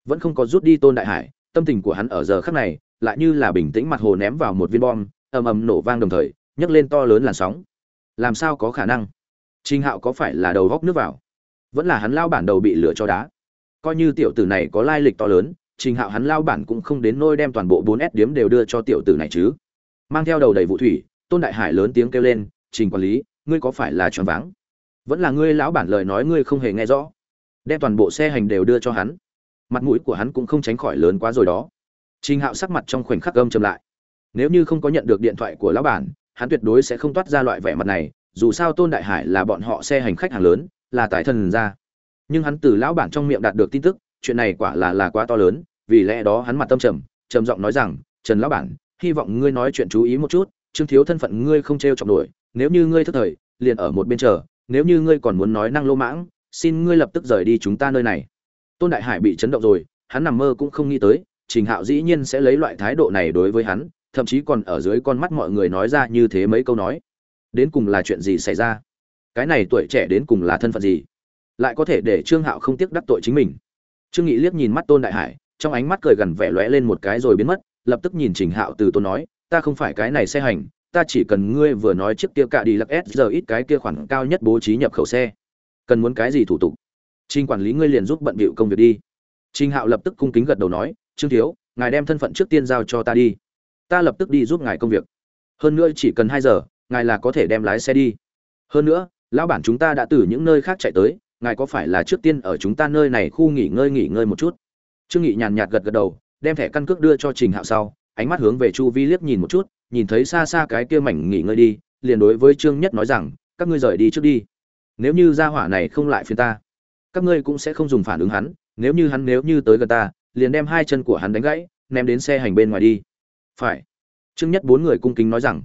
[SPEAKER 1] Vẫn không có rút đi tôn đại hải, tâm tình của hắn ở giờ khắc này lại như là bình tĩnh mặt hồ ném vào một viên bom, ầm ầm nổ vang đồng thời, nhấc lên to lớn làn sóng. Làm sao có khả năng? Trinh hạo có phải là đầu góc nước vào? Vẫn là hắn lao bản đầu bị lửa cho đá. Coi như tiểu tử này có lai lịch to lớn, trình hạo hắn lao bản cũng không đến nôi đem toàn bộ bốn s điếm đều đưa cho tiểu tử này chứ. Mang theo đầu đầy vụ thủy, tôn đại hải lớn tiếng kêu lên, trình quản lý, ngươi có phải là choáng váng? Vẫn là ngươi lão bản lời nói ngươi không hề nghe rõ. Đem toàn bộ xe hành đều đưa cho hắn. Mặt mũi của hắn cũng không tránh khỏi lớn quá rồi đó. Trình hạo sắc mặt trong khoảnh khắc gâm chầm lại. Nếu như không có nhận được điện thoại của lão bản, hắn tuyệt đối sẽ không toát ra loại vẻ mặt này, dù sao tôn đại hải là bọn họ xe hành khách hàng lớn, là tài thần ra. Nhưng hắn từ lão bản trong miệng đạt được tin tức, chuyện này quả là là quá to lớn, vì lẽ đó hắn mặt tâm trầm trầm giọng nói rằng, trần lão bản, hy vọng ngươi nói chuyện chú ý một chút, trương thiếu thân phận ngươi không t r e o trọng nổi, nếu như ngươi thức thời, liền ở một bên chờ nếu như ngươi còn muốn nói năng lô mãng, xin ngươi lập tức rời đi chúng ta nơi này. Tôn đại hải bị chấn động rồi, hắn nằm mơ cũng không nghĩ tới, trình hạo dĩ nhiên sẽ lấy loại thái độ này đối với hắn, thậm chí còn ở dưới con mắt mọi người nói ra như thế mấy câu nói. Đến cùng là chuyện gì xảy ra? Cái này tuổi trẻ đến cùng là thân phận gì? Lại có thể để trương hạo không tiếc đắc tội chính mình. Trương nghị liếc nhìn mắt tôn đại hải, trong ánh mắt cười gần vẻ lóe lên một cái rồi biến mất, lập tức nhìn trình hạo từ tôn nói, ta không phải cái này xe hành ta chỉ cần ngươi vừa nói chiếc kia cạ đi lắc s giờ ít cái kia khoản cao nhất bố trí nhập khẩu xe. Cần muốn cái gì thủ tục? Trình quản lý ngươi liền giúp bận bịu công việc đi. Trình hạo lập tức cung kính gật đầu nói, trương thiếu, ngài đem thân phận trước tiên giao cho ta đi. Ta lập tức đi giúp ngài công việc. Hơn nữa chỉ cần hai giờ, ngài là có thể đem lái xe đi. Hơn nữa, lão bản chúng ta đã từ những nơi khác chạy tới, ngài có phải là trước tiên ở chúng ta nơi này khu nghỉ ngơi nghỉ ngơi một chút? Trương nghị nhàn nhạt gật gật đầu, đem thẻ căn cước đưa cho trình hạo sau, ánh mắt hướng về chu vi liếc nhìn một chút nhìn thấy xa xa cái kia mảnh nghỉ ngơi đi, liền đối với trương nhất nói rằng, các ngươi rời đi trước đi. Nếu như gia hỏa này không lại phiền ta, các ngươi cũng sẽ không dùng phản ứng hắn. Nếu như hắn nếu như tới gần ta, liền đem hai chân của hắn đánh gãy, ném đến xe hành bên ngoài đi. Phải. Trương nhất bốn người cung kính nói rằng.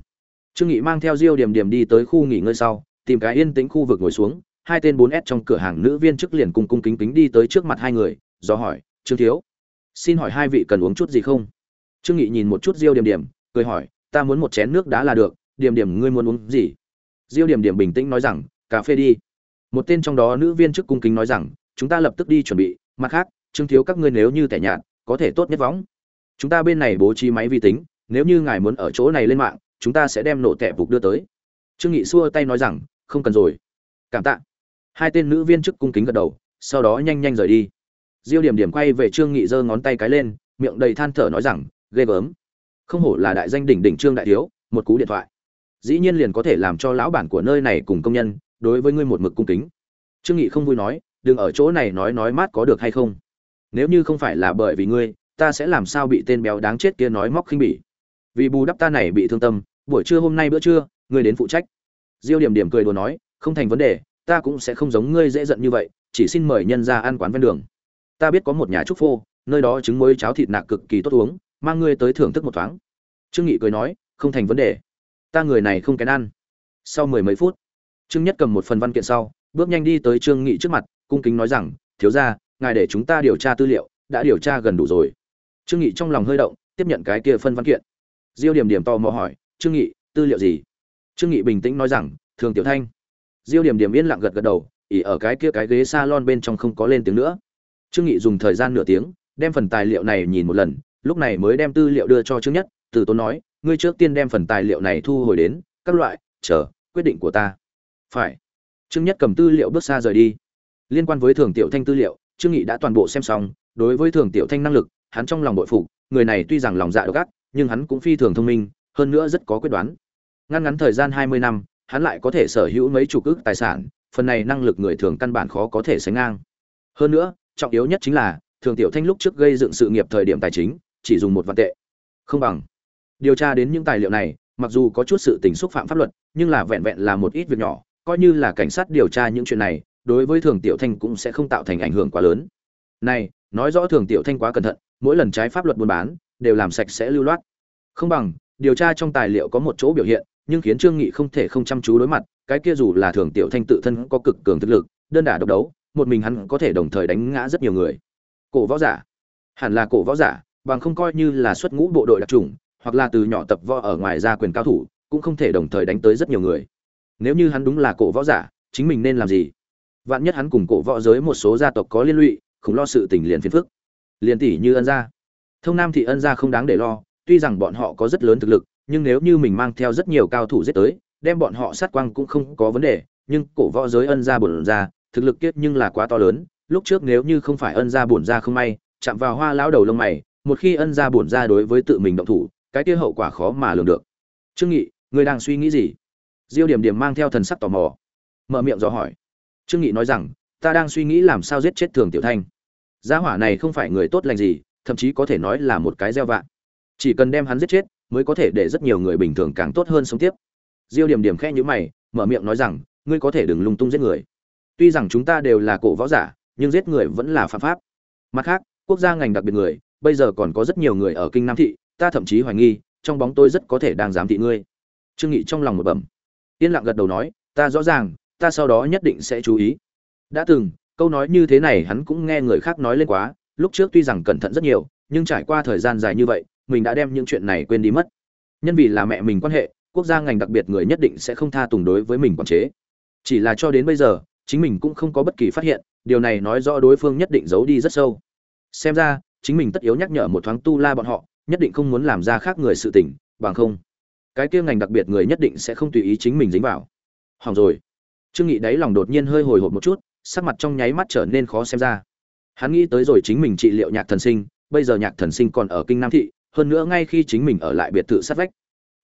[SPEAKER 1] Trương nghị mang theo diêu điểm điểm đi tới khu nghỉ ngơi sau, tìm cái yên tĩnh khu vực ngồi xuống. Hai tên bốn s trong cửa hàng nữ viên chức liền cùng cung kính kính đi tới trước mặt hai người, do hỏi, trương thiếu, xin hỏi hai vị cần uống chút gì không? Trương nghị nhìn một chút diêu điểm điểm cười hỏi ta muốn một chén nước đá là được, điểm điểm ngươi muốn uống gì? Diêu điểm điểm bình tĩnh nói rằng, cà phê đi. Một tên trong đó nữ viên chức cung kính nói rằng, chúng ta lập tức đi chuẩn bị, mặt khác, trương thiếu các ngươi nếu như tẻ nhạt, có thể tốt nhất võng. Chúng ta bên này bố trí máy vi tính, nếu như ngài muốn ở chỗ này lên mạng, chúng ta sẽ đem nổ tẻ phục đưa tới. Trương nghị xua tay nói rằng, không cần rồi. Cảm tạ. Hai tên nữ viên chức cung kính gật đầu, sau đó nhanh nhanh rời đi. Diêu điểm điểm quay về trương nghị giơ ngón tay cái lên, miệng đầy than thở nói rằng, ghê gớm không hổ là đại danh đỉnh đỉnh trương đại thiếu, một cú điện thoại. Dĩ nhiên liền có thể làm cho lão bản của nơi này cùng công nhân, đối với ngươi một mực cung kính. Trương nghị không vui nói, đừng ở chỗ này nói nói mát có được hay không? Nếu như không phải là bởi vì ngươi, ta sẽ làm sao bị tên béo đáng chết kia nói móc khinh bỉ? Vì bù đắp ta này bị thương tâm, buổi trưa hôm nay bữa trưa, ngươi đến phụ trách. Diêu điểm điểm cười đùa nói, không thành vấn đề, ta cũng sẽ không giống ngươi dễ giận như vậy, chỉ xin mời nhân ra ăn quán ven đường. Ta biết có một nhà trúc phô, nơi đó trứng muối cháo thịt nạc cực kỳ tốt uống mang ngươi tới thưởng thức một thoáng. Trương nghị cười nói, không thành vấn đề. Ta người này không kén ăn. Sau mười mấy phút, trương nhất cầm một phần văn kiện sau, bước nhanh đi tới trương nghị trước mặt, cung kính nói rằng, thiếu gia, ngài để chúng ta điều tra tư liệu, đã điều tra gần đủ rồi. Trương nghị trong lòng hơi động, tiếp nhận cái kia phân văn kiện. Diêu điểm điểm to mò hỏi, trương nghị, tư liệu gì? Trương nghị bình tĩnh nói rằng, thường tiểu thanh. Diêu điểm điểm yên lặng gật gật đầu, ỉ ở cái kia cái ghế salon bên trong không có lên tiếng nữa. Trương nghị dùng thời gian nửa tiếng, đem phần tài liệu này nhìn một lần lúc này mới đem tư liệu đưa cho trương nhất, từ tốn nói, ngươi trước tiên đem phần tài liệu này thu hồi đến, các loại, chờ, quyết định của ta. Phải. Trương nhất cầm tư liệu bước xa rời đi. Liên quan với thường tiểu thanh tư liệu, trương nghị đã toàn bộ xem xong, đối với thường tiểu thanh năng lực, hắn trong lòng bội phục, người này tuy rằng lòng dạ độc ác, nhưng hắn cũng phi thường thông minh, hơn nữa rất có quyết đoán. Ngăn ngắn thời gian 20 năm, hắn lại có thể sở hữu mấy chục ức tài sản, phần này năng lực người thường căn bản khó có thể sánh ngang. Hơn nữa, trọng yếu nhất chính là thường tiểu thanh lúc trước gây dựng sự nghiệp thời điểm tài chính chỉ dùng một vạn tệ. Không bằng. Điều tra đến những tài liệu này, mặc dù có chút sự tình xúc phạm pháp luật, nhưng là vẹn vẹn là một ít việc nhỏ, coi như là cảnh sát điều tra những chuyện này, đối với thường tiểu thanh cũng sẽ không tạo thành ảnh hưởng quá lớn. Này, nói rõ thường tiểu thanh quá cẩn thận, mỗi lần trái pháp luật buôn bán, đều làm sạch sẽ lưu loát. Không bằng, điều tra trong tài liệu có một chỗ biểu hiện, nhưng khiến trương nghị không thể không chăm chú đối mặt, cái kia dù là thường tiểu thanh tự thân có cực cường thực lực, đơn đả độc đấu, một mình hắn có thể đồng thời đánh ngã rất nhiều người. Cổ võ giả. Hẳn là cổ võ giả bằng không coi như là xuất ngũ bộ đội đặc trùng, hoặc là từ nhỏ tập võ ở ngoài ra quyền cao thủ, cũng không thể đồng thời đánh tới rất nhiều người. Nếu như hắn đúng là cổ võ giả, chính mình nên làm gì? Vạn nhất hắn cùng cổ võ giới một số gia tộc có liên lụy không lo sự tình liền phiền phức. Liền tỷ như ân gia. Thông nam thị ân gia không đáng để lo, tuy rằng bọn họ có rất lớn thực lực, nhưng nếu như mình mang theo rất nhiều cao thủ giết tới, đem bọn họ sát quang cũng không có vấn đề, nhưng cổ võ giới ân gia bổn ra, thực lực kiết nhưng là quá to lớn, lúc trước nếu như không phải ân gia bổn ra không may, chạm vào hoa lão đầu lông mày một khi ân gia bổn ra đối với tự mình động thủ, cái kia hậu quả khó mà lường được. Trương nghị, người đang suy nghĩ gì? Diêu điểm điểm mang theo thần sắc tò mò, mở miệng dò hỏi. Trương nghị nói rằng, ta đang suy nghĩ làm sao giết chết thường tiểu thanh. Gia hỏa này không phải người tốt lành gì, thậm chí có thể nói là một cái gieo vạ. Chỉ cần đem hắn giết chết, mới có thể để rất nhiều người bình thường càng tốt hơn sống tiếp. Diêu điểm điểm khẽ nhíu mày, mở miệng nói rằng, ngươi có thể đừng lung tung giết người. Tuy rằng chúng ta đều là cổ võ giả, nhưng giết người vẫn là phạm pháp. Mặt khác, quốc gia ngành đặc biệt người bây giờ còn có rất nhiều người ở kinh nam thị, ta thậm chí hoài nghi, trong bóng tôi rất có thể đang giám thị ngươi. Trương nghị trong lòng một bẩm. Yên lặng gật đầu nói, ta rõ ràng, ta sau đó nhất định sẽ chú ý. Đã từng, câu nói như thế này hắn cũng nghe người khác nói lên quá, lúc trước tuy rằng cẩn thận rất nhiều, nhưng trải qua thời gian dài như vậy, mình đã đem những chuyện này quên đi mất. Nhân vì là mẹ mình quan hệ, quốc gia ngành đặc biệt người nhất định sẽ không tha tùng đối với mình quản chế. Chỉ là cho đến bây giờ, chính mình cũng không có bất kỳ phát hiện, điều này nói rõ đối phương nhất định giấu đi rất sâu. Xem ra chính mình tất yếu nhắc nhở một thoáng tu la bọn họ, nhất định không muốn làm ra khác người sự tình, bằng không, cái kia ngành đặc biệt người nhất định sẽ không tùy ý chính mình dính vào. Hỏng rồi. Trương nghị đáy lòng đột nhiên hơi hồi hộp một chút, sắc mặt trong nháy mắt trở nên khó xem ra. Hắn nghĩ tới rồi chính mình trị liệu nhạc thần sinh, bây giờ nhạc thần sinh còn ở kinh nam thị, hơn nữa ngay khi chính mình ở lại biệt thự sát vách,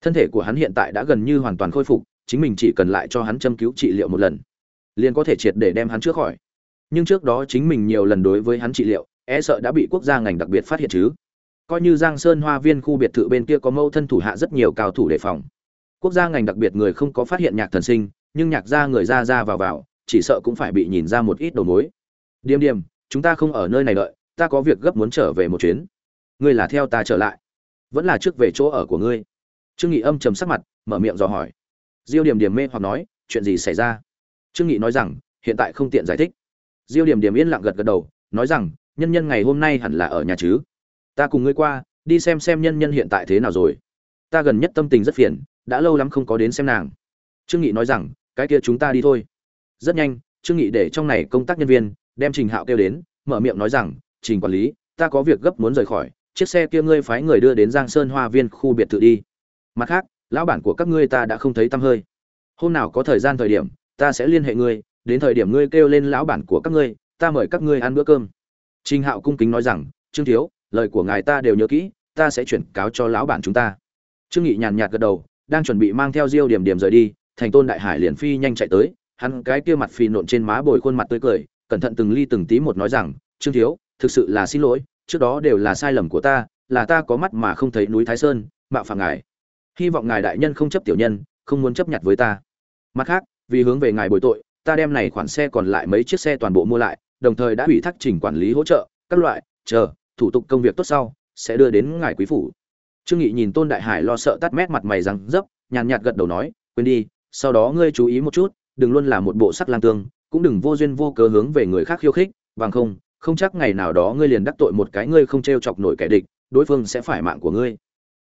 [SPEAKER 1] thân thể của hắn hiện tại đã gần như hoàn toàn khôi phục, chính mình chỉ cần lại cho hắn châm cứu trị liệu một lần, liền có thể triệt để đem hắn chữa khỏi. Nhưng trước đó chính mình nhiều lần đối với hắn trị liệu e sợ đã bị quốc gia ngành đặc biệt phát hiện chứ. Coi như giang sơn hoa viên khu biệt thự bên kia có mâu thân thủ hạ rất nhiều cao thủ đề phòng. Quốc gia ngành đặc biệt người không có phát hiện nhạc thần sinh, nhưng nhạc gia người ra ra vào vào, chỉ sợ cũng phải bị nhìn ra một ít đầu mối. Điềm điềm, chúng ta không ở nơi này đợi, ta có việc gấp muốn trở về một chuyến. Ngươi là theo ta trở lại, vẫn là trước về chỗ ở của ngươi. Trương nghị âm trầm sắc mặt, mở miệng dò hỏi. Diêu điểm điểm mê hoặc nói, chuyện gì xảy ra? Trương nghị nói rằng, hiện tại không tiện giải thích. Diêu điểm điểm yên lặng gật gật đầu, nói rằng nhân nhân ngày hôm nay hẳn là ở nhà chứ? Ta cùng ngươi qua, đi xem xem nhân nhân hiện tại thế nào rồi. Ta gần nhất tâm tình rất phiền, đã lâu lắm không có đến xem nàng. Trương nghị nói rằng, cái kia chúng ta đi thôi. Rất nhanh, trương nghị để trong này công tác nhân viên, đem trình hạo kêu đến, mở miệng nói rằng, trình quản lý, ta có việc gấp muốn rời khỏi, chiếc xe kia ngươi phái người đưa đến giang sơn hoa viên khu biệt thự đi. Mặt khác, lão bản của các ngươi ta đã không thấy tăm hơi. Hôm nào có thời gian thời điểm, ta sẽ liên hệ ngươi, đến thời điểm ngươi kêu lên lão bản của các ngươi, ta mời các ngươi ăn bữa cơm trình hạo cung kính nói rằng, trương thiếu, lời của ngài ta đều nhớ kỹ, ta sẽ chuyển cáo cho lão bản chúng ta. Trương nghị nhàn nhạt gật đầu, đang chuẩn bị mang theo diêu điểm điểm rời đi, thành tôn đại hải liền phi nhanh chạy tới, hắn cái kia mặt phì nộn trên má bồi khuôn mặt tươi cười, cẩn thận từng ly từng tí một nói rằng, trương thiếu, thực sự là xin lỗi, trước đó đều là sai lầm của ta, là ta có mắt mà không thấy núi thái sơn, mạo phạm ngài. Hy vọng ngài đại nhân không chấp tiểu nhân, không muốn chấp nhặt với ta. Mặt khác, vì hướng về ngài bồi tội, ta đem này khoản xe còn lại mấy chiếc xe toàn bộ mua lại đồng thời đã ủy thác trình quản lý hỗ trợ, các loại, chờ, thủ tục công việc tốt sau, sẽ đưa đến ngài quý phủ. Trương nghị nhìn tôn đại hải lo sợ tắt mét mặt mày răng dấp, nhàn nhạt gật đầu nói, quên đi, sau đó ngươi chú ý một chút, đừng luôn là một bộ sắc lang tương, cũng đừng vô duyên vô cớ hướng về người khác khiêu khích, bằng không không chắc ngày nào đó ngươi liền đắc tội một cái ngươi không trêu chọc nổi kẻ địch, đối phương sẽ phải mạng của ngươi.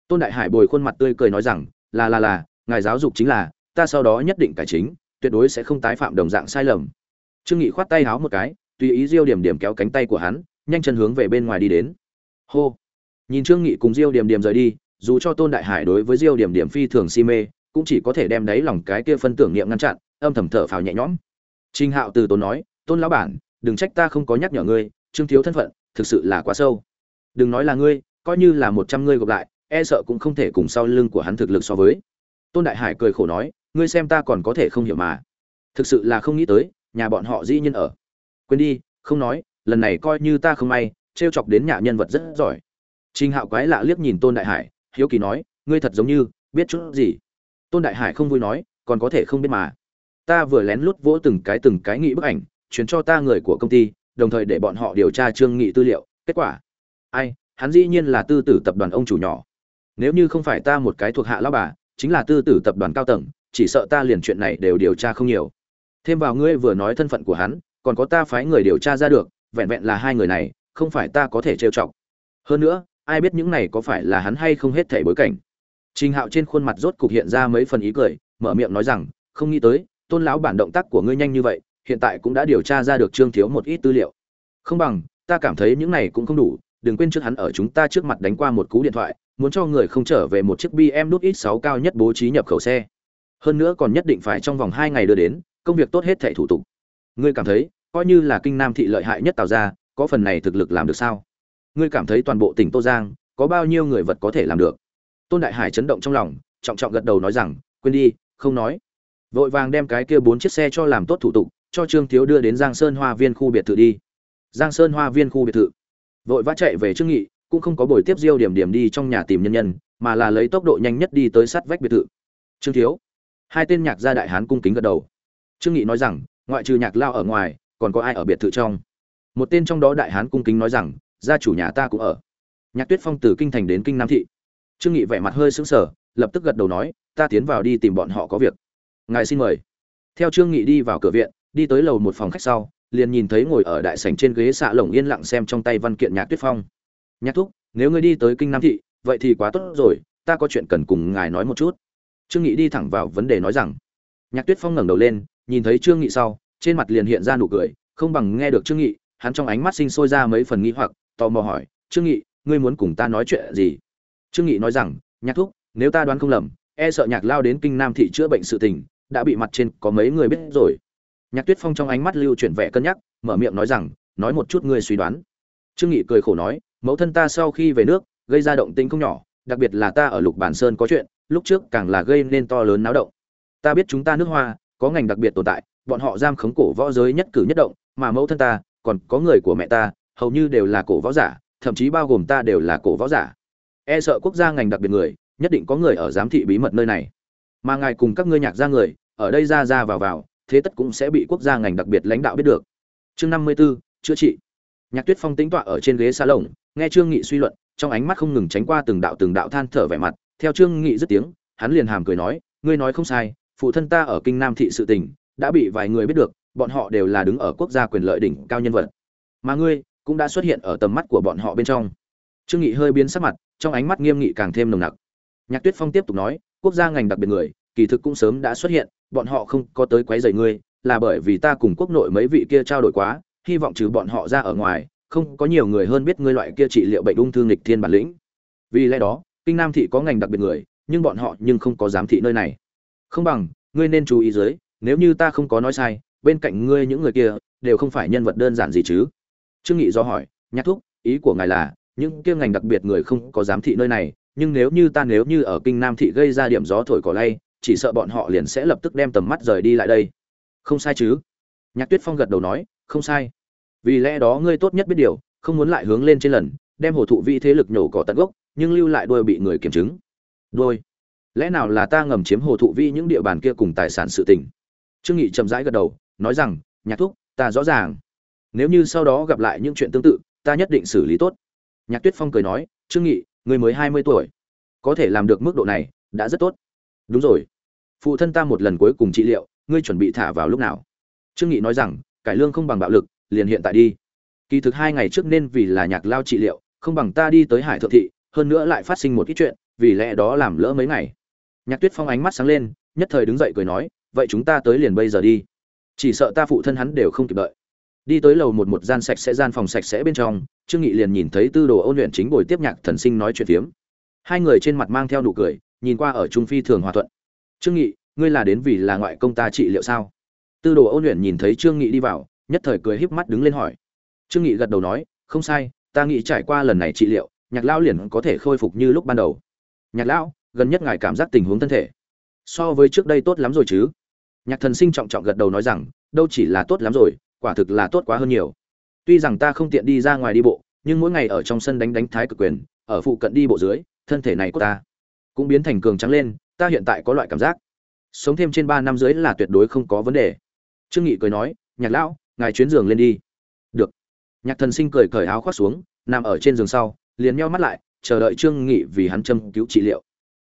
[SPEAKER 1] Tôn đại hải bồi khuôn mặt tươi cười nói rằng, là là là, ngài giáo dục chính là, ta sau đó nhất định cải chính, tuyệt đối sẽ không tái phạm đồng dạng sai lầm. Trương nghị khoát tay háo một cái tùy ý diêu điểm điểm kéo cánh tay của hắn nhanh chân hướng về bên ngoài đi đến hô nhìn trương nghị cùng diêu điểm điểm rời đi dù cho tôn đại hải đối với diêu điểm điểm phi thường si mê cũng chỉ có thể đem đáy lòng cái kia phân tưởng niệm ngăn chặn âm thầm thở phào nhẹ nhõm trinh Hạo từ tốn nói, "Tôn lão bản, đừng trách ta không có nhắc nhở ngươi, Trương thiếu thân phận, thực sự là quá sâu. Đừng nói là ngươi, coi như là một trăm ngươi gộp lại, e sợ cũng không thể cùng sau lưng của hắn thực lực so với." Tôn Đại Hải cười khổ nói, "Ngươi xem ta còn có thể không hiểu mà. Thực sự là không nghĩ tới, nhà bọn họ dĩ nhiên ở. Quên đi, không nói, lần này coi như ta không may, trêu chọc đến nhà nhân vật rất giỏi." Trình Hạo quái lạ liếc nhìn Tôn Đại Hải, hiếu kỳ nói, "Ngươi thật giống như biết chút gì?" Tôn Đại Hải không vui nói, "Còn có thể không biết mà." ta vừa lén lút vỗ từng cái từng cái nghĩ bức ảnh chuyển cho ta người của công ty đồng thời để bọn họ điều tra trương nghị tư liệu kết quả ai hắn dĩ nhiên là tư tử tập đoàn ông chủ nhỏ nếu như không phải ta một cái thuộc hạ lão bà chính là tư tử tập đoàn cao tầng chỉ sợ ta liền chuyện này đều điều tra không nhiều thêm vào ngươi vừa nói thân phận của hắn còn có ta phái người điều tra ra được, vẹn vẹn là hai người này, không phải ta có thể trêu chọc. Hơn nữa, ai biết những này có phải là hắn hay không hết thảy bối cảnh. Trình hạo trên khuôn mặt rốt cục hiện ra mấy phần ý cười, mở miệng nói rằng, không nghĩ tới, tôn lão bản động tác của ngươi nhanh như vậy, hiện tại cũng đã điều tra ra được trương thiếu một ít tư liệu. Không bằng, ta cảm thấy những này cũng không đủ, đừng quên trước hắn ở chúng ta trước mặt đánh qua một cú điện thoại, muốn cho người không trở về một chiếc bm nút ít sáu cao nhất bố trí nhập khẩu xe. Hơn nữa còn nhất định phải trong vòng hai ngày đưa đến, công việc tốt hết thảy thủ tục ngươi cảm thấy, coi như là kinh nam thị lợi hại nhất tạo ra có phần này thực lực làm được sao? Ngươi cảm thấy toàn bộ tỉnh tô giang, có bao nhiêu người vật có thể làm được? Tôn đại hải chấn động trong lòng, trọng trọng gật đầu nói rằng, quên đi, không nói. Vội vàng đem cái kia bốn chiếc xe cho làm tốt thủ tục, cho trương thiếu đưa đến giang sơn hoa viên khu biệt thự đi. Giang sơn hoa viên khu biệt thự. Vội vã chạy về trương nghị, cũng không có buổi tiếp diêu điểm điểm đi trong nhà tìm nhân nhân, mà là lấy tốc độ nhanh nhất đi tới sát vách biệt thự. Trương thiếu. Hai tên nhạc gia đại hán cung kính gật đầu. Trương nghị nói rằng ngoại trừ nhạc lao ở ngoài, còn có ai ở biệt thự trong? Một tên trong đó đại hán cung kính nói rằng, gia chủ nhà ta cũng ở. Nhạc tuyết phong từ kinh thành đến kinh nam thị. Trương nghị vẻ mặt hơi sững sờ, lập tức gật đầu nói, ta tiến vào đi tìm bọn họ có việc. Ngài xin mời. Theo trương nghị đi vào cửa viện, đi tới lầu một phòng khách sau, liền nhìn thấy ngồi ở đại sảnh trên ghế xạ lồng yên lặng xem trong tay văn kiện nhạc tuyết phong. Nhạc thúc, nếu ngươi đi tới kinh nam thị, vậy thì quá tốt rồi, ta có chuyện cần cùng ngài nói một chút. Trương nghị đi thẳng vào vấn đề nói rằng. Nhạc tuyết phong ngẩng đầu lên nhìn thấy trương nghị sau, trên mặt liền hiện ra nụ cười, không bằng nghe được trương nghị, hắn trong ánh mắt sinh sôi ra mấy phần nghi hoặc, tò mò hỏi, trương nghị, ngươi muốn cùng ta nói chuyện gì? Trương nghị nói rằng, nhạc thúc, nếu ta đoán không lầm e sợ nhạc lao đến kinh nam thị chữa bệnh sự tình, đã bị mặt trên có mấy người biết rồi. Nhạc tuyết phong trong ánh mắt lưu chuyển vẻ cân nhắc, mở miệng nói rằng, nói một chút ngươi suy đoán. Trương nghị cười khổ nói, mẫu thân ta sau khi về nước, gây ra động tĩnh không nhỏ, đặc biệt là ta ở lục bản sơn có chuyện, lúc trước càng là gây nên to lớn náo động. Ta biết chúng ta nước hoa có ngành đặc biệt tồn tại bọn họ giam khống cổ võ giới nhất cử nhất động mà mẫu thân ta còn có người của mẹ ta hầu như đều là cổ võ giả thậm chí bao gồm ta đều là cổ võ giả. E sợ quốc gia ngành đặc biệt người nhất định có người ở giám thị bí mật nơi này. Mà ngài cùng các ngươi nhạc gia người ở đây ra ra vào vào thế tất cũng sẽ bị quốc gia ngành đặc biệt lãnh đạo biết được. Chương năm mươi 54, chữa trị. Nhạc tuyết phong tính tọa ở trên ghế xa lồng nghe trương nghị suy luận trong ánh mắt không ngừng tránh qua từng đạo từng đạo than thở vẻ mặt. Theo trương nghị dứt tiếng hắn liền hàm cười nói ngươi nói không sai phụ thân ta ở kinh nam thị sự tình, đã bị vài người biết được, bọn họ đều là đứng ở quốc gia quyền lợi đỉnh cao nhân vật. Mà ngươi, cũng đã xuất hiện ở tầm mắt của bọn họ bên trong. Trương nghị hơi biến sắc mặt, trong ánh mắt nghiêm nghị càng thêm nồng nặc. Nhạc tuyết phong tiếp tục nói, quốc gia ngành đặc biệt người, kỳ thực cũng sớm đã xuất hiện, bọn họ không có tới quấy rầy ngươi, là bởi vì ta cùng quốc nội mấy vị kia trao đổi quá, hy vọng trừ bọn họ ra ở ngoài, không có nhiều người hơn biết ngươi loại kia trị liệu bệnh ung thư nghịch thiên bản lĩnh. Vì lẽ đó, kinh nam thị có ngành đặc biệt người, nhưng bọn họ nhưng không có giám thị nơi này không bằng, ngươi nên chú ý dưới, nếu như ta không có nói sai, bên cạnh ngươi những người kia đều không phải nhân vật đơn giản gì chứ? Trương nghị do hỏi nhắc thúc, ý của ngài là, những kia ngành đặc biệt người không có giám thị nơi này, nhưng nếu như ta nếu như ở kinh nam thị gây ra điểm gió thổi cỏ lay, chỉ sợ bọn họ liền sẽ lập tức đem tầm mắt rời đi lại đây. Không sai chứ? Nhạc tuyết phong gật đầu nói, không sai. Vì lẽ đó ngươi tốt nhất biết điều, không muốn lại hướng lên trên lần, đem hồ thụ vị thế lực nhổ cỏ tận gốc, nhưng lưu lại đôi bị người kiểm chứng. Đôi lẽ nào là ta ngầm chiếm hồ thụ vi những địa bàn kia cùng tài sản sự tình? Trương nghị chậm rãi gật đầu, nói rằng, nhạc thúc, ta rõ ràng. Nếu như sau đó gặp lại những chuyện tương tự, ta nhất định xử lý tốt. Nhạc tuyết phong cười nói, trương nghị, người mới hai mươi tuổi, có thể làm được mức độ này, đã rất tốt. Đúng rồi. Phụ thân ta một lần cuối cùng trị liệu, ngươi chuẩn bị thả vào lúc nào? Trương nghị nói rằng, cải lương không bằng bạo lực, liền hiện tại đi. Kỳ thực hai ngày trước nên vì là nhạc lao trị liệu, không bằng ta đi tới hải thượng thị, hơn nữa lại phát sinh một ít chuyện, vì lẽ đó làm lỡ mấy ngày nhạc tuyết phong ánh mắt sáng lên, nhất thời đứng dậy cười nói, vậy chúng ta tới liền bây giờ đi. Chỉ sợ ta phụ thân hắn đều không kịp đợi. Đi tới lầu một một gian sạch sẽ gian phòng sạch sẽ bên trong, trương nghị liền nhìn thấy tư đồ ôn luyện chính bồi tiếp nhạc thần sinh nói chuyện phiếm. Hai người trên mặt mang theo nụ cười, nhìn qua ở trung phi thường hòa thuận. Trương nghị, ngươi là đến vì là ngoại công ta trị liệu sao? Tư đồ ôn luyện nhìn thấy trương nghị đi vào, nhất thời cười híp mắt đứng lên hỏi. Trương nghị gật đầu nói, không sai, ta nghĩ trải qua lần này trị liệu, nhạc lão liền có thể khôi phục như lúc ban đầu. Nhạc lão gần nhất ngài cảm giác tình huống thân thể. So với trước đây tốt lắm rồi chứ? Nhạc thần sinh trọng trọng gật đầu nói rằng, đâu chỉ là tốt lắm rồi, quả thực là tốt quá hơn nhiều. Tuy rằng ta không tiện đi ra ngoài đi bộ, nhưng mỗi ngày ở trong sân đánh đánh thái cực quyền, ở phụ cận đi bộ dưới, thân thể này của ta cũng biến thành cường trắng lên, ta hiện tại có loại cảm giác. Sống thêm trên ba năm dưới là tuyệt đối không có vấn đề. Trương nghị cười nói, nhạc lão, ngài chuyến giường lên đi. Được. Nhạc thần sinh cười cởi áo khoác xuống, nằm ở trên giường sau, liền meo mắt lại, chờ đợi trương nghị vì hắn châm cứu trị liệu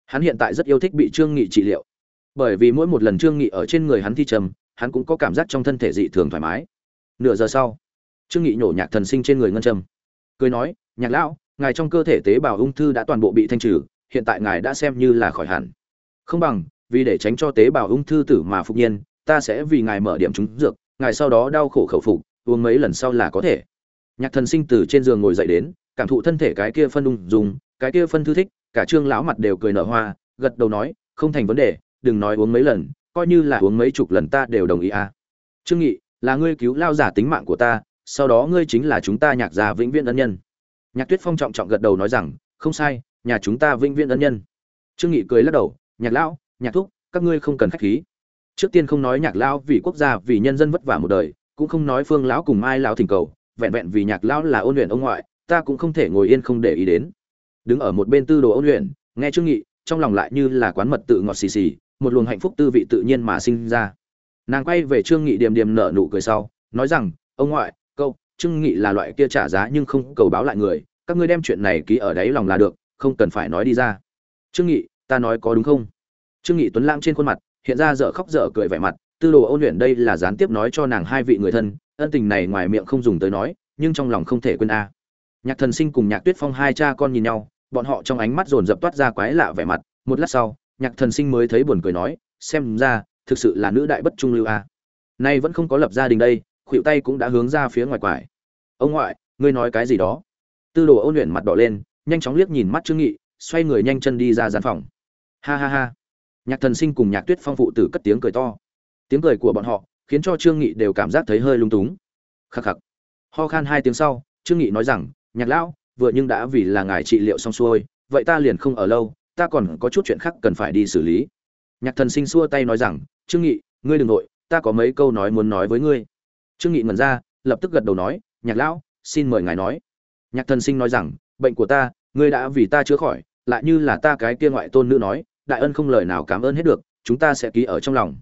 [SPEAKER 1] hắn hiện tại rất yêu thích bị trương nghị trị liệu. Bởi vì mỗi một lần trương nghị ở trên người hắn thi trầm, hắn cũng có cảm giác trong thân thể dị thường thoải mái. Nửa giờ sau, trương nghị nhổ nhạc thần sinh trên người ngân trầm cười nói, nhạc lão, ngài trong cơ thể tế bào ung thư đã toàn bộ bị thanh trừ, hiện tại ngài đã xem như là khỏi hẳn. Không bằng, vì để tránh cho tế bào ung thư tử mà phục nhiên, ta sẽ vì ngài mở điểm trúng dược, ngài sau đó đau khổ khẩu phục, uống mấy lần sau là có thể. Nhạc thần sinh từ trên giường ngồi dậy đến, cảm thụ thân thể cái kia phân ung dùng cái kia phân thư thích, cả trương lão mặt đều cười nở hoa, gật đầu nói, không thành vấn đề, đừng nói uống mấy lần, coi như là uống mấy chục lần ta đều đồng ý à. Trương nghị, là ngươi cứu lao giả tính mạng của ta, sau đó ngươi chính là chúng ta nhạc gia vĩnh viễn ân nhân. Nhạc tuyết phong trọng trọng gật đầu nói rằng, không sai, nhà chúng ta vĩnh viễn ân nhân. Trương nghị cười lắc đầu, nhạc lão, nhạc thúc, các ngươi không cần khách khí. Trước tiên không nói nhạc lão vì quốc gia, vì nhân dân vất vả một đời, cũng không nói phương lão cùng ai lão thỉnh cầu, vẹn vẹn vì nhạc lão là ôn luyện ông ngoại, ta cũng không thể ngồi yên không để ý đến đứng ở một bên tư đồ ôn luyện, nghe trương nghị, trong lòng lại như là quán mật tự ngọt xì xì, một luồng hạnh phúc tư vị tự nhiên mà sinh ra. Nàng quay về trương nghị điềm điềm nở nụ cười sau, nói rằng, ông ngoại câu trương nghị là loại kia trả giá nhưng không cầu báo lại người, các ngươi đem chuyện này ký ở đấy lòng là được, không cần phải nói đi ra. Trương nghị, ta nói có đúng không? Trương nghị tuấn lãng trên khuôn mặt, hiện ra dở khóc dở cười vẻ mặt, tư đồ ôn luyện đây là gián tiếp nói cho nàng hai vị người thân, ân tình này ngoài miệng không dùng tới nói, nhưng trong lòng không thể quên a. Nhạc thần sinh cùng nhạc tuyết phong hai cha con nhìn nhau bọn họ trong ánh mắt dồn dập toát ra quái lạ vẻ mặt. Một lát sau, nhạc thần sinh mới thấy buồn cười nói, xem ra, thực sự là nữ đại bất trung lưu a. Nay vẫn không có lập gia đình đây khuỵu tay cũng đã hướng ra phía ngoài quải. Ông ngoại, ngươi nói cái gì đó? Tư đồ ôn luyện mặt đỏ lên, nhanh chóng liếc nhìn mắt trương nghị, xoay người nhanh chân đi ra gian phòng. Ha ha ha. Nhạc thần sinh cùng nhạc tuyết phong phụ tử cất tiếng cười to. Tiếng cười của bọn họ khiến cho trương nghị đều cảm giác thấy hơi lung túng. Khắc khắc. Ho khan hai tiếng sau, trương nghị nói rằng, nhạc lão vừa nhưng đã vì là ngài trị liệu xong xuôi, vậy ta liền không ở lâu, ta còn có chút chuyện khác cần phải đi xử lý. Nhạc thần sinh xua tay nói rằng, trương nghị, ngươi đừng nội, ta có mấy câu nói muốn nói với ngươi. Trương nghị ngẩn ra, lập tức gật đầu nói, nhạc lão, xin mời ngài nói. Nhạc thần sinh nói rằng, bệnh của ta, ngươi đã vì ta chữa khỏi, lại như là ta cái kia ngoại tôn nữ nói, đại ân không lời nào cảm ơn hết được, chúng ta sẽ ký ở trong lòng.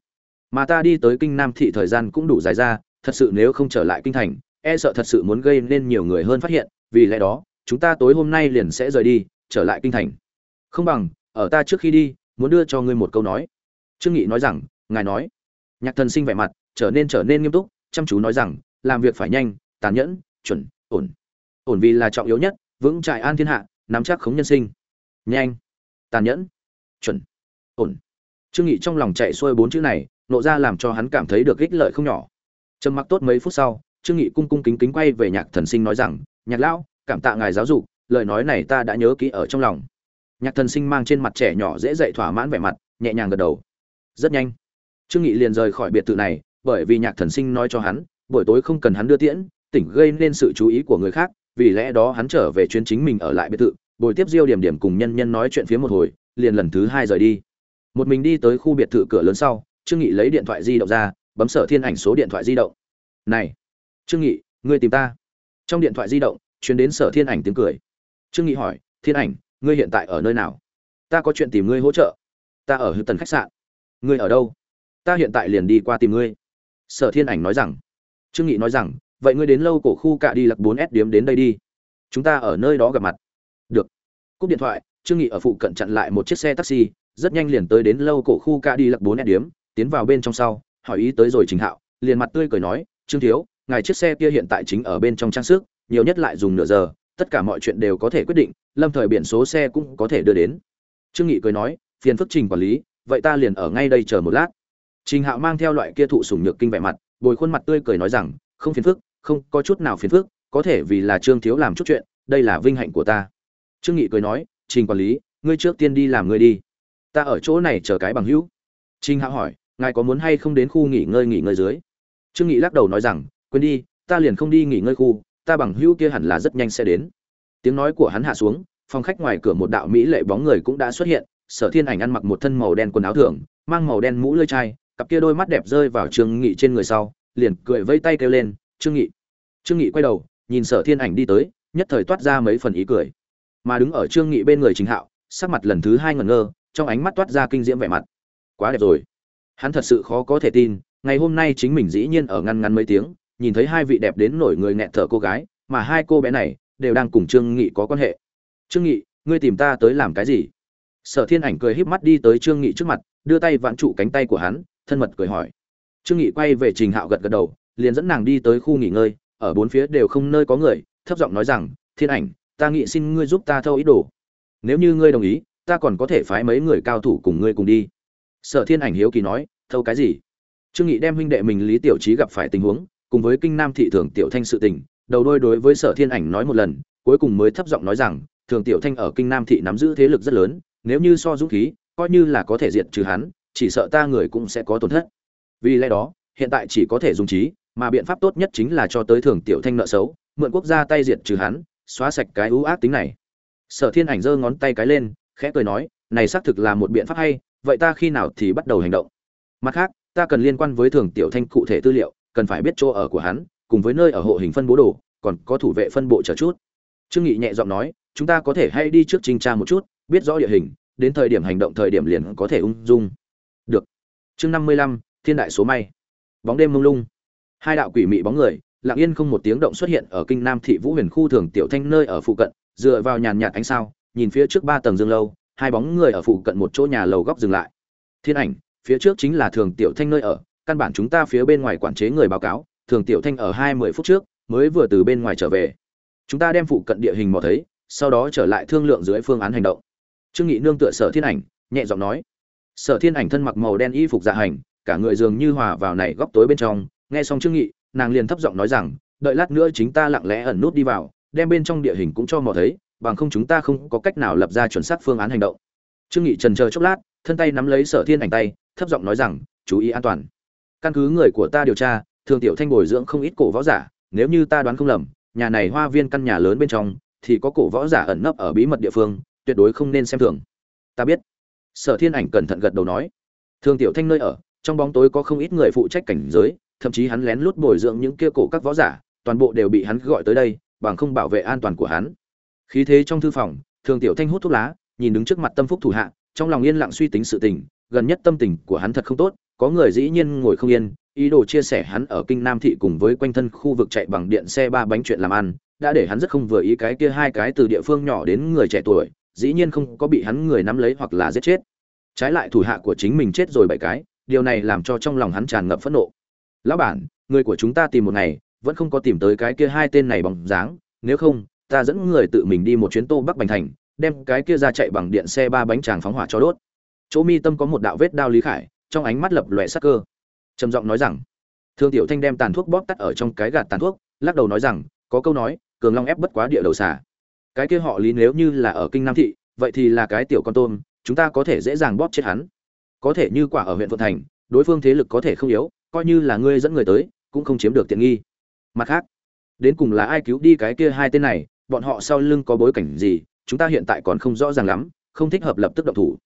[SPEAKER 1] Mà ta đi tới kinh nam thị thời gian cũng đủ dài ra, thật sự nếu không trở lại kinh thành e sợ thật sự muốn gây nên nhiều người hơn phát hiện, vì lẽ đó chúng ta tối hôm nay liền sẽ rời đi, trở lại kinh thành. Không bằng, ở ta trước khi đi, muốn đưa cho ngươi một câu nói. Trương nghị nói rằng, ngài nói. Nhạc thần sinh vẻ mặt, trở nên trở nên nghiêm túc, chăm chú nói rằng, làm việc phải nhanh, tàn nhẫn, chuẩn, ổn. Ổn vì là trọng yếu nhất, vững trại an thiên hạ, nắm chắc khống nhân sinh. Nhanh, tàn nhẫn, chuẩn, ổn. Trương nghị trong lòng chạy xuôi bốn chữ này, nộ ra làm cho hắn cảm thấy được ích lợi không nhỏ. Trầm mặc tốt mấy phút sau, trương nghị cung cung kính kính quay về nhạc thần sinh nói rằng, nhạc lão cảm tạ ngài giáo dục, lời nói này ta đã nhớ kỹ ở trong lòng. Nhạc thần sinh mang trên mặt trẻ nhỏ dễ dậy thỏa mãn vẻ mặt, nhẹ nhàng gật đầu. Rất nhanh. Trương nghị liền rời khỏi biệt thự này, bởi vì nhạc thần sinh nói cho hắn, buổi tối không cần hắn đưa tiễn, tỉnh gây nên sự chú ý của người khác, vì lẽ đó hắn trở về chuyến chính mình ở lại biệt thự, buổi tiếp diêu điểm điểm cùng nhân nhân nói chuyện phía một hồi, liền lần thứ hai rời đi. Một mình đi tới khu biệt thự cửa lớn sau, trương nghị lấy điện thoại di động ra, bấm sở thiên ảnh số điện thoại di động. Này, trương nghị, ngươi tìm ta. Trong điện thoại di động chuyến đến sở thiên ảnh tiếng cười. Trương nghị hỏi, thiên ảnh, ngươi hiện tại ở nơi nào? Ta có chuyện tìm ngươi hỗ trợ. Ta ở hư tần khách sạn. Ngươi ở đâu? Ta hiện tại liền đi qua tìm ngươi. Sở thiên ảnh nói rằng. Trương nghị nói rằng, vậy ngươi đến lâu cổ khu cạ đi lặc 4 s điếm đến đây đi. Chúng ta ở nơi đó gặp mặt. Được. Cúp điện thoại, trương nghị ở phụ cận chặn lại một chiếc xe taxi, rất nhanh liền tới đến lâu cổ khu cạ đi lặc 4 s điếm, tiến vào bên trong sau, hỏi ý tới rồi trình hạo, liền mặt tươi cười nói, trương thiếu, ngài chiếc xe kia hiện tại chính ở bên trong trang sức nhiều nhất lại dùng nửa giờ, tất cả mọi chuyện đều có thể quyết định, lâm thời biển số xe cũng có thể đưa đến. Trương nghị cười nói, phiền phức trình quản lý, vậy ta liền ở ngay đây chờ một lát. Trình hạo mang theo loại kia thụ sủng nhược kinh vẻ mặt, bồi khuôn mặt tươi cười nói rằng, không phiền phức, không có chút nào phiền phức, có thể vì là trương thiếu làm chút chuyện, đây là vinh hạnh của ta. Trương nghị cười nói, trình quản lý, ngươi trước tiên đi làm ngươi đi. Ta ở chỗ này chờ cái bằng hữu. Trình hạo hỏi, ngài có muốn hay không đến khu nghỉ ngơi nghỉ ngơi dưới? Trương nghị lắc đầu nói rằng, quên đi, ta liền không đi nghỉ ngơi khu ta bằng hữu kia hẳn là rất nhanh sẽ đến. Tiếng nói của hắn hạ xuống, phòng khách ngoài cửa một đạo mỹ lệ bóng người cũng đã xuất hiện, sở thiên ảnh ăn mặc một thân màu đen quần áo thường, mang màu đen mũ lưỡi chai, cặp kia đôi mắt đẹp rơi vào trương nghị trên người sau, liền cười vây tay kêu lên, trương nghị. Trương nghị quay đầu, nhìn sở thiên ảnh đi tới, nhất thời toát ra mấy phần ý cười. Mà đứng ở trương nghị bên người chính hạo, sắc mặt lần thứ hai ngẩn ngơ, trong ánh mắt toát ra kinh diễm vẻ mặt. Quá đẹp rồi. Hắn thật sự khó có thể tin, ngày hôm nay chính mình dĩ nhiên ở ngăn ngắn mấy tiếng nhìn thấy hai vị đẹp đến nổi người nghẹn thở cô gái, mà hai cô bé này đều đang cùng trương nghị có quan hệ. Trương nghị, ngươi tìm ta tới làm cái gì? Sở thiên ảnh cười híp mắt đi tới trương nghị trước mặt, đưa tay vãn trụ cánh tay của hắn, thân mật cười hỏi. Trương nghị quay về trình hạo gật gật đầu, liền dẫn nàng đi tới khu nghỉ ngơi, ở bốn phía đều không nơi có người, thấp giọng nói rằng, thiên ảnh, ta nghĩ xin ngươi giúp ta thâu ý đồ. Nếu như ngươi đồng ý, ta còn có thể phái mấy người cao thủ cùng ngươi cùng đi. Sở thiên ảnh hiếu kỳ nói, thâu cái gì? Trương nghị đem huynh đệ mình lý tiểu trí gặp phải tình huống cùng với kinh nam thị thường tiểu thanh sự tình, đầu đôi đối với sở thiên ảnh nói một lần, cuối cùng mới thấp giọng nói rằng, thường tiểu thanh ở kinh nam thị nắm giữ thế lực rất lớn, nếu như so dũng khí, coi như là có thể diệt trừ hắn, chỉ sợ ta người cũng sẽ có tổn thất. Vì lẽ đó, hiện tại chỉ có thể dùng trí, mà biện pháp tốt nhất chính là cho tới thường tiểu thanh nợ xấu, mượn quốc gia tay diệt trừ hắn, xóa sạch cái ưu ác tính này. Sở thiên ảnh giơ ngón tay cái lên, khẽ cười nói, này xác thực là một biện pháp hay, vậy ta khi nào thì bắt đầu hành động? Mặt khác, ta cần liên quan với thường tiểu thanh cụ thể tư liệu cần phải biết chỗ ở của hắn, cùng với nơi ở hộ hình phân bố đồ, còn có thủ vệ phân bộ chờ chút. Trương nghị nhẹ giọng nói, chúng ta có thể hay đi trước trinh tra một chút, biết rõ địa hình, đến thời điểm hành động thời điểm liền có thể ung dung. Được. Chương năm mươi lăm, thiên đại số may. Bóng đêm mông lung. Hai đạo quỷ mị bóng người, lặng yên không một tiếng động xuất hiện ở kinh nam thị vũ huyền khu thường tiểu thanh nơi ở phụ cận, dựa vào nhàn nhạt ánh sao, nhìn phía trước ba tầng dương lâu, hai bóng người ở phụ cận một chỗ nhà lầu góc dừng lại. Thiên ảnh, phía trước chính là thường tiểu thanh nơi ở căn bản chúng ta phía bên ngoài quản chế người báo cáo, thường tiểu thanh ở hai mươi phút trước mới vừa từ bên ngoài trở về. Chúng ta đem phụ cận địa hình mò thấy, sau đó trở lại thương lượng dưới phương án hành động. Trương nghị nương tựa sở thiên ảnh, nhẹ giọng nói, sở thiên ảnh thân mặc màu đen y phục dạ hành, cả người dường như hòa vào này góc tối bên trong. Nghe xong trương nghị, nàng liền thấp giọng nói rằng, đợi lát nữa chính ta lặng lẽ ẩn nút đi vào, đem bên trong địa hình cũng cho mò thấy, bằng không chúng ta không có cách nào lập ra chuẩn xác phương án hành động. Trương nghị trần chờ chốc lát, thân tay nắm lấy sở thiên ảnh tay, thấp giọng nói rằng, chú ý an toàn căn cứ người của ta điều tra, thường tiểu thanh bồi dưỡng không ít cổ võ giả, nếu như ta đoán không lầm, nhà này hoa viên căn nhà lớn bên trong, thì có cổ võ giả ẩn nấp ở bí mật địa phương, tuyệt đối không nên xem thường. Ta biết. Sở thiên ảnh cẩn thận gật đầu nói. Thường tiểu thanh nơi ở, trong bóng tối có không ít người phụ trách cảnh giới, thậm chí hắn lén lút bồi dưỡng những kia cổ các võ giả, toàn bộ đều bị hắn gọi tới đây, bằng không bảo vệ an toàn của hắn. Khí thế trong thư phòng, thường tiểu thanh hút thuốc lá, nhìn đứng trước mặt tâm phúc thủ hạ, trong lòng yên lặng suy tính sự tình, gần nhất tâm tình của hắn thật không tốt có người dĩ nhiên ngồi không yên, ý đồ chia sẻ hắn ở kinh nam thị cùng với quanh thân khu vực chạy bằng điện xe ba bánh chuyện làm ăn, đã để hắn rất không vừa ý cái kia hai cái từ địa phương nhỏ đến người trẻ tuổi, dĩ nhiên không có bị hắn người nắm lấy hoặc là giết chết. Trái lại thủ hạ của chính mình chết rồi bảy cái, điều này làm cho trong lòng hắn tràn ngập phẫn nộ. Lão bản, người của chúng ta tìm một ngày, vẫn không có tìm tới cái kia hai tên này bóng dáng, nếu không, ta dẫn người tự mình đi một chuyến tô bắc bành thành, đem cái kia ra chạy bằng điện xe ba bánh chàng phóng hỏa cho đốt. Chỗ mi tâm có một đạo vết đao lý khải trong ánh mắt lập lòe sắc cơ. Trầm giọng nói rằng, thương tiểu thanh đem tàn thuốc bóp tắt ở trong cái gạt tàn thuốc, lắc đầu nói rằng, có câu nói, cường long ép bất quá địa đầu xả cái kia họ lý nếu như là ở kinh nam thị, vậy thì là cái tiểu con tôm, chúng ta có thể dễ dàng bóp chết hắn. Có thể như quả ở huyện phượng thành, đối phương thế lực có thể không yếu, coi như là ngươi dẫn người tới, cũng không chiếm được tiện nghi. Mặt khác, đến cùng là ai cứu đi cái kia hai tên này, bọn họ sau lưng có bối cảnh gì, chúng ta hiện tại còn không rõ ràng lắm, không thích hợp lập tức động thủ.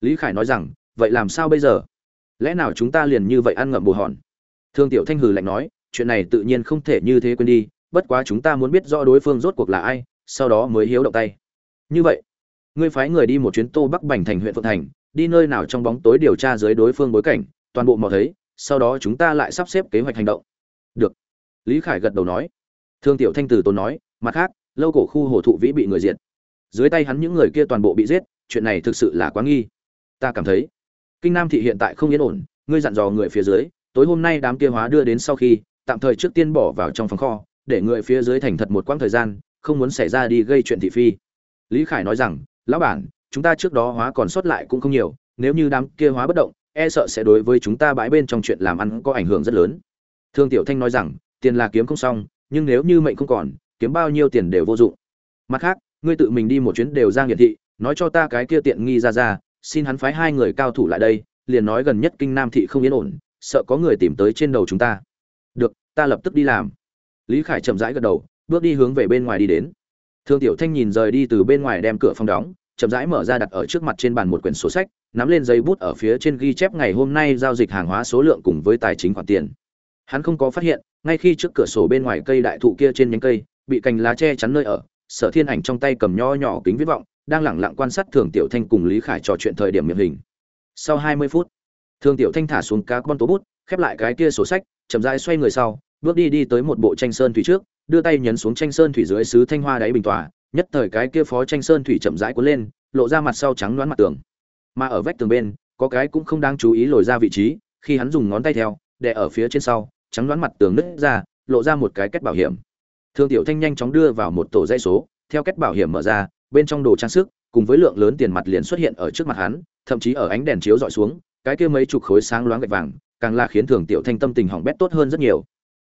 [SPEAKER 1] Lý khải nói rằng, vậy làm sao bây giờ? Lẽ nào chúng ta liền như vậy ăn ngậm bù hòn? Thương tiểu thanh hừ lạnh nói, chuyện này tự nhiên không thể như thế quên đi, bất quá chúng ta muốn biết rõ đối phương rốt cuộc là ai, sau đó mới hiếu động tay. Như vậy, ngươi phái người đi một chuyến tô bắc bành thành huyện phượng thành, đi nơi nào trong bóng tối điều tra dưới đối phương bối cảnh, toàn bộ mò thấy, sau đó chúng ta lại sắp xếp kế hoạch hành động. Được. Lý khải gật đầu nói. Thương tiểu thanh từ tốn nói, mặt khác, lâu cổ khu hồ thụ vĩ bị người diệt. Dưới tay hắn những người kia toàn bộ bị giết, chuyện này thực sự là quá nghi. Ta cảm thấy kinh nam thị hiện tại không yên ổn, ngươi dặn dò người phía dưới, tối hôm nay đám kia hóa đưa đến sau khi, tạm thời trước tiên bỏ vào trong phòng kho, để người phía dưới thành thật một quãng thời gian, không muốn xảy ra đi gây chuyện thị phi. Lý khải nói rằng, lão bản, chúng ta trước đó hóa còn sót lại cũng không nhiều, nếu như đám kia hóa bất động e sợ sẽ đối với chúng ta bãi bên trong chuyện làm ăn có ảnh hưởng rất lớn. Thương tiểu thanh nói rằng, tiền là kiếm không xong, nhưng nếu như mệnh không còn, kiếm bao nhiêu tiền đều vô dụng. Mặt khác, ngươi tự mình đi một chuyến đều ra nghiệt thị, nói cho ta cái kia tiện nghi ra ra xin hắn phái hai người cao thủ lại đây, liền nói gần nhất kinh nam thị không yên ổn, sợ có người tìm tới trên đầu chúng ta. Được, ta lập tức đi làm. Lý khải chậm rãi gật đầu, bước đi hướng về bên ngoài đi đến. Thương tiểu thanh nhìn rời đi từ bên ngoài đem cửa phòng đóng, chậm rãi mở ra đặt ở trước mặt trên bàn một quyển sổ sách, nắm lên giấy bút ở phía trên ghi chép ngày hôm nay giao dịch hàng hóa số lượng cùng với tài chính khoản tiền. Hắn không có phát hiện, ngay khi trước cửa sổ bên ngoài cây đại thụ kia trên nhánh cây, bị cành lá che chắn nơi ở, sở thiên ảnh trong tay cầm nho nhỏ kính viết vọng đang lẳng lặng quan sát thường tiểu thanh cùng lý khải trò chuyện thời điểm miệng hình. Sau hai mươi phút, thường tiểu thanh thả xuống cá con tố bút, khép lại cái kia sổ sách, chậm rãi xoay người sau, bước đi đi tới một bộ tranh sơn thủy trước, đưa tay nhấn xuống tranh sơn thủy dưới xứ thanh hoa đáy bình tòa, nhất thời cái kia phó tranh sơn thủy chậm rãi cuốn lên, lộ ra mặt sau trắng đoán mặt tường. Mà ở vách tường bên, có cái cũng không đáng chú ý lồi ra vị trí, khi hắn dùng ngón tay theo, đè ở phía trên sau, trắng đoán mặt tường nứt ra, lộ ra một cái kết bảo hiểm. Thương tiểu thanh nhanh chóng đưa vào một tổ dây số, theo kết bảo hiểm mở ra bên trong đồ trang sức, cùng với lượng lớn tiền mặt liền xuất hiện ở trước mặt hắn, thậm chí ở ánh đèn chiếu dọi xuống, cái kia mấy chục khối sáng loáng gạch vàng, càng là khiến thường tiểu thanh tâm tình hỏng bét tốt hơn rất nhiều.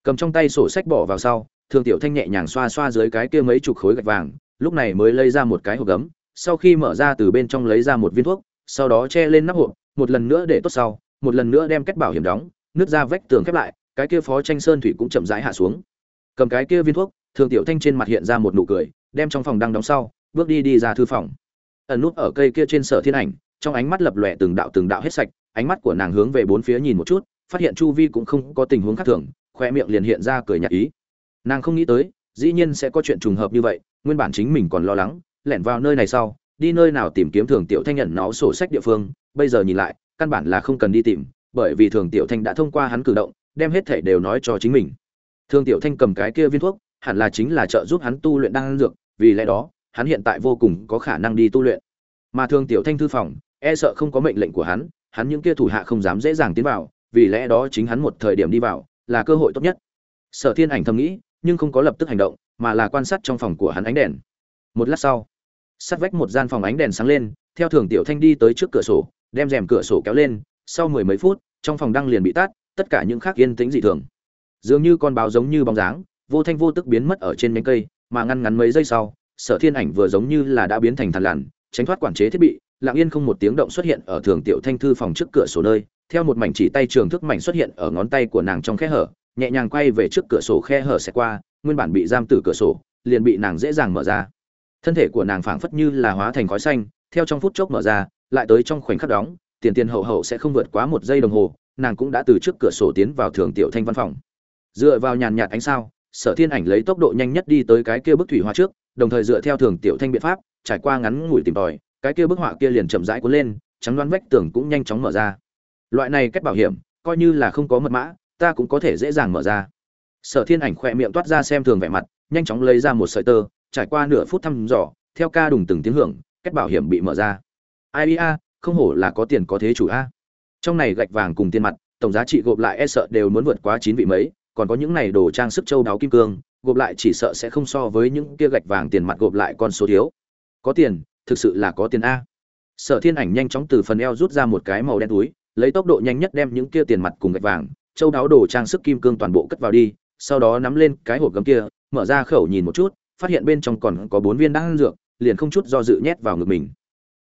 [SPEAKER 1] Cầm trong tay sổ sách bỏ vào sau, thường tiểu thanh nhẹ nhàng xoa xoa dưới cái kia mấy chục khối gạch vàng, lúc này mới lấy ra một cái hộp gấm, sau khi mở ra từ bên trong lấy ra một viên thuốc, sau đó che lên nắp hộp, một lần nữa để tốt sau, một lần nữa đem kết bảo hiểm đóng nước ra vách tường khép lại, cái kia phó tranh sơn thủy cũng chậm rãi hạ xuống. Cầm cái kia viên thuốc, thường tiểu thanh trên mặt hiện ra một nụ cười, đem trong phòng đang đóng sau bước đi đi ra thư phòng. Ẩn nút ở cây kia trên sở thiên ảnh, trong ánh mắt lập lòe từng đạo từng đạo hết sạch, ánh mắt của nàng hướng về bốn phía nhìn một chút, phát hiện chu vi cũng không có tình huống khác thường, khoe miệng liền hiện ra cười nhạt ý. Nàng không nghĩ tới, dĩ nhiên sẽ có chuyện trùng hợp như vậy, nguyên bản chính mình còn lo lắng, lẻn vào nơi này sau, đi nơi nào tìm kiếm thường tiểu thanh nhận nó sổ sách địa phương, bây giờ nhìn lại, căn bản là không cần đi tìm, bởi vì thường tiểu thanh đã thông qua hắn cử động, đem hết thể đều nói cho chính mình. Thường tiểu thanh cầm cái kia viên thuốc, hẳn là chính là trợ giúp hắn tu luyện đang dược, vì lẽ đó hắn hiện tại vô cùng có khả năng đi tu luyện. Mà thường tiểu thanh thư phòng e sợ không có mệnh lệnh của hắn hắn những kia thủ hạ không dám dễ dàng tiến vào, vì lẽ đó chính hắn một thời điểm đi vào, là cơ hội tốt nhất. Sở thiên ảnh thầm nghĩ, nhưng không có lập tức hành động, mà là quan sát trong phòng của hắn ánh đèn. Một lát sau sát vách một gian phòng ánh đèn sáng lên, theo thường tiểu thanh đi tới trước cửa sổ, đem rèm cửa sổ kéo lên, sau mười mấy phút, trong phòng đăng liền bị tắt, tất cả những khác yên tĩnh dị thường. Dường như con báo giống như bóng dáng, vô thanh vô tức biến mất ở trên nhánh cây, mà ngăn ngắn mấy giây sau sở thiên ảnh vừa giống như là đã biến thành thằn lằn, tránh thoát quản chế thiết bị, lặng yên không một tiếng động xuất hiện ở thường tiểu thanh thư phòng trước cửa sổ nơi. Theo một mảnh chỉ tay trường thức mảnh xuất hiện ở ngón tay của nàng trong khe hở, nhẹ nhàng quay về trước cửa sổ khe hở xẹt qua, nguyên bản bị giam từ cửa sổ, liền bị nàng dễ dàng mở ra. Thân thể của nàng phảng phất như là hóa thành khói xanh, theo trong phút chốc mở ra, lại tới trong khoảnh khắc đóng, tiền tiền hậu hậu sẽ không vượt quá một giây đồng hồ, nàng cũng đã từ trước cửa sổ tiến vào thường tiểu thanh văn phòng. Dựa vào nhàn nhạt ánh sao, sở thiên ảnh lấy tốc độ nhanh nhất đi tới cái kia bức thủy hoa trước đồng thời dựa theo thường tiểu thanh biện pháp, trải qua ngắn ngủi tìm tòi, cái kia bức họa kia liền chậm rãi cuốn lên, trắng đoán vách tường cũng nhanh chóng mở ra. Loại này cách bảo hiểm, coi như là không có mật mã, ta cũng có thể dễ dàng mở ra. Sở thiên ảnh khỏe miệng toát ra xem thường vẻ mặt, nhanh chóng lấy ra một sợi tơ, trải qua nửa phút thăm dò, theo ca đùng từng tiếng hưởng, cách bảo hiểm bị mở ra. Ai a, không hổ là có tiền có thế chủ a. Trong này gạch vàng cùng tiền mặt, tổng giá trị gộp lại e sợ đều muốn vượt quá chín vị mấy, còn có những này đồ trang sức châu đáo kim cương gộp lại chỉ sợ sẽ không so với những kia gạch vàng tiền mặt gộp lại con số thiếu. Có tiền, thực sự là có tiền a. Sở thiên ảnh nhanh chóng từ phần eo rút ra một cái màu đen túi, lấy tốc độ nhanh nhất đem những kia tiền mặt cùng gạch vàng, châu đáo đồ trang sức kim cương toàn bộ cất vào đi, sau đó nắm lên cái hộp gấm kia, mở ra khẩu nhìn một chút, phát hiện bên trong còn có bốn viên đan dược, liền không chút do dự nhét vào ngực mình.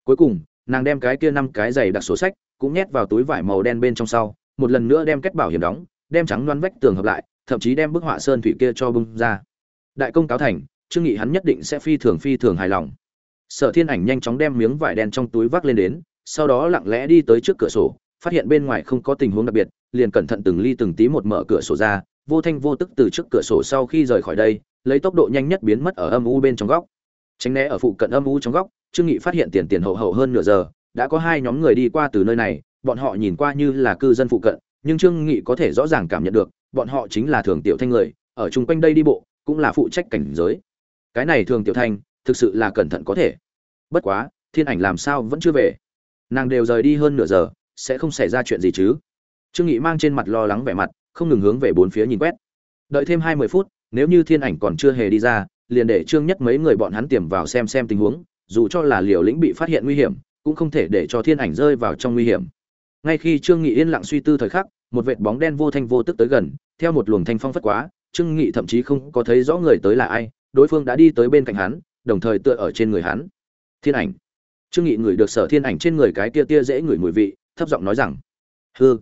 [SPEAKER 1] Cuối cùng, nàng đem cái kia năm cái giày đặc sổ sách, cũng nhét vào túi vải màu đen bên trong sau, một lần nữa đem kết bảo hiểm đóng, đem trắng loan vách tường hợp lại thậm chí đem bức họa sơn thủy kia cho bung ra. Đại công cáo thành, trương nghị hắn nhất định sẽ phi thường phi thường hài lòng. Sở thiên ảnh nhanh chóng đem miếng vải đen trong túi vác lên đến, sau đó lặng lẽ đi tới trước cửa sổ, phát hiện bên ngoài không có tình huống đặc biệt, liền cẩn thận từng ly từng tí một mở cửa sổ ra, vô thanh vô tức từ trước cửa sổ sau khi rời khỏi đây, lấy tốc độ nhanh nhất biến mất ở âm u bên trong góc. Tránh né ở phụ cận âm u trong góc, trương nghị phát hiện tiền tiền hậu hậu hơn nửa giờ, đã có hai nhóm người đi qua từ nơi này, bọn họ nhìn qua như là cư dân phụ cận, nhưng trương nghị có thể rõ ràng cảm nhận được bọn họ chính là thường tiểu thanh người, ở chung quanh đây đi bộ, cũng là phụ trách cảnh giới. Cái này thường tiểu thanh, thực sự là cẩn thận có thể. Bất quá, thiên ảnh làm sao vẫn chưa về. Nàng đều rời đi hơn nửa giờ, sẽ không xảy ra chuyện gì chứ? Trương nghị mang trên mặt lo lắng vẻ mặt, không ngừng hướng về bốn phía nhìn quét. Đợi thêm hai mươi phút, nếu như thiên ảnh còn chưa hề đi ra, liền để trương nhất mấy người bọn hắn tiềm vào xem xem tình huống, dù cho là liều lĩnh bị phát hiện nguy hiểm, cũng không thể để cho thiên ảnh rơi vào trong nguy hiểm. Ngay khi trương nghị yên lặng suy tư thời khắc, một vệt bóng đen vô thanh vô tức tới gần theo một luồng thanh phong phất quá, trương nghị thậm chí không có thấy rõ người tới là ai, đối phương đã đi tới bên cạnh hắn, đồng thời tựa ở trên người hắn. Thiên ảnh. Trương nghị ngửi được sở thiên ảnh trên người cái tia tia dễ ngửi mùi vị, thấp giọng nói rằng hư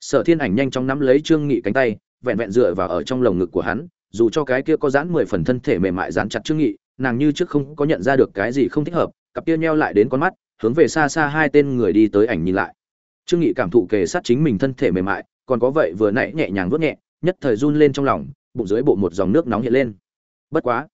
[SPEAKER 1] sở thiên ảnh nhanh chóng nắm lấy trương nghị cánh tay, vẹn vẹn dựa vào ở trong lồng ngực của hắn, dù cho cái kia có dán mười phần thân thể mềm mại dán chặt trương nghị, nàng như trước không có nhận ra được cái gì không thích hợp, cặp kia nheo lại đến con mắt, hướng về xa xa hai tên người đi tới ảnh nhìn lại. Trương nghị cảm thụ kề sát chính mình thân thể mềm mại, còn có vậy vừa nãy nhẹ nhàng vuốt nhẹ nhất thời run lên trong lòng, bụng dưới bộ một dòng nước nóng hiện lên. Bất quá,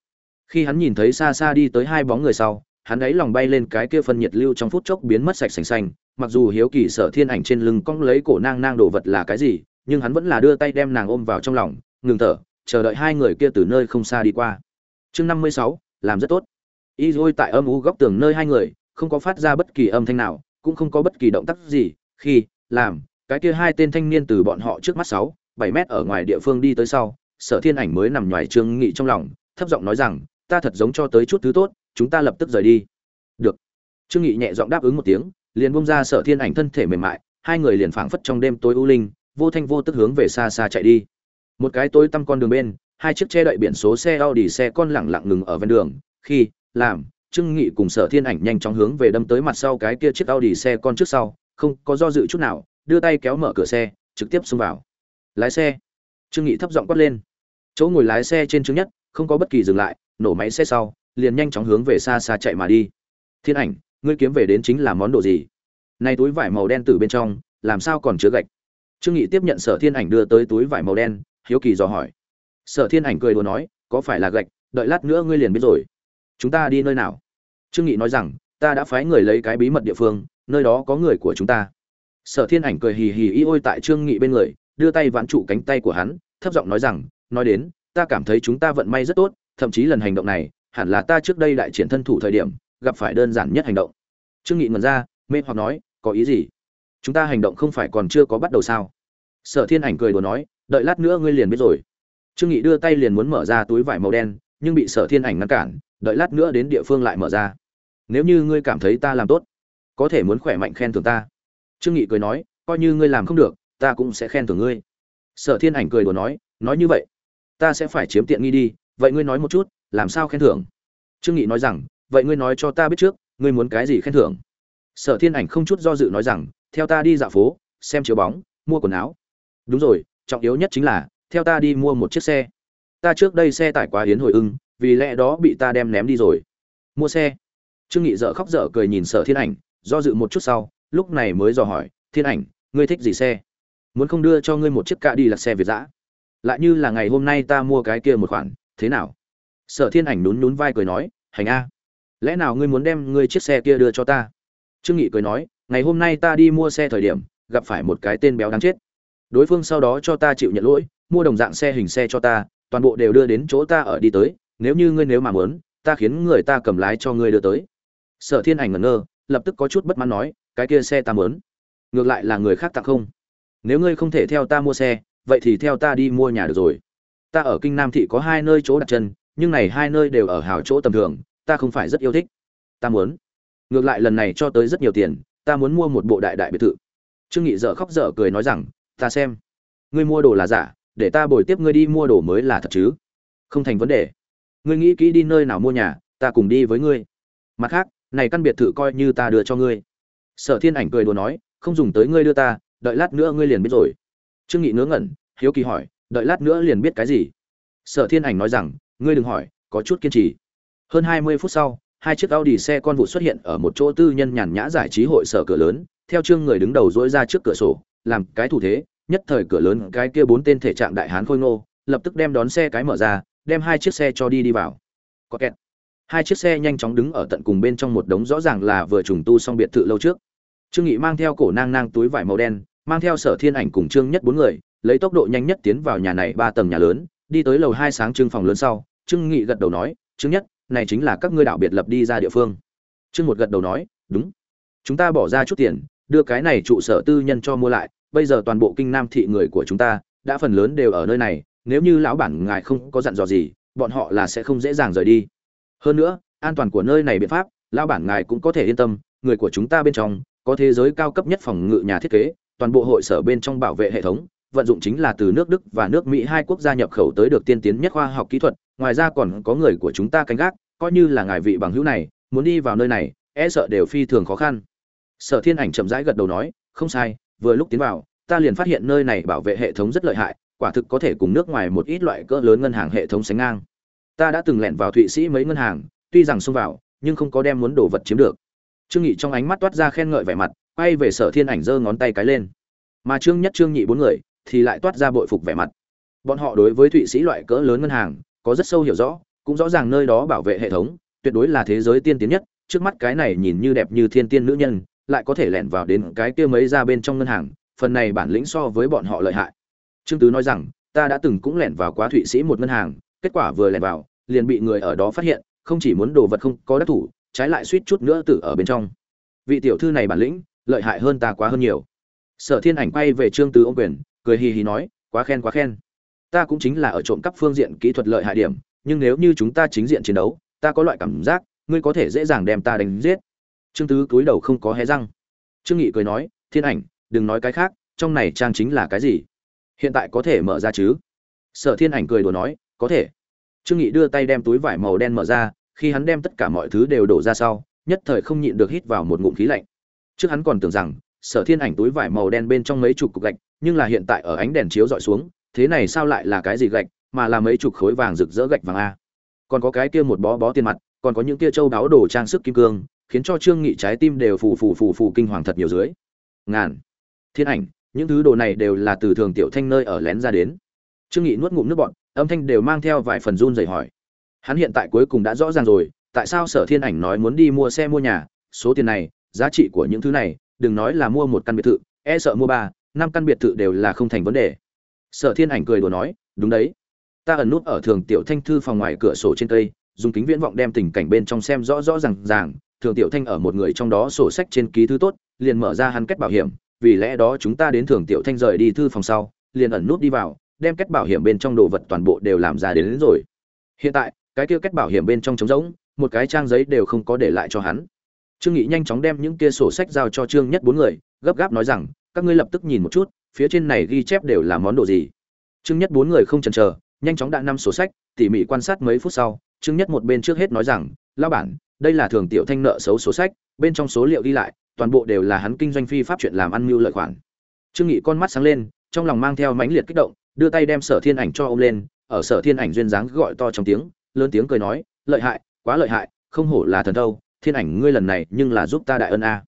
[SPEAKER 1] khi hắn nhìn thấy xa xa đi tới hai bóng người sau, hắn ấy lòng bay lên cái kia phân nhiệt lưu trong phút chốc biến mất sạch sành xanh. Mặc dù hiếu kỳ sở thiên ảnh trên lưng cong lấy cổ nang nang đồ vật là cái gì, nhưng hắn vẫn là đưa tay đem nàng ôm vào trong lòng, ngừng thở, chờ đợi hai người kia từ nơi không xa đi qua. Chương năm mươi sáu, làm rất tốt. Y dôi tại âm u góc tường nơi hai người, không có phát ra bất kỳ âm thanh nào, cũng không có bất kỳ động tác gì, khi, làm, cái kia hai tên thanh niên từ bọn họ trước mắt sáu bảy mét ở ngoài địa phương đi tới sau, sở thiên ảnh mới nằm ngoài trương nghị trong lòng, thấp giọng nói rằng, ta thật giống cho tới chút thứ tốt, chúng ta lập tức rời đi. Được. Trương nghị nhẹ giọng đáp ứng một tiếng, liền bung ra sở thiên ảnh thân thể mềm mại, hai người liền phảng phất trong đêm tối u linh, vô thanh vô tức hướng về xa xa chạy đi. Một cái tối tăm con đường bên, hai chiếc che đậy biển số xe Audi xe con lẳng lặng ngừng ở ven đường, khi, làm, trương nghị cùng sở thiên ảnh nhanh chóng hướng về đâm tới mặt sau cái kia chiếc Audi xe con trước sau, không có do dự chút nào, đưa tay kéo mở cửa xe, trực tiếp xông vào lái xe. Trương nghị thấp giọng quát lên. Chỗ ngồi lái xe trên trước nhất, không có bất kỳ dừng lại, nổ máy xe sau, liền nhanh chóng hướng về xa xa chạy mà đi. Thiên ảnh, ngươi kiếm về đến chính là món đồ gì? Nay túi vải màu đen từ bên trong, làm sao còn chứa gạch? Trương nghị tiếp nhận sở thiên ảnh đưa tới túi vải màu đen, hiếu kỳ dò hỏi. Sở thiên ảnh cười đùa nói, có phải là gạch? Đợi lát nữa ngươi liền biết rồi. Chúng ta đi nơi nào? Trương nghị nói rằng, ta đã phái người lấy cái bí mật địa phương, nơi đó có người của chúng ta. Sở thiên ảnh cười hì hì y ôi tại trương nghị bên người đưa tay vãn trụ cánh tay của hắn, thấp giọng nói rằng, nói đến, ta cảm thấy chúng ta vận may rất tốt, thậm chí lần hành động này, hẳn là ta trước đây đại triển thân thủ thời điểm, gặp phải đơn giản nhất hành động. Trương nghị ngẩn ra, mê hoặc nói, có ý gì? Chúng ta hành động không phải còn chưa có bắt đầu sao? Sở thiên ảnh cười đùa nói, đợi lát nữa ngươi liền biết rồi. Trương nghị đưa tay liền muốn mở ra túi vải màu đen, nhưng bị sở thiên ảnh ngăn cản, đợi lát nữa đến địa phương lại mở ra. Nếu như ngươi cảm thấy ta làm tốt, có thể muốn khỏe mạnh khen thưởng ta. Trương nghị cười nói, coi như ngươi làm không được ta cũng sẽ khen thưởng ngươi. Sở thiên ảnh cười đùa nói nói như vậy, ta sẽ phải chiếm tiện nghi đi, vậy ngươi nói một chút, làm sao khen thưởng? Trương nghị nói rằng, vậy ngươi nói cho ta biết trước, ngươi muốn cái gì khen thưởng? Sở thiên ảnh không chút do dự nói rằng, theo ta đi dạo phố, xem chiếu bóng, mua quần áo. Đúng rồi, trọng yếu nhất chính là, theo ta đi mua một chiếc xe. Ta trước đây xe tải quá hiến hồi ưng, vì lẽ đó bị ta đem ném đi rồi. Mua xe. Trương nghị dở khóc dở cười nhìn sở thiên ảnh, do dự một chút sau, lúc này mới dò hỏi, thiên ảnh, ngươi thích gì xe? Muốn không đưa cho ngươi một chiếc cạ đi là xe việt giã lại như là ngày hôm nay ta mua cái kia một khoản, thế nào? Sở thiên ảnh nhún nhún vai cười nói, hành a, lẽ nào ngươi muốn đem ngươi chiếc xe kia đưa cho ta? Trương nghị cười nói, ngày hôm nay ta đi mua xe thời điểm, gặp phải một cái tên béo đáng chết. Đối phương sau đó cho ta chịu nhận lỗi, mua đồng dạng xe hình xe cho ta, toàn bộ đều đưa đến chỗ ta ở đi tới, nếu như ngươi nếu mà muốn, ta khiến người ta cầm lái cho ngươi đưa tới. Sở thiên ảnh ngẩn ngơ, lập tức có chút bất mãn nói, cái kia xe ta muốn, ngược lại là người khác tặng không? Nếu ngươi không thể theo ta mua xe, vậy thì theo ta đi mua nhà được rồi. Ta ở kinh nam thị có hai nơi chỗ đặt chân, nhưng này hai nơi đều ở hào chỗ tầm thường, ta không phải rất yêu thích. Ta muốn. Ngược lại lần này cho tới rất nhiều tiền, ta muốn mua một bộ đại đại biệt thự. Trương nghị dở khóc dở cười nói rằng, ta xem. Ngươi mua đồ là giả, để ta bồi tiếp ngươi đi mua đồ mới là thật chứ. Không thành vấn đề. Ngươi nghĩ kỹ đi nơi nào mua nhà, ta cùng đi với ngươi. Mặt khác, này căn biệt thự coi như ta đưa cho ngươi. Sở thiên ảnh cười đùa nói, không dùng tới ngươi đưa ta đợi lát nữa ngươi liền biết rồi. Trương nghị ngớ ngẩn, hiếu kỳ hỏi, đợi lát nữa liền biết cái gì? Sở thiên ảnh nói rằng, ngươi đừng hỏi, có chút kiên trì. Hơn hai mươi phút sau, hai chiếc Audi xe con vụ xuất hiện ở một chỗ tư nhân nhàn nhã giải trí hội sở cửa lớn, theo trương người đứng đầu dỗi ra trước cửa sổ, làm cái thủ thế, nhất thời cửa lớn cái kia bốn tên thể trạng đại hán khôi ngô, lập tức đem đón xe cái mở ra, đem hai chiếc xe cho đi đi vào. Có kẹt. Hai chiếc xe nhanh chóng đứng ở tận cùng bên trong một đống rõ ràng là vừa trùng tu xong biệt thự lâu trước. Trương nghị mang theo cổ nang nang túi vải màu đen mang theo sở thiên ảnh cùng trương nhất bốn người, lấy tốc độ nhanh nhất tiến vào nhà này ba tầng nhà lớn, đi tới lầu hai sáng trưng phòng lớn sau, trương nghị gật đầu nói, trương nhất, này chính là các ngươi đạo biệt lập đi ra địa phương. Trương một gật đầu nói, đúng. Chúng ta bỏ ra chút tiền, đưa cái này trụ sở tư nhân cho mua lại, bây giờ toàn bộ kinh nam thị người của chúng ta, đã phần lớn đều ở nơi này, nếu như lão bản ngài không có dặn dò gì, bọn họ là sẽ không dễ dàng rời đi. Hơn nữa, an toàn của nơi này biện pháp, lão bản ngài cũng có thể yên tâm, người của chúng ta bên trong, có thế giới cao cấp nhất phòng ngự nhà thiết kế toàn bộ hội sở bên trong bảo vệ hệ thống vận dụng chính là từ nước Đức và nước Mỹ hai quốc gia nhập khẩu tới được tiên tiến nhất khoa học kỹ thuật, ngoài ra còn có người của chúng ta canh gác, coi như là ngài vị bằng hữu này, muốn đi vào nơi này, e sợ đều phi thường khó khăn. Sở Thiên Ảnh chậm rãi gật đầu nói, không sai, vừa lúc tiến vào, ta liền phát hiện nơi này bảo vệ hệ thống rất lợi hại, quả thực có thể cùng nước ngoài một ít loại cỡ lớn ngân hàng hệ thống sánh ngang. Ta đã từng lẻn vào Thụy Sĩ mấy ngân hàng, tuy rằng xông vào, nhưng không có đem muốn đồ vật chiếm được. Trương Nghị trong ánh mắt toát ra khen ngợi vẻ mặt, quay về Sở Thiên Ảnh giơ ngón tay cái lên. Mà Trương Nhất Trương Nhị bốn người thì lại toát ra bội phục vẻ mặt. Bọn họ đối với Thụy Sĩ loại cỡ lớn ngân hàng có rất sâu hiểu rõ, cũng rõ ràng nơi đó bảo vệ hệ thống, tuyệt đối là thế giới tiên tiến nhất, trước mắt cái này nhìn như đẹp như thiên tiên nữ nhân, lại có thể lẻn vào đến cái kia mấy ra bên trong ngân hàng, phần này bản lĩnh so với bọn họ lợi hại. Trương Tứ nói rằng, ta đã từng cũng lẻn vào quá thụy sĩ một ngân hàng kết quả vừa lẻn vào liền bị người ở đó phát hiện không chỉ muốn đồ vật không có đắc thủ trái lại suýt chút nữa tử ở bên trong vị tiểu thư này bản lĩnh lợi hại hơn ta quá hơn nhiều. Sở thiên ảnh quay về trương tứ ô quyền, cười hì hì nói, quá khen quá khen. Ta cũng chính là ở trộm cắp phương diện kỹ thuật lợi hại điểm, nhưng nếu như chúng ta chính diện chiến đấu, ta có loại cảm giác, ngươi có thể dễ dàng đem ta đánh giết. Trương tứ cúi đầu không có hé răng. Trương nghị cười nói, thiên ảnh, đừng nói cái khác, trong này trang chính là cái gì? Hiện tại có thể mở ra chứ? Sở thiên ảnh cười đùa nói, có thể. Trương nghị đưa tay đem túi vải màu đen mở ra, khi hắn đem tất cả mọi thứ đều đổ ra sau, nhất thời không nhịn được hít vào một ngụm khí lạnh trước hắn còn tưởng rằng, sở thiên ảnh túi vải màu đen bên trong mấy chục cục gạch, nhưng là hiện tại ở ánh đèn chiếu dọi xuống, thế này sao lại là cái gì gạch, mà là mấy chục khối vàng rực rỡ gạch vàng a. Còn có cái kia một bó bó tiền mặt, còn có những kia châu đáo đồ trang sức kim cương, khiến cho trương nghị trái tim đều phù phù phù phù kinh hoàng thật nhiều dưới. Ngàn. Thiên ảnh, những thứ đồ này đều là từ thường tiểu thanh nơi ở lén ra đến. Trương nghị nuốt ngụm nước bọt, âm thanh đều mang theo vài phần run rẩy hỏi. Hắn hiện tại cuối cùng đã rõ ràng rồi, tại sao sở thiên ảnh nói muốn đi mua xe mua nhà, số tiền này giá trị của những thứ này đừng nói là mua một căn biệt thự e sợ mua ba năm căn biệt thự đều là không thành vấn đề. Sở thiên ảnh cười đùa nói đúng đấy. Ta ẩn nút ở thường tiểu thanh thư phòng ngoài cửa sổ trên cây dùng kính viễn vọng đem tình cảnh bên trong xem rõ rõ ràng ràng. Thường tiểu thanh ở một người trong đó sổ sách trên ký thứ tốt liền mở ra hắn kết bảo hiểm. Vì lẽ đó chúng ta đến thường tiểu thanh rời đi thư phòng sau liền ẩn nút đi vào đem kết bảo hiểm bên trong đồ vật toàn bộ đều làm ra đến, đến rồi. Hiện tại cái kia kết bảo hiểm bên trong trống rỗng một cái trang giấy đều không có để lại cho hắn trương nghị nhanh chóng đem những kia sổ sách giao cho trương nhất bốn người, gấp gáp nói rằng, các ngươi lập tức nhìn một chút, phía trên này ghi chép đều là món đồ gì? Trương nhất bốn người không chần chờ, nhanh chóng đã năm sổ sách, tỉ mỉ quan sát mấy phút sau, trương nhất một bên trước hết nói rằng lao bản, đây là thường tiểu thanh nợ xấu sổ sách, bên trong số liệu ghi lại, toàn bộ đều là hắn kinh doanh phi pháp chuyện làm ăn mưu lợi khoản. Trương nghị con mắt sáng lên, trong lòng mang theo mãnh liệt kích động, đưa tay đem sở thiên ảnh cho ôm lên, ở sở thiên ảnh duyên dáng gọi to trong tiếng, lớn tiếng cười nói, lợi hại, quá lợi hại, không hổ là thần đâu thiên ảnh ngươi lần này nhưng là giúp ta đại ân a.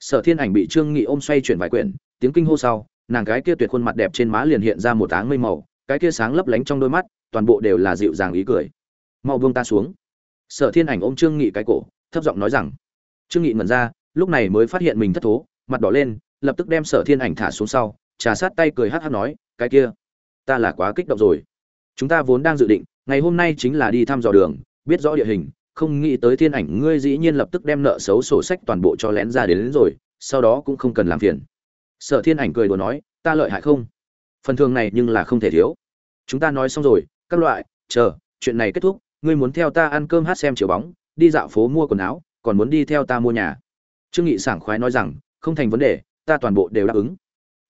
[SPEAKER 1] Sở thiên ảnh bị trương nghị ôm xoay chuyển vài quyển, tiếng kinh hô sau, nàng gái kia tuyệt khuôn mặt đẹp trên má liền hiện ra một áng mây màu, cái kia sáng lấp lánh trong đôi mắt, toàn bộ đều là dịu dàng ý cười. Mau buông ta xuống. Sở thiên ảnh ôm trương nghị cái cổ, thấp giọng nói rằng. Trương nghị ngẩn ra, lúc này mới phát hiện mình thất thố, mặt đỏ lên, lập tức đem sở thiên ảnh thả xuống sau, trà sát tay cười hát hát nói, cái kia, ta là quá kích động rồi. Chúng ta vốn đang dự định, ngày hôm nay chính là đi thăm dò đường, biết rõ địa hình không nghĩ tới thiên ảnh ngươi dĩ nhiên lập tức đem nợ xấu sổ sách toàn bộ cho lén ra đến, đến rồi sau đó cũng không cần làm phiền. Sở thiên ảnh cười đùa nói ta lợi hại không? Phần thường này nhưng là không thể thiếu. Chúng ta nói xong rồi các loại chờ chuyện này kết thúc ngươi muốn theo ta ăn cơm hát xem chiều bóng đi dạo phố mua quần áo còn muốn đi theo ta mua nhà. Trương nghị sảng khoái nói rằng không thành vấn đề ta toàn bộ đều đáp ứng.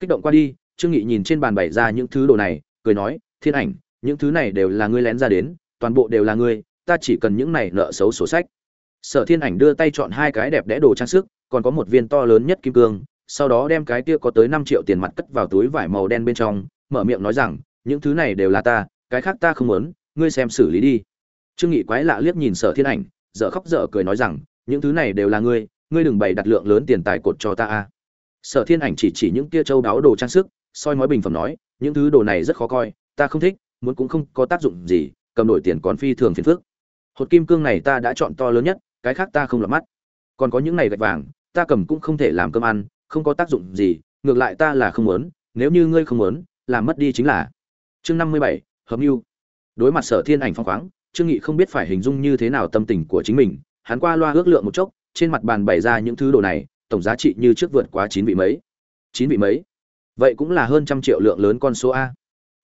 [SPEAKER 1] Kích động qua đi trương nghị nhìn trên bàn bày ra những thứ đồ này cười nói thiên ảnh những thứ này đều là ngươi lén ra đến toàn bộ đều là ngươi ta chỉ cần những này nợ xấu sổ sách. Sở thiên ảnh đưa tay chọn hai cái đẹp đẽ đồ trang sức, còn có một viên to lớn nhất kim cương, sau đó đem cái kia có tới năm triệu tiền mặt cất vào túi vải màu đen bên trong, mở miệng nói rằng, những thứ này đều là ta, cái khác ta không muốn, ngươi xem xử lý đi. Trương nghị quái lạ liếc nhìn sở thiên ảnh, dở khóc dở cười nói rằng, những thứ này đều là ngươi ngươi đừng bày đặt lượng lớn tiền tài cột cho ta a. Sở thiên ảnh chỉ chỉ những kia châu đáo đồ trang sức, soi mói bình phẩm nói, những thứ đồ này rất khó coi, ta không thích, muốn cũng không có tác dụng gì, cầm đổi tiền còn phi thường phiền phức hột kim cương này ta đã chọn to lớn nhất, cái khác ta không lọt mắt. Còn có những này gạch vàng, ta cầm cũng không thể làm cơm ăn, không có tác dụng gì, ngược lại ta là không muốn, nếu như ngươi không muốn, làm mất đi chính là. Chương năm mươi bảy, hợp mưu đối mặt sở thiên ảnh phong khoáng, trương nghị không biết phải hình dung như thế nào tâm tình của chính mình, hắn qua loa ước lượng một chốc, trên mặt bàn bày ra những thứ đồ này, tổng giá trị như trước vượt quá chín vị mấy. Chín vị mấy? Vậy cũng là hơn trăm triệu lượng lớn con số a.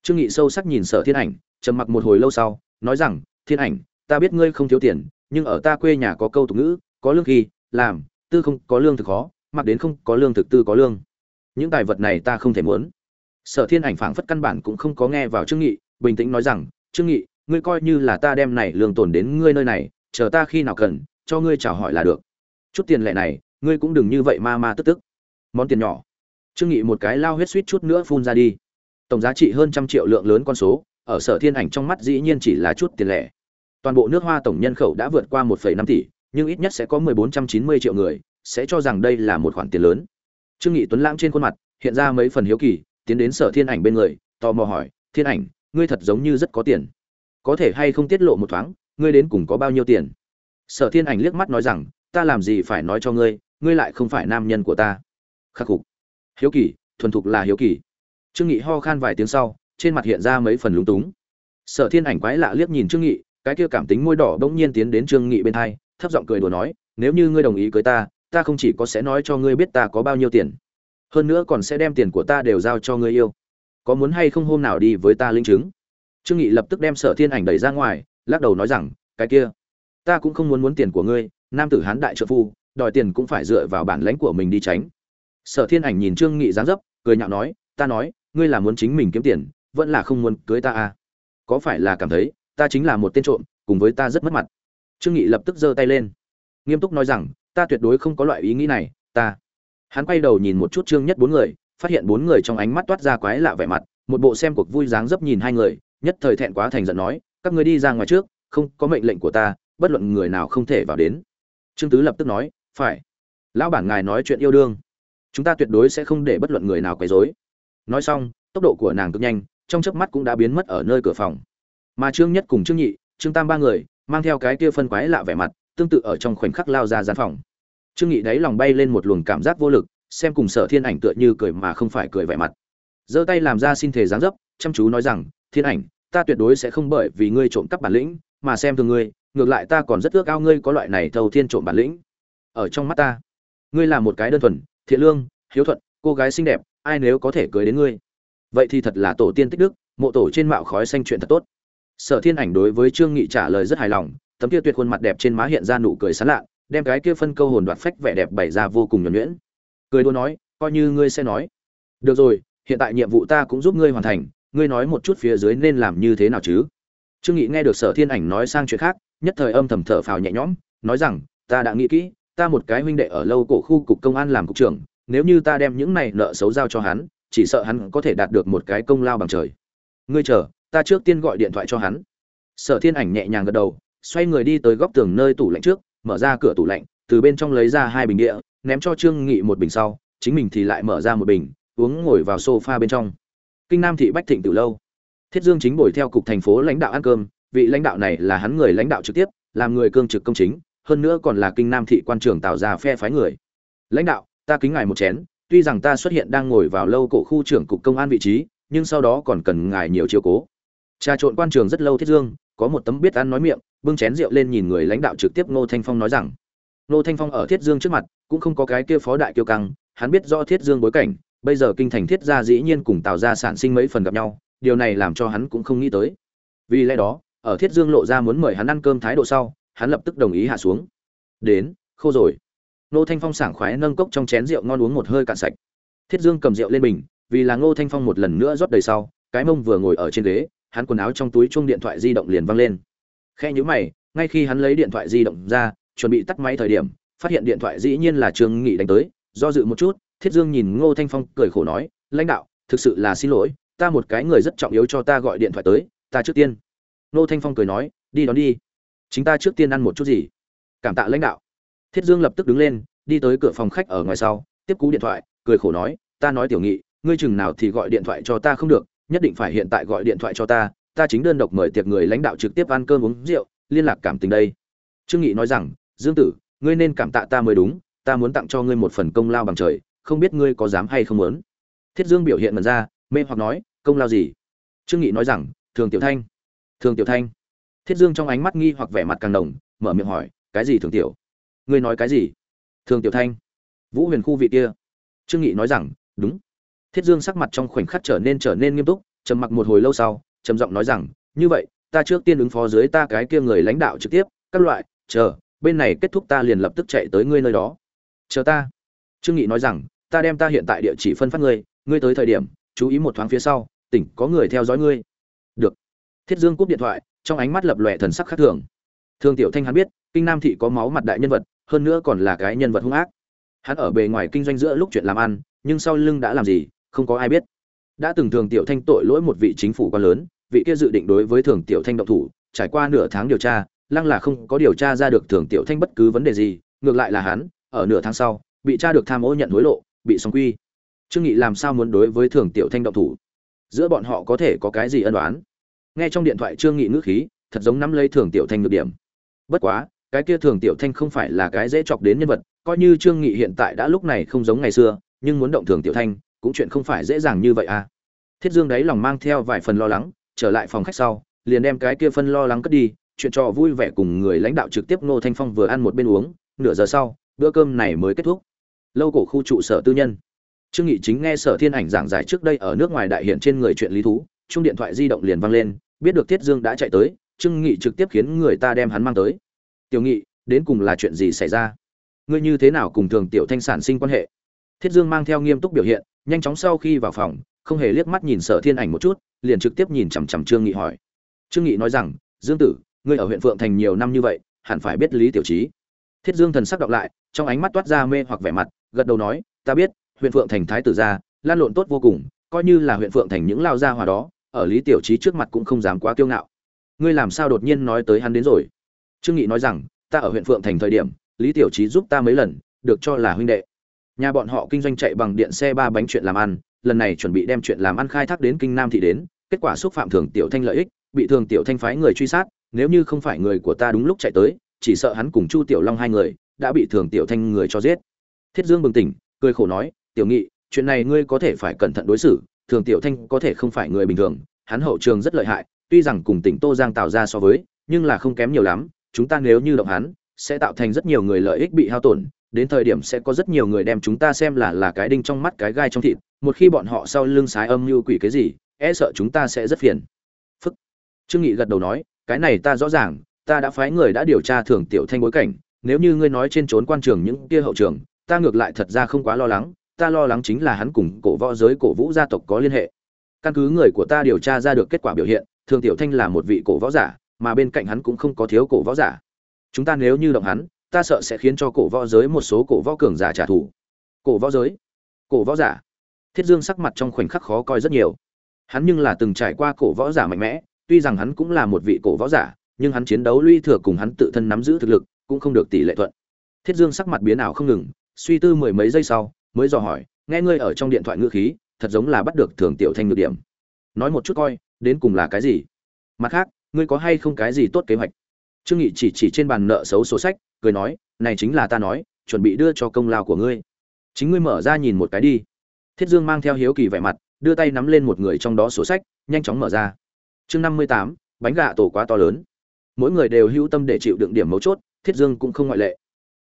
[SPEAKER 1] Trương nghị sâu sắc nhìn sở thiên ảnh, trầm mặc một hồi lâu sau, nói rằng, thiên ảnh ta biết ngươi không thiếu tiền, nhưng ở ta quê nhà có câu tục ngữ, có lương khi, làm, tư không có lương thực khó, mặc đến không có lương thực tư có lương. Những tài vật này ta không thể muốn. Sở thiên ảnh phảng phất căn bản cũng không có nghe vào trương nghị, bình tĩnh nói rằng, trương nghị, ngươi coi như là ta đem này lương tồn đến ngươi nơi này, chờ ta khi nào cần, cho ngươi chào hỏi là được. Chút tiền lệ này, ngươi cũng đừng như vậy ma ma tức tức. Món tiền nhỏ. Trương nghị một cái lao huyết suýt chút nữa phun ra đi. Tổng giá trị hơn trăm triệu lượng lớn con số, ở sở thiên ảnh trong mắt dĩ nhiên chỉ là chút tiền lẻ toàn bộ nước hoa tổng nhân khẩu đã vượt qua 1,5 tỷ nhưng ít nhất sẽ có 1490 triệu người sẽ cho rằng đây là một khoản tiền lớn. Trương nghị tuấn lãng trên khuôn mặt hiện ra mấy phần hiếu kỳ tiến đến sở thiên ảnh bên người tò mò hỏi thiên ảnh ngươi thật giống như rất có tiền. Có thể hay không tiết lộ một thoáng ngươi đến cùng có bao nhiêu tiền? Sở thiên ảnh liếc mắt nói rằng ta làm gì phải nói cho ngươi ngươi lại không phải nam nhân của ta. Khắc phục. Hiếu kỳ thuần thục là hiếu kỳ. Trương nghị ho khan vài tiếng sau trên mặt hiện ra mấy phần lúng túng. Sở thiên ảnh quái lạ liếc nhìn trương nghị cái kia cảm tính môi đỏ bỗng nhiên tiến đến trương nghị bên hai, thấp giọng cười đùa nói, nếu như ngươi đồng ý cưới ta ta không chỉ có sẽ nói cho ngươi biết ta có bao nhiêu tiền, hơn nữa còn sẽ đem tiền của ta đều giao cho ngươi yêu. Có muốn hay không hôm nào đi với ta linh chứng? Trương nghị lập tức đem sở thiên ảnh đẩy ra ngoài, lắc đầu nói rằng, cái kia, ta cũng không muốn muốn tiền của ngươi, nam tử hán đại trợ phu, đòi tiền cũng phải dựa vào bản lãnh của mình đi tránh. Sở thiên ảnh nhìn trương nghị dáng dấp, cười nhạo nói, ta nói, ngươi là muốn chính mình kiếm tiền, vẫn là không muốn cưới ta à? Có phải là cảm thấy ta chính là một tên trộm, cùng với ta rất mất mặt. Trương nghị lập tức giơ tay lên. Nghiêm túc nói rằng, ta tuyệt đối không có loại ý nghĩ này, ta. Hắn quay đầu nhìn một chút trương nhất bốn người, phát hiện bốn người trong ánh mắt toát ra quái lạ vẻ mặt, một bộ xem cuộc vui dáng dấp nhìn hai người, nhất thời thẹn quá thành giận nói, các ngươi đi ra ngoài trước, không có mệnh lệnh của ta, bất luận người nào không thể vào đến. Trương tứ lập tức nói, phải. Lão bản ngài nói chuyện yêu đương. Chúng ta tuyệt đối sẽ không để bất luận người nào quấy rối. Nói xong, tốc độ của nàng cực nhanh, trong chớp mắt cũng đã biến mất ở nơi cửa phòng mà trương nhất cùng trương nhị, trương tam ba người, mang theo cái kia phân quái lạ vẻ mặt, tương tự ở trong khoảnh khắc lao ra gian phòng. Trương nghị đáy lòng bay lên một luồng cảm giác vô lực, xem cùng sở thiên ảnh tựa như cười mà không phải cười vẻ mặt. Giơ tay làm ra xin thể dáng dấp, chăm chú nói rằng, thiên ảnh, ta tuyệt đối sẽ không bởi vì ngươi trộm cắp bản lĩnh mà xem thường ngươi, ngược lại ta còn rất ước ao ngươi có loại này thâu thiên trộm bản lĩnh. Ở trong mắt ta, ngươi là một cái đơn thuần, thiện lương, hiếu thuận, cô gái xinh đẹp, ai nếu có thể cưới đến ngươi? Vậy thì thật là tổ tiên tích đức, mộ tổ trên mạo khói xanh chuyện thật tốt sở thiên ảnh đối với trương nghị trả lời rất hài lòng, tấm kia tuyệt khuôn mặt đẹp trên má hiện ra nụ cười sán lạ đem cái kia phân câu hồn đoạt phách vẻ đẹp bày ra vô cùng nhuần nhuyễn. Cười đùa nói, coi như ngươi sẽ nói. Được rồi, hiện tại nhiệm vụ ta cũng giúp ngươi hoàn thành, ngươi nói một chút phía dưới nên làm như thế nào chứ? Trương nghị nghe được sở thiên ảnh nói sang chuyện khác, nhất thời âm thầm thở phào nhẹ nhõm, nói rằng, ta đã nghĩ kỹ, ta một cái huynh đệ ở lâu cổ khu cục công an làm cục trưởng, nếu như ta đem những này nợ xấu giao cho hắn, chỉ sợ hắn có thể đạt được một cái công lao bằng trời. Ngươi chờ ta trước tiên gọi điện thoại cho hắn. Sở thiên ảnh nhẹ nhàng gật đầu, xoay người đi tới góc tường nơi tủ lạnh trước, mở ra cửa tủ lạnh, từ bên trong lấy ra hai bình địa, ném cho trương nghị một bình sau, chính mình thì lại mở ra một bình, uống ngồi vào sofa bên trong. Kinh nam thị bách thịnh từ lâu. Thiết dương chính bồi theo cục thành phố lãnh đạo ăn cơm, vị lãnh đạo này là hắn người lãnh đạo trực tiếp, làm người cương trực công chính, hơn nữa còn là kinh nam thị quan trưởng tạo ra phe phái người. Lãnh đạo, ta kính ngài một chén, tuy rằng ta xuất hiện đang ngồi vào lâu cổ khu trưởng cục công an vị trí, nhưng sau đó còn cần ngài nhiều chiều cố trà trộn quan trường rất lâu thiết dương, có một tấm biết ăn nói miệng, bưng chén rượu lên nhìn người lãnh đạo trực tiếp ngô thanh phong nói rằng, ngô thanh phong ở thiết dương trước mặt, cũng không có cái kia phó đại kiêu căng, hắn biết rõ thiết dương bối cảnh, bây giờ kinh thành thiết gia dĩ nhiên cùng tạo ra sản sinh mấy phần gặp nhau, điều này làm cho hắn cũng không nghĩ tới. Vì lẽ đó, ở thiết dương lộ ra muốn mời hắn ăn cơm thái độ sau, hắn lập tức đồng ý hạ xuống. Đến, khô rồi. Ngô thanh phong sảng khoái nâng cốc trong chén rượu ngon uống một hơi cạn sạch. Thiết dương cầm rượu lên bình, vì là ngô thanh phong một lần nữa rót đầy sau, cái mông vừa ngồi ở trên ghế hắn quần áo trong túi chuông điện thoại di động liền văng lên. Khe nhữ mày, ngay khi hắn lấy điện thoại di động ra, chuẩn bị tắt máy thời điểm, phát hiện điện thoại dĩ nhiên là trương nghị đánh tới, do dự một chút, thiết dương nhìn ngô thanh phong cười khổ nói, lãnh đạo, thực sự là xin lỗi, ta một cái người rất trọng yếu cho ta gọi điện thoại tới, ta trước tiên. Ngô thanh phong cười nói, đi đón đi, chính ta trước tiên ăn một chút gì. Cảm tạ lãnh đạo. Thiết dương lập tức đứng lên, đi tới cửa phòng khách ở ngoài sau, tiếp cú điện thoại, cười khổ nói, ta nói tiểu nghị, ngươi chừng nào thì gọi điện thoại cho ta không được nhất định phải hiện tại gọi điện thoại cho ta ta chính đơn độc mời tiệc người lãnh đạo trực tiếp ăn cơm uống rượu, liên lạc cảm tình đây. Trương nghị nói rằng, dương tử, ngươi nên cảm tạ ta mới đúng, ta muốn tặng cho ngươi một phần công lao bằng trời, không biết ngươi có dám hay không muốn. Thiết dương biểu hiện mần ra, mê hoặc nói, công lao gì? Trương nghị nói rằng, thường tiểu thanh, thường tiểu thanh. Thiết dương trong ánh mắt nghi hoặc vẻ mặt càng đồng mở miệng hỏi, cái gì thường tiểu? Ngươi nói cái gì? Thường tiểu thanh, vũ huyền khu vị kia. Trương nghị nói rằng, đúng thiết dương sắc mặt trong khoảnh khắc trở nên trở nên nghiêm túc, trầm mặc một hồi lâu sau, trầm giọng nói rằng, như vậy, ta trước tiên ứng phó dưới ta cái kia người lãnh đạo trực tiếp, các loại, chờ, bên này kết thúc ta liền lập tức chạy tới ngươi nơi đó. Chờ ta? Trương nghị nói rằng, ta đem ta hiện tại địa chỉ phân phát ngươi ngươi tới thời điểm, chú ý một thoáng phía sau, tỉnh, có người theo dõi ngươi. Được. Thiết dương cúp điện thoại, trong ánh mắt lập lòe thần sắc khác thường. Thương tiểu thanh hắn biết, kinh nam thị có máu mặt đại nhân vật, hơn nữa còn là cái nhân vật hung ác. Hắn ở bề ngoài kinh doanh giữa lúc chuyện làm ăn, nhưng sau lưng đã làm gì không có ai biết. Đã từng thường tiểu thanh tội lỗi một vị chính phủ quan lớn, vị kia dự định đối với thường tiểu thanh động thủ, trải qua nửa tháng điều tra, lăng là không có điều tra ra được thường tiểu thanh bất cứ vấn đề gì, ngược lại là hắn, ở nửa tháng sau, bị tra được tham ô nhận hối lộ, bị song quy. Trương nghị làm sao muốn đối với thường tiểu thanh động thủ? Giữa bọn họ có thể có cái gì ân đoán nghe trong điện thoại trương nghị ngữ khí, thật giống nắm lấy thường tiểu thanh được điểm. Bất quá, cái kia thường tiểu thanh không phải là cái dễ chọc đến nhân vật, coi như trương nghị hiện tại đã lúc này không giống ngày xưa, nhưng muốn động thường tiểu thanh cũng chuyện không phải dễ dàng như vậy à. Thiết dương đấy lòng mang theo vài phần lo lắng, trở lại phòng khách sau, liền đem cái kia phân lo lắng cất đi, chuyện trò vui vẻ cùng người lãnh đạo trực tiếp ngô thanh phong vừa ăn một bên uống, nửa giờ sau, bữa cơm này mới kết thúc. Lâu cổ khu trụ sở tư nhân. Trương nghị chính nghe sở thiên ảnh giảng giải trước đây ở nước ngoài đại hiện trên người chuyện lý thú, chung điện thoại di động liền vang lên, biết được thiết dương đã chạy tới, trương nghị trực tiếp khiến người ta đem hắn mang tới. Tiểu nghị, đến cùng là chuyện gì xảy ra? Ngươi như thế nào cùng thường tiểu thanh sản sinh quan hệ? Thiết dương mang theo nghiêm túc biểu hiện nhanh chóng sau khi vào phòng, không hề liếc mắt nhìn sở thiên ảnh một chút, liền trực tiếp nhìn chằm chằm trương nghị hỏi. Trương nghị nói rằng, dương tử, ngươi ở huyện phượng thành nhiều năm như vậy, hẳn phải biết lý tiểu trí. Thiết dương thần sắc đọc lại, trong ánh mắt toát ra mê hoặc vẻ mặt, gật đầu nói, ta biết, huyện phượng thành thái tử gia, lan lộn tốt vô cùng, coi như là huyện phượng thành những lao gia hòa đó, ở lý tiểu trí trước mặt cũng không dám quá kiêu ngạo. Ngươi làm sao đột nhiên nói tới hắn đến rồi? Trương nghị nói rằng, ta ở huyện phượng thành thời điểm, lý tiểu trí giúp ta mấy lần, được cho là huynh đệ nhà bọn họ kinh doanh chạy bằng điện xe ba bánh chuyện làm ăn, lần này chuẩn bị đem chuyện làm ăn khai thác đến kinh nam thị đến, kết quả xúc phạm thường tiểu thanh lợi ích, bị thường tiểu thanh phái người truy sát, nếu như không phải người của ta đúng lúc chạy tới, chỉ sợ hắn cùng chu tiểu long hai người đã bị thường tiểu thanh người cho giết. Thiết dương bừng tỉnh, cười khổ nói, tiểu nghị, chuyện này ngươi có thể phải cẩn thận đối xử, thường tiểu thanh có thể không phải người bình thường, hắn hậu trường rất lợi hại, tuy rằng cùng tỉnh tô giang tạo ra so với, nhưng là không kém nhiều lắm, chúng ta nếu như động hắn, sẽ tạo thành rất nhiều người lợi ích bị hao tổn đến thời điểm sẽ có rất nhiều người đem chúng ta xem là là cái đinh trong mắt, cái gai trong thịt, một khi bọn họ sau lưng sái âm mưu quỷ cái gì e sợ chúng ta sẽ rất phiền. Phức trương nghị gật đầu nói, cái này ta rõ ràng, ta đã phái người đã điều tra thường tiểu thanh bối cảnh, nếu như ngươi nói trên trốn quan trường những kia hậu trường, ta ngược lại thật ra không quá lo lắng, ta lo lắng chính là hắn cùng cổ võ giới, cổ vũ gia tộc có liên hệ. Căn cứ người của ta điều tra ra được kết quả biểu hiện thường tiểu thanh là một vị cổ võ giả, mà bên cạnh hắn cũng không có thiếu cổ võ giả. Chúng ta nếu như động hắn ta sợ sẽ khiến cho cổ võ giới một số cổ võ cường giả trả thù. Cổ võ giới? Cổ võ giả? Thiết dương sắc mặt trong khoảnh khắc khó coi rất nhiều. Hắn nhưng là từng trải qua cổ võ giả mạnh mẽ, tuy rằng hắn cũng là một vị cổ võ giả, nhưng hắn chiến đấu luy thừa cùng hắn tự thân nắm giữ thực lực, cũng không được tỷ lệ thuận. Thiết dương sắc mặt biến ảo không ngừng, suy tư mười mấy giây sau, mới dò hỏi, nghe ngươi ở trong điện thoại ngữ khí, thật giống là bắt được thường tiểu thanh được điểm. Nói một chút coi, đến cùng là cái gì? Mặt khác, ngươi có hay không cái gì tốt kế hoạch? Trương nghị chỉ chỉ trên bàn nợ xấu sổ sách cười nói, này chính là ta nói, chuẩn bị đưa cho công lao của ngươi. Chính ngươi mở ra nhìn một cái đi. Thiết dương mang theo hiếu kỳ vẻ mặt, đưa tay nắm lên một người trong đó sổ sách, nhanh chóng mở ra. Chương năm mươi tám, bánh gà tổ quá to lớn. Mỗi người đều hữu tâm để chịu đựng điểm mấu chốt, thiết dương cũng không ngoại lệ.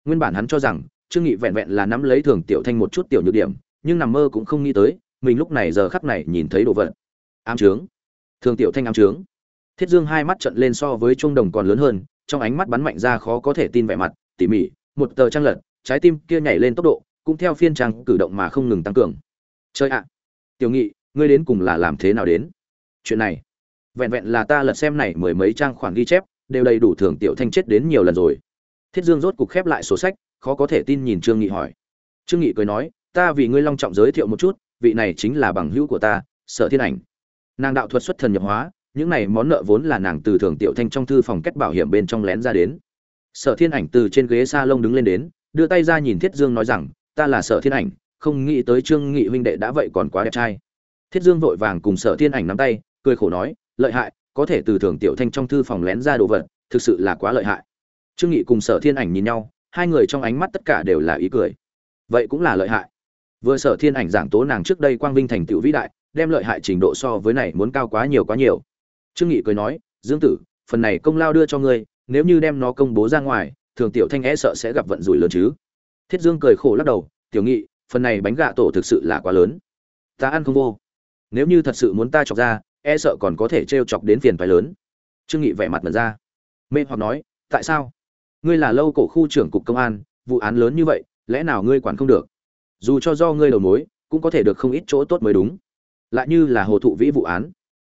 [SPEAKER 1] Nguyên bản hắn cho rằng, trương nghị vẹn vẹn là nắm lấy thường tiểu thanh một chút tiểu nhược điểm, nhưng nằm mơ cũng không nghĩ tới, mình lúc này giờ khắc này nhìn thấy đồ vật. Ám trướng. Thường tiểu thanh ám trướng. Thiết dương hai mắt trận lên so với trung đồng còn lớn hơn trong ánh mắt bắn mạnh ra khó có thể tin vẻ mặt, tỉ mỉ, một tờ trang lật, trái tim kia nhảy lên tốc độ, cũng theo phiên trang cử động mà không ngừng tăng cường. Chơi ạ. Tiểu nghị, ngươi đến cùng là làm thế nào đến? Chuyện này, vẹn vẹn là ta lật xem này mười mấy trang khoản ghi chép, đều đầy đủ thường tiểu thanh chết đến nhiều lần rồi. Thiết dương rốt cục khép lại sổ sách, khó có thể tin nhìn trương nghị hỏi. Trương nghị cười nói, ta vì ngươi long trọng giới thiệu một chút, vị này chính là bằng hữu của ta, sở thiên ảnh. Nàng đạo thuật xuất thần nhập hóa những này món nợ vốn là nàng từ thường tiểu thanh trong thư phòng kết bảo hiểm bên trong lén ra đến. Sở thiên ảnh từ trên ghế s a lông đứng lên đến, đưa tay ra nhìn thiết dương nói rằng, ta là sở thiên ảnh, không nghĩ tới trương nghị huynh đệ đã vậy còn quá đẹp trai. Thiết dương vội vàng cùng sở thiên ảnh nắm tay, cười khổ nói, lợi hại, có thể từ thường tiểu thanh trong thư phòng lén ra đồ vật, thực sự là quá lợi hại. Trương nghị cùng sở thiên ảnh nhìn nhau, hai người trong ánh mắt tất cả đều là ý cười. Vậy cũng là lợi hại. Vừa sở thiên ảnh giảng tố nàng trước đây quang vinh thành tựu vĩ đại, đem lợi hại trình độ so với này muốn cao quá nhiều quá nhiều trương nghị cười nói, dương tử, phần này công lao đưa cho ngươi, nếu như đem nó công bố ra ngoài, thường tiểu thanh e sợ sẽ gặp vận rủi lớn chứ. Thiết dương cười khổ lắc đầu, tiểu nghị, phần này bánh gạ tổ thực sự là quá lớn. Ta ăn không vô. Nếu như thật sự muốn ta chọc ra e sợ còn có thể trêu chọc đến phiền phải lớn. Trương nghị vẻ mặt mật ra. Mê hoặc nói, tại sao? Ngươi là lâu cổ khu trưởng cục công an, vụ án lớn như vậy, lẽ nào ngươi quản không được? Dù cho do ngươi đầu mối, cũng có thể được không ít chỗ tốt mới đúng. Lại như là hồ thụ vĩ vụ án.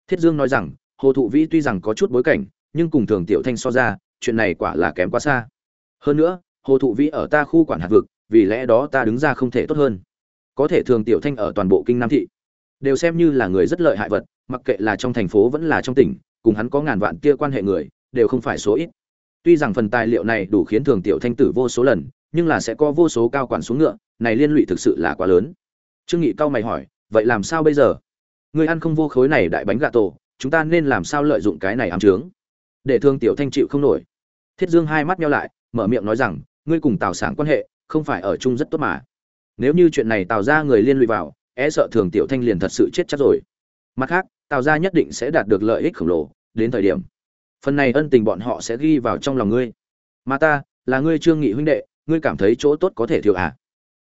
[SPEAKER 1] Thiết dương nói rằng hồ thụ vĩ tuy rằng có chút bối cảnh, nhưng cùng thường tiểu thanh so ra, chuyện này quả là kém quá xa. Hơn nữa, hồ thụ vĩ ở ta khu quản hạt vực, vì lẽ đó ta đứng ra không thể tốt hơn. Có thể thường tiểu thanh ở toàn bộ kinh nam thị, đều xem như là người rất lợi hại vật, mặc kệ là trong thành phố vẫn là trong tỉnh, cùng hắn có ngàn vạn kia quan hệ người, đều không phải số ít. Tuy rằng phần tài liệu này đủ khiến thường tiểu thanh tử vô số lần, nhưng là sẽ có vô số cao quản xuống ngựa, này liên lụy thực sự là quá lớn. Trương nghị cao mày hỏi, vậy làm sao bây giờ? Người ăn không vô khối này đại bánh gà tổ chúng ta nên làm sao lợi dụng cái này ám trướng? Để thương tiểu thanh chịu không nổi. Thiết dương hai mắt nhau lại, mở miệng nói rằng, ngươi cùng tào sáng quan hệ, không phải ở chung rất tốt mà. Nếu như chuyện này tào ra người liên lụy vào e sợ thường tiểu thanh liền thật sự chết chắc rồi. Mặt khác, tào gia nhất định sẽ đạt được lợi ích khổng lồ, đến thời điểm. Phần này ân tình bọn họ sẽ ghi vào trong lòng ngươi. Mà ta, là ngươi trương nghị huynh đệ, ngươi cảm thấy chỗ tốt có thể thiếu à?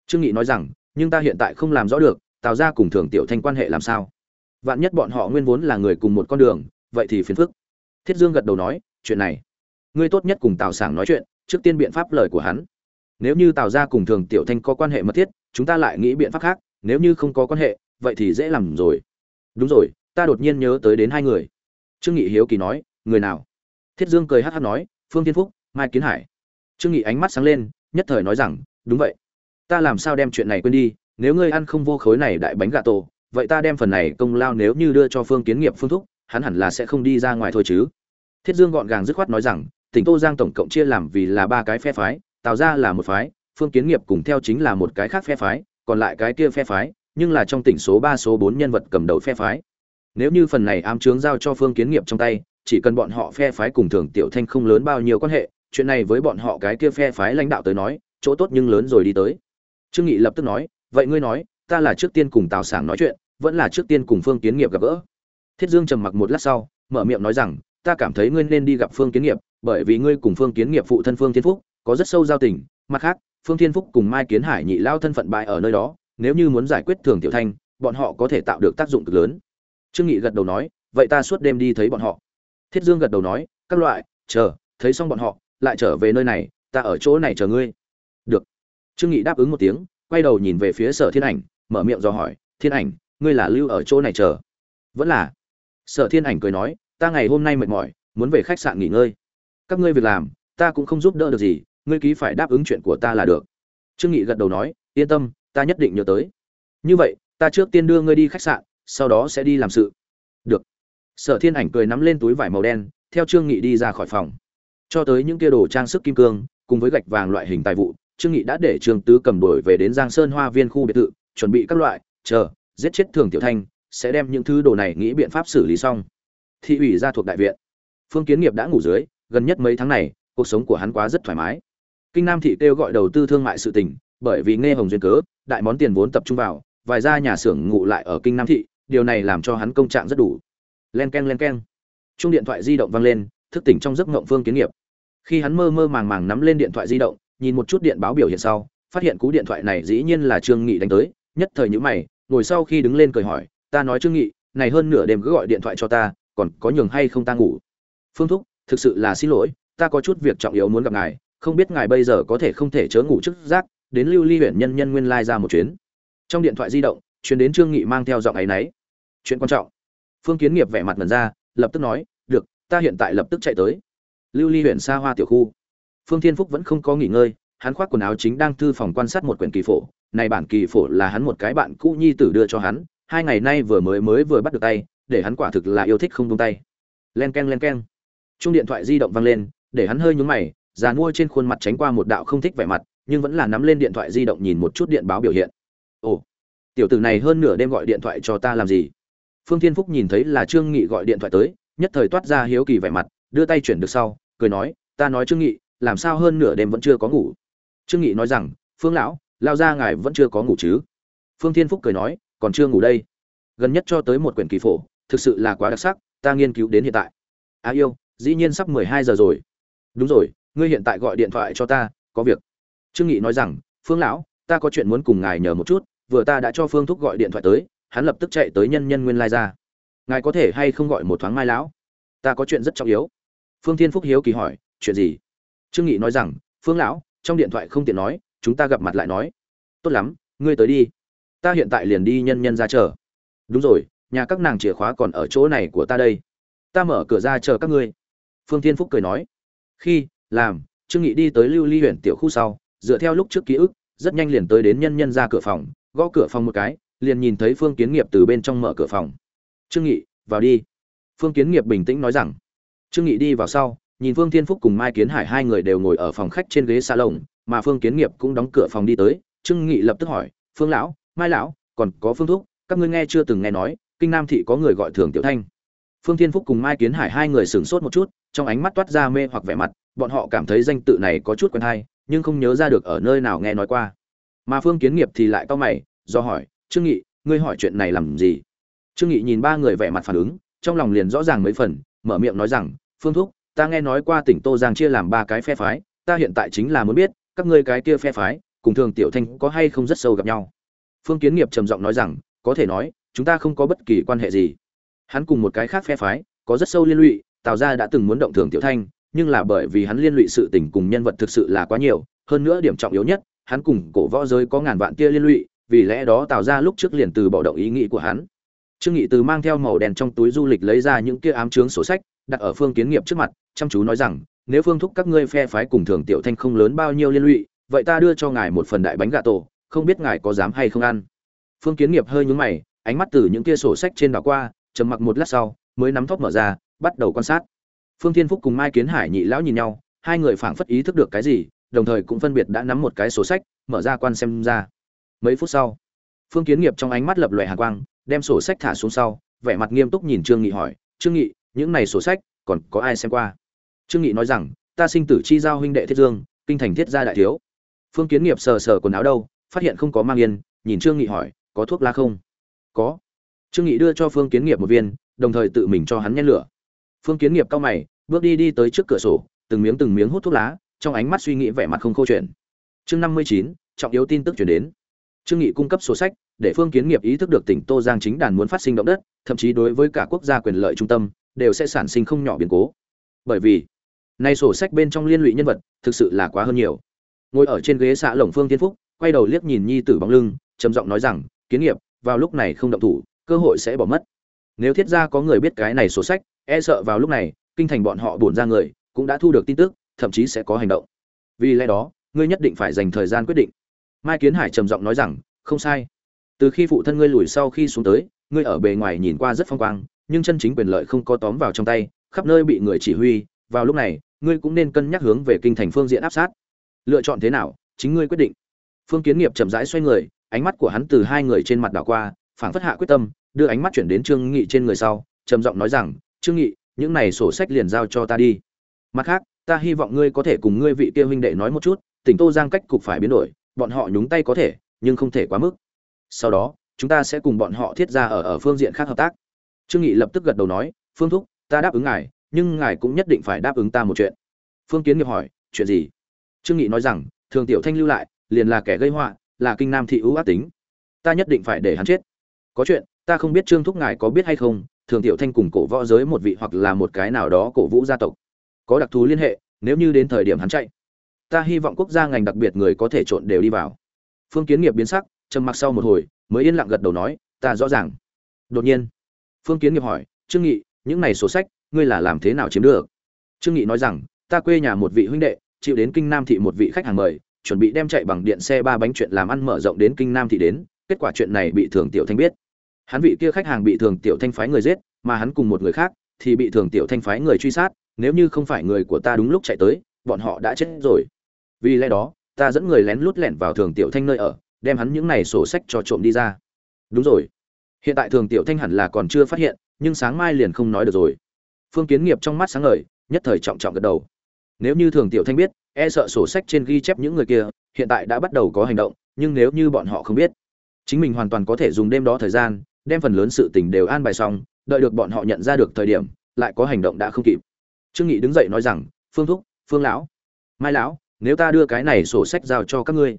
[SPEAKER 1] Trương nghị nói rằng, nhưng ta hiện tại không làm rõ được, tào gia cùng thường tiểu thanh quan hệ làm sao? Vạn nhất bọn họ nguyên vốn là người cùng một con đường, vậy thì phiền phức. Thiết dương gật đầu nói, chuyện này, ngươi tốt nhất cùng tào sảng nói chuyện, trước tiên biện pháp lời của hắn. Nếu như tào gia cùng thường tiểu thanh có quan hệ mật thiết, chúng ta lại nghĩ biện pháp khác, nếu như không có quan hệ, vậy thì dễ làm rồi. Đúng rồi, ta đột nhiên nhớ tới đến hai người. Trương nghị hiếu kỳ nói, người nào? Thiết dương cười hát hát nói, phương tiên phúc, mai kiến hải. Trương nghị ánh mắt sáng lên, nhất thời nói rằng, đúng vậy. Ta làm sao đem chuyện này quên đi, nếu ngươi ăn không vô khối này đại bánh gà tổ vậy ta đem phần này công lao nếu như đưa cho phương kiến nghiệp phương thúc, hắn hẳn là sẽ không đi ra ngoài thôi chứ. Thiết dương gọn gàng dứt khoát nói rằng, tỉnh tô giang tổng cộng chia làm vì là ba cái phe phái tạo ra là một phái, phương kiến nghiệp cùng theo chính là một cái khác phe phái, còn lại cái kia phe phái, nhưng là trong tỉnh số ba, số bốn nhân vật cầm đầu phe phái. Nếu như phần này ám chướng giao cho phương kiến nghiệp trong tay, chỉ cần bọn họ phe phái cùng thường tiểu thanh không lớn bao nhiêu quan hệ, chuyện này với bọn họ cái kia phe phái lãnh đạo tới nói, chỗ tốt nhưng lớn rồi đi tới. Trương nghị lập tức nói, vậy ngươi nói ta là trước tiên cùng tào sảng nói chuyện, vẫn là trước tiên cùng phương kiến nghiệp gặp gỡ. Thiết dương trầm mặc một lát sau, mở miệng nói rằng, ta cảm thấy ngươi nên đi gặp phương kiến nghiệp, bởi vì ngươi cùng phương kiến nghiệp phụ thân phương thiên phúc, có rất sâu giao tình. Mặt khác, phương thiên phúc cùng mai kiến hải nhị lao thân phận bại ở nơi đó, nếu như muốn giải quyết thường tiểu thanh, bọn họ có thể tạo được tác dụng cực lớn. Trương nghị gật đầu nói, vậy ta suốt đêm đi thấy bọn họ. Thiết dương gật đầu nói, các loại, chờ, thấy xong bọn họ, lại trở về nơi này, ta ở chỗ này chờ ngươi. Được. Trương nghị đáp ứng một tiếng, quay đầu nhìn về phía sở thiên ảnh mở miệng do hỏi, thiên ảnh, ngươi là lưu ở chỗ này chờ? Vẫn là. Sở thiên ảnh cười nói, ta ngày hôm nay mệt mỏi, muốn về khách sạn nghỉ ngơi. Các ngươi việc làm, ta cũng không giúp đỡ được gì, ngươi ký phải đáp ứng chuyện của ta là được. Trương nghị gật đầu nói, yên tâm, ta nhất định nhớ tới. Như vậy, ta trước tiên đưa ngươi đi khách sạn, sau đó sẽ đi làm sự. Được. Sở thiên ảnh cười nắm lên túi vải màu đen, theo trương nghị đi ra khỏi phòng. Cho tới những kia đồ trang sức kim cương, cùng với gạch vàng loại hình tài vụ, trương nghị đã để trương tứ cầm đuổi về đến giang sơn hoa viên khu biệt thự chuẩn bị các loại, chờ, giết chết thường tiểu thanh, sẽ đem những thứ đồ này nghĩ biện pháp xử lý xong. Thị ủy ra thuộc đại viện. Phương kiến nghiệp đã ngủ dưới, gần nhất mấy tháng này, cuộc sống của hắn quá rất thoải mái. Kinh nam thị kêu gọi đầu tư thương mại sự tình, bởi vì nghe hồng duyên cớ, đại món tiền vốn tập trung vào, vài gia nhà xưởng ngụ lại ở kinh nam thị, điều này làm cho hắn công trạng rất đủ. Len k e n len k e n chung điện thoại di động vang lên, thức tỉnh trong giấc ngộng phương kiến nghiệp. Khi hắn mơ mơ màng màng nắm lên điện thoại di động, nhìn một chút điện báo biểu hiện sau, phát hiện cú điện thoại này dĩ nhiên là trương nghị đánh tới nhất thời nhữ mày, ngồi sau khi đứng lên cười hỏi, ta nói trương nghị, này hơn nửa đêm cứ gọi điện thoại cho ta, còn có nhường hay không ta ngủ? Phương thúc, thực sự là xin lỗi, ta có chút việc trọng yếu muốn gặp ngài, không biết ngài bây giờ có thể không thể chớ ngủ trước giác đến lưu ly huyện nhân nhân nguyên lai ra một chuyến. Trong điện thoại di động, truyền đến trương nghị mang theo giọng ấy nấy chuyện quan trọng. Phương kiến nghiệp vẻ mặt mẩn ra, lập tức nói, được, ta hiện tại lập tức chạy tới. Lưu ly huyện xa hoa tiểu khu. Phương thiên phúc vẫn không có nghỉ ngơi, hắn khoác quần áo chính đang thư phòng quan sát một quyển kỳ phổ này bản kỳ phổ là hắn một cái bạn cũ nhi tử đưa cho hắn, hai ngày nay vừa mới mới vừa bắt được tay, để hắn quả thực là yêu thích không buông tay. Len keng len keng. Chuông điện thoại di động vang lên, để hắn hơi nhúng mày, già mua trên khuôn mặt tránh qua một đạo không thích vẻ mặt, nhưng vẫn là nắm lên điện thoại di động nhìn một chút điện báo biểu hiện. Ồ, tiểu tử này hơn nửa đêm gọi điện thoại cho ta làm gì? Phương thiên phúc nhìn thấy là trương nghị gọi điện thoại tới, nhất thời toát ra hiếu kỳ vẻ mặt, đưa tay chuyển được sau, cười nói, ta nói trương nghị, làm sao hơn nửa đêm vẫn chưa có ngủ? Trương nghị nói rằng, phương lão lao ra ngài vẫn chưa có ngủ chứ? Phương thiên phúc cười nói, còn chưa ngủ đây. Gần nhất cho tới một quyển kỳ phổ, thực sự là quá đặc sắc, ta nghiên cứu đến hiện tại. A à yêu, dĩ nhiên sắp mười hai giờ rồi. Đúng rồi, ngươi hiện tại gọi điện thoại cho ta, có việc. Trương nghị nói rằng, phương lão, ta có chuyện muốn cùng ngài nhờ một chút, vừa ta đã cho phương thúc gọi điện thoại tới, hắn lập tức chạy tới nhân nhân nguyên lai ra. Ngài có thể hay không gọi một thoáng mai lão? Ta có chuyện rất trọng yếu. Phương thiên phúc hiếu kỳ hỏi, chuyện gì? Trương nghị nói rằng, phương lão, trong điện thoại không tiện nói chúng ta gặp mặt lại nói. Tốt lắm, ngươi tới đi. Ta hiện tại liền đi nhân nhân ra chờ. Đúng rồi, nhà các nàng chìa khóa còn ở chỗ này của ta đây. Ta mở cửa ra chờ các ngươi. Phương thiên phúc cười nói. Khi, làm, trương nghị đi tới lưu ly huyện tiểu khu sau, dựa theo lúc trước ký ức, rất nhanh liền tới đến nhân nhân ra cửa phòng, gõ cửa phòng một cái, liền nhìn thấy phương kiến nghiệp từ bên trong mở cửa phòng. Trương nghị, vào đi. Phương kiến nghiệp bình tĩnh nói rằng. Trương nghị đi vào sau, nhìn phương thiên phúc cùng mai kiến hải hai người đều ngồi ở phòng khách trên ghế salon mà phương kiến nghiệp cũng đóng cửa phòng đi tới, trương nghị lập tức hỏi, phương lão, mai lão, còn có phương thúc, các ngươi nghe chưa từng nghe nói, kinh nam thị có người gọi thường tiểu thanh. Phương thiên phúc cùng mai kiến hải hai người sửng sốt một chút, trong ánh mắt toát ra mê hoặc vẻ mặt, bọn họ cảm thấy danh tự này có chút quen hay, nhưng không nhớ ra được ở nơi nào nghe nói qua. Mà phương kiến nghiệp thì lại cau mày, do hỏi, trương nghị, ngươi hỏi chuyện này làm gì? Trương nghị nhìn ba người vẻ mặt phản ứng, trong lòng liền rõ ràng mấy phần, mở miệng nói rằng, phương thúc, ta nghe nói qua tỉnh tô giang chia làm ba cái phe phái, ta hiện tại chính là muốn biết các ngươi cái kia phe phái, cùng thường tiểu thanh có hay không rất sâu gặp nhau? Phương kiến nghiệp trầm giọng nói rằng, có thể nói, chúng ta không có bất kỳ quan hệ gì. Hắn cùng một cái khác phe phái, có rất sâu liên lụy, tào gia đã từng muốn động thường tiểu thanh, nhưng là bởi vì hắn liên lụy sự tình cùng nhân vật thực sự là quá nhiều, hơn nữa điểm trọng yếu nhất, hắn cùng cổ võ giới có ngàn vạn kia liên lụy, vì lẽ đó tào gia lúc trước liền từ bỏ động ý nghĩ của hắn. Trương nghị từ mang theo màu đèn trong túi du lịch lấy ra những kia ám chướng sổ sách, đặt ở phương kiến nghiệp trước mặt, chăm chú nói rằng nếu phương thúc các ngươi phe phái cùng thường tiểu thanh không lớn bao nhiêu liên lụy, vậy ta đưa cho ngài một phần đại bánh gà tổ, không biết ngài có dám hay không ăn. Phương kiến nghiệp hơi nhướng mày, ánh mắt từ những kia sổ sách trên đảo qua, trầm mặc một lát sau, mới nắm thóp mở ra, bắt đầu quan sát. Phương thiên phúc cùng mai kiến hải nhị lão nhìn nhau, hai người phảng phất ý thức được cái gì, đồng thời cũng phân biệt đã nắm một cái sổ sách, mở ra quan xem ra. Mấy phút sau, phương kiến nghiệp trong ánh mắt lập lòe hàn quang, đem sổ sách thả xuống sau, vẻ mặt nghiêm túc nhìn trương nghị hỏi, trương nghị, những này sổ sách, còn có ai xem qua? Trương nghị nói rằng, ta sinh tử chi giao huynh đệ thiết dương, kinh thành thiết gia đại thiếu. Phương kiến nghiệp sờ sờ quần áo đâu, phát hiện không có mang yên, nhìn trương nghị hỏi, có thuốc lá không? Có. Trương nghị đưa cho phương kiến nghiệp một viên, đồng thời tự mình cho hắn nhét lửa. Phương kiến nghiệp cao mày, bước đi đi tới trước cửa sổ, từng miếng từng miếng hút thuốc lá, trong ánh mắt suy nghĩ vẻ mặt không câu chuyện. Chương năm mươi chín, trọng yếu tin tức chuyển đến. Trương nghị cung cấp sổ sách, để phương kiến nghiệp ý thức được tỉnh tô giang chính đàn muốn phát sinh động đất, thậm chí đối với cả quốc gia quyền lợi trung tâm, đều sẽ sản sinh không nhỏ biến cố. Bởi vì nay sổ sách bên trong liên lụy nhân vật, thực sự là quá hơn nhiều. Ngồi ở trên ghế xạ lồng phương tiên phúc, quay đầu liếc nhìn nhi tử bóng lưng, trầm giọng nói rằng, kiến nghiệp, vào lúc này không động thủ, cơ hội sẽ bỏ mất. Nếu thiết ra có người biết cái này sổ sách e sợ vào lúc này, kinh thành bọn họ bổn ra người, cũng đã thu được tin tức, thậm chí sẽ có hành động. Vì lẽ đó, ngươi nhất định phải dành thời gian quyết định. Mai kiến hải trầm giọng nói rằng, không sai. Từ khi phụ thân ngươi lùi sau khi xuống tới, ngươi ở bề ngoài nhìn qua rất phong quang, nhưng chân chính quyền lợi không có tóm vào trong tay, khắp nơi bị người chỉ huy, vào lúc này ngươi cũng nên cân nhắc hướng về kinh thành phương diện áp sát. Lựa chọn thế nào, chính ngươi quyết định. Phương kiến nghiệp chậm rãi xoay người, ánh mắt của hắn từ hai người trên mặt đảo qua, phảng phất hạ quyết tâm, đưa ánh mắt chuyển đến trương nghị trên người sau, trầm giọng nói rằng, trương nghị, những này sổ sách liền giao cho ta đi. Mặt khác, ta hy vọng ngươi có thể cùng ngươi vị kia huynh đệ nói một chút, tỉnh tô giang cách cục phải biến đổi, bọn họ nhúng tay có thể, nhưng không thể quá mức. Sau đó, chúng ta sẽ cùng bọn họ thiết ra ở ở phương diện khác hợp tác. Trương nghị lập tức gật đầu nói, phương thúc, ta đáp ứng ngài nhưng ngài cũng nhất định phải đáp ứng ta một chuyện. Phương kiến nghiệp hỏi, chuyện gì? Trương nghị nói rằng, thường tiểu thanh lưu lại, liền là kẻ gây họa, là kinh nam thị ưu ác tính. Ta nhất định phải để hắn chết. Có chuyện, ta không biết trương thúc ngài có biết hay không, thường tiểu thanh cùng cổ võ giới một vị hoặc là một cái nào đó cổ vũ gia tộc. Có đặc thù liên hệ, nếu như đến thời điểm hắn chạy, ta hy vọng quốc gia ngành đặc biệt người có thể trộn đều đi vào. Phương kiến nghiệp biến sắc, trầm mặc sau một hồi, mới yên lặng gật đầu nói, ta rõ ràng. Đột nhiên, phương kiến nghiệp hỏi, trương nghị, những này sổ sách ngươi là làm thế nào chiếm được? Trương nghị nói rằng, ta quê nhà một vị huynh đệ, chịu đến kinh nam thị một vị khách hàng mời, chuẩn bị đem chạy bằng điện xe ba bánh chuyện làm ăn mở rộng đến kinh nam thị đến, kết quả chuyện này bị thường tiểu thanh biết. Hắn vị kia khách hàng bị thường tiểu thanh phái người giết, mà hắn cùng một người khác thì bị thường tiểu thanh phái người truy sát, nếu như không phải người của ta đúng lúc chạy tới, bọn họ đã chết rồi. Vì lẽ đó, ta dẫn người lén lút lẻn vào thường tiểu thanh nơi ở, đem hắn những này sổ sách cho trộm đi ra. Đúng rồi. Hiện tại thường tiểu thanh hẳn là còn chưa phát hiện, nhưng sáng mai liền không nói được rồi phương kiến nghiệp trong mắt sáng ngời, nhất thời trọng trọng gật đầu. Nếu như thường tiểu thanh biết e sợ sổ sách trên ghi chép những người kia, hiện tại đã bắt đầu có hành động, nhưng nếu như bọn họ không biết, chính mình hoàn toàn có thể dùng đêm đó thời gian, đem phần lớn sự tình đều an bài xong, đợi được bọn họ nhận ra được thời điểm, lại có hành động đã không kịp. Trương nghị đứng dậy nói rằng, phương thúc, phương lão, mai lão, nếu ta đưa cái này sổ sách giao cho các ngươi,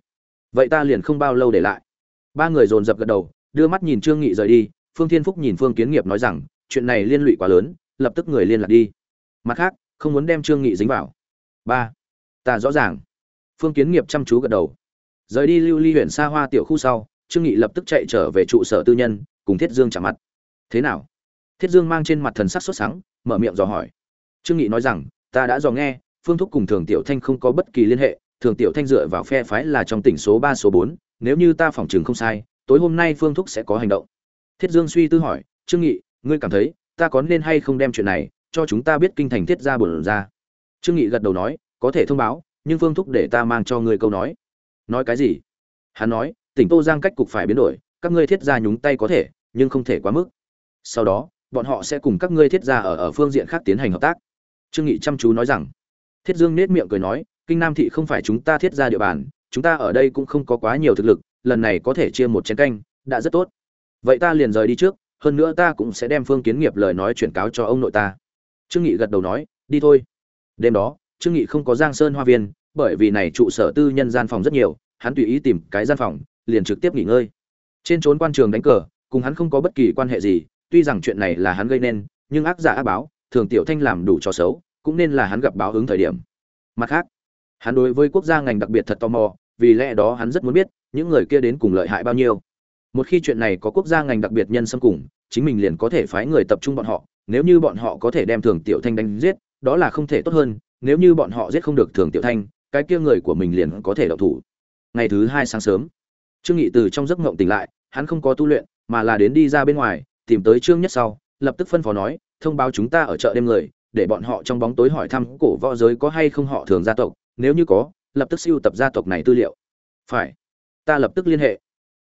[SPEAKER 1] vậy ta liền không bao lâu để lại. Ba người dồn dập gật đầu, đưa mắt nhìn trương nghị rời đi, phương thiên phúc nhìn phương kiến nghiệp nói rằng, chuyện này liên lụy quá lớn lập tức người liên lạc đi. Mặt khác không muốn đem trương nghị dính vào. Ba ta rõ ràng. Phương kiến nghiệp chăm chú gật đầu. Rời đi lưu ly huyện xa hoa tiểu khu sau trương nghị lập tức chạy trở về trụ sở tư nhân cùng thiết dương chạm mặt. Thế nào? Thiết dương mang trên mặt thần sắc sốt sáng, mở miệng dò hỏi. Trương nghị nói rằng ta đã dò nghe phương thúc cùng thường tiểu thanh không có bất kỳ liên hệ thường tiểu thanh dựa vào phe phái là trong tỉnh số ba số bốn nếu như ta phỏng chừng không sai tối hôm nay phương thúc sẽ có hành động. Thiết dương suy tư hỏi trương nghị ngươi cảm thấy ta có nên hay không đem chuyện này cho chúng ta biết kinh thành thiết ra bổn ra? Trương nghị gật đầu nói, có thể thông báo, nhưng phương thúc để ta mang cho ngươi câu nói. Nói cái gì? Hắn nói, tỉnh tô giang cách cục phải biến đổi, các ngươi thiết ra nhúng tay có thể, nhưng không thể quá mức. Sau đó, bọn họ sẽ cùng các ngươi thiết ra ở ở phương diện khác tiến hành hợp tác. Trương nghị chăm chú nói rằng, thiết dương nết miệng cười nói, kinh nam thị không phải chúng ta thiết ra địa bàn, chúng ta ở đây cũng không có quá nhiều thực lực, lần này có thể chia một chén canh, đã rất tốt. Vậy ta liền rời đi trước hơn nữa ta cũng sẽ đem phương kiến nghiệp lời nói chuyển cáo cho ông nội ta. Trương nghị gật đầu nói, đi thôi. Đêm đó, trương nghị không có giang sơn hoa viên, bởi vì này trụ sở tư nhân gian phòng rất nhiều, hắn tùy ý tìm cái gian phòng, liền trực tiếp nghỉ ngơi. Trên trốn quan trường đánh cờ, cùng hắn không có bất kỳ quan hệ gì, tuy rằng chuyện này là hắn gây nên, nhưng ác giả ác báo, thường tiểu thanh làm đủ cho xấu, cũng nên là hắn gặp báo ứng thời điểm. Mặt khác, hắn đối với quốc gia ngành đặc biệt thật tò mò, vì lẽ đó hắn rất muốn biết, những người kia đến cùng lợi hại bao nhiêu một khi chuyện này có quốc gia ngành đặc biệt nhân xâm cùng, chính mình liền có thể phái người tập trung bọn họ. Nếu như bọn họ có thể đem thường tiểu thanh đánh giết, đó là không thể tốt hơn. Nếu như bọn họ giết không được thường tiểu thanh, cái kia người của mình liền có thể đậu thủ. Ngày thứ hai sáng sớm, trương nghị từ trong giấc ngộng tỉnh lại, hắn không có tu luyện, mà là đến đi ra bên ngoài, tìm tới trương nhất sau, lập tức phân phó nói, thông báo chúng ta ở chợ đêm người, để bọn họ trong bóng tối hỏi thăm cổ võ giới có hay không họ thường gia tộc. Nếu như có, lập tức siêu tập gia tộc này tư liệu. Phải, ta lập tức liên hệ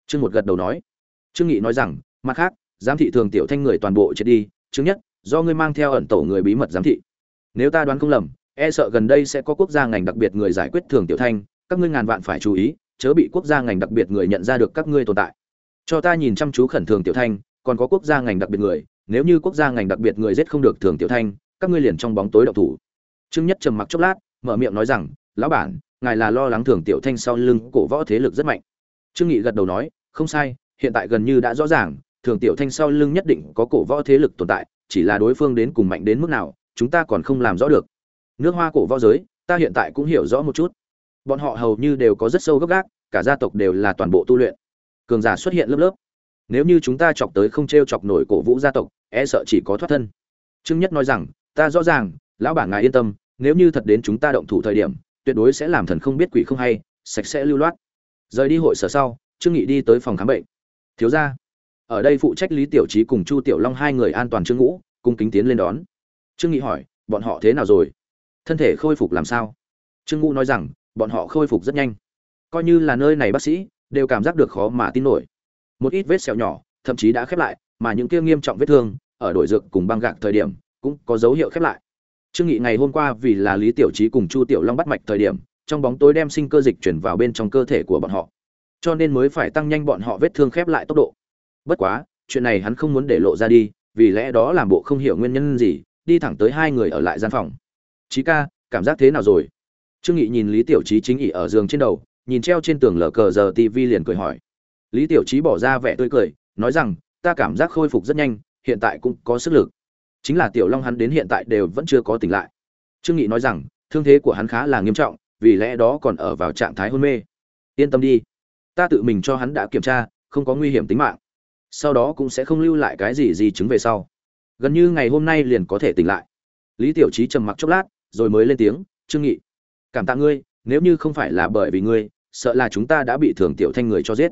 [SPEAKER 1] trương một gật đầu nói. Trương nghị nói rằng, mặt khác, giám thị thường tiểu thanh người toàn bộ chết đi, chứng nhất, do ngươi mang theo ẩn tổ người bí mật giám thị. Nếu ta đoán không lầm e sợ gần đây sẽ có quốc gia ngành đặc biệt người giải quyết thường tiểu thanh, các ngươi ngàn vạn phải chú ý, chớ bị quốc gia ngành đặc biệt người nhận ra được các ngươi tồn tại. Cho ta nhìn chăm chú khẩn thường tiểu thanh, còn có quốc gia ngành đặc biệt người, nếu như quốc gia ngành đặc biệt người giết không được thường tiểu thanh, các ngươi liền trong bóng tối đậu thủ. Trương nhất trầm mặc chốc lát, mở miệng nói rằng, lão bản, ngài là lo lắng thường tiểu thanh sau lưng cổ võ thế lực rất mạnh. Trương nghị gật đầu nói không sai, hiện tại gần như đã rõ ràng, thường tiểu thanh sau lưng nhất định có cổ võ thế lực tồn tại, chỉ là đối phương đến cùng mạnh đến mức nào, chúng ta còn không làm rõ được. Nước hoa cổ võ giới, ta hiện tại cũng hiểu rõ một chút. Bọn họ hầu như đều có rất sâu gốc gác, cả gia tộc đều là toàn bộ tu luyện. Cường giả xuất hiện lớp lớp. Nếu như chúng ta chọc tới không t r e o chọc nổi cổ vũ gia tộc e sợ chỉ có thoát thân. Trương nhất nói rằng, ta rõ ràng, lão bản ngài yên tâm, nếu như thật đến chúng ta động thủ thời điểm, tuyệt đối sẽ làm thần không biết quỷ không hay, sạch sẽ lưu loát. Rời đi hội sở sau trương nghị đi tới phòng khám bệnh. Thiếu gia. Ở đây phụ trách lý tiểu trí cùng chu tiểu long hai người an toàn trương ngũ, cung kính tiến lên đón. Trương nghị hỏi, bọn họ thế nào rồi? Thân thể khôi phục làm sao? Trương ngũ nói rằng, bọn họ khôi phục rất nhanh. Coi như là nơi này bác sĩ, đều cảm giác được khó mà tin nổi. Một ít vết sẹo nhỏ, thậm chí đã khép lại, mà những kia nghiêm trọng vết thương, ở đội dược cùng băng gạc thời điểm, cũng có dấu hiệu khép lại. Trương nghị ngày hôm qua vì là lý tiểu trí cùng chu tiểu long bắt mạch thời điểm, trong bóng tối đem sinh cơ dịch chuyển vào bên trong cơ thể của bọn họ cho nên mới phải tăng nhanh bọn họ vết thương khép lại tốc độ. Bất quá, chuyện này hắn không muốn để lộ ra đi, vì lẽ đó làm bộ không hiểu nguyên nhân gì, đi thẳng tới hai người ở lại gian phòng. Chí ca, cảm giác thế nào rồi? Trương nghị nhìn lý tiểu trí chính ỉ ở giường trên đầu, nhìn treo trên tường lờ cờ giờ tv liền cười hỏi. Lý tiểu trí bỏ ra vẻ tươi cười, nói rằng, ta cảm giác khôi phục rất nhanh, hiện tại cũng có sức lực. Chính là tiểu long hắn đến hiện tại đều vẫn chưa có tỉnh lại. Trương nghị nói rằng, thương thế của hắn khá là nghiêm trọng, vì lẽ đó còn ở vào trạng thái hôn mê. Yên tâm đi ta tự mình cho hắn đã kiểm tra, không có nguy hiểm tính mạng. Sau đó cũng sẽ không lưu lại cái gì gì chứng về sau. Gần như ngày hôm nay liền có thể tỉnh lại. Lý tiểu trí trầm mặc chốc lát, rồi mới lên tiếng, trương nghị, cảm tạ ngươi, nếu như không phải là bởi vì ngươi, sợ là chúng ta đã bị thường tiểu thanh người cho giết.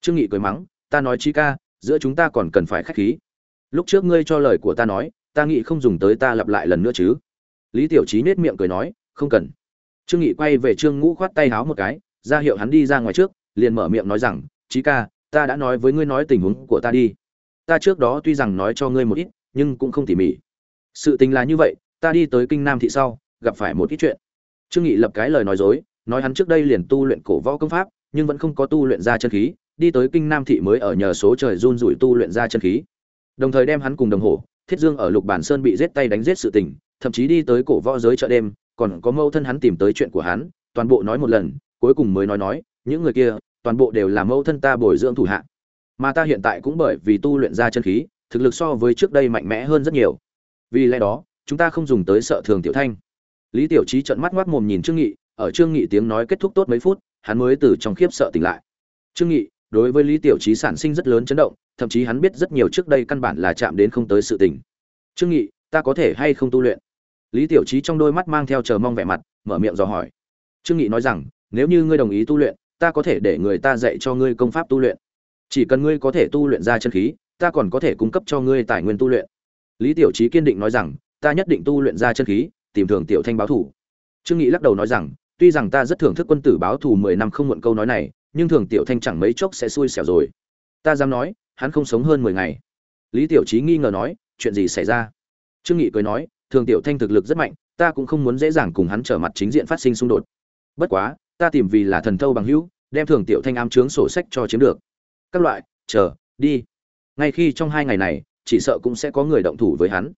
[SPEAKER 1] Trương nghị cười mắng, ta nói chi ca, giữa chúng ta còn cần phải khách khí. Lúc trước ngươi cho lời của ta nói, ta nghĩ không dùng tới ta lặp lại lần nữa chứ. Lý tiểu trí nết miệng cười nói, không cần. Trương nghị quay về trương ngũ khoát tay háo một cái, ra hiệu hắn đi ra ngoài trước liền mở miệng nói rằng, chí ca, ta đã nói với ngươi nói tình huống của ta đi. Ta trước đó tuy rằng nói cho ngươi một ít, nhưng cũng không tỉ mỉ. Sự tình là như vậy, ta đi tới kinh nam thị sau, gặp phải một ít chuyện. Trương nghị lập cái lời nói dối, nói hắn trước đây liền tu luyện cổ võ công pháp, nhưng vẫn không có tu luyện ra chân khí, đi tới kinh nam thị mới ở nhờ số trời run rủi tu luyện ra chân khí. Đồng thời đem hắn cùng đồng hồ, thiết dương ở lục bản sơn bị giết tay đánh giết sự tình, thậm chí đi tới cổ võ giới chợ đêm, còn có mâu thân hắn tìm tới chuyện của hắn, toàn bộ nói một lần, cuối cùng mới nói nói những người kia, toàn bộ đều là mẫu thân ta bồi dưỡng thủ hạ. Mà ta hiện tại cũng bởi vì tu luyện ra chân khí, thực lực so với trước đây mạnh mẽ hơn rất nhiều. Vì lẽ đó, chúng ta không dùng tới sợ thường tiểu thanh. Lý tiểu trí trợn mắt ngoác mồm nhìn trương nghị, ở trương nghị tiếng nói kết thúc tốt mấy phút, hắn mới từ trong khiếp sợ tỉnh lại. Trương nghị, đối với lý tiểu trí sản sinh rất lớn chấn động, thậm chí hắn biết rất nhiều trước đây căn bản là chạm đến không tới sự tình. Trương nghị, ta có thể hay không tu luyện? Lý tiểu trí trong đôi mắt mang theo chờ mong vẻ mặt, mở miệng dò hỏi. Trương nghị nói rằng, nếu như ngươi đồng ý tu luyện ta có thể để người ta dạy cho ngươi công pháp tu luyện. Chỉ cần ngươi có thể tu luyện ra chân khí, ta còn có thể cung cấp cho ngươi tài nguyên tu luyện. Lý tiểu trí kiên định nói rằng, ta nhất định tu luyện ra chân khí, tìm thường tiểu thanh báo thủ trương nghị lắc đầu nói rằng, tuy rằng ta rất thưởng thức quân tử báo thù mười năm không muộn câu nói này, nhưng thường tiểu thanh chẳng mấy chốc sẽ xui xẻo rồi. Ta dám nói, hắn không sống hơn mười ngày. Lý tiểu trí nghi ngờ nói, chuyện gì xảy ra? Trương nghị cười nói thường tiểu thanh thực lực rất mạnh, ta cũng không muốn dễ dàng cùng hắn trở mặt chính diện phát sinh xung đột. Bất quá, ta tìm vì là thần thâu bằng hữu đem thường tiểu thanh ám chướng sổ sách cho chiếm được. Các loại, chờ, đi. Ngay khi trong hai ngày này, chỉ sợ cũng sẽ có người động thủ với hắn.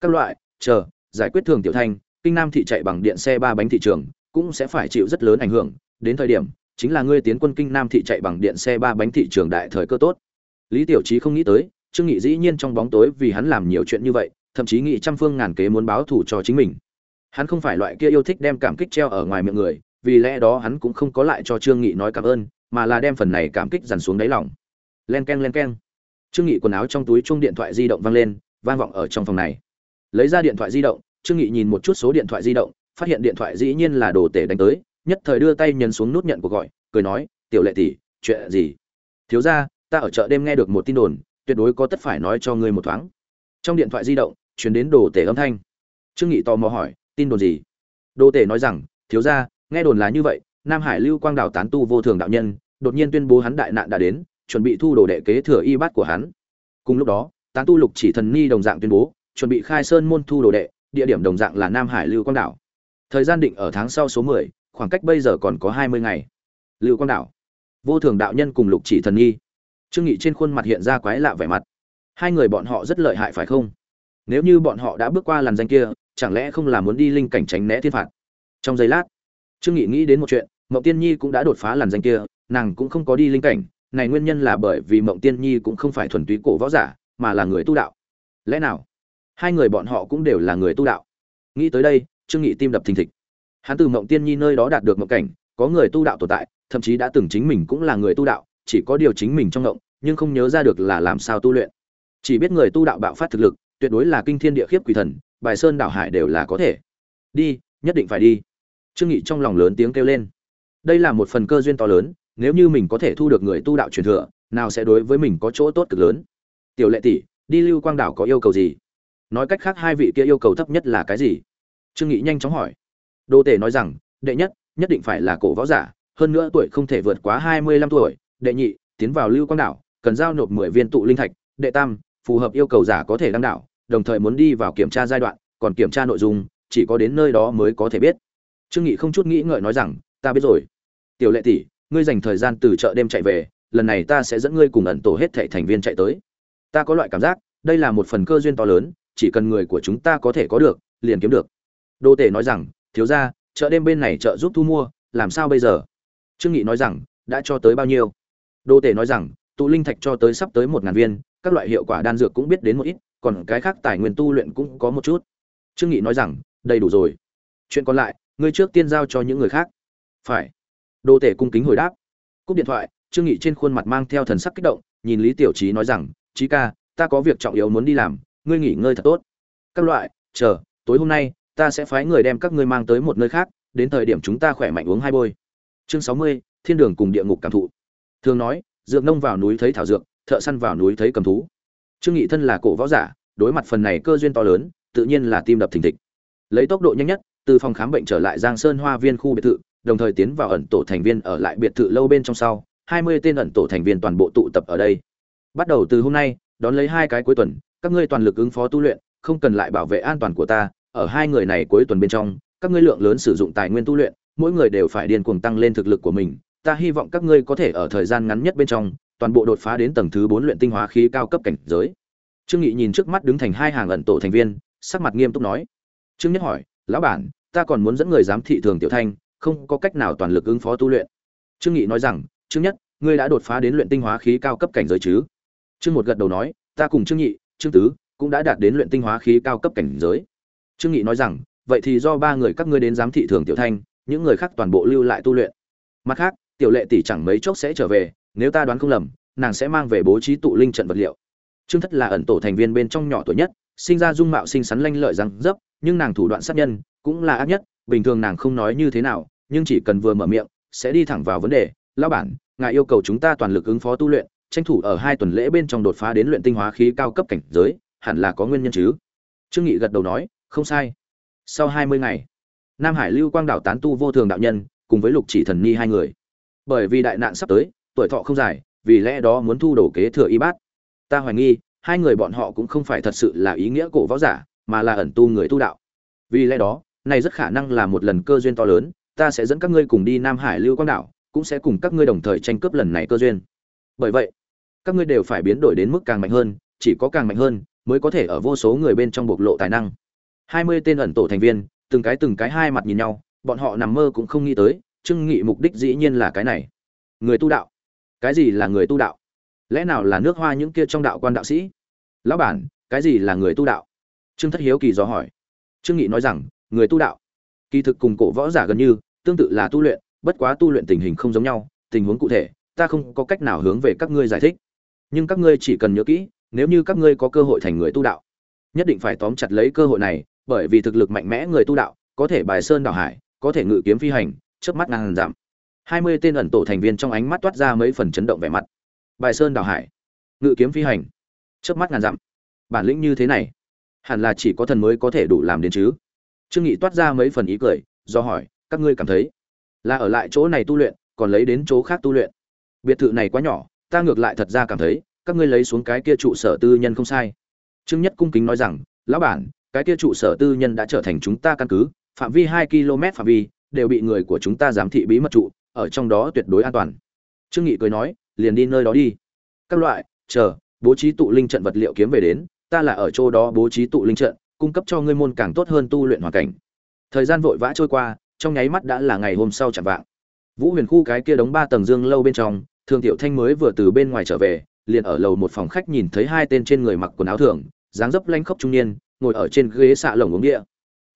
[SPEAKER 1] Các loại, chờ, giải quyết thường tiểu thanh, kinh nam thị chạy bằng điện xe ba bánh thị trường, cũng sẽ phải chịu rất lớn ảnh hưởng. Đến thời điểm, chính là ngươi tiến quân kinh nam thị chạy bằng điện xe ba bánh thị trường đại thời cơ tốt. Lý tiểu trí không nghĩ tới, trương nghị dĩ nhiên trong bóng tối vì hắn làm nhiều chuyện như vậy, thậm chí nghị trăm phương ngàn kế muốn báo thù cho chính mình. Hắn không phải loại kia yêu thích đem cảm kích treo ở ngoài miệng người vì lẽ đó hắn cũng không có lại cho trương nghị nói cảm ơn, mà là đem phần này cảm kích dằn xuống đáy lòng. Len keng len keng. Trương nghị quần áo trong túi chung điện thoại di động vang lên, vang vọng ở trong phòng này. Lấy ra điện thoại di động, trương nghị nhìn một chút số điện thoại di động, phát hiện điện thoại dĩ nhiên là đồ tể đánh tới, nhất thời đưa tay nhấn xuống nút nhận cuộc gọi, cười nói, tiểu lệ tỷ, chuyện gì? Thiếu gia, ta ở chợ đêm nghe được một tin đồn, tuyệt đối có tất phải nói cho ngươi một thoáng. Trong điện thoại di động, truyền đến đồ tể âm thanh. Trương nghị tò mò hỏi, tin đồn gì? Đồ tể nói rằng, thiếu gia nghe đồn là như vậy nam hải lưu quang đảo tán tu vô thường đạo nhân đột nhiên tuyên bố hắn đại nạn đã đến chuẩn bị thu đồ đệ kế thừa y bát của hắn. Cùng lúc đó tán tu lục chỉ thần ni đồng dạng tuyên bố chuẩn bị khai sơn môn thu đồ đệ địa điểm đồng dạng là nam hải lưu quang đảo. Thời gian định ở tháng sau số 10, khoảng cách bây giờ còn có 20 ngày. Lưu quang đảo. Vô thường đạo nhân cùng lục chỉ thần nhi trương nghị trên khuôn mặt hiện ra quái lạ vẻ mặt. Hai người bọn họ rất lợi hại phải không? Nếu như bọn họ đã bước qua làn danh kia chẳng lẽ không là muốn đi linh cảnh tránh né thiên phạt? Trong giây lát trương nghị nghĩ đến một chuyện, mộng tiên nhi cũng đã đột phá làn danh kia, nàng cũng không có đi linh cảnh, này nguyên nhân là bởi vì mộng tiên nhi cũng không phải thuần túy cổ võ giả, mà là người tu đạo. Lẽ nào, hai người bọn họ cũng đều là người tu đạo? Nghĩ tới đây, trương nghị tim đập thình thịch. Hắn từ mộng tiên nhi nơi đó đạt được mộng cảnh, có người tu đạo tồn tại, thậm chí đã từng chính mình cũng là người tu đạo, chỉ có điều chính mình trong ngộng nhưng không nhớ ra được là làm sao tu luyện. Chỉ biết người tu đạo bạo phát thực lực, tuyệt đối là kinh thiên địa khiếp quỷ thần, bài sơn đảo hải đều là có thể. Đi, nhất định phải đi trương nghị trong lòng lớn tiếng kêu lên. Đây là một phần cơ duyên to lớn, nếu như mình có thể thu được người tu đạo truyền thừa, nào sẽ đối với mình có chỗ tốt cực lớn? Tiểu lệ tỷ, đi lưu quang đảo có yêu cầu gì? Nói cách khác, hai vị kia yêu cầu thấp nhất là cái gì? Trương nghị nhanh chóng hỏi. Đô tể nói rằng, đệ nhất nhất định phải là cổ võ giả, hơn nữa tuổi không thể vượt quá hai mươi lăm tuổi. Đệ nhị, tiến vào lưu quang đảo, cần giao nộp mười viên tụ linh thạch. Đệ tam, phù hợp yêu cầu giả có thể đăng đảo, đồng thời muốn đi vào kiểm tra giai đoạn, còn kiểm tra nội dung, chỉ có đến nơi đó mới có thể biết trương nghị không chút nghĩ ngợi nói rằng, ta biết rồi. Tiểu lệ tỷ, ngươi dành thời gian từ chợ đêm chạy về, lần này ta sẽ dẫn ngươi cùng ẩn tổ hết thảy thành viên chạy tới. Ta có loại cảm giác, đây là một phần cơ duyên to lớn, chỉ cần người của chúng ta có thể có được, liền kiếm được. Đô tể nói rằng, thiếu gia, chợ đêm bên này chợ giúp thu mua, làm sao bây giờ? Trương nghị nói rằng, đã cho tới bao nhiêu? Đô tể nói rằng, tụ linh thạch cho tới sắp tới một ngàn viên, các loại hiệu quả đan dược cũng biết đến một ít, còn cái khác tài nguyên tu luyện cũng có một chút. Trương nghị nói rằng, đầy đủ rồi. Chuyện còn lại ngươi trước tiên giao cho những người khác. Phải. Đô tể cung kính hồi đáp. Cúp điện thoại, trương nghị trên khuôn mặt mang theo thần sắc kích động, nhìn lý tiểu trí nói rằng trí ca, ta có việc trọng yếu muốn đi làm, ngươi nghỉ ngơi thật tốt. Các loại, chờ, tối hôm nay, ta sẽ phái người đem các ngươi mang tới một nơi khác, đến thời điểm chúng ta khỏe mạnh uống hai bôi. Chương sáu mươi, thiên đường cùng địa ngục cảm thụ. Thường nói, dược nông vào núi thấy thảo dược, thợ săn vào núi thấy cầm thú. Trương nghị thân là cổ võ giả, đối mặt phần này cơ duyên to lớn, tự nhiên là tim đập thình thịch. Lấy tốc độ nhanh nhất từ phòng khám bệnh trở lại giang sơn hoa viên khu biệt thự, đồng thời tiến vào ẩn tổ thành viên ở lại biệt thự lâu bên trong sau, hai mươi tên ẩn tổ thành viên toàn bộ tụ tập ở đây. Bắt đầu từ hôm nay, đón lấy hai cái cuối tuần, các ngươi toàn lực ứng phó tu luyện, không cần lại bảo vệ an toàn của ta, ở hai người này cuối tuần bên trong, các ngươi lượng lớn sử dụng tài nguyên tu luyện, mỗi người đều phải điên cuồng tăng lên thực lực của mình, ta hy vọng các ngươi có thể ở thời gian ngắn nhất bên trong, toàn bộ đột phá đến tầng thứ bốn luyện tinh hóa khí cao cấp cảnh giới. Trương nghị nhìn trước mắt đứng thành hai hàng ẩn tổ thành viên, sắc mặt nghiêm túc nói. Trương nhất hỏi, lão bản ta còn muốn dẫn người giám thị thường tiểu thanh, không có cách nào toàn lực ứng phó tu luyện. Trương nghị nói rằng, trương nhất, ngươi đã đột phá đến luyện tinh hóa khí cao cấp cảnh giới chứ? Trương một gật đầu nói, ta cùng trương nhị, trương tứ cũng đã đạt đến luyện tinh hóa khí cao cấp cảnh giới. Trương nghị nói rằng, vậy thì do ba người các ngươi đến giám thị thường tiểu thanh, những người khác toàn bộ lưu lại tu luyện. Mặt khác, tiểu lệ tỷ chẳng mấy chốc sẽ trở về, nếu ta đoán không lầm, nàng sẽ mang về bố trí tụ linh trận vật liệu. Trương thất là ẩn tổ thành viên bên trong nhỏ tuổi nhất, sinh ra dung mạo xinh xắn lanh lợi răng dấp nhưng nàng thủ đoạn sát nhân cũng là ác nhất, bình thường nàng không nói như thế nào, nhưng chỉ cần vừa mở miệng, sẽ đi thẳng vào vấn đề. Lão bản, ngài yêu cầu chúng ta toàn lực ứng phó tu luyện, tranh thủ ở hai tuần lễ bên trong đột phá đến luyện tinh hóa khí cao cấp cảnh giới, hẳn là có nguyên nhân chứ? Trương nghị gật đầu nói, không sai. Sau hai mươi ngày, nam hải lưu quang đảo tán tu vô thường đạo nhân, cùng với lục chỉ thần ni hai người. Bởi vì đại nạn sắp tới, tuổi thọ không dài, vì lẽ đó muốn thu đổ kế thừa y bát. Ta hoài nghi, hai người bọn họ cũng không phải thật sự là ý nghĩa cổ võ giả mà là ẩn tu người tu đạo. Vì lẽ đó, này rất khả năng là một lần cơ duyên to lớn, ta sẽ dẫn các ngươi cùng đi nam hải lưu quang đảo, cũng sẽ cùng các ngươi đồng thời tranh cướp lần này cơ duyên. Bởi vậy, các ngươi đều phải biến đổi đến mức càng mạnh hơn, chỉ có càng mạnh hơn mới có thể ở vô số người bên trong bộc lộ tài năng. Hai mươi tên ẩn tổ thành viên, từng cái từng cái hai mặt nhìn nhau, bọn họ nằm mơ cũng không nghĩ tới, trương nghị mục đích dĩ nhiên là cái này. Người tu đạo. Cái gì là người tu đạo? Lẽ nào là nước hoa những kia trong đạo quan đạo sĩ? Lão bản, cái gì là người tu đạo? Trương thất hiếu kỳ do hỏi. Trương nghị nói rằng, người tu đạo, kỳ thực cùng cổ võ giả gần như, tương tự là tu luyện, bất quá tu luyện tình hình không giống nhau, tình huống cụ thể, ta không có cách nào hướng về các ngươi giải thích. Nhưng các ngươi chỉ cần nhớ kỹ, nếu như các ngươi có cơ hội thành người tu đạo, nhất định phải tóm chặt lấy cơ hội này, bởi vì thực lực mạnh mẽ người tu đạo, có thể bài sơn đảo hải, có thể ngự kiếm phi hành, chớp mắt ngàn giảm hai mươi tên ẩn tổ thành viên trong ánh mắt toát ra mấy phần chấn động vẻ mặt. Bài sơn đảo hải, ngự kiếm phi hành, chớp mắt ngàn dặm. Bản lĩnh như thế này hẳn là chỉ có thần mới có thể đủ làm đến chứ. Trương nghị toát ra mấy phần ý cười, do hỏi, các ngươi cảm thấy là ở lại chỗ này tu luyện, còn lấy đến chỗ khác tu luyện? Biệt thự này quá nhỏ, ta ngược lại thật ra cảm thấy, các ngươi lấy xuống cái kia trụ sở tư nhân không sai. Trương nhất cung kính nói rằng, lão bản, cái kia trụ sở tư nhân đã trở thành chúng ta căn cứ, phạm vi hai km phạm vi, đều bị người của chúng ta giám thị bí mật trụ, ở trong đó tuyệt đối an toàn. Trương nghị cười nói, liền đi nơi đó đi. Các loại, chờ, bố trí tụ linh trận vật liệu kiếm về đến ta là ở chỗ đó bố trí tụ linh trận, cung cấp cho ngươi môn càng tốt hơn tu luyện hoàn cảnh. Thời gian vội vã trôi qua, trong nháy mắt đã là ngày hôm sau chẳng vạng. Vũ huyền khu cái kia đóng ba tầng dương lâu bên trong thường tiểu thanh mới vừa từ bên ngoài trở về, liền ở lầu một phòng khách nhìn thấy hai tên trên người mặc quần áo thường, dáng dấp lanh khốc trung niên, ngồi ở trên ghế xạ lồng uống địa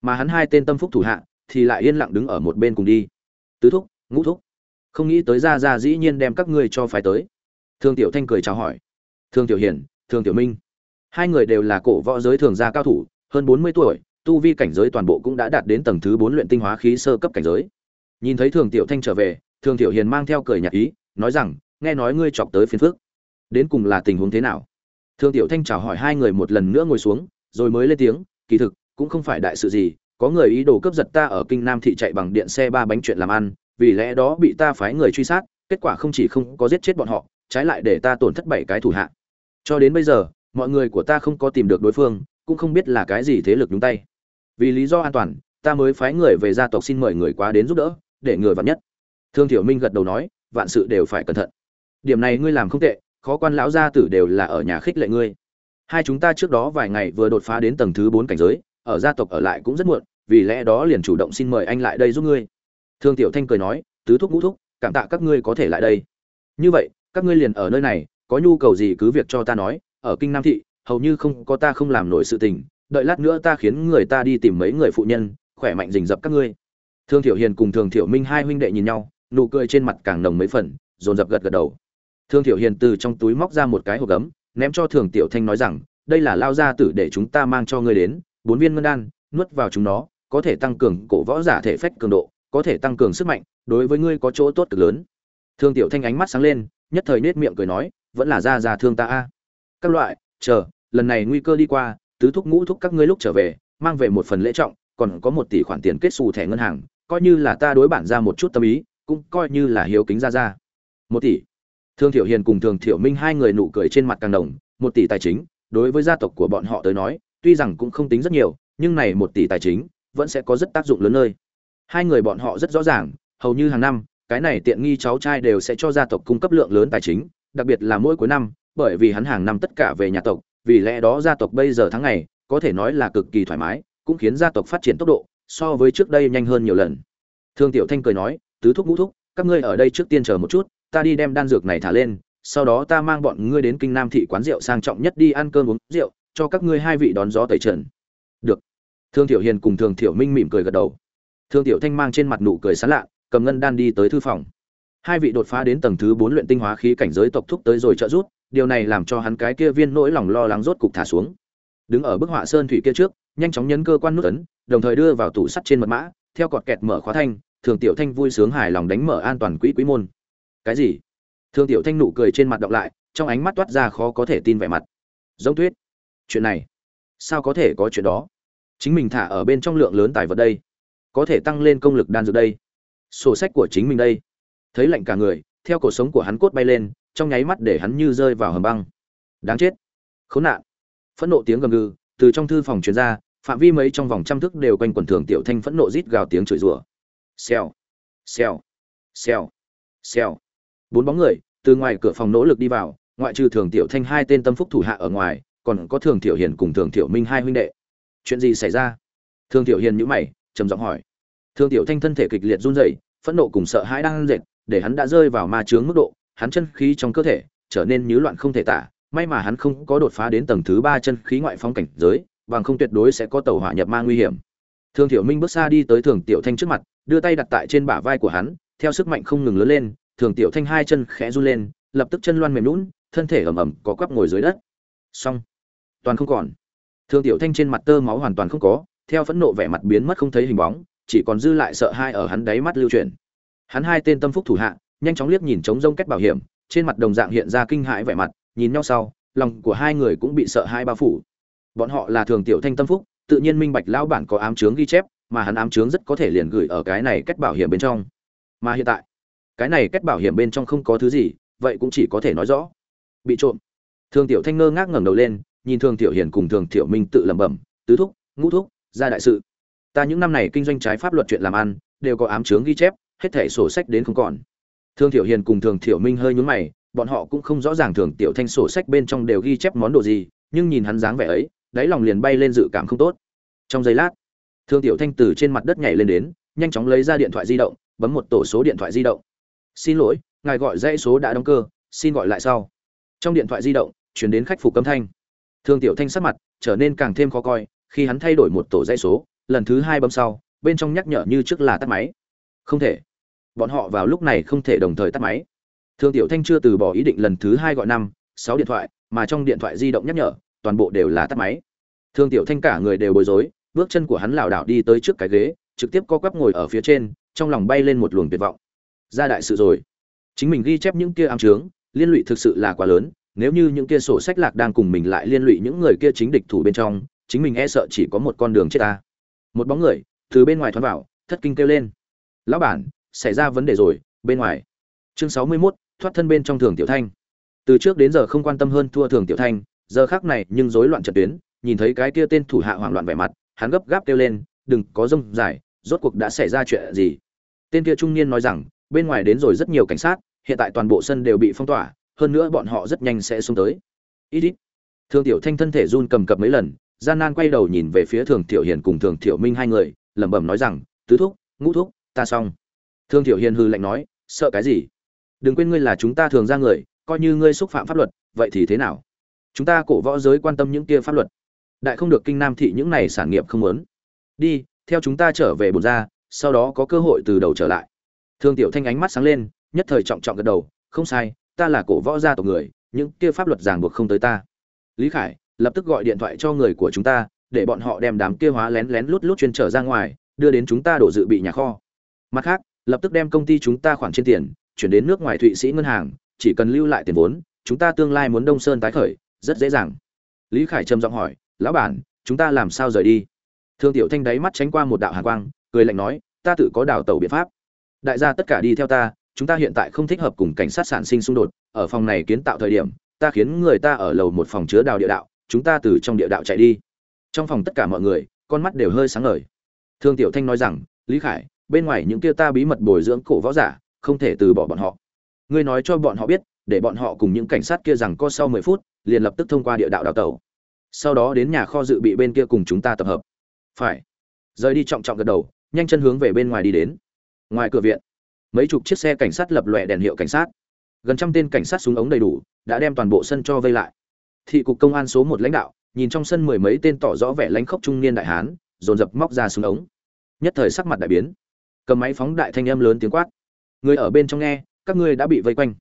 [SPEAKER 1] mà hắn hai tên tâm phúc thủ hạ, thì lại yên lặng đứng ở một bên cùng đi. Tứ thúc, ngũ thúc, không nghĩ tới ra ra dĩ nhiên đem các ngươi cho phải tới. Thương tiểu thanh cười chào hỏi. Thương tiểu hiển, thương tiểu minh hai người đều là cổ võ giới thường gia cao thủ, hơn bốn mươi tuổi, tu vi cảnh giới toàn bộ cũng đã đạt đến tầng thứ bốn luyện tinh hóa khí sơ cấp cảnh giới. Nhìn thấy thường tiểu thanh trở về, thường tiểu hiền mang theo cười nhạt ý, nói rằng, nghe nói ngươi chọc tới phiền phước đến cùng là tình huống thế nào? Thường tiểu thanh chào hỏi hai người một lần nữa ngồi xuống, rồi mới lên tiếng, kỳ thực, cũng không phải đại sự gì, có người ý đồ cướp giật ta ở kinh nam thị chạy bằng điện xe ba bánh chuyện làm ăn, vì lẽ đó bị ta phái người truy sát, kết quả không chỉ không có giết chết bọn họ, trái lại để ta tổn thất bảy cái thủ hạ. Cho đến bây giờ mọi người của ta không có tìm được đối phương, cũng không biết là cái gì thế lực nhúng tay. Vì lý do an toàn, ta mới phái người về gia tộc xin mời người quá đến giúp đỡ, để người vặn nhất. Thương thiểu minh gật đầu nói, vạn sự đều phải cẩn thận. Điểm này ngươi làm không tệ, khó quan lão gia tử đều là ở nhà khích lệ ngươi. Hai chúng ta trước đó vài ngày vừa đột phá đến tầng thứ bốn cảnh giới, ở gia tộc ở lại cũng rất muộn, vì lẽ đó liền chủ động xin mời anh lại đây giúp ngươi. Thương tiểu thanh cười nói, tứ thúc ngũ thúc, cảm tạ các ngươi có thể lại đây. Như vậy, các ngươi liền ở nơi này, có nhu cầu gì cứ việc cho ta nói ở kinh nam thị, hầu như không có ta không làm nổi sự tình, đợi lát nữa ta khiến người ta đi tìm mấy người phụ nhân, khỏe mạnh rình rập các ngươi. Thương thiểu hiền cùng thường thiểu minh hai huynh đệ nhìn nhau, nụ cười trên mặt càng nồng mấy phần, dồn dập gật gật đầu. Thương thiểu hiền từ trong túi móc ra một cái hộp gấm, ném cho thường tiểu thanh nói rằng, đây là lao gia tử để chúng ta mang cho ngươi đến, bốn viên ngân đan, nuốt vào chúng nó, có thể tăng cường cổ võ giả thể phách cường độ, có thể tăng cường sức mạnh, đối với ngươi có chỗ tốt cực lớn. Thương tiểu thanh ánh mắt sáng lên, nhất thời nết miệng cười nói, vẫn là ra ra thương ta a các loại, chờ, lần này nguy cơ đi qua, tứ thúc ngũ thúc các ngươi lúc trở về, mang về một phần lễ trọng, còn có một tỷ khoản tiền kết xù thẻ ngân hàng, coi như là ta đối bản ra một chút tâm ý, cũng coi như là hiếu kính ra ra. Một tỷ. Thương thiểu hiền cùng thường thiểu minh hai người nụ cười trên mặt càng đồng, một tỷ tài chính, đối với gia tộc của bọn họ tới nói, tuy rằng cũng không tính rất nhiều, nhưng này một tỷ tài chính, vẫn sẽ có rất tác dụng lớn nơi. Hai người bọn họ rất rõ ràng, hầu như hàng năm, cái này tiện nghi cháu trai đều sẽ cho gia tộc cung cấp lượng lớn tài chính, đặc biệt là mỗi cuối năm bởi vì hắn hàng năm tất cả về nhà tộc, vì lẽ đó gia tộc bây giờ tháng ngày, có thể nói là cực kỳ thoải mái, cũng khiến gia tộc phát triển tốc độ so với trước đây nhanh hơn nhiều lần. Thương tiểu thanh cười nói, tứ thúc ngũ thúc, các ngươi ở đây trước tiên chờ một chút, ta đi đem đan dược này thả lên, sau đó ta mang bọn ngươi đến kinh nam thị quán rượu sang trọng nhất đi ăn cơm uống rượu, cho các ngươi hai vị đón gió tẩy trần. Được. Thương tiểu hiền cùng thường tiểu minh mỉm cười gật đầu. Thương tiểu thanh mang trên mặt nụ cười sán lạ, cầm ngân đan đi tới thư phòng. Hai vị đột phá đến tầng thứ bốn luyện tinh hóa khí cảnh giới tộc thúc tới rồi trợ rút điều này làm cho hắn cái kia viên nỗi lòng lo lắng rốt cục thả xuống. Đứng ở bức họa sơn thủy kia trước, nhanh chóng nhấn cơ quan nút ấn, đồng thời đưa vào tủ sắt trên mật mã, theo cọt kẹt mở khóa thanh, thường tiểu thanh vui sướng hài lòng đánh mở an toàn quỹ quý môn. Cái gì? Thường tiểu thanh nụ cười trên mặt đọc lại, trong ánh mắt toát ra khó có thể tin vẻ mặt. Giống tuyết. Chuyện này. Sao có thể có chuyện đó? Chính mình thả ở bên trong lượng lớn tài vật đây. Có thể tăng lên công lực đan dược đây. Sổ sách của chính mình đây. Thấy lạnh cả người, theo cổ sống của hắn cốt bay lên trong nháy mắt để hắn như rơi vào hầm băng. Đáng chết. Khốn nạn. Phẫn nộ tiếng gầm gừ, từ trong thư phòng truyền ra, phạm vi mấy trong vòng trăm thước đều quanh quần thường tiểu thanh phẫn nộ rít gào tiếng chửi rủa. Xèo. Xèo. Xèo. Xèo. Bốn bóng người, từ ngoài cửa phòng nỗ lực đi vào, ngoại trừ thường tiểu thanh hai tên tâm phúc thủ hạ ở ngoài, còn có thường tiểu hiền cùng thường tiểu minh hai huynh đệ. Chuyện gì xảy ra? Thường tiểu hiền nhữ mày, trầm giọng hỏi. Thường tiểu thanh thân thể kịch liệt run rẩy, phẫn nộ cùng sợ hãi đang dệt, để hắn đã rơi vào ma chướng mức độ hắn chân khí trong cơ thể trở nên như loạn không thể tả, may mà hắn không có đột phá đến tầng thứ ba chân khí ngoại phong cảnh giới, bằng không tuyệt đối sẽ có tàu hỏa nhập ma nguy hiểm. Thường tiểu minh bước xa đi tới thường tiểu thanh trước mặt, đưa tay đặt tại trên bả vai của hắn, theo sức mạnh không ngừng lớn lên, thường tiểu thanh hai chân khẽ run lên, lập tức chân loan mềm lún thân thể ẩm ẩm có quắp ngồi dưới đất. Xong. Toàn không còn. Thường tiểu thanh trên mặt tơ máu hoàn toàn không có, theo phẫn nộ vẻ mặt biến mất không thấy hình bóng, chỉ còn dư lại sợ hai ở hắn đáy mắt lưu chuyển. Hắn hai tên tâm phúc thủ hạ nhanh chóng liếc nhìn trống rông kết bảo hiểm, trên mặt đồng dạng hiện ra kinh hãi vẻ mặt, nhìn nhau sau, lòng của hai người cũng bị sợ hai bao phủ. Bọn họ là thường tiểu thanh tâm phúc, tự nhiên minh bạch lão bản có ám chướng ghi chép, mà hắn ám chướng rất có thể liền gửi ở cái này kết bảo hiểm bên trong. Mà hiện tại, cái này kết bảo hiểm bên trong không có thứ gì, vậy cũng chỉ có thể nói rõ. Bị trộm. Thường tiểu thanh ngơ ngác ngẩng đầu lên, nhìn thường tiểu hiền cùng thường tiểu minh tự lẩm bẩm, tứ thúc, ngũ thúc, ra đại sự. Ta những năm này kinh doanh trái pháp luật chuyện làm ăn, đều có ám chướng ghi chép, hết thảy sổ sách đến không còn thường tiểu hiền cùng thường tiểu minh hơi nhướng mày, bọn họ cũng không rõ ràng thường tiểu thanh sổ sách bên trong đều ghi chép món đồ gì, nhưng nhìn hắn dáng vẻ ấy, đáy lòng liền bay lên dự cảm không tốt. Trong giây lát, thường tiểu thanh từ trên mặt đất nhảy lên đến, nhanh chóng lấy ra điện thoại di động, bấm một tổ số điện thoại di động. Xin lỗi, ngài gọi dãy số đã đóng cơ, xin gọi lại sau. Trong điện thoại di động chuyển đến khách phục âm thanh. Thường tiểu thanh sắc mặt trở nên càng thêm khó coi, khi hắn thay đổi một tổ dãy số, lần thứ hai bấm sau, bên trong nhắc nhở như trước là tắt máy. Không thể bọn họ vào lúc này không thể đồng thời tắt máy. Thương tiểu thanh chưa từ bỏ ý định lần thứ hai gọi năm, sáu điện thoại, mà trong điện thoại di động nhắc nhở, toàn bộ đều là tắt máy. Thương tiểu thanh cả người đều bối rối, bước chân của hắn lảo đảo đi tới trước cái ghế, trực tiếp co quắp ngồi ở phía trên, trong lòng bay lên một luồng tuyệt vọng. Ra đại sự rồi. Chính mình ghi chép những kia ám trướng, liên lụy thực sự là quá lớn, nếu như những kia sổ sách lạc đang cùng mình lại liên lụy những người kia chính địch thủ bên trong, chính mình e sợ chỉ có một con đường chết ta. Một bóng người, từ bên ngoài thoát vào, thất kinh kêu lên. Lão bản xảy ra vấn đề rồi bên ngoài. Chương sáu mươi 61, thoát thân bên trong thường tiểu thanh. Từ trước đến giờ không quan tâm hơn thua thường tiểu thanh giờ khác này nhưng rối loạn trận tuyến nhìn thấy cái kia tên thủ hạ hoảng loạn vẻ mặt hắn gấp gáp kêu lên đừng có rông dài rốt cuộc đã xảy ra chuyện gì? Tên kia trung niên nói rằng bên ngoài đến rồi rất nhiều cảnh sát hiện tại toàn bộ sân đều bị phong tỏa hơn nữa bọn họ rất nhanh sẽ xuống tới. Ít ít thường tiểu thanh thân thể run cầm cập mấy lần gian nan quay đầu nhìn về phía thường tiểu hiền cùng thường tiểu minh hai người lẩm bẩm nói rằng tứ thúc ngũ thúc ta xong. Thương tiểu hiền hư lạnh nói, sợ cái gì? Đừng quên ngươi là chúng ta thường ra người, coi như ngươi xúc phạm pháp luật, vậy thì thế nào? Chúng ta cổ võ giới quan tâm những kia pháp luật. Đại không được kinh nam thị những này sản nghiệp không muốn. Đi, theo chúng ta trở về bồn ra sau đó có cơ hội từ đầu trở lại. Thương tiểu thanh ánh mắt sáng lên, nhất thời trọng trọng gật đầu, không sai, ta là cổ võ gia tộc người, những kia pháp luật ràng buộc không tới ta. Lý khải lập tức gọi điện thoại cho người của chúng ta, để bọn họ đem đám kia hóa lén lén lút lút chuyên trở ra ngoài, đưa đến chúng ta đổ dự bị nhà kho. Mặt khác lập tức đem công ty chúng ta khoản trên tiền, chuyển đến nước ngoài thụy sĩ ngân hàng, chỉ cần lưu lại tiền vốn, chúng ta tương lai muốn đông sơn tái khởi, rất dễ dàng. Lý khải trầm giọng hỏi, lão bản, chúng ta làm sao rời đi? Thương tiểu thanh đáy mắt tránh qua một đạo hàn quang, cười lạnh nói, ta tự có đào tẩu biện pháp. Đại gia tất cả đi theo ta, chúng ta hiện tại không thích hợp cùng cảnh sát sản sinh xung đột, ở phòng này kiến tạo thời điểm, ta khiến người ta ở lầu một phòng chứa đào địa đạo, chúng ta từ trong địa đạo chạy đi. Trong phòng tất cả mọi người, con mắt đều hơi sáng ngời. Thương tiểu thanh nói rằng, lý khải bên ngoài những kia ta bí mật bồi dưỡng cổ võ giả, không thể từ bỏ bọn họ. Ngươi nói cho bọn họ biết, để bọn họ cùng những cảnh sát kia rằng có sau mười phút, liền lập tức thông qua địa đạo đào tẩu. Sau đó đến nhà kho dự bị bên kia cùng chúng ta tập hợp. Phải. Rời đi trọng trọng gật đầu, nhanh chân hướng về bên ngoài đi đến. Ngoài cửa viện, mấy chục chiếc xe cảnh sát lập lòe đèn hiệu cảnh sát. Gần trăm tên cảnh sát súng ống đầy đủ, đã đem toàn bộ sân cho vây lại. Thị cục công an số một lãnh đạo, nhìn trong sân mười mấy tên tỏ rõ vẻ lãnh khốc trung niên đại hán, dồn dập móc ra súng ống. Nhất thời sắc mặt đại biến cầm máy phóng đại thanh âm lớn tiếng quát. Người ở bên trong nghe, các ngươi đã bị vây quanh.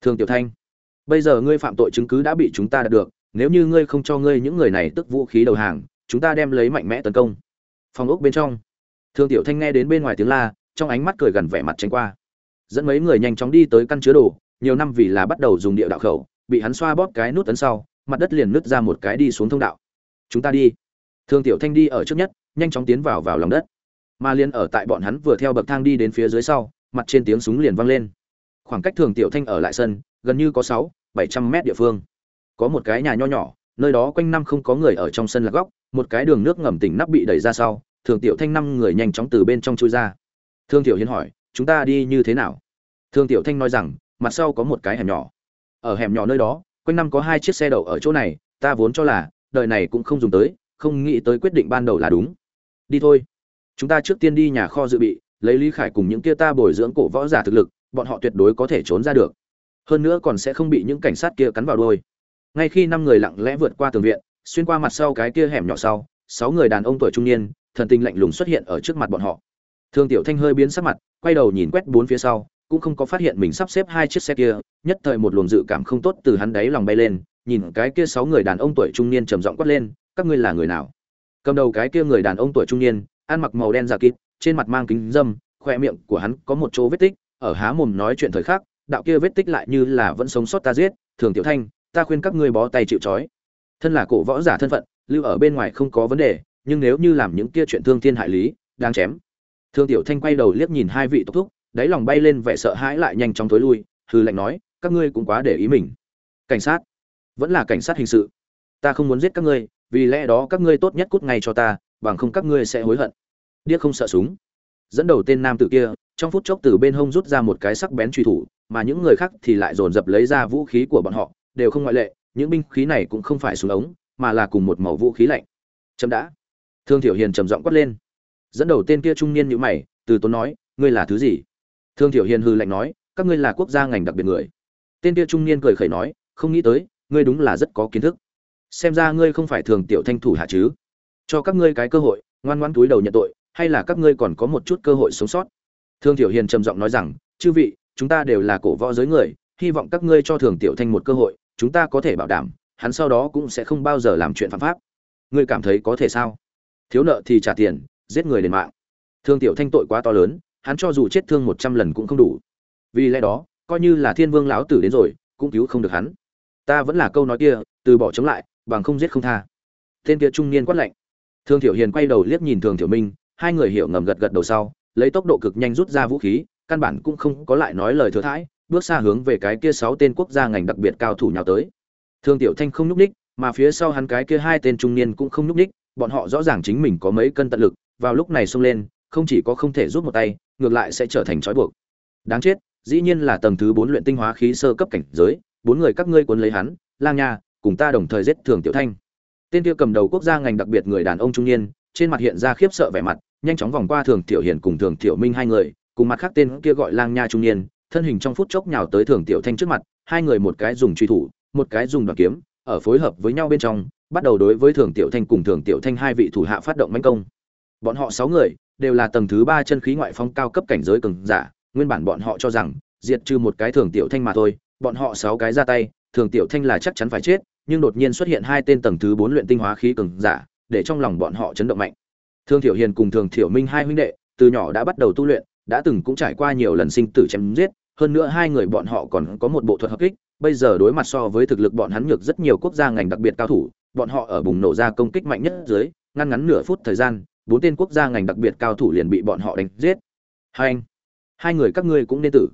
[SPEAKER 1] Thường tiểu thanh, bây giờ ngươi phạm tội chứng cứ đã bị chúng ta đạt được, nếu như ngươi không cho ngươi những người này tức vũ khí đầu hàng, chúng ta đem lấy mạnh mẽ tấn công. Phòng ốc bên trong thường tiểu thanh nghe đến bên ngoài tiếng la, trong ánh mắt cười gần vẻ mặt tránh qua. Dẫn mấy người nhanh chóng đi tới căn chứa đồ, nhiều năm vì là bắt đầu dùng địa đạo khẩu, bị hắn xoa bóp cái nút tấn sau, mặt đất liền nứt ra một cái đi xuống thông đạo. Chúng ta đi. Thường tiểu thanh đi ở trước nhất, nhanh chóng tiến vào vào lòng đất mà liên ở tại bọn hắn vừa theo bậc thang đi đến phía dưới sau, mặt trên tiếng súng liền vang lên. Khoảng cách thường tiểu thanh ở lại sân, gần như có sáu, bảy trăm mét địa phương. Có một cái nhà nho nhỏ, nơi đó quanh năm không có người ở trong sân là góc, một cái đường nước ngầm tỉnh nắp bị đẩy ra sau, thường tiểu thanh năm người nhanh chóng từ bên trong chui ra. Thương tiểu hiến hỏi, chúng ta đi như thế nào? Thương tiểu thanh nói rằng, mặt sau có một cái hẻm nhỏ. Ở hẻm nhỏ nơi đó, quanh năm có hai chiếc xe đậu ở chỗ này, ta vốn cho là, đời này cũng không dùng tới, không nghĩ tới quyết định ban đầu là đúng. Đi thôi chúng ta trước tiên đi nhà kho dự bị, lấy lý khải cùng những kia ta bồi dưỡng cổ võ giả thực lực, bọn họ tuyệt đối có thể trốn ra được. Hơn nữa còn sẽ không bị những cảnh sát kia cắn vào đôi. Ngay khi năm người lặng lẽ vượt qua tường viện, xuyên qua mặt sau cái kia hẻm nhỏ sau, sáu người đàn ông tuổi trung niên, thần tình lạnh lùng xuất hiện ở trước mặt bọn họ. Thương tiểu thanh hơi biến sắc mặt, quay đầu nhìn quét bốn phía sau, cũng không có phát hiện mình sắp xếp hai chiếc xe kia, nhất thời một luồng dự cảm không tốt từ hắn đáy lòng bay lên, nhìn cái kia sáu người đàn ông tuổi trung niên trầm giọng quát lên, các ngươi là người nào? Cầm đầu cái kia người đàn ông tuổi trung niên ăn mặc màu đen giả kịt trên mặt mang kính dâm, khoe miệng của hắn có một chỗ vết tích, ở há mồm nói chuyện thời khắc, đạo kia vết tích lại như là vẫn sống sót ta giết, thường tiểu thanh, ta khuyên các ngươi bó tay chịu trói. Thân là cổ võ giả thân phận, lưu ở bên ngoài không có vấn đề, nhưng nếu như làm những kia chuyện thương thiên hại lý đang chém. Thương tiểu thanh quay đầu liếc nhìn hai vị tốc thúc, đáy lòng bay lên vẻ sợ hãi lại nhanh chóng tối lui hư lệnh nói, các ngươi cũng quá để ý mình. Cảnh sát. Vẫn là cảnh sát hình sự. Ta không muốn giết các ngươi, vì lẽ đó các ngươi tốt nhất cút ngay cho ta bằng không các ngươi sẽ hối hận. Điếc không sợ súng. Dẫn đầu tên nam tử kia, trong phút chốc từ bên hông rút ra một cái sắc bén truy thủ, mà những người khác thì lại dồn dập lấy ra vũ khí của bọn họ, đều không ngoại lệ, những binh khí này cũng không phải súng ống, mà là cùng một màu vũ khí lạnh. Chấm đã. Thương thiểu hiền trầm giọng quát lên. Dẫn đầu tên kia trung niên như mày, từ tốn nói, ngươi là thứ gì? Thương thiểu hiền hư lạnh nói, các ngươi là quốc gia ngành đặc biệt người. Tên kia trung niên cười khẩy nói, không nghĩ tới, ngươi đúng là rất có kiến thức. Xem ra ngươi không phải thường tiểu thanh thủ hạ chứ? Cho các ngươi cái cơ hội, ngoan ngoãn túi đầu nhận tội, hay là các ngươi còn có một chút cơ hội sống sót? Thương tiểu hiền trầm giọng nói rằng, chư vị, chúng ta đều là cổ võ giới người, hy vọng các ngươi cho thường tiểu thanh một cơ hội, chúng ta có thể bảo đảm, hắn sau đó cũng sẽ không bao giờ làm chuyện phạm pháp. Ngươi cảm thấy có thể sao? Thiếu nợ thì trả tiền, giết người đền mạng. Thương tiểu thanh tội quá to lớn, hắn cho dù chết thương một trăm lần cũng không đủ. Vì lẽ đó, coi như là thiên vương lão tử đến rồi, cũng cứu không được hắn. Ta vẫn là câu nói kia, từ bỏ chống lại, bằng không giết không tha. Tên kia trung niên quát lạnh thương tiểu hiền quay đầu liếc nhìn thường tiểu minh, hai người hiểu ngầm gật gật đầu sau, lấy tốc độ cực nhanh rút ra vũ khí, căn bản cũng không có lại nói lời thừa thãi, bước xa hướng về cái kia sáu tên quốc gia ngành đặc biệt cao thủ nhào tới. Thương tiểu thanh không nhúc ních mà phía sau hắn cái kia hai tên trung niên cũng không nhúc ních bọn họ rõ ràng chính mình có mấy cân tận lực, vào lúc này xông lên, không chỉ có không thể rút một tay, ngược lại sẽ trở thành trói buộc. Đáng chết, dĩ nhiên là tầng thứ bốn luyện tinh hóa khí sơ cấp cảnh giới, bốn người các ngươi cuốn lấy hắn, lang nha, cùng ta đồng thời giết thường tiểu thanh tên kia cầm đầu quốc gia ngành đặc biệt người đàn ông trung niên, trên mặt hiện ra khiếp sợ vẻ mặt, nhanh chóng vòng qua thường tiểu Hiền cùng thường tiểu minh hai người, cùng mặt khác tên kia gọi lang nha trung niên, thân hình trong phút chốc nhào tới thường tiểu thanh trước mặt, hai người một cái dùng truy thủ, một cái dùng đoạn kiếm, ở phối hợp với nhau bên trong, bắt đầu đối với thường tiểu thanh cùng thường tiểu thanh hai vị thủ hạ phát động manh công. Bọn họ sáu người, đều là tầng thứ ba chân khí ngoại phong cao cấp cảnh giới cường giả, nguyên bản bọn họ cho rằng, diệt trừ một cái thường tiểu thanh mà thôi, bọn họ sáu cái ra tay, thường tiểu thanh là chắc chắn phải chết nhưng đột nhiên xuất hiện hai tên tầng thứ bốn luyện tinh hóa khí cường giả, để trong lòng bọn họ chấn động mạnh. Thương thiểu hiền cùng thường thiểu minh hai huynh đệ, từ nhỏ đã bắt đầu tu luyện, đã từng cũng trải qua nhiều lần sinh tử chém giết, hơn nữa hai người bọn họ còn có một bộ thuật hợp kích, bây giờ đối mặt so với thực lực bọn hắn nhược rất nhiều quốc gia ngành đặc biệt cao thủ, bọn họ ở bùng nổ ra công kích mạnh nhất dưới, ngăn ngắn nửa phút thời gian, bốn tên quốc gia ngành đặc biệt cao thủ liền bị bọn họ đánh giết. Hai anh, hai người các ngươi cũng nên tử.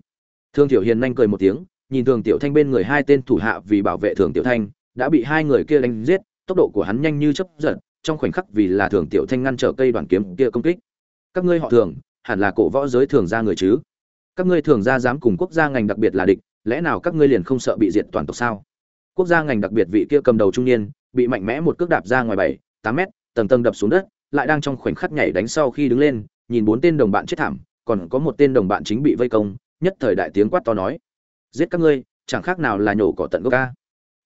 [SPEAKER 1] Thương tiểu hiền nhanh cười một tiếng, nhìn thường tiểu thanh bên người hai tên thủ hạ vì bảo vệ thường tiểu thanh đã bị hai người kia đánh giết, tốc độ của hắn nhanh như chớp giật, trong khoảnh khắc vì là thường tiểu thanh ngăn trở cây đoàn kiếm kia công kích. Các ngươi họ thường, hẳn là cổ võ giới thường gia người chứ? Các ngươi thường gia dám cùng quốc gia ngành đặc biệt là địch, lẽ nào các ngươi liền không sợ bị diệt toàn tộc sao? Quốc gia ngành đặc biệt vị kia cầm đầu trung niên, bị mạnh mẽ một cước đạp ra ngoài bảy, tám mét, tầng tầng đập xuống đất, lại đang trong khoảnh khắc nhảy đánh sau khi đứng lên, nhìn bốn tên đồng bạn chết thảm, còn có một tên đồng bạn chính bị vây công, nhất thời đại tiếng quát to nói, giết các ngươi, chẳng khác nào là nhổ cỏ tận gốc a."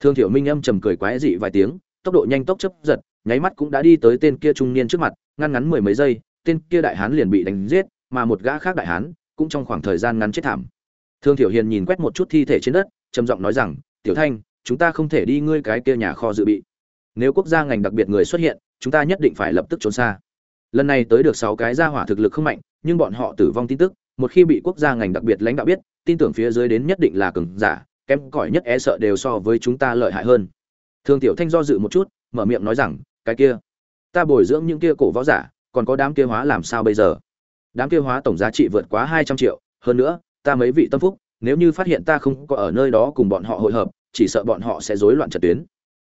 [SPEAKER 1] thương Tiểu minh âm trầm cười quái dị vài tiếng, tốc độ nhanh tốc chấp giật, nháy mắt cũng đã đi tới tên kia trung niên trước mặt, ngăn ngắn mười mấy giây, tên kia đại hán liền bị đánh giết, mà một gã khác đại hán cũng trong khoảng thời gian ngắn chết thảm. Thương Tiểu hiền nhìn quét một chút thi thể trên đất, trầm giọng nói rằng, tiểu thanh, chúng ta không thể đi ngươi cái kia nhà kho dự bị. Nếu quốc gia ngành đặc biệt người xuất hiện, chúng ta nhất định phải lập tức trốn xa. Lần này tới được sáu cái gia hỏa thực lực không mạnh, nhưng bọn họ tử vong tin tức, một khi bị quốc gia ngành đặc biệt lãnh đạo biết, tin tưởng phía dưới đến nhất định là cường giả kém cỏi nhất e sợ đều so với chúng ta lợi hại hơn. Thương tiểu thanh do dự một chút, mở miệng nói rằng, cái kia, ta bồi dưỡng những kia cổ võ giả, còn có đám kia hóa làm sao bây giờ? Đám kia hóa tổng giá trị vượt quá hai trăm triệu, hơn nữa, ta mấy vị tâm phúc, nếu như phát hiện ta không có ở nơi đó cùng bọn họ hội hợp, chỉ sợ bọn họ sẽ rối loạn trật tuyến.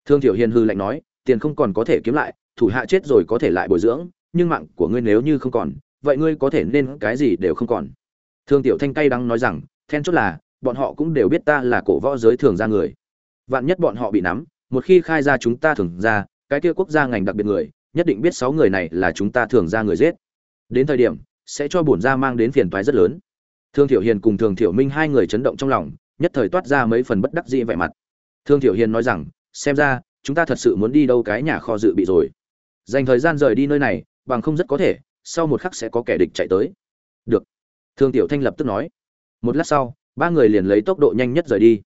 [SPEAKER 1] Thương tiểu hiền hư lạnh nói, tiền không còn có thể kiếm lại, thủ hạ chết rồi có thể lại bồi dưỡng, nhưng mạng của ngươi nếu như không còn, vậy ngươi có thể nên cái gì đều không còn. Thương tiểu thanh cay đắng nói rằng, then chốt là bọn họ cũng đều biết ta là cổ võ giới thường ra người. Vạn nhất bọn họ bị nắm, một khi khai ra chúng ta thường ra cái kia quốc gia ngành đặc biệt người, nhất định biết sáu người này là chúng ta thường ra người giết. Đến thời điểm, sẽ cho bổn gia mang đến phiền toái rất lớn. Thương thiểu hiền cùng thường thiểu minh hai người chấn động trong lòng, nhất thời toát ra mấy phần bất đắc dĩ vẻ mặt. Thương thiểu hiền nói rằng, xem ra, chúng ta thật sự muốn đi đâu cái nhà kho dự bị rồi. Dành thời gian rời đi nơi này, bằng không rất có thể, sau một khắc sẽ có kẻ địch chạy tới. Được. Thương tiểu thanh lập tức nói. Một lát sau ba người liền lấy tốc độ nhanh nhất rời đi.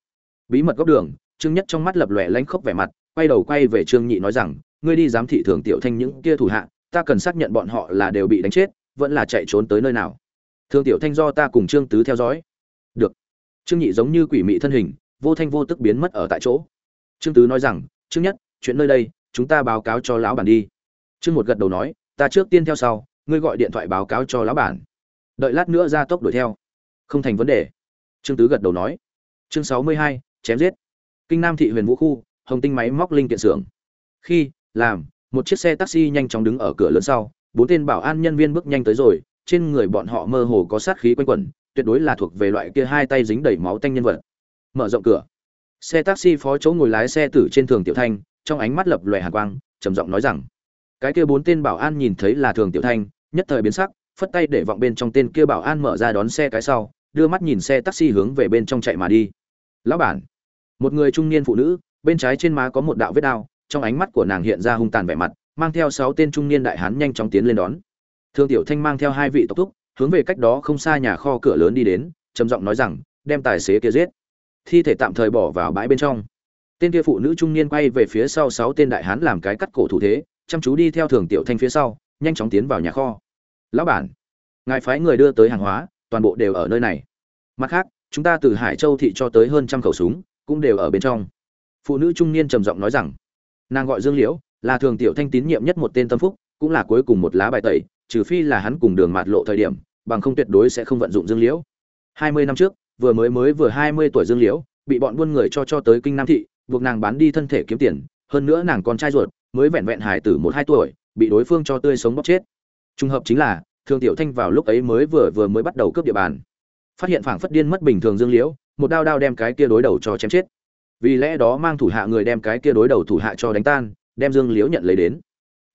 [SPEAKER 1] Bí mật góc đường, trương nhất trong mắt lập lòe lanh khốc vẻ mặt, quay đầu quay về trương nhị nói rằng, ngươi đi giám thị thường tiểu thanh những kia thủ hạ, ta cần xác nhận bọn họ là đều bị đánh chết, vẫn là chạy trốn tới nơi nào. Thường tiểu thanh do ta cùng trương tứ theo dõi. Được. Trương nhị giống như quỷ mị thân hình, vô thanh vô tức biến mất ở tại chỗ. Trương tứ nói rằng, trương nhất, chuyện nơi đây, chúng ta báo cáo cho lão bản đi. Trương một gật đầu nói, ta trước tiên theo sau, ngươi gọi điện thoại báo cáo cho lão bản. Đợi lát nữa ra tốc đuổi theo. Không thành vấn đề trương tứ gật đầu nói. Chương sáu mươi hai, chém giết. Kinh nam thị huyền vũ khu, hồng tinh máy móc linh kiện xưởng. Khi, làm, một chiếc xe taxi nhanh chóng đứng ở cửa lớn sau, bốn tên bảo an nhân viên bước nhanh tới rồi, trên người bọn họ mơ hồ có sát khí quanh quẩn, tuyệt đối là thuộc về loại kia hai tay dính đầy máu tanh nhân vật. Mở rộng cửa. Xe taxi phó chỗ ngồi lái xe tử trên thường tiểu thanh, trong ánh mắt lập lòe hàn quang, trầm giọng nói rằng, cái kia bốn tên bảo an nhìn thấy là thường tiểu thanh, nhất thời biến sắc, phất tay để vọng bên trong tên kia bảo an mở ra đón xe cái sau đưa mắt nhìn xe taxi hướng về bên trong chạy mà đi. Lão bản. Một người trung niên phụ nữ, bên trái trên má có một đạo vết đao, trong ánh mắt của nàng hiện ra hung tàn vẻ mặt, mang theo sáu tên trung niên đại hán nhanh chóng tiến lên đón. Thương tiểu thanh mang theo hai vị tộc thúc, hướng về cách đó không xa nhà kho cửa lớn đi đến, trầm giọng nói rằng, đem tài xế kia giết. Thi thể tạm thời bỏ vào bãi bên trong. Tên kia phụ nữ trung niên quay về phía sau sáu tên đại hán làm cái cắt cổ thủ thế, chăm chú đi theo thường tiểu thanh phía sau, nhanh chóng tiến vào nhà kho. Lão bản, ngài phái người đưa tới hàng hóa toàn bộ đều ở nơi này. Mặt khác, chúng ta từ hải châu thị cho tới hơn trăm khẩu súng, cũng đều ở bên trong. Phụ nữ trung niên trầm giọng nói rằng, nàng gọi dương liễu, là thường tiểu thanh tín nhiệm nhất một tên tâm phúc, cũng là cuối cùng một lá bài tẩy, trừ phi là hắn cùng đường mạt lộ thời điểm, bằng không tuyệt đối sẽ không vận dụng dương liễu. Hai mươi năm trước, vừa mới mới vừa hai mươi tuổi dương liễu, bị bọn buôn người cho cho tới kinh nam thị, buộc nàng bán đi thân thể kiếm tiền, hơn nữa nàng con trai ruột, mới vẹn vẹn hài tử một hai tuổi, bị đối phương cho tươi sống bóc chết. Trùng hợp chính là thường tiểu thanh vào lúc ấy mới vừa vừa mới bắt đầu cướp địa bàn. Phát hiện phảng phất điên mất bình thường dương liễu, một đao đao đem cái kia đối đầu cho chém chết. Vì lẽ đó mang thủ hạ người đem cái kia đối đầu thủ hạ cho đánh tan, đem dương liễu nhận lấy đến.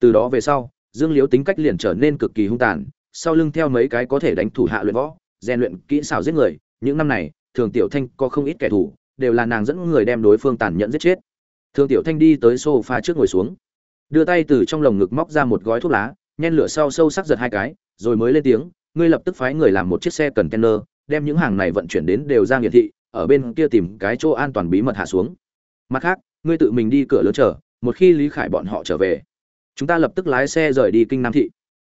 [SPEAKER 1] Từ đó về sau, dương liễu tính cách liền trở nên cực kỳ hung tàn, sau lưng theo mấy cái có thể đánh thủ hạ luyện võ, rèn luyện kỹ xảo giết người. Những năm này, thường tiểu thanh có không ít kẻ thù, đều là nàng dẫn người đem đối phương tàn nhẫn giết chết. Thường tiểu thanh đi tới sofa trước ngồi xuống. Đưa tay từ trong lồng ngực móc ra một gói thuốc lá, nhen lửa sau sâu sắc giật hai cái rồi mới lên tiếng, ngươi lập tức phái người làm một chiếc xe cần container, đem những hàng này vận chuyển đến đều ra nghiệt thị, ở bên kia tìm cái chỗ an toàn bí mật hạ xuống. Mặt khác, ngươi tự mình đi cửa lớn chờ, một khi lý khải bọn họ trở về, chúng ta lập tức lái xe rời đi kinh nam thị.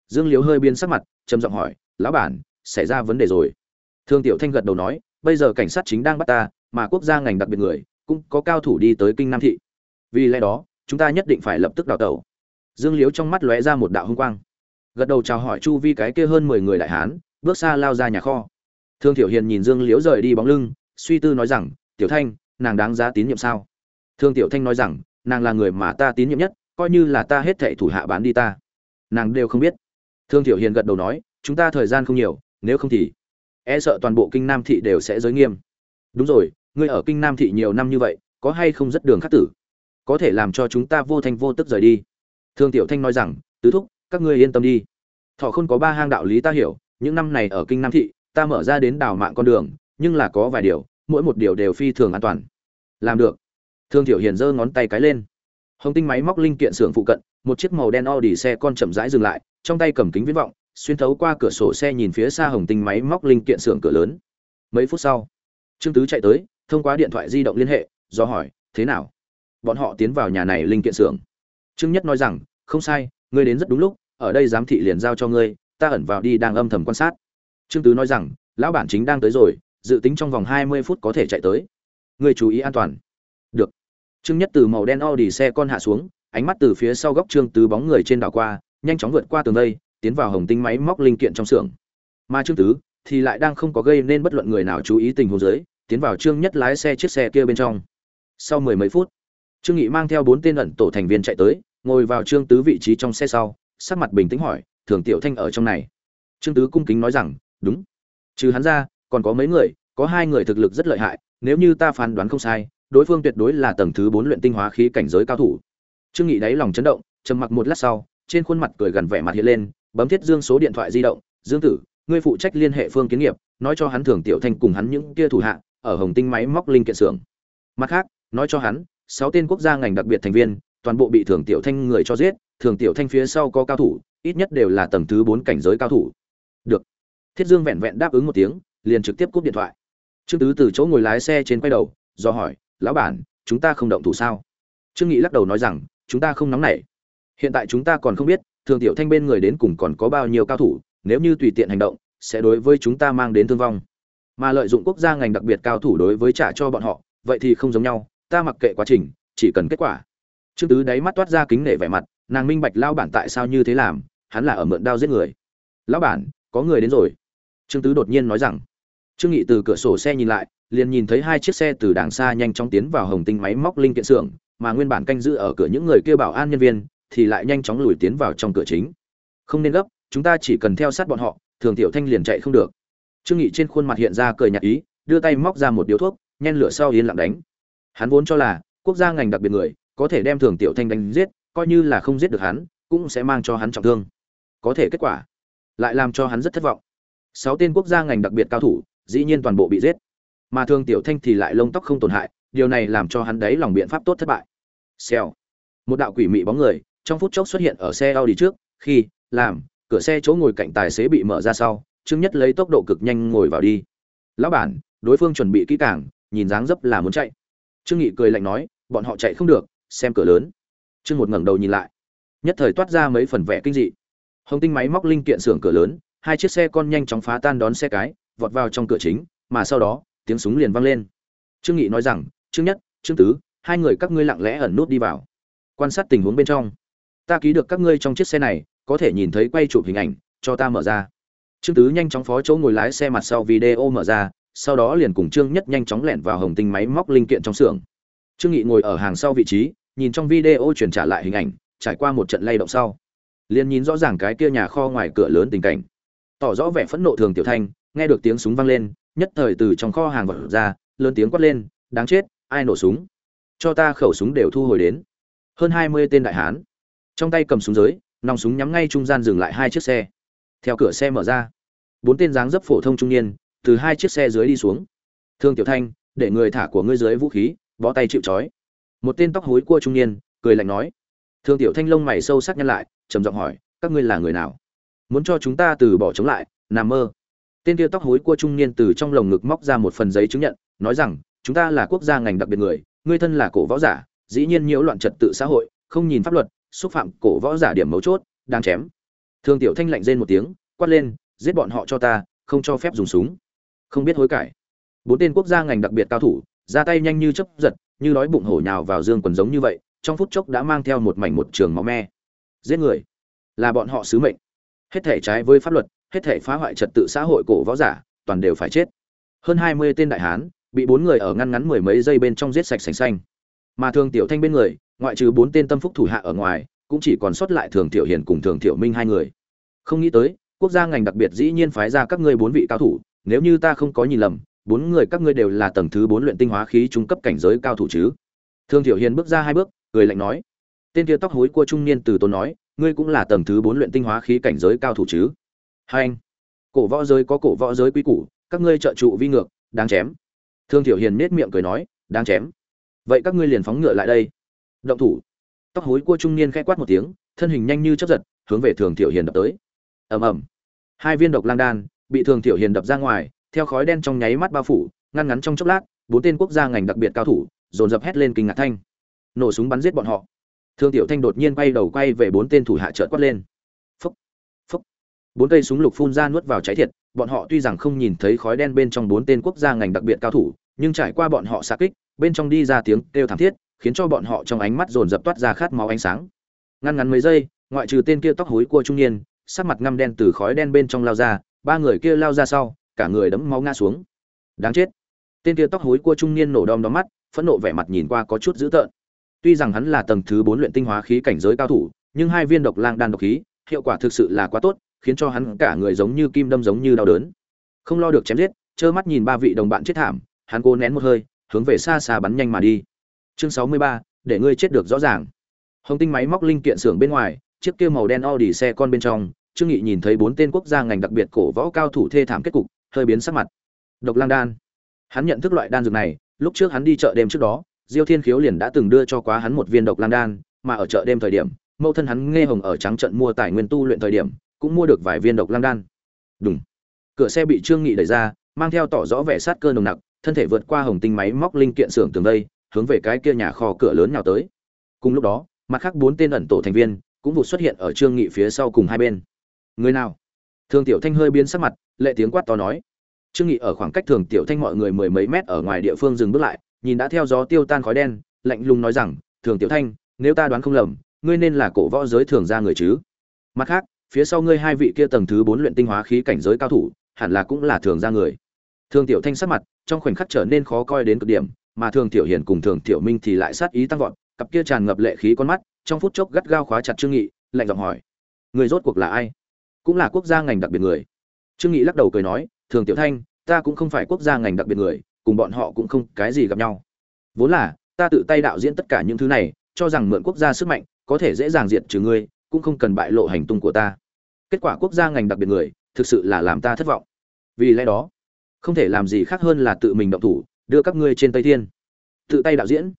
[SPEAKER 1] Dương liếu hơi biến sắc mặt, trầm giọng hỏi, lão bản, xảy ra vấn đề rồi. Thương tiểu thanh gật đầu nói, bây giờ cảnh sát chính đang bắt ta, mà quốc gia ngành đặc biệt người, cũng có cao thủ đi tới kinh nam thị. Vì lẽ đó, chúng ta nhất định phải lập tức đào tẩu. Dương liếu trong mắt lóe ra một đạo hung quang gật đầu chào hỏi chu vi cái kia hơn mười người đại hán, bước xa lao ra nhà kho. Thương tiểu hiền nhìn dương liễu rời đi bóng lưng, suy tư nói rằng, tiểu thanh, nàng đáng giá tín nhiệm sao? Thương tiểu thanh nói rằng, nàng là người mà ta tín nhiệm nhất, coi như là ta hết thệ thủ hạ bán đi ta. Nàng đều không biết. Thương tiểu hiền gật đầu nói, chúng ta thời gian không nhiều, nếu không thì e sợ toàn bộ kinh nam thị đều sẽ giới nghiêm. Đúng rồi, ngươi ở kinh nam thị nhiều năm như vậy, có hay không rất đường khắc tử? Có thể làm cho chúng ta vô thanh vô tức rời đi. Thương tiểu thanh nói rằng, tứ thúc các ngươi yên tâm đi. Thọ không có ba hang đạo lý ta hiểu, những năm này ở kinh nam thị, ta mở ra đến đào mạng con đường, nhưng là có vài điều, mỗi một điều đều phi thường an toàn. Làm được. Thương tiểu hiền giơ ngón tay cái lên. Hồng tinh máy móc linh kiện xưởng phụ cận, một chiếc màu đen audi xe con chậm rãi dừng lại, trong tay cầm kính viễn vọng, xuyên thấu qua cửa sổ xe nhìn phía xa hồng tinh máy móc linh kiện xưởng cửa lớn. Mấy phút sau, trương tứ chạy tới, thông qua điện thoại di động liên hệ, do hỏi, thế nào? Bọn họ tiến vào nhà này linh kiện xưởng? Trương nhất nói rằng, không sai, ngươi đến rất đúng lúc ở đây giám thị liền giao cho ngươi, ta ẩn vào đi đang âm thầm quan sát. Trương tứ nói rằng, lão bản chính đang tới rồi, dự tính trong vòng hai mươi phút có thể chạy tới. Ngươi chú ý an toàn. Được. Trương nhất từ màu đen o audi xe con hạ xuống, ánh mắt từ phía sau góc trương tứ bóng người trên đảo qua, nhanh chóng vượt qua tường đây, tiến vào hồng tinh máy móc linh kiện trong xưởng. Mà trương tứ thì lại đang không có gây nên bất luận người nào chú ý tình huống dưới, tiến vào trương nhất lái xe chiếc xe kia bên trong. Sau mười mấy phút, trương nghị mang theo bốn tên ẩn tổ thành viên chạy tới, ngồi vào trương tứ vị trí trong xe sau sắc mặt bình tĩnh hỏi, thường tiểu thanh ở trong này? Trương tứ cung kính nói rằng, đúng. Trừ hắn ra, còn có mấy người, có hai người thực lực rất lợi hại, nếu như ta phán đoán không sai, đối phương tuyệt đối là tầng thứ bốn luyện tinh hóa khí cảnh giới cao thủ. Trương nghị đáy lòng chấn động, trầm mặc một lát sau, trên khuôn mặt cười gần vẻ mặt hiện lên, bấm thiết dương số điện thoại di động, dương tử, ngươi phụ trách liên hệ phương kiến nghiệp, nói cho hắn thường tiểu thanh cùng hắn những kia thủ hạ, ở hồng tinh máy móc linh kiện xưởng. Mặt khác, nói cho hắn, sáu tên quốc gia ngành đặc biệt thành viên, toàn bộ bị thường tiểu thanh người cho giết thường tiểu thanh phía sau có cao thủ, ít nhất đều là tầng thứ bốn cảnh giới cao thủ. Được. Thiết dương vẹn vẹn đáp ứng một tiếng, liền trực tiếp cúp điện thoại. Trương tứ từ chỗ ngồi lái xe trên quay đầu, do hỏi, lão bản, chúng ta không động thủ sao? Trương nghị lắc đầu nói rằng, chúng ta không nóng nảy. Hiện tại chúng ta còn không biết, thường tiểu thanh bên người đến cùng còn có bao nhiêu cao thủ, nếu như tùy tiện hành động, sẽ đối với chúng ta mang đến thương vong. Mà lợi dụng quốc gia ngành đặc biệt cao thủ đối với trả cho bọn họ, vậy thì không giống nhau, ta mặc kệ quá trình, chỉ cần kết quả. Trương tứ đáy mắt toát ra kính nể vẻ mặt nàng minh bạch lao bản tại sao như thế làm, hắn là ở mượn đao giết người. Lão bản, có người đến rồi. Trương tứ đột nhiên nói rằng. Trương nghị từ cửa sổ xe nhìn lại, liền nhìn thấy hai chiếc xe từ đàng xa nhanh chóng tiến vào hồng tinh máy móc linh kiện xưởng, mà nguyên bản canh giữ ở cửa những người kia bảo an nhân viên, thì lại nhanh chóng lùi tiến vào trong cửa chính. Không nên gấp, chúng ta chỉ cần theo sát bọn họ, thường tiểu thanh liền chạy không được. Trương nghị trên khuôn mặt hiện ra cười nhạt ý, đưa tay móc ra một điếu thuốc, nhen lửa sau yên lặng đánh. Hắn vốn cho là, quốc gia ngành đặc biệt người, có thể đem thường tiểu thanh đánh giết coi như là không giết được hắn, cũng sẽ mang cho hắn trọng thương. Có thể kết quả, lại làm cho hắn rất thất vọng. Sáu tên quốc gia ngành đặc biệt cao thủ, dĩ nhiên toàn bộ bị giết. Mà thương tiểu thanh thì lại lông tóc không tổn hại, điều này làm cho hắn đấy lòng biện pháp tốt thất bại. Xèo. Một đạo quỷ mị bóng người, trong phút chốc xuất hiện ở xe Audi trước, khi, làm, cửa xe chỗ ngồi cạnh tài xế bị mở ra sau, trương nhất lấy tốc độ cực nhanh ngồi vào đi. Lão bản, đối phương chuẩn bị kỹ càng, nhìn dáng dấp là muốn chạy. Trương nghị cười lạnh nói, bọn họ chạy không được, xem cửa lớn trương một ngẩng đầu nhìn lại. Nhất thời toát ra mấy phần vẻ kinh dị. Hồng tinh máy móc linh kiện xưởng cửa lớn, hai chiếc xe con nhanh chóng phá tan đón xe cái, vọt vào trong cửa chính, mà sau đó, tiếng súng liền vang lên. Trương nghị nói rằng, trương nhất, trương tứ, hai người các ngươi lặng lẽ ẩn nút đi vào, quan sát tình huống bên trong. Ta ký được các ngươi trong chiếc xe này, có thể nhìn thấy quay chụp hình ảnh, cho ta mở ra. Trương tứ nhanh chóng phó chỗ ngồi lái xe mặt sau video mở ra, sau đó liền cùng trương nhất nhanh chóng lẻn vào hồng tinh máy móc linh kiện trong xưởng. Trương nghị ngồi ở hàng sau vị trí nhìn trong video truyền trả lại hình ảnh, trải qua một trận lay động sau, liền nhìn rõ ràng cái kia nhà kho ngoài cửa lớn tình cảnh. Tỏ rõ vẻ phẫn nộ thường tiểu thanh, nghe được tiếng súng vang lên, nhất thời từ trong kho hàng vật ra, lớn tiếng quát lên, đáng chết, ai nổ súng? Cho ta khẩu súng đều thu hồi đến. Hơn hai mươi tên đại hán, trong tay cầm súng giới, nòng súng nhắm ngay trung gian dừng lại hai chiếc xe. Theo cửa xe mở ra, bốn tên dáng dấp phổ thông trung niên, từ hai chiếc xe dưới đi xuống. Thương tiểu thanh, để người thả của ngươi dưới vũ khí, bó tay chịu trói một tên tóc hối cua trung niên, cười lạnh nói. Thương tiểu thanh lông mày sâu sắc nhăn lại, trầm giọng hỏi, các ngươi là người nào? Muốn cho chúng ta từ bỏ chống lại, nằm mơ. Tên kia tóc hối cua trung niên từ trong lồng ngực móc ra một phần giấy chứng nhận, nói rằng, chúng ta là quốc gia ngành đặc biệt người, ngươi thân là cổ võ giả, dĩ nhiên nhiễu loạn trật tự xã hội, không nhìn pháp luật, xúc phạm cổ võ giả điểm mấu chốt, đang chém. Thương tiểu thanh lạnh rên một tiếng, quát lên, giết bọn họ cho ta, không cho phép dùng súng. Không biết hối cải. Bốn tên quốc gia ngành đặc biệt cao thủ ra tay nhanh như chớp giật, như nói bụng hổ nhào vào dương quần giống như vậy, trong phút chốc đã mang theo một mảnh một trường máu me. Giết người. Là bọn họ sứ mệnh. Hết thể trái với pháp luật, hết thể phá hoại trật tự xã hội cổ võ giả, toàn đều phải chết. Hơn hai mươi tên đại hán, bị bốn người ở ngăn ngắn mười mấy giây bên trong giết sạch sành xanh. Mà thường tiểu thanh bên người, ngoại trừ bốn tên tâm phúc thủ hạ ở ngoài, cũng chỉ còn sót lại thường tiểu hiền cùng thường tiểu minh hai người. Không nghĩ tới, quốc gia ngành đặc biệt dĩ nhiên phái ra các ngươi bốn vị cao thủ, nếu như ta không có nhìn lầm bốn người các ngươi đều là tầng thứ bốn luyện tinh hóa khí trung cấp cảnh giới cao thủ chứ? Thương tiểu hiền bước ra hai bước, cười lạnh nói. Tên kia tóc hối cua trung niên từ tôn nói, ngươi cũng là tầng thứ bốn luyện tinh hóa khí cảnh giới cao thủ chứ? Hai anh, cổ võ giới có cổ võ giới quý củ, các ngươi trợ trụ vi ngược, đáng chém. Thương tiểu hiền nết miệng cười nói, đáng chém. Vậy các ngươi liền phóng ngựa lại đây. Động thủ. Tóc hối cua trung niên khẽ quát một tiếng, thân hình nhanh như chớp giật, hướng về thường tiểu hiền đập tới. Ầm ầm. Hai viên độc lang đan bị thường tiểu hiền đập ra ngoài theo khói đen trong nháy mắt bao phủ, ngăn ngắn trong chốc lát, bốn tên quốc gia ngành đặc biệt cao thủ dồn dập hét lên kinh ngạc thanh. Nổ súng bắn giết bọn họ. Thương tiểu thanh đột nhiên quay đầu quay về bốn tên thủ hạ trợt quát lên. Phúc phúc. Bốn cây súng lục phun ra nuốt vào cháy thiệt, bọn họ tuy rằng không nhìn thấy khói đen bên trong bốn tên quốc gia ngành đặc biệt cao thủ, nhưng trải qua bọn họ xa kích, bên trong đi ra tiếng kêu thảm thiết, khiến cho bọn họ trong ánh mắt dồn dập toát ra khát máu ánh sáng. Ngăn ngắn mấy giây, ngoại trừ tên kia tóc hối cua trung niên, sắc mặt ngăm đen từ khói đen bên trong lao ra, ba người kia lao ra sau cả người đẫm máu ngã xuống. Đáng chết. Tên kia tóc hối cua trung niên nổ đom đóm mắt, phẫn nộ vẻ mặt nhìn qua có chút dữ tợn. Tuy rằng hắn là tầng thứ bốn luyện tinh hóa khí cảnh giới cao thủ, nhưng hai viên độc lang đan độc khí, hiệu quả thực sự là quá tốt, khiến cho hắn cả người giống như kim đâm giống như đau đớn. Không lo được chém giết, trơ mắt nhìn ba vị đồng bạn chết thảm, hắn cố nén một hơi, hướng về xa xa bắn nhanh mà đi. Chương sáu mươi ba, để ngươi chết được rõ ràng. Hồng tinh máy móc linh kiện xưởng bên ngoài, chiếc kia màu đen Audi xe con bên trong, trương nghị nhìn thấy bốn tên quốc gia ngành đặc biệt cổ võ cao thủ thê thảm kết cục hơi biến sắc mặt. Độc lang đan. Hắn nhận thức loại đan dược này, lúc trước hắn đi chợ đêm trước đó, diêu thiên khiếu liền đã từng đưa cho quá hắn một viên độc lang đan, mà ở chợ đêm thời điểm, mẫu thân hắn nghe hồng ở trắng trận mua tài nguyên tu luyện thời điểm, cũng mua được vài viên độc lang đan. Đúng cửa xe bị trương nghị đẩy ra, mang theo tỏ rõ vẻ sát cơ nồng nặc, thân thể vượt qua hồng tinh máy móc linh kiện xưởng tường đây, hướng về cái kia nhà kho cửa lớn nhào tới. Cùng lúc đó, mặt khác bốn tên ẩn tổ thành viên cũng vụt xuất hiện ở trương nghị phía sau cùng hai bên. Người nào? Thương tiểu thanh hơi biến sắc mặt lệ tiếng quát to nói. Trương nghị ở khoảng cách thường tiểu thanh mọi người mười mấy mét ở ngoài địa phương dừng bước lại, nhìn đã theo gió tiêu tan khói đen, lạnh lùng nói rằng, thường tiểu thanh, nếu ta đoán không lầm, ngươi nên là cổ võ giới thường gia người chứ? Mặt khác, phía sau ngươi hai vị kia tầng thứ bốn luyện tinh hóa khí cảnh giới cao thủ, hẳn là cũng là thường gia người. Thường tiểu thanh sắc mặt, trong khoảnh khắc trở nên khó coi đến cực điểm, mà thường tiểu hiền cùng thường tiểu minh thì lại sát ý tăng vọt, cặp kia tràn ngập lệ khí con mắt, trong phút chốc gắt gao khóa chặt trương nghị, lạnh giọng hỏi người rốt cuộc là ai? Cũng là quốc gia ngành đặc biệt người trương nghị lắc đầu cười nói, thường tiểu thanh, ta cũng không phải quốc gia ngành đặc biệt người, cùng bọn họ cũng không cái gì gặp nhau. Vốn là, ta tự tay đạo diễn tất cả những thứ này, cho rằng mượn quốc gia sức mạnh, có thể dễ dàng diệt trừ ngươi, cũng không cần bại lộ hành tung của ta. Kết quả quốc gia ngành đặc biệt người, thực sự là làm ta thất vọng. Vì lẽ đó, không thể làm gì khác hơn là tự mình động thủ, đưa các ngươi trên tây thiên. Tự tay đạo diễn.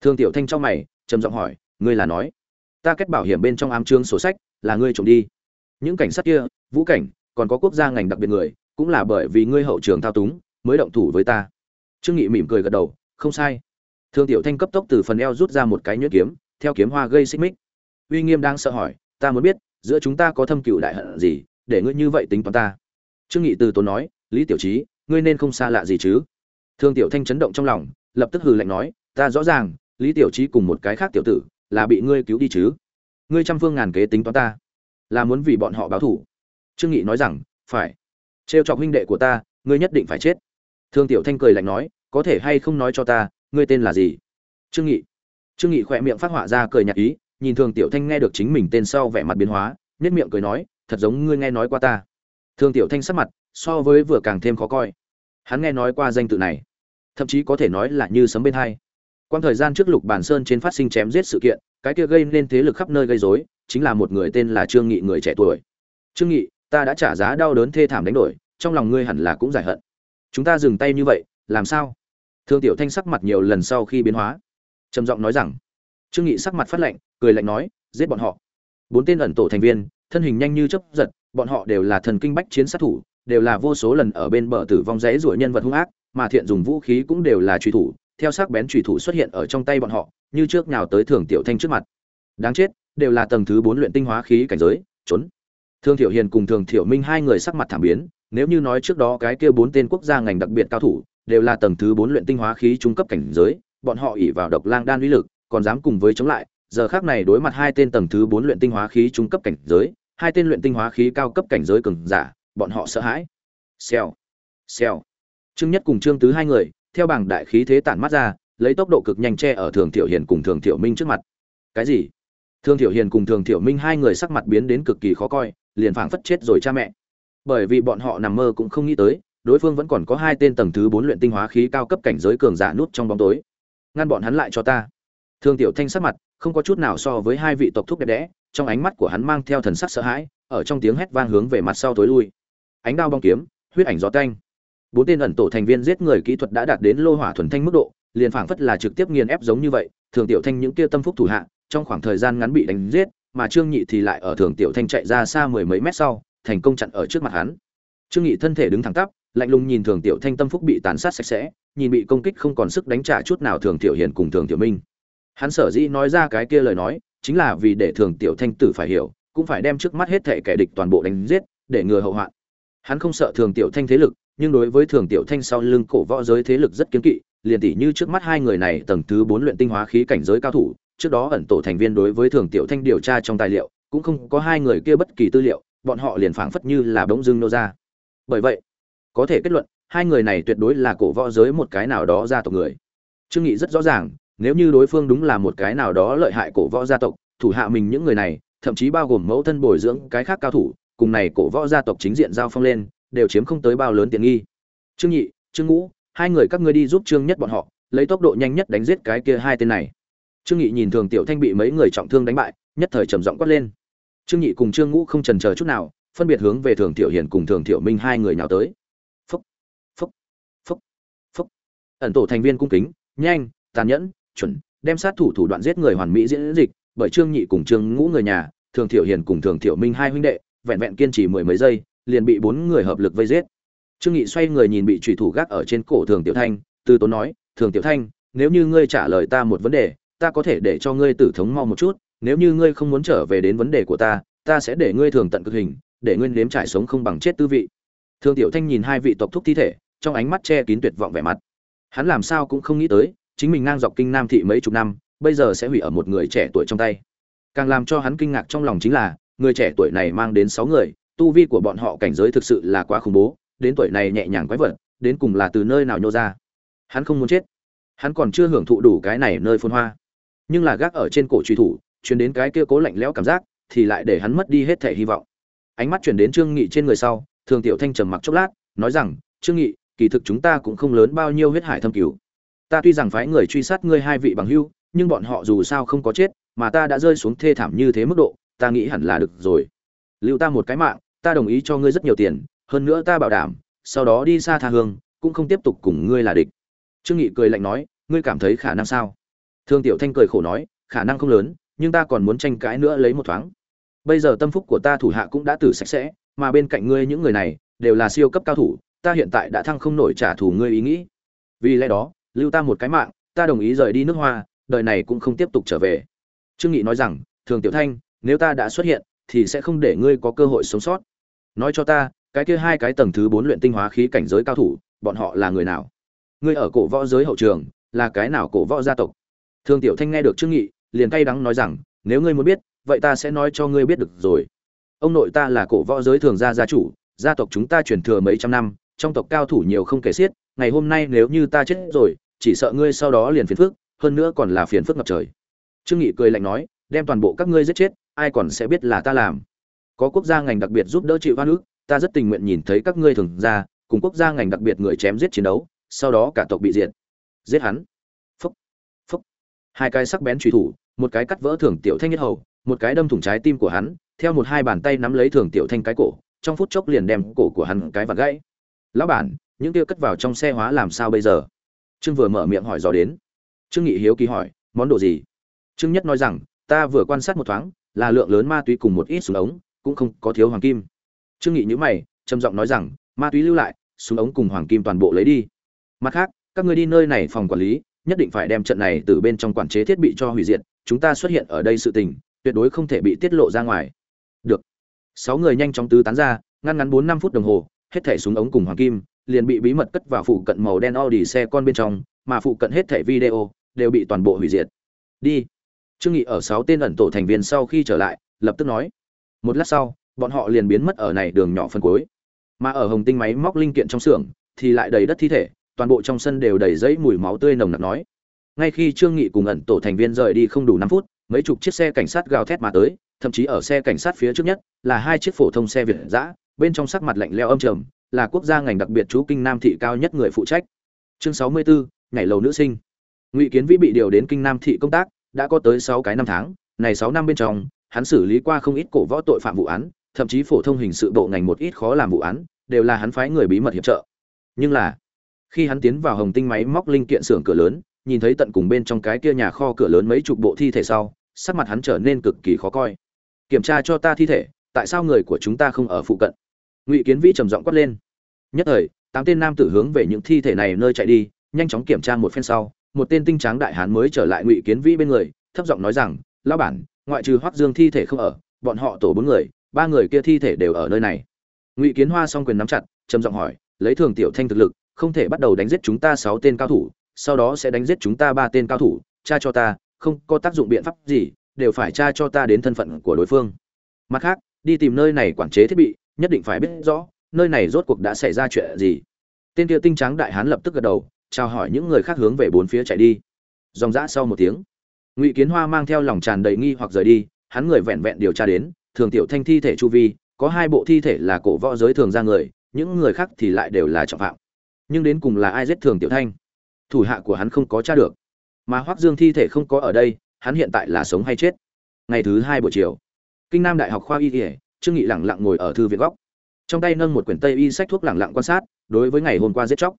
[SPEAKER 1] Thương tiểu thanh trong mày, trầm giọng hỏi, ngươi là nói, ta kết bảo hiểm bên trong ám trương sổ sách, là ngươi trộm đi. Những cảnh sát kia, vũ cảnh còn có quốc gia ngành đặc biệt người, cũng là bởi vì ngươi hậu trường thao túng, mới động thủ với ta. Trương nghị mỉm cười gật đầu, không sai. Thương tiểu thanh cấp tốc từ phần eo rút ra một cái nhuyễn kiếm, theo kiếm hoa gây xích mích. Uy nghiêm đang sợ hỏi, ta muốn biết, giữa chúng ta có thâm cựu đại hận gì, để ngươi như vậy tính toán ta? Trương nghị từ tốn nói, lý tiểu trí ngươi nên không xa lạ gì chứ? Thương tiểu thanh chấn động trong lòng, lập tức hừ lạnh nói, ta rõ ràng, lý tiểu trí cùng một cái khác tiểu tử, là bị ngươi cứu đi chứ? Ngươi trăm phương ngàn kế tính toán ta, là muốn vì bọn họ báo thù trương nghị nói rằng, phải. Trêu chọc huynh đệ của ta, ngươi nhất định phải chết. Thương tiểu thanh cười lạnh nói, có thể hay không nói cho ta, ngươi tên là gì? Trương nghị. Trương nghị khỏe miệng phát họa ra cười nhạt ý, nhìn thường tiểu thanh nghe được chính mình tên sau vẻ mặt biến hóa nhất miệng cười nói, thật giống ngươi nghe nói qua ta. Thường tiểu thanh sắc mặt, so với vừa càng thêm khó coi. Hắn nghe nói qua danh tự này, thậm chí có thể nói là như sấm bên hai. Quan thời gian trước lục bản sơn trên phát sinh chém giết sự kiện, cái kia gây nên thế lực khắp nơi gây rối, chính là một người tên là trương nghị người trẻ tuổi. Trương nghị ta đã trả giá đau đớn thê thảm đánh đổi, trong lòng ngươi hẳn là cũng giải hận. Chúng ta dừng tay như vậy, làm sao? Thương tiểu thanh sắc mặt nhiều lần sau khi biến hóa, trầm giọng nói rằng. Trương nghị sắc mặt phát lạnh, cười lạnh nói, giết bọn họ. Bốn tên ẩn tổ thành viên, thân hình nhanh như chớp giật, bọn họ đều là thần kinh bách chiến sát thủ, đều là vô số lần ở bên bờ tử vong rẽ rủa nhân vật hung ác, mà thiện dùng vũ khí cũng đều là truy thủ, theo sắc bén truy thủ xuất hiện ở trong tay bọn họ, như trước nào tới thường tiểu thanh trước mặt. Đáng chết, đều là tầng thứ bốn luyện tinh hóa khí cảnh giới, trốn thương tiểu hiền cùng thường tiểu minh hai người sắc mặt thảm biến, nếu như nói trước đó cái kia bốn tên quốc gia ngành đặc biệt cao thủ, đều là tầng thứ bốn luyện tinh hóa khí trung cấp cảnh giới, bọn họ ỷ vào độc lang đan uy lực, còn dám cùng với chống lại, giờ khác này đối mặt hai tên tầng thứ bốn luyện tinh hóa khí trung cấp cảnh giới, hai tên luyện tinh hóa khí cao cấp cảnh giới cường giả, bọn họ sợ hãi. Xèo xèo. Trương nhất cùng trương tứ hai người, theo bảng đại khí thế tản mắt ra, lấy tốc độ cực nhanh che ở thường tiểu hiền cùng thường tiểu minh trước mặt. Cái gì? Thường tiểu hiền cùng thường tiểu minh hai người sắc mặt biến đến cực kỳ khó coi liền phảng phất chết rồi cha mẹ. Bởi vì bọn họ nằm mơ cũng không nghĩ tới, đối phương vẫn còn có hai tên tầng thứ bốn luyện tinh hóa khí cao cấp cảnh giới cường giả nút trong bóng tối. Ngăn bọn hắn lại cho ta. Thương tiểu thanh sắc mặt, không có chút nào so với hai vị tộc thúc đẹp đẽ, trong ánh mắt của hắn mang theo thần sắc sợ hãi, ở trong tiếng hét vang hướng về mặt sau tối lui. Ánh đao bong kiếm, huyết ảnh gió canh bốn tên ẩn tổ thành viên giết người kỹ thuật đã đạt đến lô hỏa thuần thanh mức độ, liền phảng phất là trực tiếp nghiền ép giống như vậy thường tiểu thanh những kia tâm phúc thủ hạ, trong khoảng thời gian ngắn bị đánh giết mà trương nhị thì lại ở thường tiểu thanh chạy ra xa mười mấy mét sau, thành công chặn ở trước mặt hắn. Trương nhị thân thể đứng thẳng tắp, lạnh lùng nhìn thường tiểu thanh tâm phúc bị tàn sát sạch sẽ, nhìn bị công kích không còn sức đánh trả chút nào thường tiểu hiền cùng thường tiểu minh. Hắn sở dĩ nói ra cái kia lời nói, chính là vì để thường tiểu thanh tử phải hiểu, cũng phải đem trước mắt hết thể kẻ địch toàn bộ đánh giết, để ngừa hậu hoạn. Hắn không sợ thường tiểu thanh thế lực, nhưng đối với thường tiểu thanh sau lưng cổ võ giới thế lực rất kiên kỵ liền tỷ như trước mắt hai người này tầng thứ bốn luyện tinh hóa khí cảnh giới cao thủ, trước đó ẩn tổ thành viên đối với thường tiểu thanh điều tra trong tài liệu, cũng không có hai người kia bất kỳ tư liệu, bọn họ liền phảng phất như là bỗng dưng nô ra. Bởi vậy, có thể kết luận, hai người này tuyệt đối là cổ võ giới một cái nào đó gia tộc người. Trương nghị rất rõ ràng, nếu như đối phương đúng là một cái nào đó lợi hại cổ võ gia tộc, thủ hạ mình những người này, thậm chí bao gồm mẫu thân bồi dưỡng cái khác cao thủ, cùng này cổ võ gia tộc chính diện giao phong lên, đều chiếm không tới bao lớn tiện nghi. Trương nhị trương ngũ hai người các ngươi đi giúp trương nhất bọn họ, lấy tốc độ nhanh nhất đánh giết cái kia hai tên này. Trương nghị nhìn thường tiểu thanh bị mấy người trọng thương đánh bại, nhất thời trầm giọng quát lên. Trương nhị cùng trương ngũ không chần chờ chút nào, phân biệt hướng về thường tiểu hiền cùng thường tiểu minh hai người nhào tới. Phúc phúc phúc phúc. Ẩn tổ thành viên cung kính, nhanh, tàn nhẫn, chuẩn, đem sát thủ thủ đoạn giết người hoàn mỹ diễn dịch, bởi trương nhị cùng trương ngũ người nhà, thường tiểu hiền cùng thường tiểu minh hai huynh đệ, vẹn vẹn kiên trì mười mấy giây, liền bị bốn người hợp lực vây giết trương nghị xoay người nhìn bị trùy thủ gác ở trên cổ thường tiểu thanh, từ tốn nói, thường tiểu thanh, nếu như ngươi trả lời ta một vấn đề, ta có thể để cho ngươi tử thống mau một chút, nếu như ngươi không muốn trở về đến vấn đề của ta ta sẽ để ngươi thường tận cực hình, để ngươi nếm trải sống không bằng chết tư vị. Thường tiểu thanh nhìn hai vị tộc thúc thi thể, trong ánh mắt che kín tuyệt vọng vẻ mặt. Hắn làm sao cũng không nghĩ tới, chính mình ngang dọc kinh nam thị mấy chục năm, bây giờ sẽ hủy ở một người trẻ tuổi trong tay. Càng làm cho hắn kinh ngạc trong lòng chính là, người trẻ tuổi này mang đến sáu người, tu vi của bọn họ cảnh giới thực sự là quá khủng bố đến tuổi này nhẹ nhàng quái vật, đến cùng là từ nơi nào nhô ra. Hắn không muốn chết. Hắn còn chưa hưởng thụ đủ cái này nơi phôn hoa. Nhưng là gác ở trên cổ truy thủ chuyển đến cái kia cố lạnh lẽo cảm giác, thì lại để hắn mất đi hết thể hy vọng. Ánh mắt chuyển đến trương nghị trên người sau, thường tiểu thanh trầm mặc chốc lát, nói rằng, trương nghị, kỳ thực chúng ta cũng không lớn bao nhiêu huyết hải thâm cửu. Ta tuy rằng phái người truy sát ngươi hai vị bằng hưu, nhưng bọn họ dù sao không có chết, mà ta đã rơi xuống thê thảm như thế mức độ, ta nghĩ hẳn là được rồi. Lưu ta một cái mạng, ta đồng ý cho ngươi rất nhiều tiền hơn nữa ta bảo đảm, sau đó đi xa tha hương, cũng không tiếp tục cùng ngươi là địch. Trương nghị cười lạnh nói, ngươi cảm thấy khả năng sao? Thương tiểu thanh cười khổ nói, khả năng không lớn, nhưng ta còn muốn tranh cãi nữa lấy một thoáng. Bây giờ tâm phúc của ta thủ hạ cũng đã tử sạch sẽ, mà bên cạnh ngươi những người này, đều là siêu cấp cao thủ, ta hiện tại đã thăng không nổi trả thù ngươi ý nghĩ. Vì lẽ đó, lưu ta một cái mạng, ta đồng ý rời đi nước hoa, đời này cũng không tiếp tục trở về. Trương nghị nói rằng thường tiểu thanh, nếu ta đã xuất hiện, thì sẽ không để ngươi có cơ hội sống sót. Nói cho ta cái kia hai cái tầng thứ bốn luyện tinh hóa khí cảnh giới cao thủ, bọn họ là người nào? Ngươi ở cổ võ giới hậu trường, là cái nào cổ võ gia tộc? Thương tiểu thanh nghe được trương nghị, liền cay đắng nói rằng, nếu ngươi muốn biết, vậy ta sẽ nói cho ngươi biết được rồi. Ông nội ta là cổ võ giới thường gia gia chủ, gia tộc chúng ta truyền thừa mấy trăm năm, trong tộc cao thủ nhiều không kể xiết, ngày hôm nay nếu như ta chết rồi, chỉ sợ ngươi sau đó liền phiền phức, hơn nữa còn là phiền phức ngập trời. Trương nghị cười lạnh nói, đem toàn bộ các ngươi giết chết, ai còn sẽ biết là ta làm? Có quốc gia ngành đặc biệt giúp đỡ chịu oan ức ta rất tình nguyện nhìn thấy các ngươi thường ra cùng quốc gia ngành đặc biệt người chém giết chiến đấu, sau đó cả tộc bị diệt. Giết hắn. Phúc. Phúc. Hai cái sắc bén truy thủ, một cái cắt vỡ thường tiểu thanh nhất hầu, một cái đâm thủng trái tim của hắn, theo một hai bàn tay nắm lấy thường tiểu thanh cái cổ, trong phút chốc liền đem cổ của hắn cái vặt gãy. Lão bản, những kia cất vào trong xe hóa làm sao bây giờ? Trương vừa mở miệng hỏi dò đến. Trương nghị hiếu kỳ hỏi, món đồ gì? Trương nhất nói rằng, ta vừa quan sát một thoáng, là lượng lớn ma túy cùng một ít súng ống, cũng không có thiếu hoàng kim trương nghị nhíu mày, trầm giọng nói rằng, ma túy lưu lại, súng ống cùng hoàng kim toàn bộ lấy đi. Mặt khác, các ngươi đi nơi này phòng quản lý, nhất định phải đem trận này từ bên trong quản chế thiết bị cho hủy diệt, chúng ta xuất hiện ở đây sự tình, tuyệt đối không thể bị tiết lộ ra ngoài. Được. Sáu người nhanh chóng tứ tán ra, ngăn ngắn bốn năm phút đồng hồ, hết thảy súng ống cùng hoàng kim liền bị bí mật cất vào phụ cận màu đen Audi xe con bên trong, mà phụ cận hết thảy video đều bị toàn bộ hủy diệt. Đi. Trương nghị ở sáu tên ẩn tổ thành viên sau khi trở lại, lập tức nói. Một lát sau bọn họ liền biến mất ở này đường nhỏ phân cuối. Mà ở hồng tinh máy móc linh kiện trong xưởng thì lại đầy đất thi thể toàn bộ trong sân đều đầy giấy mùi máu tươi nồng nặc nói. Ngay khi trương nghị cùng ẩn tổ thành viên rời đi không đủ năm phút mấy chục chiếc xe cảnh sát gào thét mà tới thậm chí ở xe cảnh sát phía trước nhất là hai chiếc phổ thông xe việt dã bên trong sắc mặt lạnh lẽo âm trầm là quốc gia ngành đặc biệt chú kinh nam thị cao nhất người phụ trách. Chương 64, ngày lầu nữ sinh. Ngụy kiến vĩ bị điều đến kinh nam thị công tác đã có tới 6 cái năm tháng này 6 năm bên trong hắn xử lý qua không ít cổ võ tội phạm vụ án thậm chí phổ thông hình sự bộ ngành một ít khó làm vụ án, đều là hắn phái người bí mật hiệp trợ. Nhưng là, khi hắn tiến vào hồng tinh máy móc linh kiện xưởng cửa lớn, nhìn thấy tận cùng bên trong cái kia nhà kho cửa lớn mấy chục bộ thi thể sau, sắc mặt hắn trở nên cực kỳ khó coi. Kiểm tra cho ta thi thể, tại sao người của chúng ta không ở phụ cận? Ngụy kiến vĩ trầm giọng quát lên. Nhất thời, tám tên nam tử hướng về những thi thể này nơi chạy đi, nhanh chóng kiểm tra một phen sau, một tên tinh tráng đại hán mới trở lại ngụy kiến vĩ bên người, thấp giọng nói rằng, lão bản, ngoại trừ hoắc dương thi thể không ở, bọn họ tổ bốn người ba người kia thi thể đều ở nơi này. Ngụy kiến hoa s quyền nắm chặt, trầm giọng hỏi, lấy thường tiểu thanh thực lực, không thể bắt đầu đánh giết chúng ta sáu tên cao thủ, sau đó sẽ đánh giết chúng ta ba tên cao thủ, cha cho ta, không có tác dụng biện pháp gì, đều phải tra cho ta đến thân phận của đối phương. Mặt khác, đi tìm nơi này quản chế thiết bị, nhất định phải biết rõ, nơi này rốt cuộc đã xảy ra chuyện gì. Tên kia tinh trắng đại hán lập tức gật đầu, chào hỏi những người khác hướng về bốn phía chạy đi. Dòng dã sau một tiếng, ngụy kiến hoa mang theo lòng tràn đầy nghi hoặc rời đi, hắn người vẹn vẹn điều tra đến thường tiểu thanh thi thể chu vi, có hai bộ thi thể là cổ võ giới thường ra người, những người khác thì lại đều là trọng phạm. Nhưng đến cùng là ai giết thường tiểu thanh? Thủ hạ của hắn không có tra được. Mà hoắc dương thi thể không có ở đây, hắn hiện tại là sống hay chết? Ngày thứ hai buổi chiều, kinh nam đại học khoa y y, trương nghị lẳng lặng ngồi ở thư viện góc. Trong tay nâng một quyển tây y sách thuốc lẳng lặng quan sát, đối với ngày hôm qua giết chóc.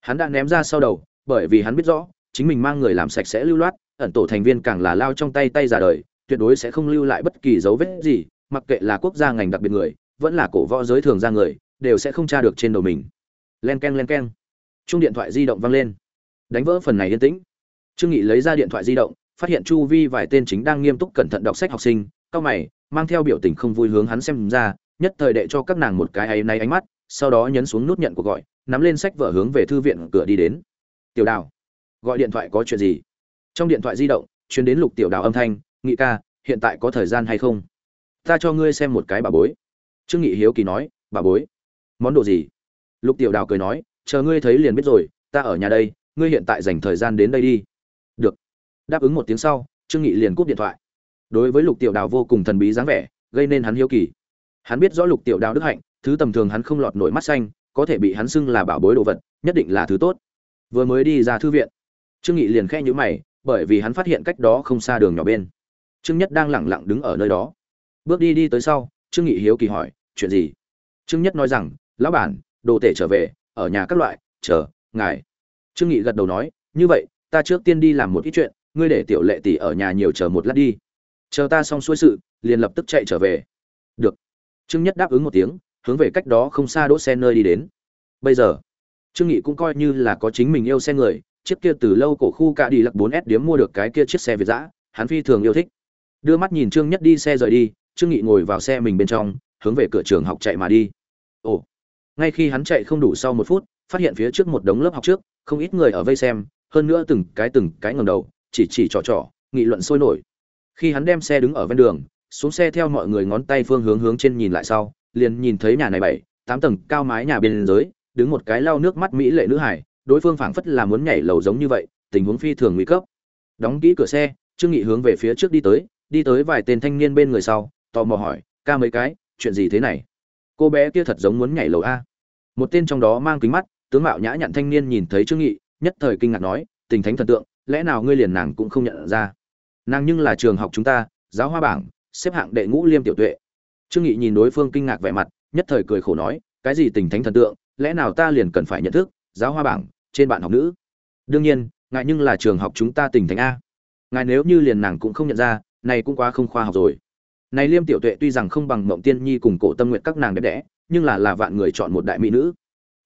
[SPEAKER 1] Hắn đã ném ra sau đầu, bởi vì hắn biết rõ, chính mình mang người làm sạch sẽ lưu loát, ẩn tổ thành viên càng là lao trong tay tay ra đời, tuyệt đối sẽ không lưu lại bất kỳ dấu vết gì mặc kệ là quốc gia ngành đặc biệt người, vẫn là cổ võ giới thường ra người, đều sẽ không tra được trên đầu mình. Len k e n len k e n chung điện thoại di động vang lên. Đánh vỡ phần này yên tĩnh. Trương nghị lấy ra điện thoại di động, phát hiện chu vi vài tên chính đang nghiêm túc cẩn thận đọc sách học sinh, cao mày, mang theo biểu tình không vui hướng hắn xem ra, nhất thời đệ cho các nàng một cái ấy nay ánh mắt, sau đó nhấn xuống nút nhận cuộc gọi, nắm lên sách vở hướng về thư viện cửa đi đến. Tiểu đào. Gọi điện thoại có chuyện gì? Trong điện thoại di động chuyến đến lục tiểu đào âm thanh, nghị ca, hiện tại có thời gian hay không? Ta cho ngươi xem một cái bà bối. Trương nghị hiếu kỳ nói, bà bối, món đồ gì? Lục tiểu đào cười nói, chờ ngươi thấy liền biết rồi, ta ở nhà đây, ngươi hiện tại dành thời gian đến đây đi. Được. Đáp ứng một tiếng sau, trương nghị liền cúp điện thoại. Đối với lục tiểu đào vô cùng thần bí dáng vẻ, gây nên hắn hiếu kỳ. Hắn biết rõ lục tiểu đào đức hạnh, thứ tầm thường hắn không lọt nổi mắt xanh, có thể bị hắn xưng là bảo bối đồ vật, nhất định là thứ tốt. Vừa mới đi ra thư viện, trương nghị liền khẽ nhíu mày, bởi vì hắn phát hiện cách đó không xa đường nhỏ bên. Trương nhất đang lẳng lặng đứng ở nơi đó bước đi đi tới sau trương nghị hiếu kỳ hỏi chuyện gì? Trương nhất nói rằng lão bản đồ tể trở về ở nhà các loại chờ ngài. Trương nghị gật đầu nói như vậy ta trước tiên đi làm một ít chuyện ngươi để tiểu lệ tỷ ở nhà nhiều chờ một lát đi. Chờ ta xong xuôi sự liền lập tức chạy trở về. Được. Trương nhất đáp ứng một tiếng hướng về cách đó không xa đỗ xe nơi đi đến. Bây giờ trương nghị cũng coi như là có chính mình yêu xe người chiếc kia từ lâu cổ khu cả đi lặc 4S điếm mua được cái kia chiếc xe Việt dã, hắn phi thường yêu thích. Đưa mắt nhìn Trương Nhất đi xe rời đi, Trương Nghị ngồi vào xe mình bên trong, hướng về cửa trường học chạy mà đi. Ồ. Ngay khi hắn chạy không đủ sau một phút, phát hiện phía trước một đống lớp học trước, không ít người ở vây xem, hơn nữa từng cái từng cái ngẩng đầu, chỉ chỉ trò trò, nghị luận sôi nổi. Khi hắn đem xe đứng ở ven đường, xuống xe theo mọi người ngón tay phương hướng hướng trên nhìn lại sau, liền nhìn thấy nhà này bảy, tám tầng cao mái nhà bên dưới, đứng một cái lau nước mắt mỹ lệ nữ hải, đối phương phảng phất là muốn nhảy lầu giống như vậy tình huống phi thường nguy cấp đóng kỹ cửa xe trương nghị hướng về phía trước đi tới đi tới vài tên thanh niên bên người sau tò mò hỏi, ca mấy cái, chuyện gì thế này? Cô bé kia thật giống muốn nhảy lầu a. Một tên trong đó mang kính mắt, tướng mạo nhã nhặn thanh niên nhìn thấy trương nghị, nhất thời kinh ngạc nói, tình thánh thần tượng, lẽ nào ngươi liền nàng cũng không nhận ra? Nàng nhưng là trường học chúng ta, giáo hoa bảng, xếp hạng đệ ngũ liêm tiểu tuệ. Trương nghị nhìn đối phương kinh ngạc vẻ mặt, nhất thời cười khổ nói, cái gì tình thánh thần tượng, lẽ nào ta liền cần phải nhận thức, giáo hoa bảng, trên bạn học nữ? Đương nhiên ngại nhưng là trường học chúng ta tình thánh a. Ngài nếu như liền nàng cũng không nhận ra, này cũng quá không khoa học rồi này liêm tiểu tuệ tuy rằng không bằng mộng tiên nhi cùng cổ tâm nguyện các nàng đẹp đẽ, nhưng là là vạn người chọn một đại mỹ nữ.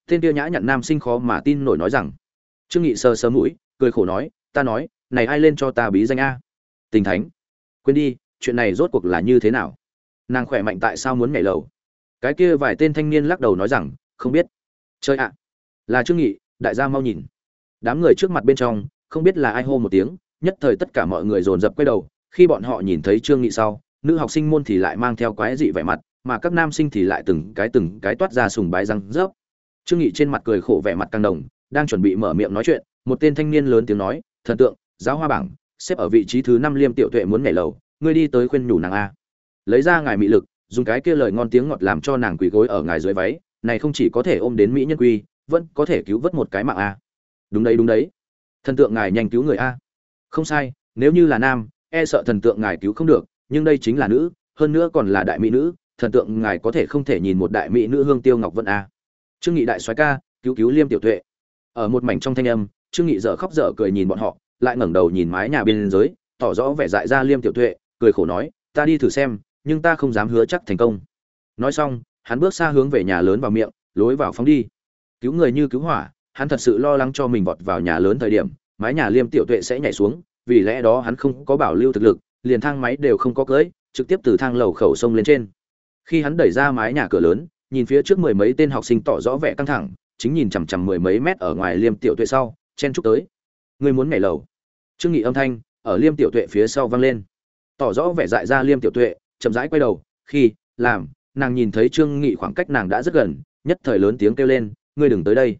[SPEAKER 1] Tên tiêu nhã nhận nam sinh khó mà tin nổi nói rằng, trương nghị sơ sờ mũi, cười khổ nói, ta nói, này ai lên cho ta bí danh a? Tình thánh. Quên đi, chuyện này rốt cuộc là như thế nào? Nàng khỏe mạnh tại sao muốn nhảy lầu? Cái kia vài tên thanh niên lắc đầu nói rằng, không biết. Chơi ạ. Là trương nghị, đại gia mau nhìn. Đám người trước mặt bên trong, không biết là ai hô một tiếng, nhất thời tất cả mọi người dồn dập quay đầu, khi bọn họ nhìn thấy trương nghị sau nữ học sinh môn thì lại mang theo quái dị vẻ mặt, mà các nam sinh thì lại từng cái từng cái toát ra sùng bái răng rớp. Trương nghị trên mặt cười khổ vẻ mặt căng đồng, đang chuẩn bị mở miệng nói chuyện, một tên thanh niên lớn tiếng nói, thần tượng, giáo hoa bảng, xếp ở vị trí thứ năm liêm tiểu tuệ muốn nhảy lầu, ngươi đi tới khuyên nhủ nàng a. Lấy ra ngài mị lực, dùng cái kia lời ngon tiếng ngọt làm cho nàng quỳ gối ở ngài dưới váy, này không chỉ có thể ôm đến mỹ nhân quy, vẫn có thể cứu vớt một cái mạng a. Đúng đấy đúng đấy. Thần tượng ngài nhanh cứu người a. Không sai, nếu như là nam e sợ thần tượng ngài cứu không được nhưng đây chính là nữ, hơn nữa còn là đại mỹ nữ, thần tượng ngài có thể không thể nhìn một đại mỹ nữ hương tiêu ngọc vân a trương nghị đại soái ca, cứu cứu liêm tiểu tuệ. Ở một mảnh trong thanh âm, trương nghị dở khóc dở cười nhìn bọn họ, lại ngẩng đầu nhìn mái nhà bên dưới, tỏ rõ vẻ dại ra liêm tiểu tuệ, cười khổ nói, ta đi thử xem, nhưng ta không dám hứa chắc thành công. Nói xong, hắn bước xa hướng về nhà lớn vào miệng, lối vào phóng đi. Cứu người như cứu hỏa, hắn thật sự lo lắng cho mình vọt vào nhà lớn thời điểm, mái nhà liêm tiểu tuệ sẽ nhảy xuống, vì lẽ đó hắn không có bảo lưu thực lực liền thang máy đều không có cưỡi trực tiếp từ thang lầu khẩu sông lên trên. Khi hắn đẩy ra mái nhà cửa lớn, nhìn phía trước mười mấy tên học sinh tỏ rõ vẻ căng thẳng, chính nhìn chằm chằm mười mấy mét ở ngoài liêm tiểu tuệ sau, chen chúc tới. Người muốn nhảy lầu? Trương nghị âm thanh ở liêm tiểu tuệ phía sau vang lên. Tỏ rõ vẻ dại ra liêm tiểu tuệ, chậm rãi quay đầu, khi, làm. Nàng nhìn thấy trương nghị khoảng cách nàng đã rất gần, nhất thời lớn tiếng kêu lên, ngươi đừng tới đây.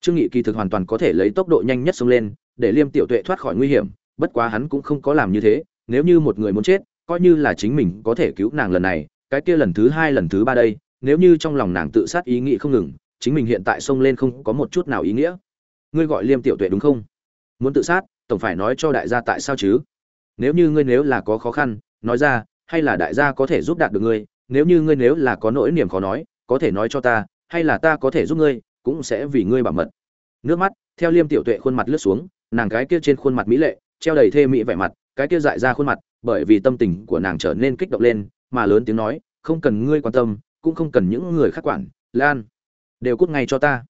[SPEAKER 1] Trương nghị kỳ thực hoàn toàn có thể lấy tốc độ nhanh nhất xông lên, để liêm tiểu tuệ thoát khỏi nguy hiểm, bất quá hắn cũng không có làm như thế nếu như một người muốn chết, coi như là chính mình có thể cứu nàng lần này, cái kia lần thứ hai, lần thứ ba đây, nếu như trong lòng nàng tự sát ý nghĩ không ngừng, chính mình hiện tại xông lên không có một chút nào ý nghĩa. Ngươi gọi liêm tiểu tuệ đúng không? Muốn tự sát, tổng phải nói cho đại gia tại sao chứ? Nếu như ngươi nếu là có khó khăn, nói ra, hay là đại gia có thể giúp đạt được ngươi, nếu như ngươi nếu là có nỗi niềm khó nói, có thể nói cho ta, hay là ta có thể giúp ngươi, cũng sẽ vì ngươi bảo mật. Nước mắt, theo liêm tiểu tuệ khuôn mặt lướt xuống, nàng cái kia trên khuôn mặt mỹ lệ, treo đầy thê mỹ vẻ mặt cái kia dại ra khuôn mặt, bởi vì tâm tình của nàng trở nên kích động lên, mà lớn tiếng nói, không cần ngươi quan tâm, cũng không cần những người khác quản, lan, đều cút ngay cho ta.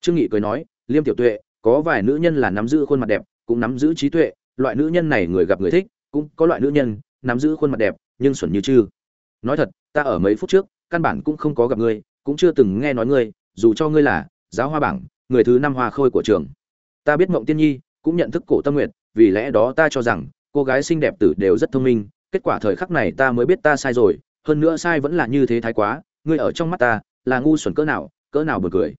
[SPEAKER 1] Trương nghị cười nói, liêm tiểu tuệ, có vài nữ nhân là nắm giữ khuôn mặt đẹp, cũng nắm giữ trí tuệ, loại nữ nhân này người gặp người thích, cũng có loại nữ nhân nắm giữ khuôn mặt đẹp, nhưng xuẩn như chư. Nói thật, ta ở mấy phút trước, căn bản cũng không có gặp ngươi, cũng chưa từng nghe nói ngươi, dù cho ngươi là giáo hoa bảng, người thứ năm hoa khôi của trường. Ta biết mộng tiên nhi, cũng nhận thức cổ tâm nguyện, vì lẽ đó ta cho rằng cô gái xinh đẹp tử đều rất thông minh, kết quả thời khắc này ta mới biết ta sai rồi, hơn nữa sai vẫn là như thế thái quá, ngươi ở trong mắt ta là ngu xuẩn cỡ nào cỡ nào buồn cười.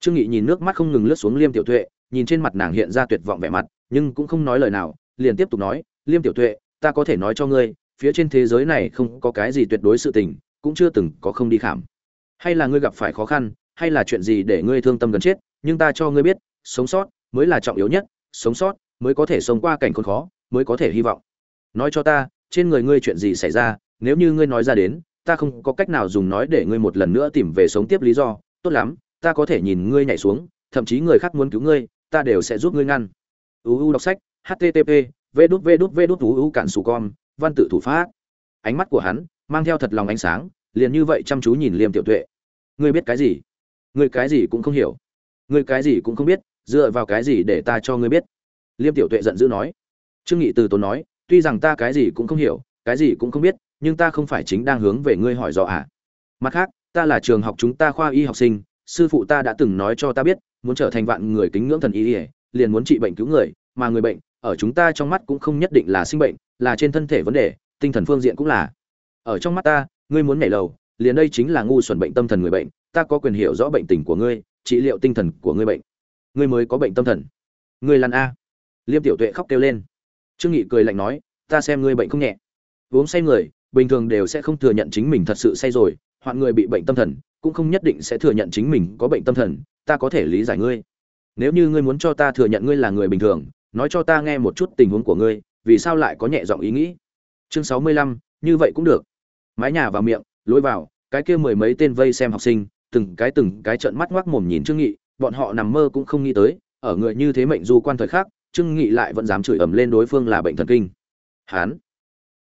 [SPEAKER 1] Trương nghị nhìn nước mắt không ngừng lướt xuống liêm tiểu tuệ, nhìn trên mặt nàng hiện ra tuyệt vọng vẻ mặt, nhưng cũng không nói lời nào, liền tiếp tục nói, liêm tiểu tuệ, ta có thể nói cho ngươi, phía trên thế giới này không có cái gì tuyệt đối sự tình, cũng chưa từng có không đi khảm. Hay là ngươi gặp phải khó khăn, hay là chuyện gì để ngươi thương tâm gần chết, nhưng ta cho ngươi biết, sống sót mới là trọng yếu nhất, sống sót mới có thể sống qua cảnh khốn khó mới có thể hy vọng. Nói cho ta, trên người ngươi chuyện gì xảy ra, nếu như ngươi nói ra đến, ta không có cách nào dùng nói để ngươi một lần nữa tìm về sống tiếp lý do. Tốt lắm, ta có thể nhìn ngươi nhảy xuống, thậm chí người khác muốn cứu ngươi, ta đều sẽ giúp ngươi ngăn. Uu đọc sách http v đút v đút v đút uu cản sù con, văn tự thủ pháp. Ánh mắt của hắn mang theo thật lòng ánh sáng, liền như vậy chăm chú nhìn liêm tiểu tuệ. Ngươi biết cái gì? Ngươi cái gì cũng không hiểu. Ngươi cái gì cũng không biết, dựa vào cái gì để ta cho ngươi biết? Liêm tiểu tuệ giận dữ nói trương nghị từ tốn nói, tuy rằng ta cái gì cũng không hiểu, cái gì cũng không biết, nhưng ta không phải chính đang hướng về ngươi hỏi rõ à. Mặt khác, ta là trường học chúng ta khoa y học sinh, sư phụ ta đã từng nói cho ta biết, muốn trở thành vạn người kính ngưỡng thần y, liền muốn trị bệnh cứu người, mà người bệnh, ở chúng ta trong mắt cũng không nhất định là sinh bệnh, là trên thân thể vấn đề, tinh thần phương diện cũng là. Ở trong mắt ta, ngươi muốn nhảy lầu, liền đây chính là ngu xuẩn bệnh tâm thần người bệnh, ta có quyền hiểu rõ bệnh tình của ngươi, trị liệu tinh thần của ngươi bệnh. Ngươi mới có bệnh tâm thần. Ngươi lăn a. Liêm tiểu tuệ khóc kêu lên trương nghị cười lạnh nói, ta xem ngươi bệnh không nhẹ. Uống say người, bình thường đều sẽ không thừa nhận chính mình thật sự say rồi hoặc người bị bệnh tâm thần, cũng không nhất định sẽ thừa nhận chính mình có bệnh tâm thần, ta có thể lý giải ngươi. Nếu như ngươi muốn cho ta thừa nhận ngươi là người bình thường, nói cho ta nghe một chút tình huống của ngươi, vì sao lại có nhẹ giọng ý nghĩ? Chương sáu mươi lăm, như vậy cũng được. Mái nhà vào miệng, lối vào, cái kia mười mấy tên vây xem học sinh, từng cái từng cái trợn mắt ngoác mồm nhìn trương nghị, bọn họ nằm mơ cũng không nghĩ tới, ở người như thế mệnh du quan thời khác trương nghị lại vẫn dám chửi ầm lên đối phương là bệnh thần kinh. Hán.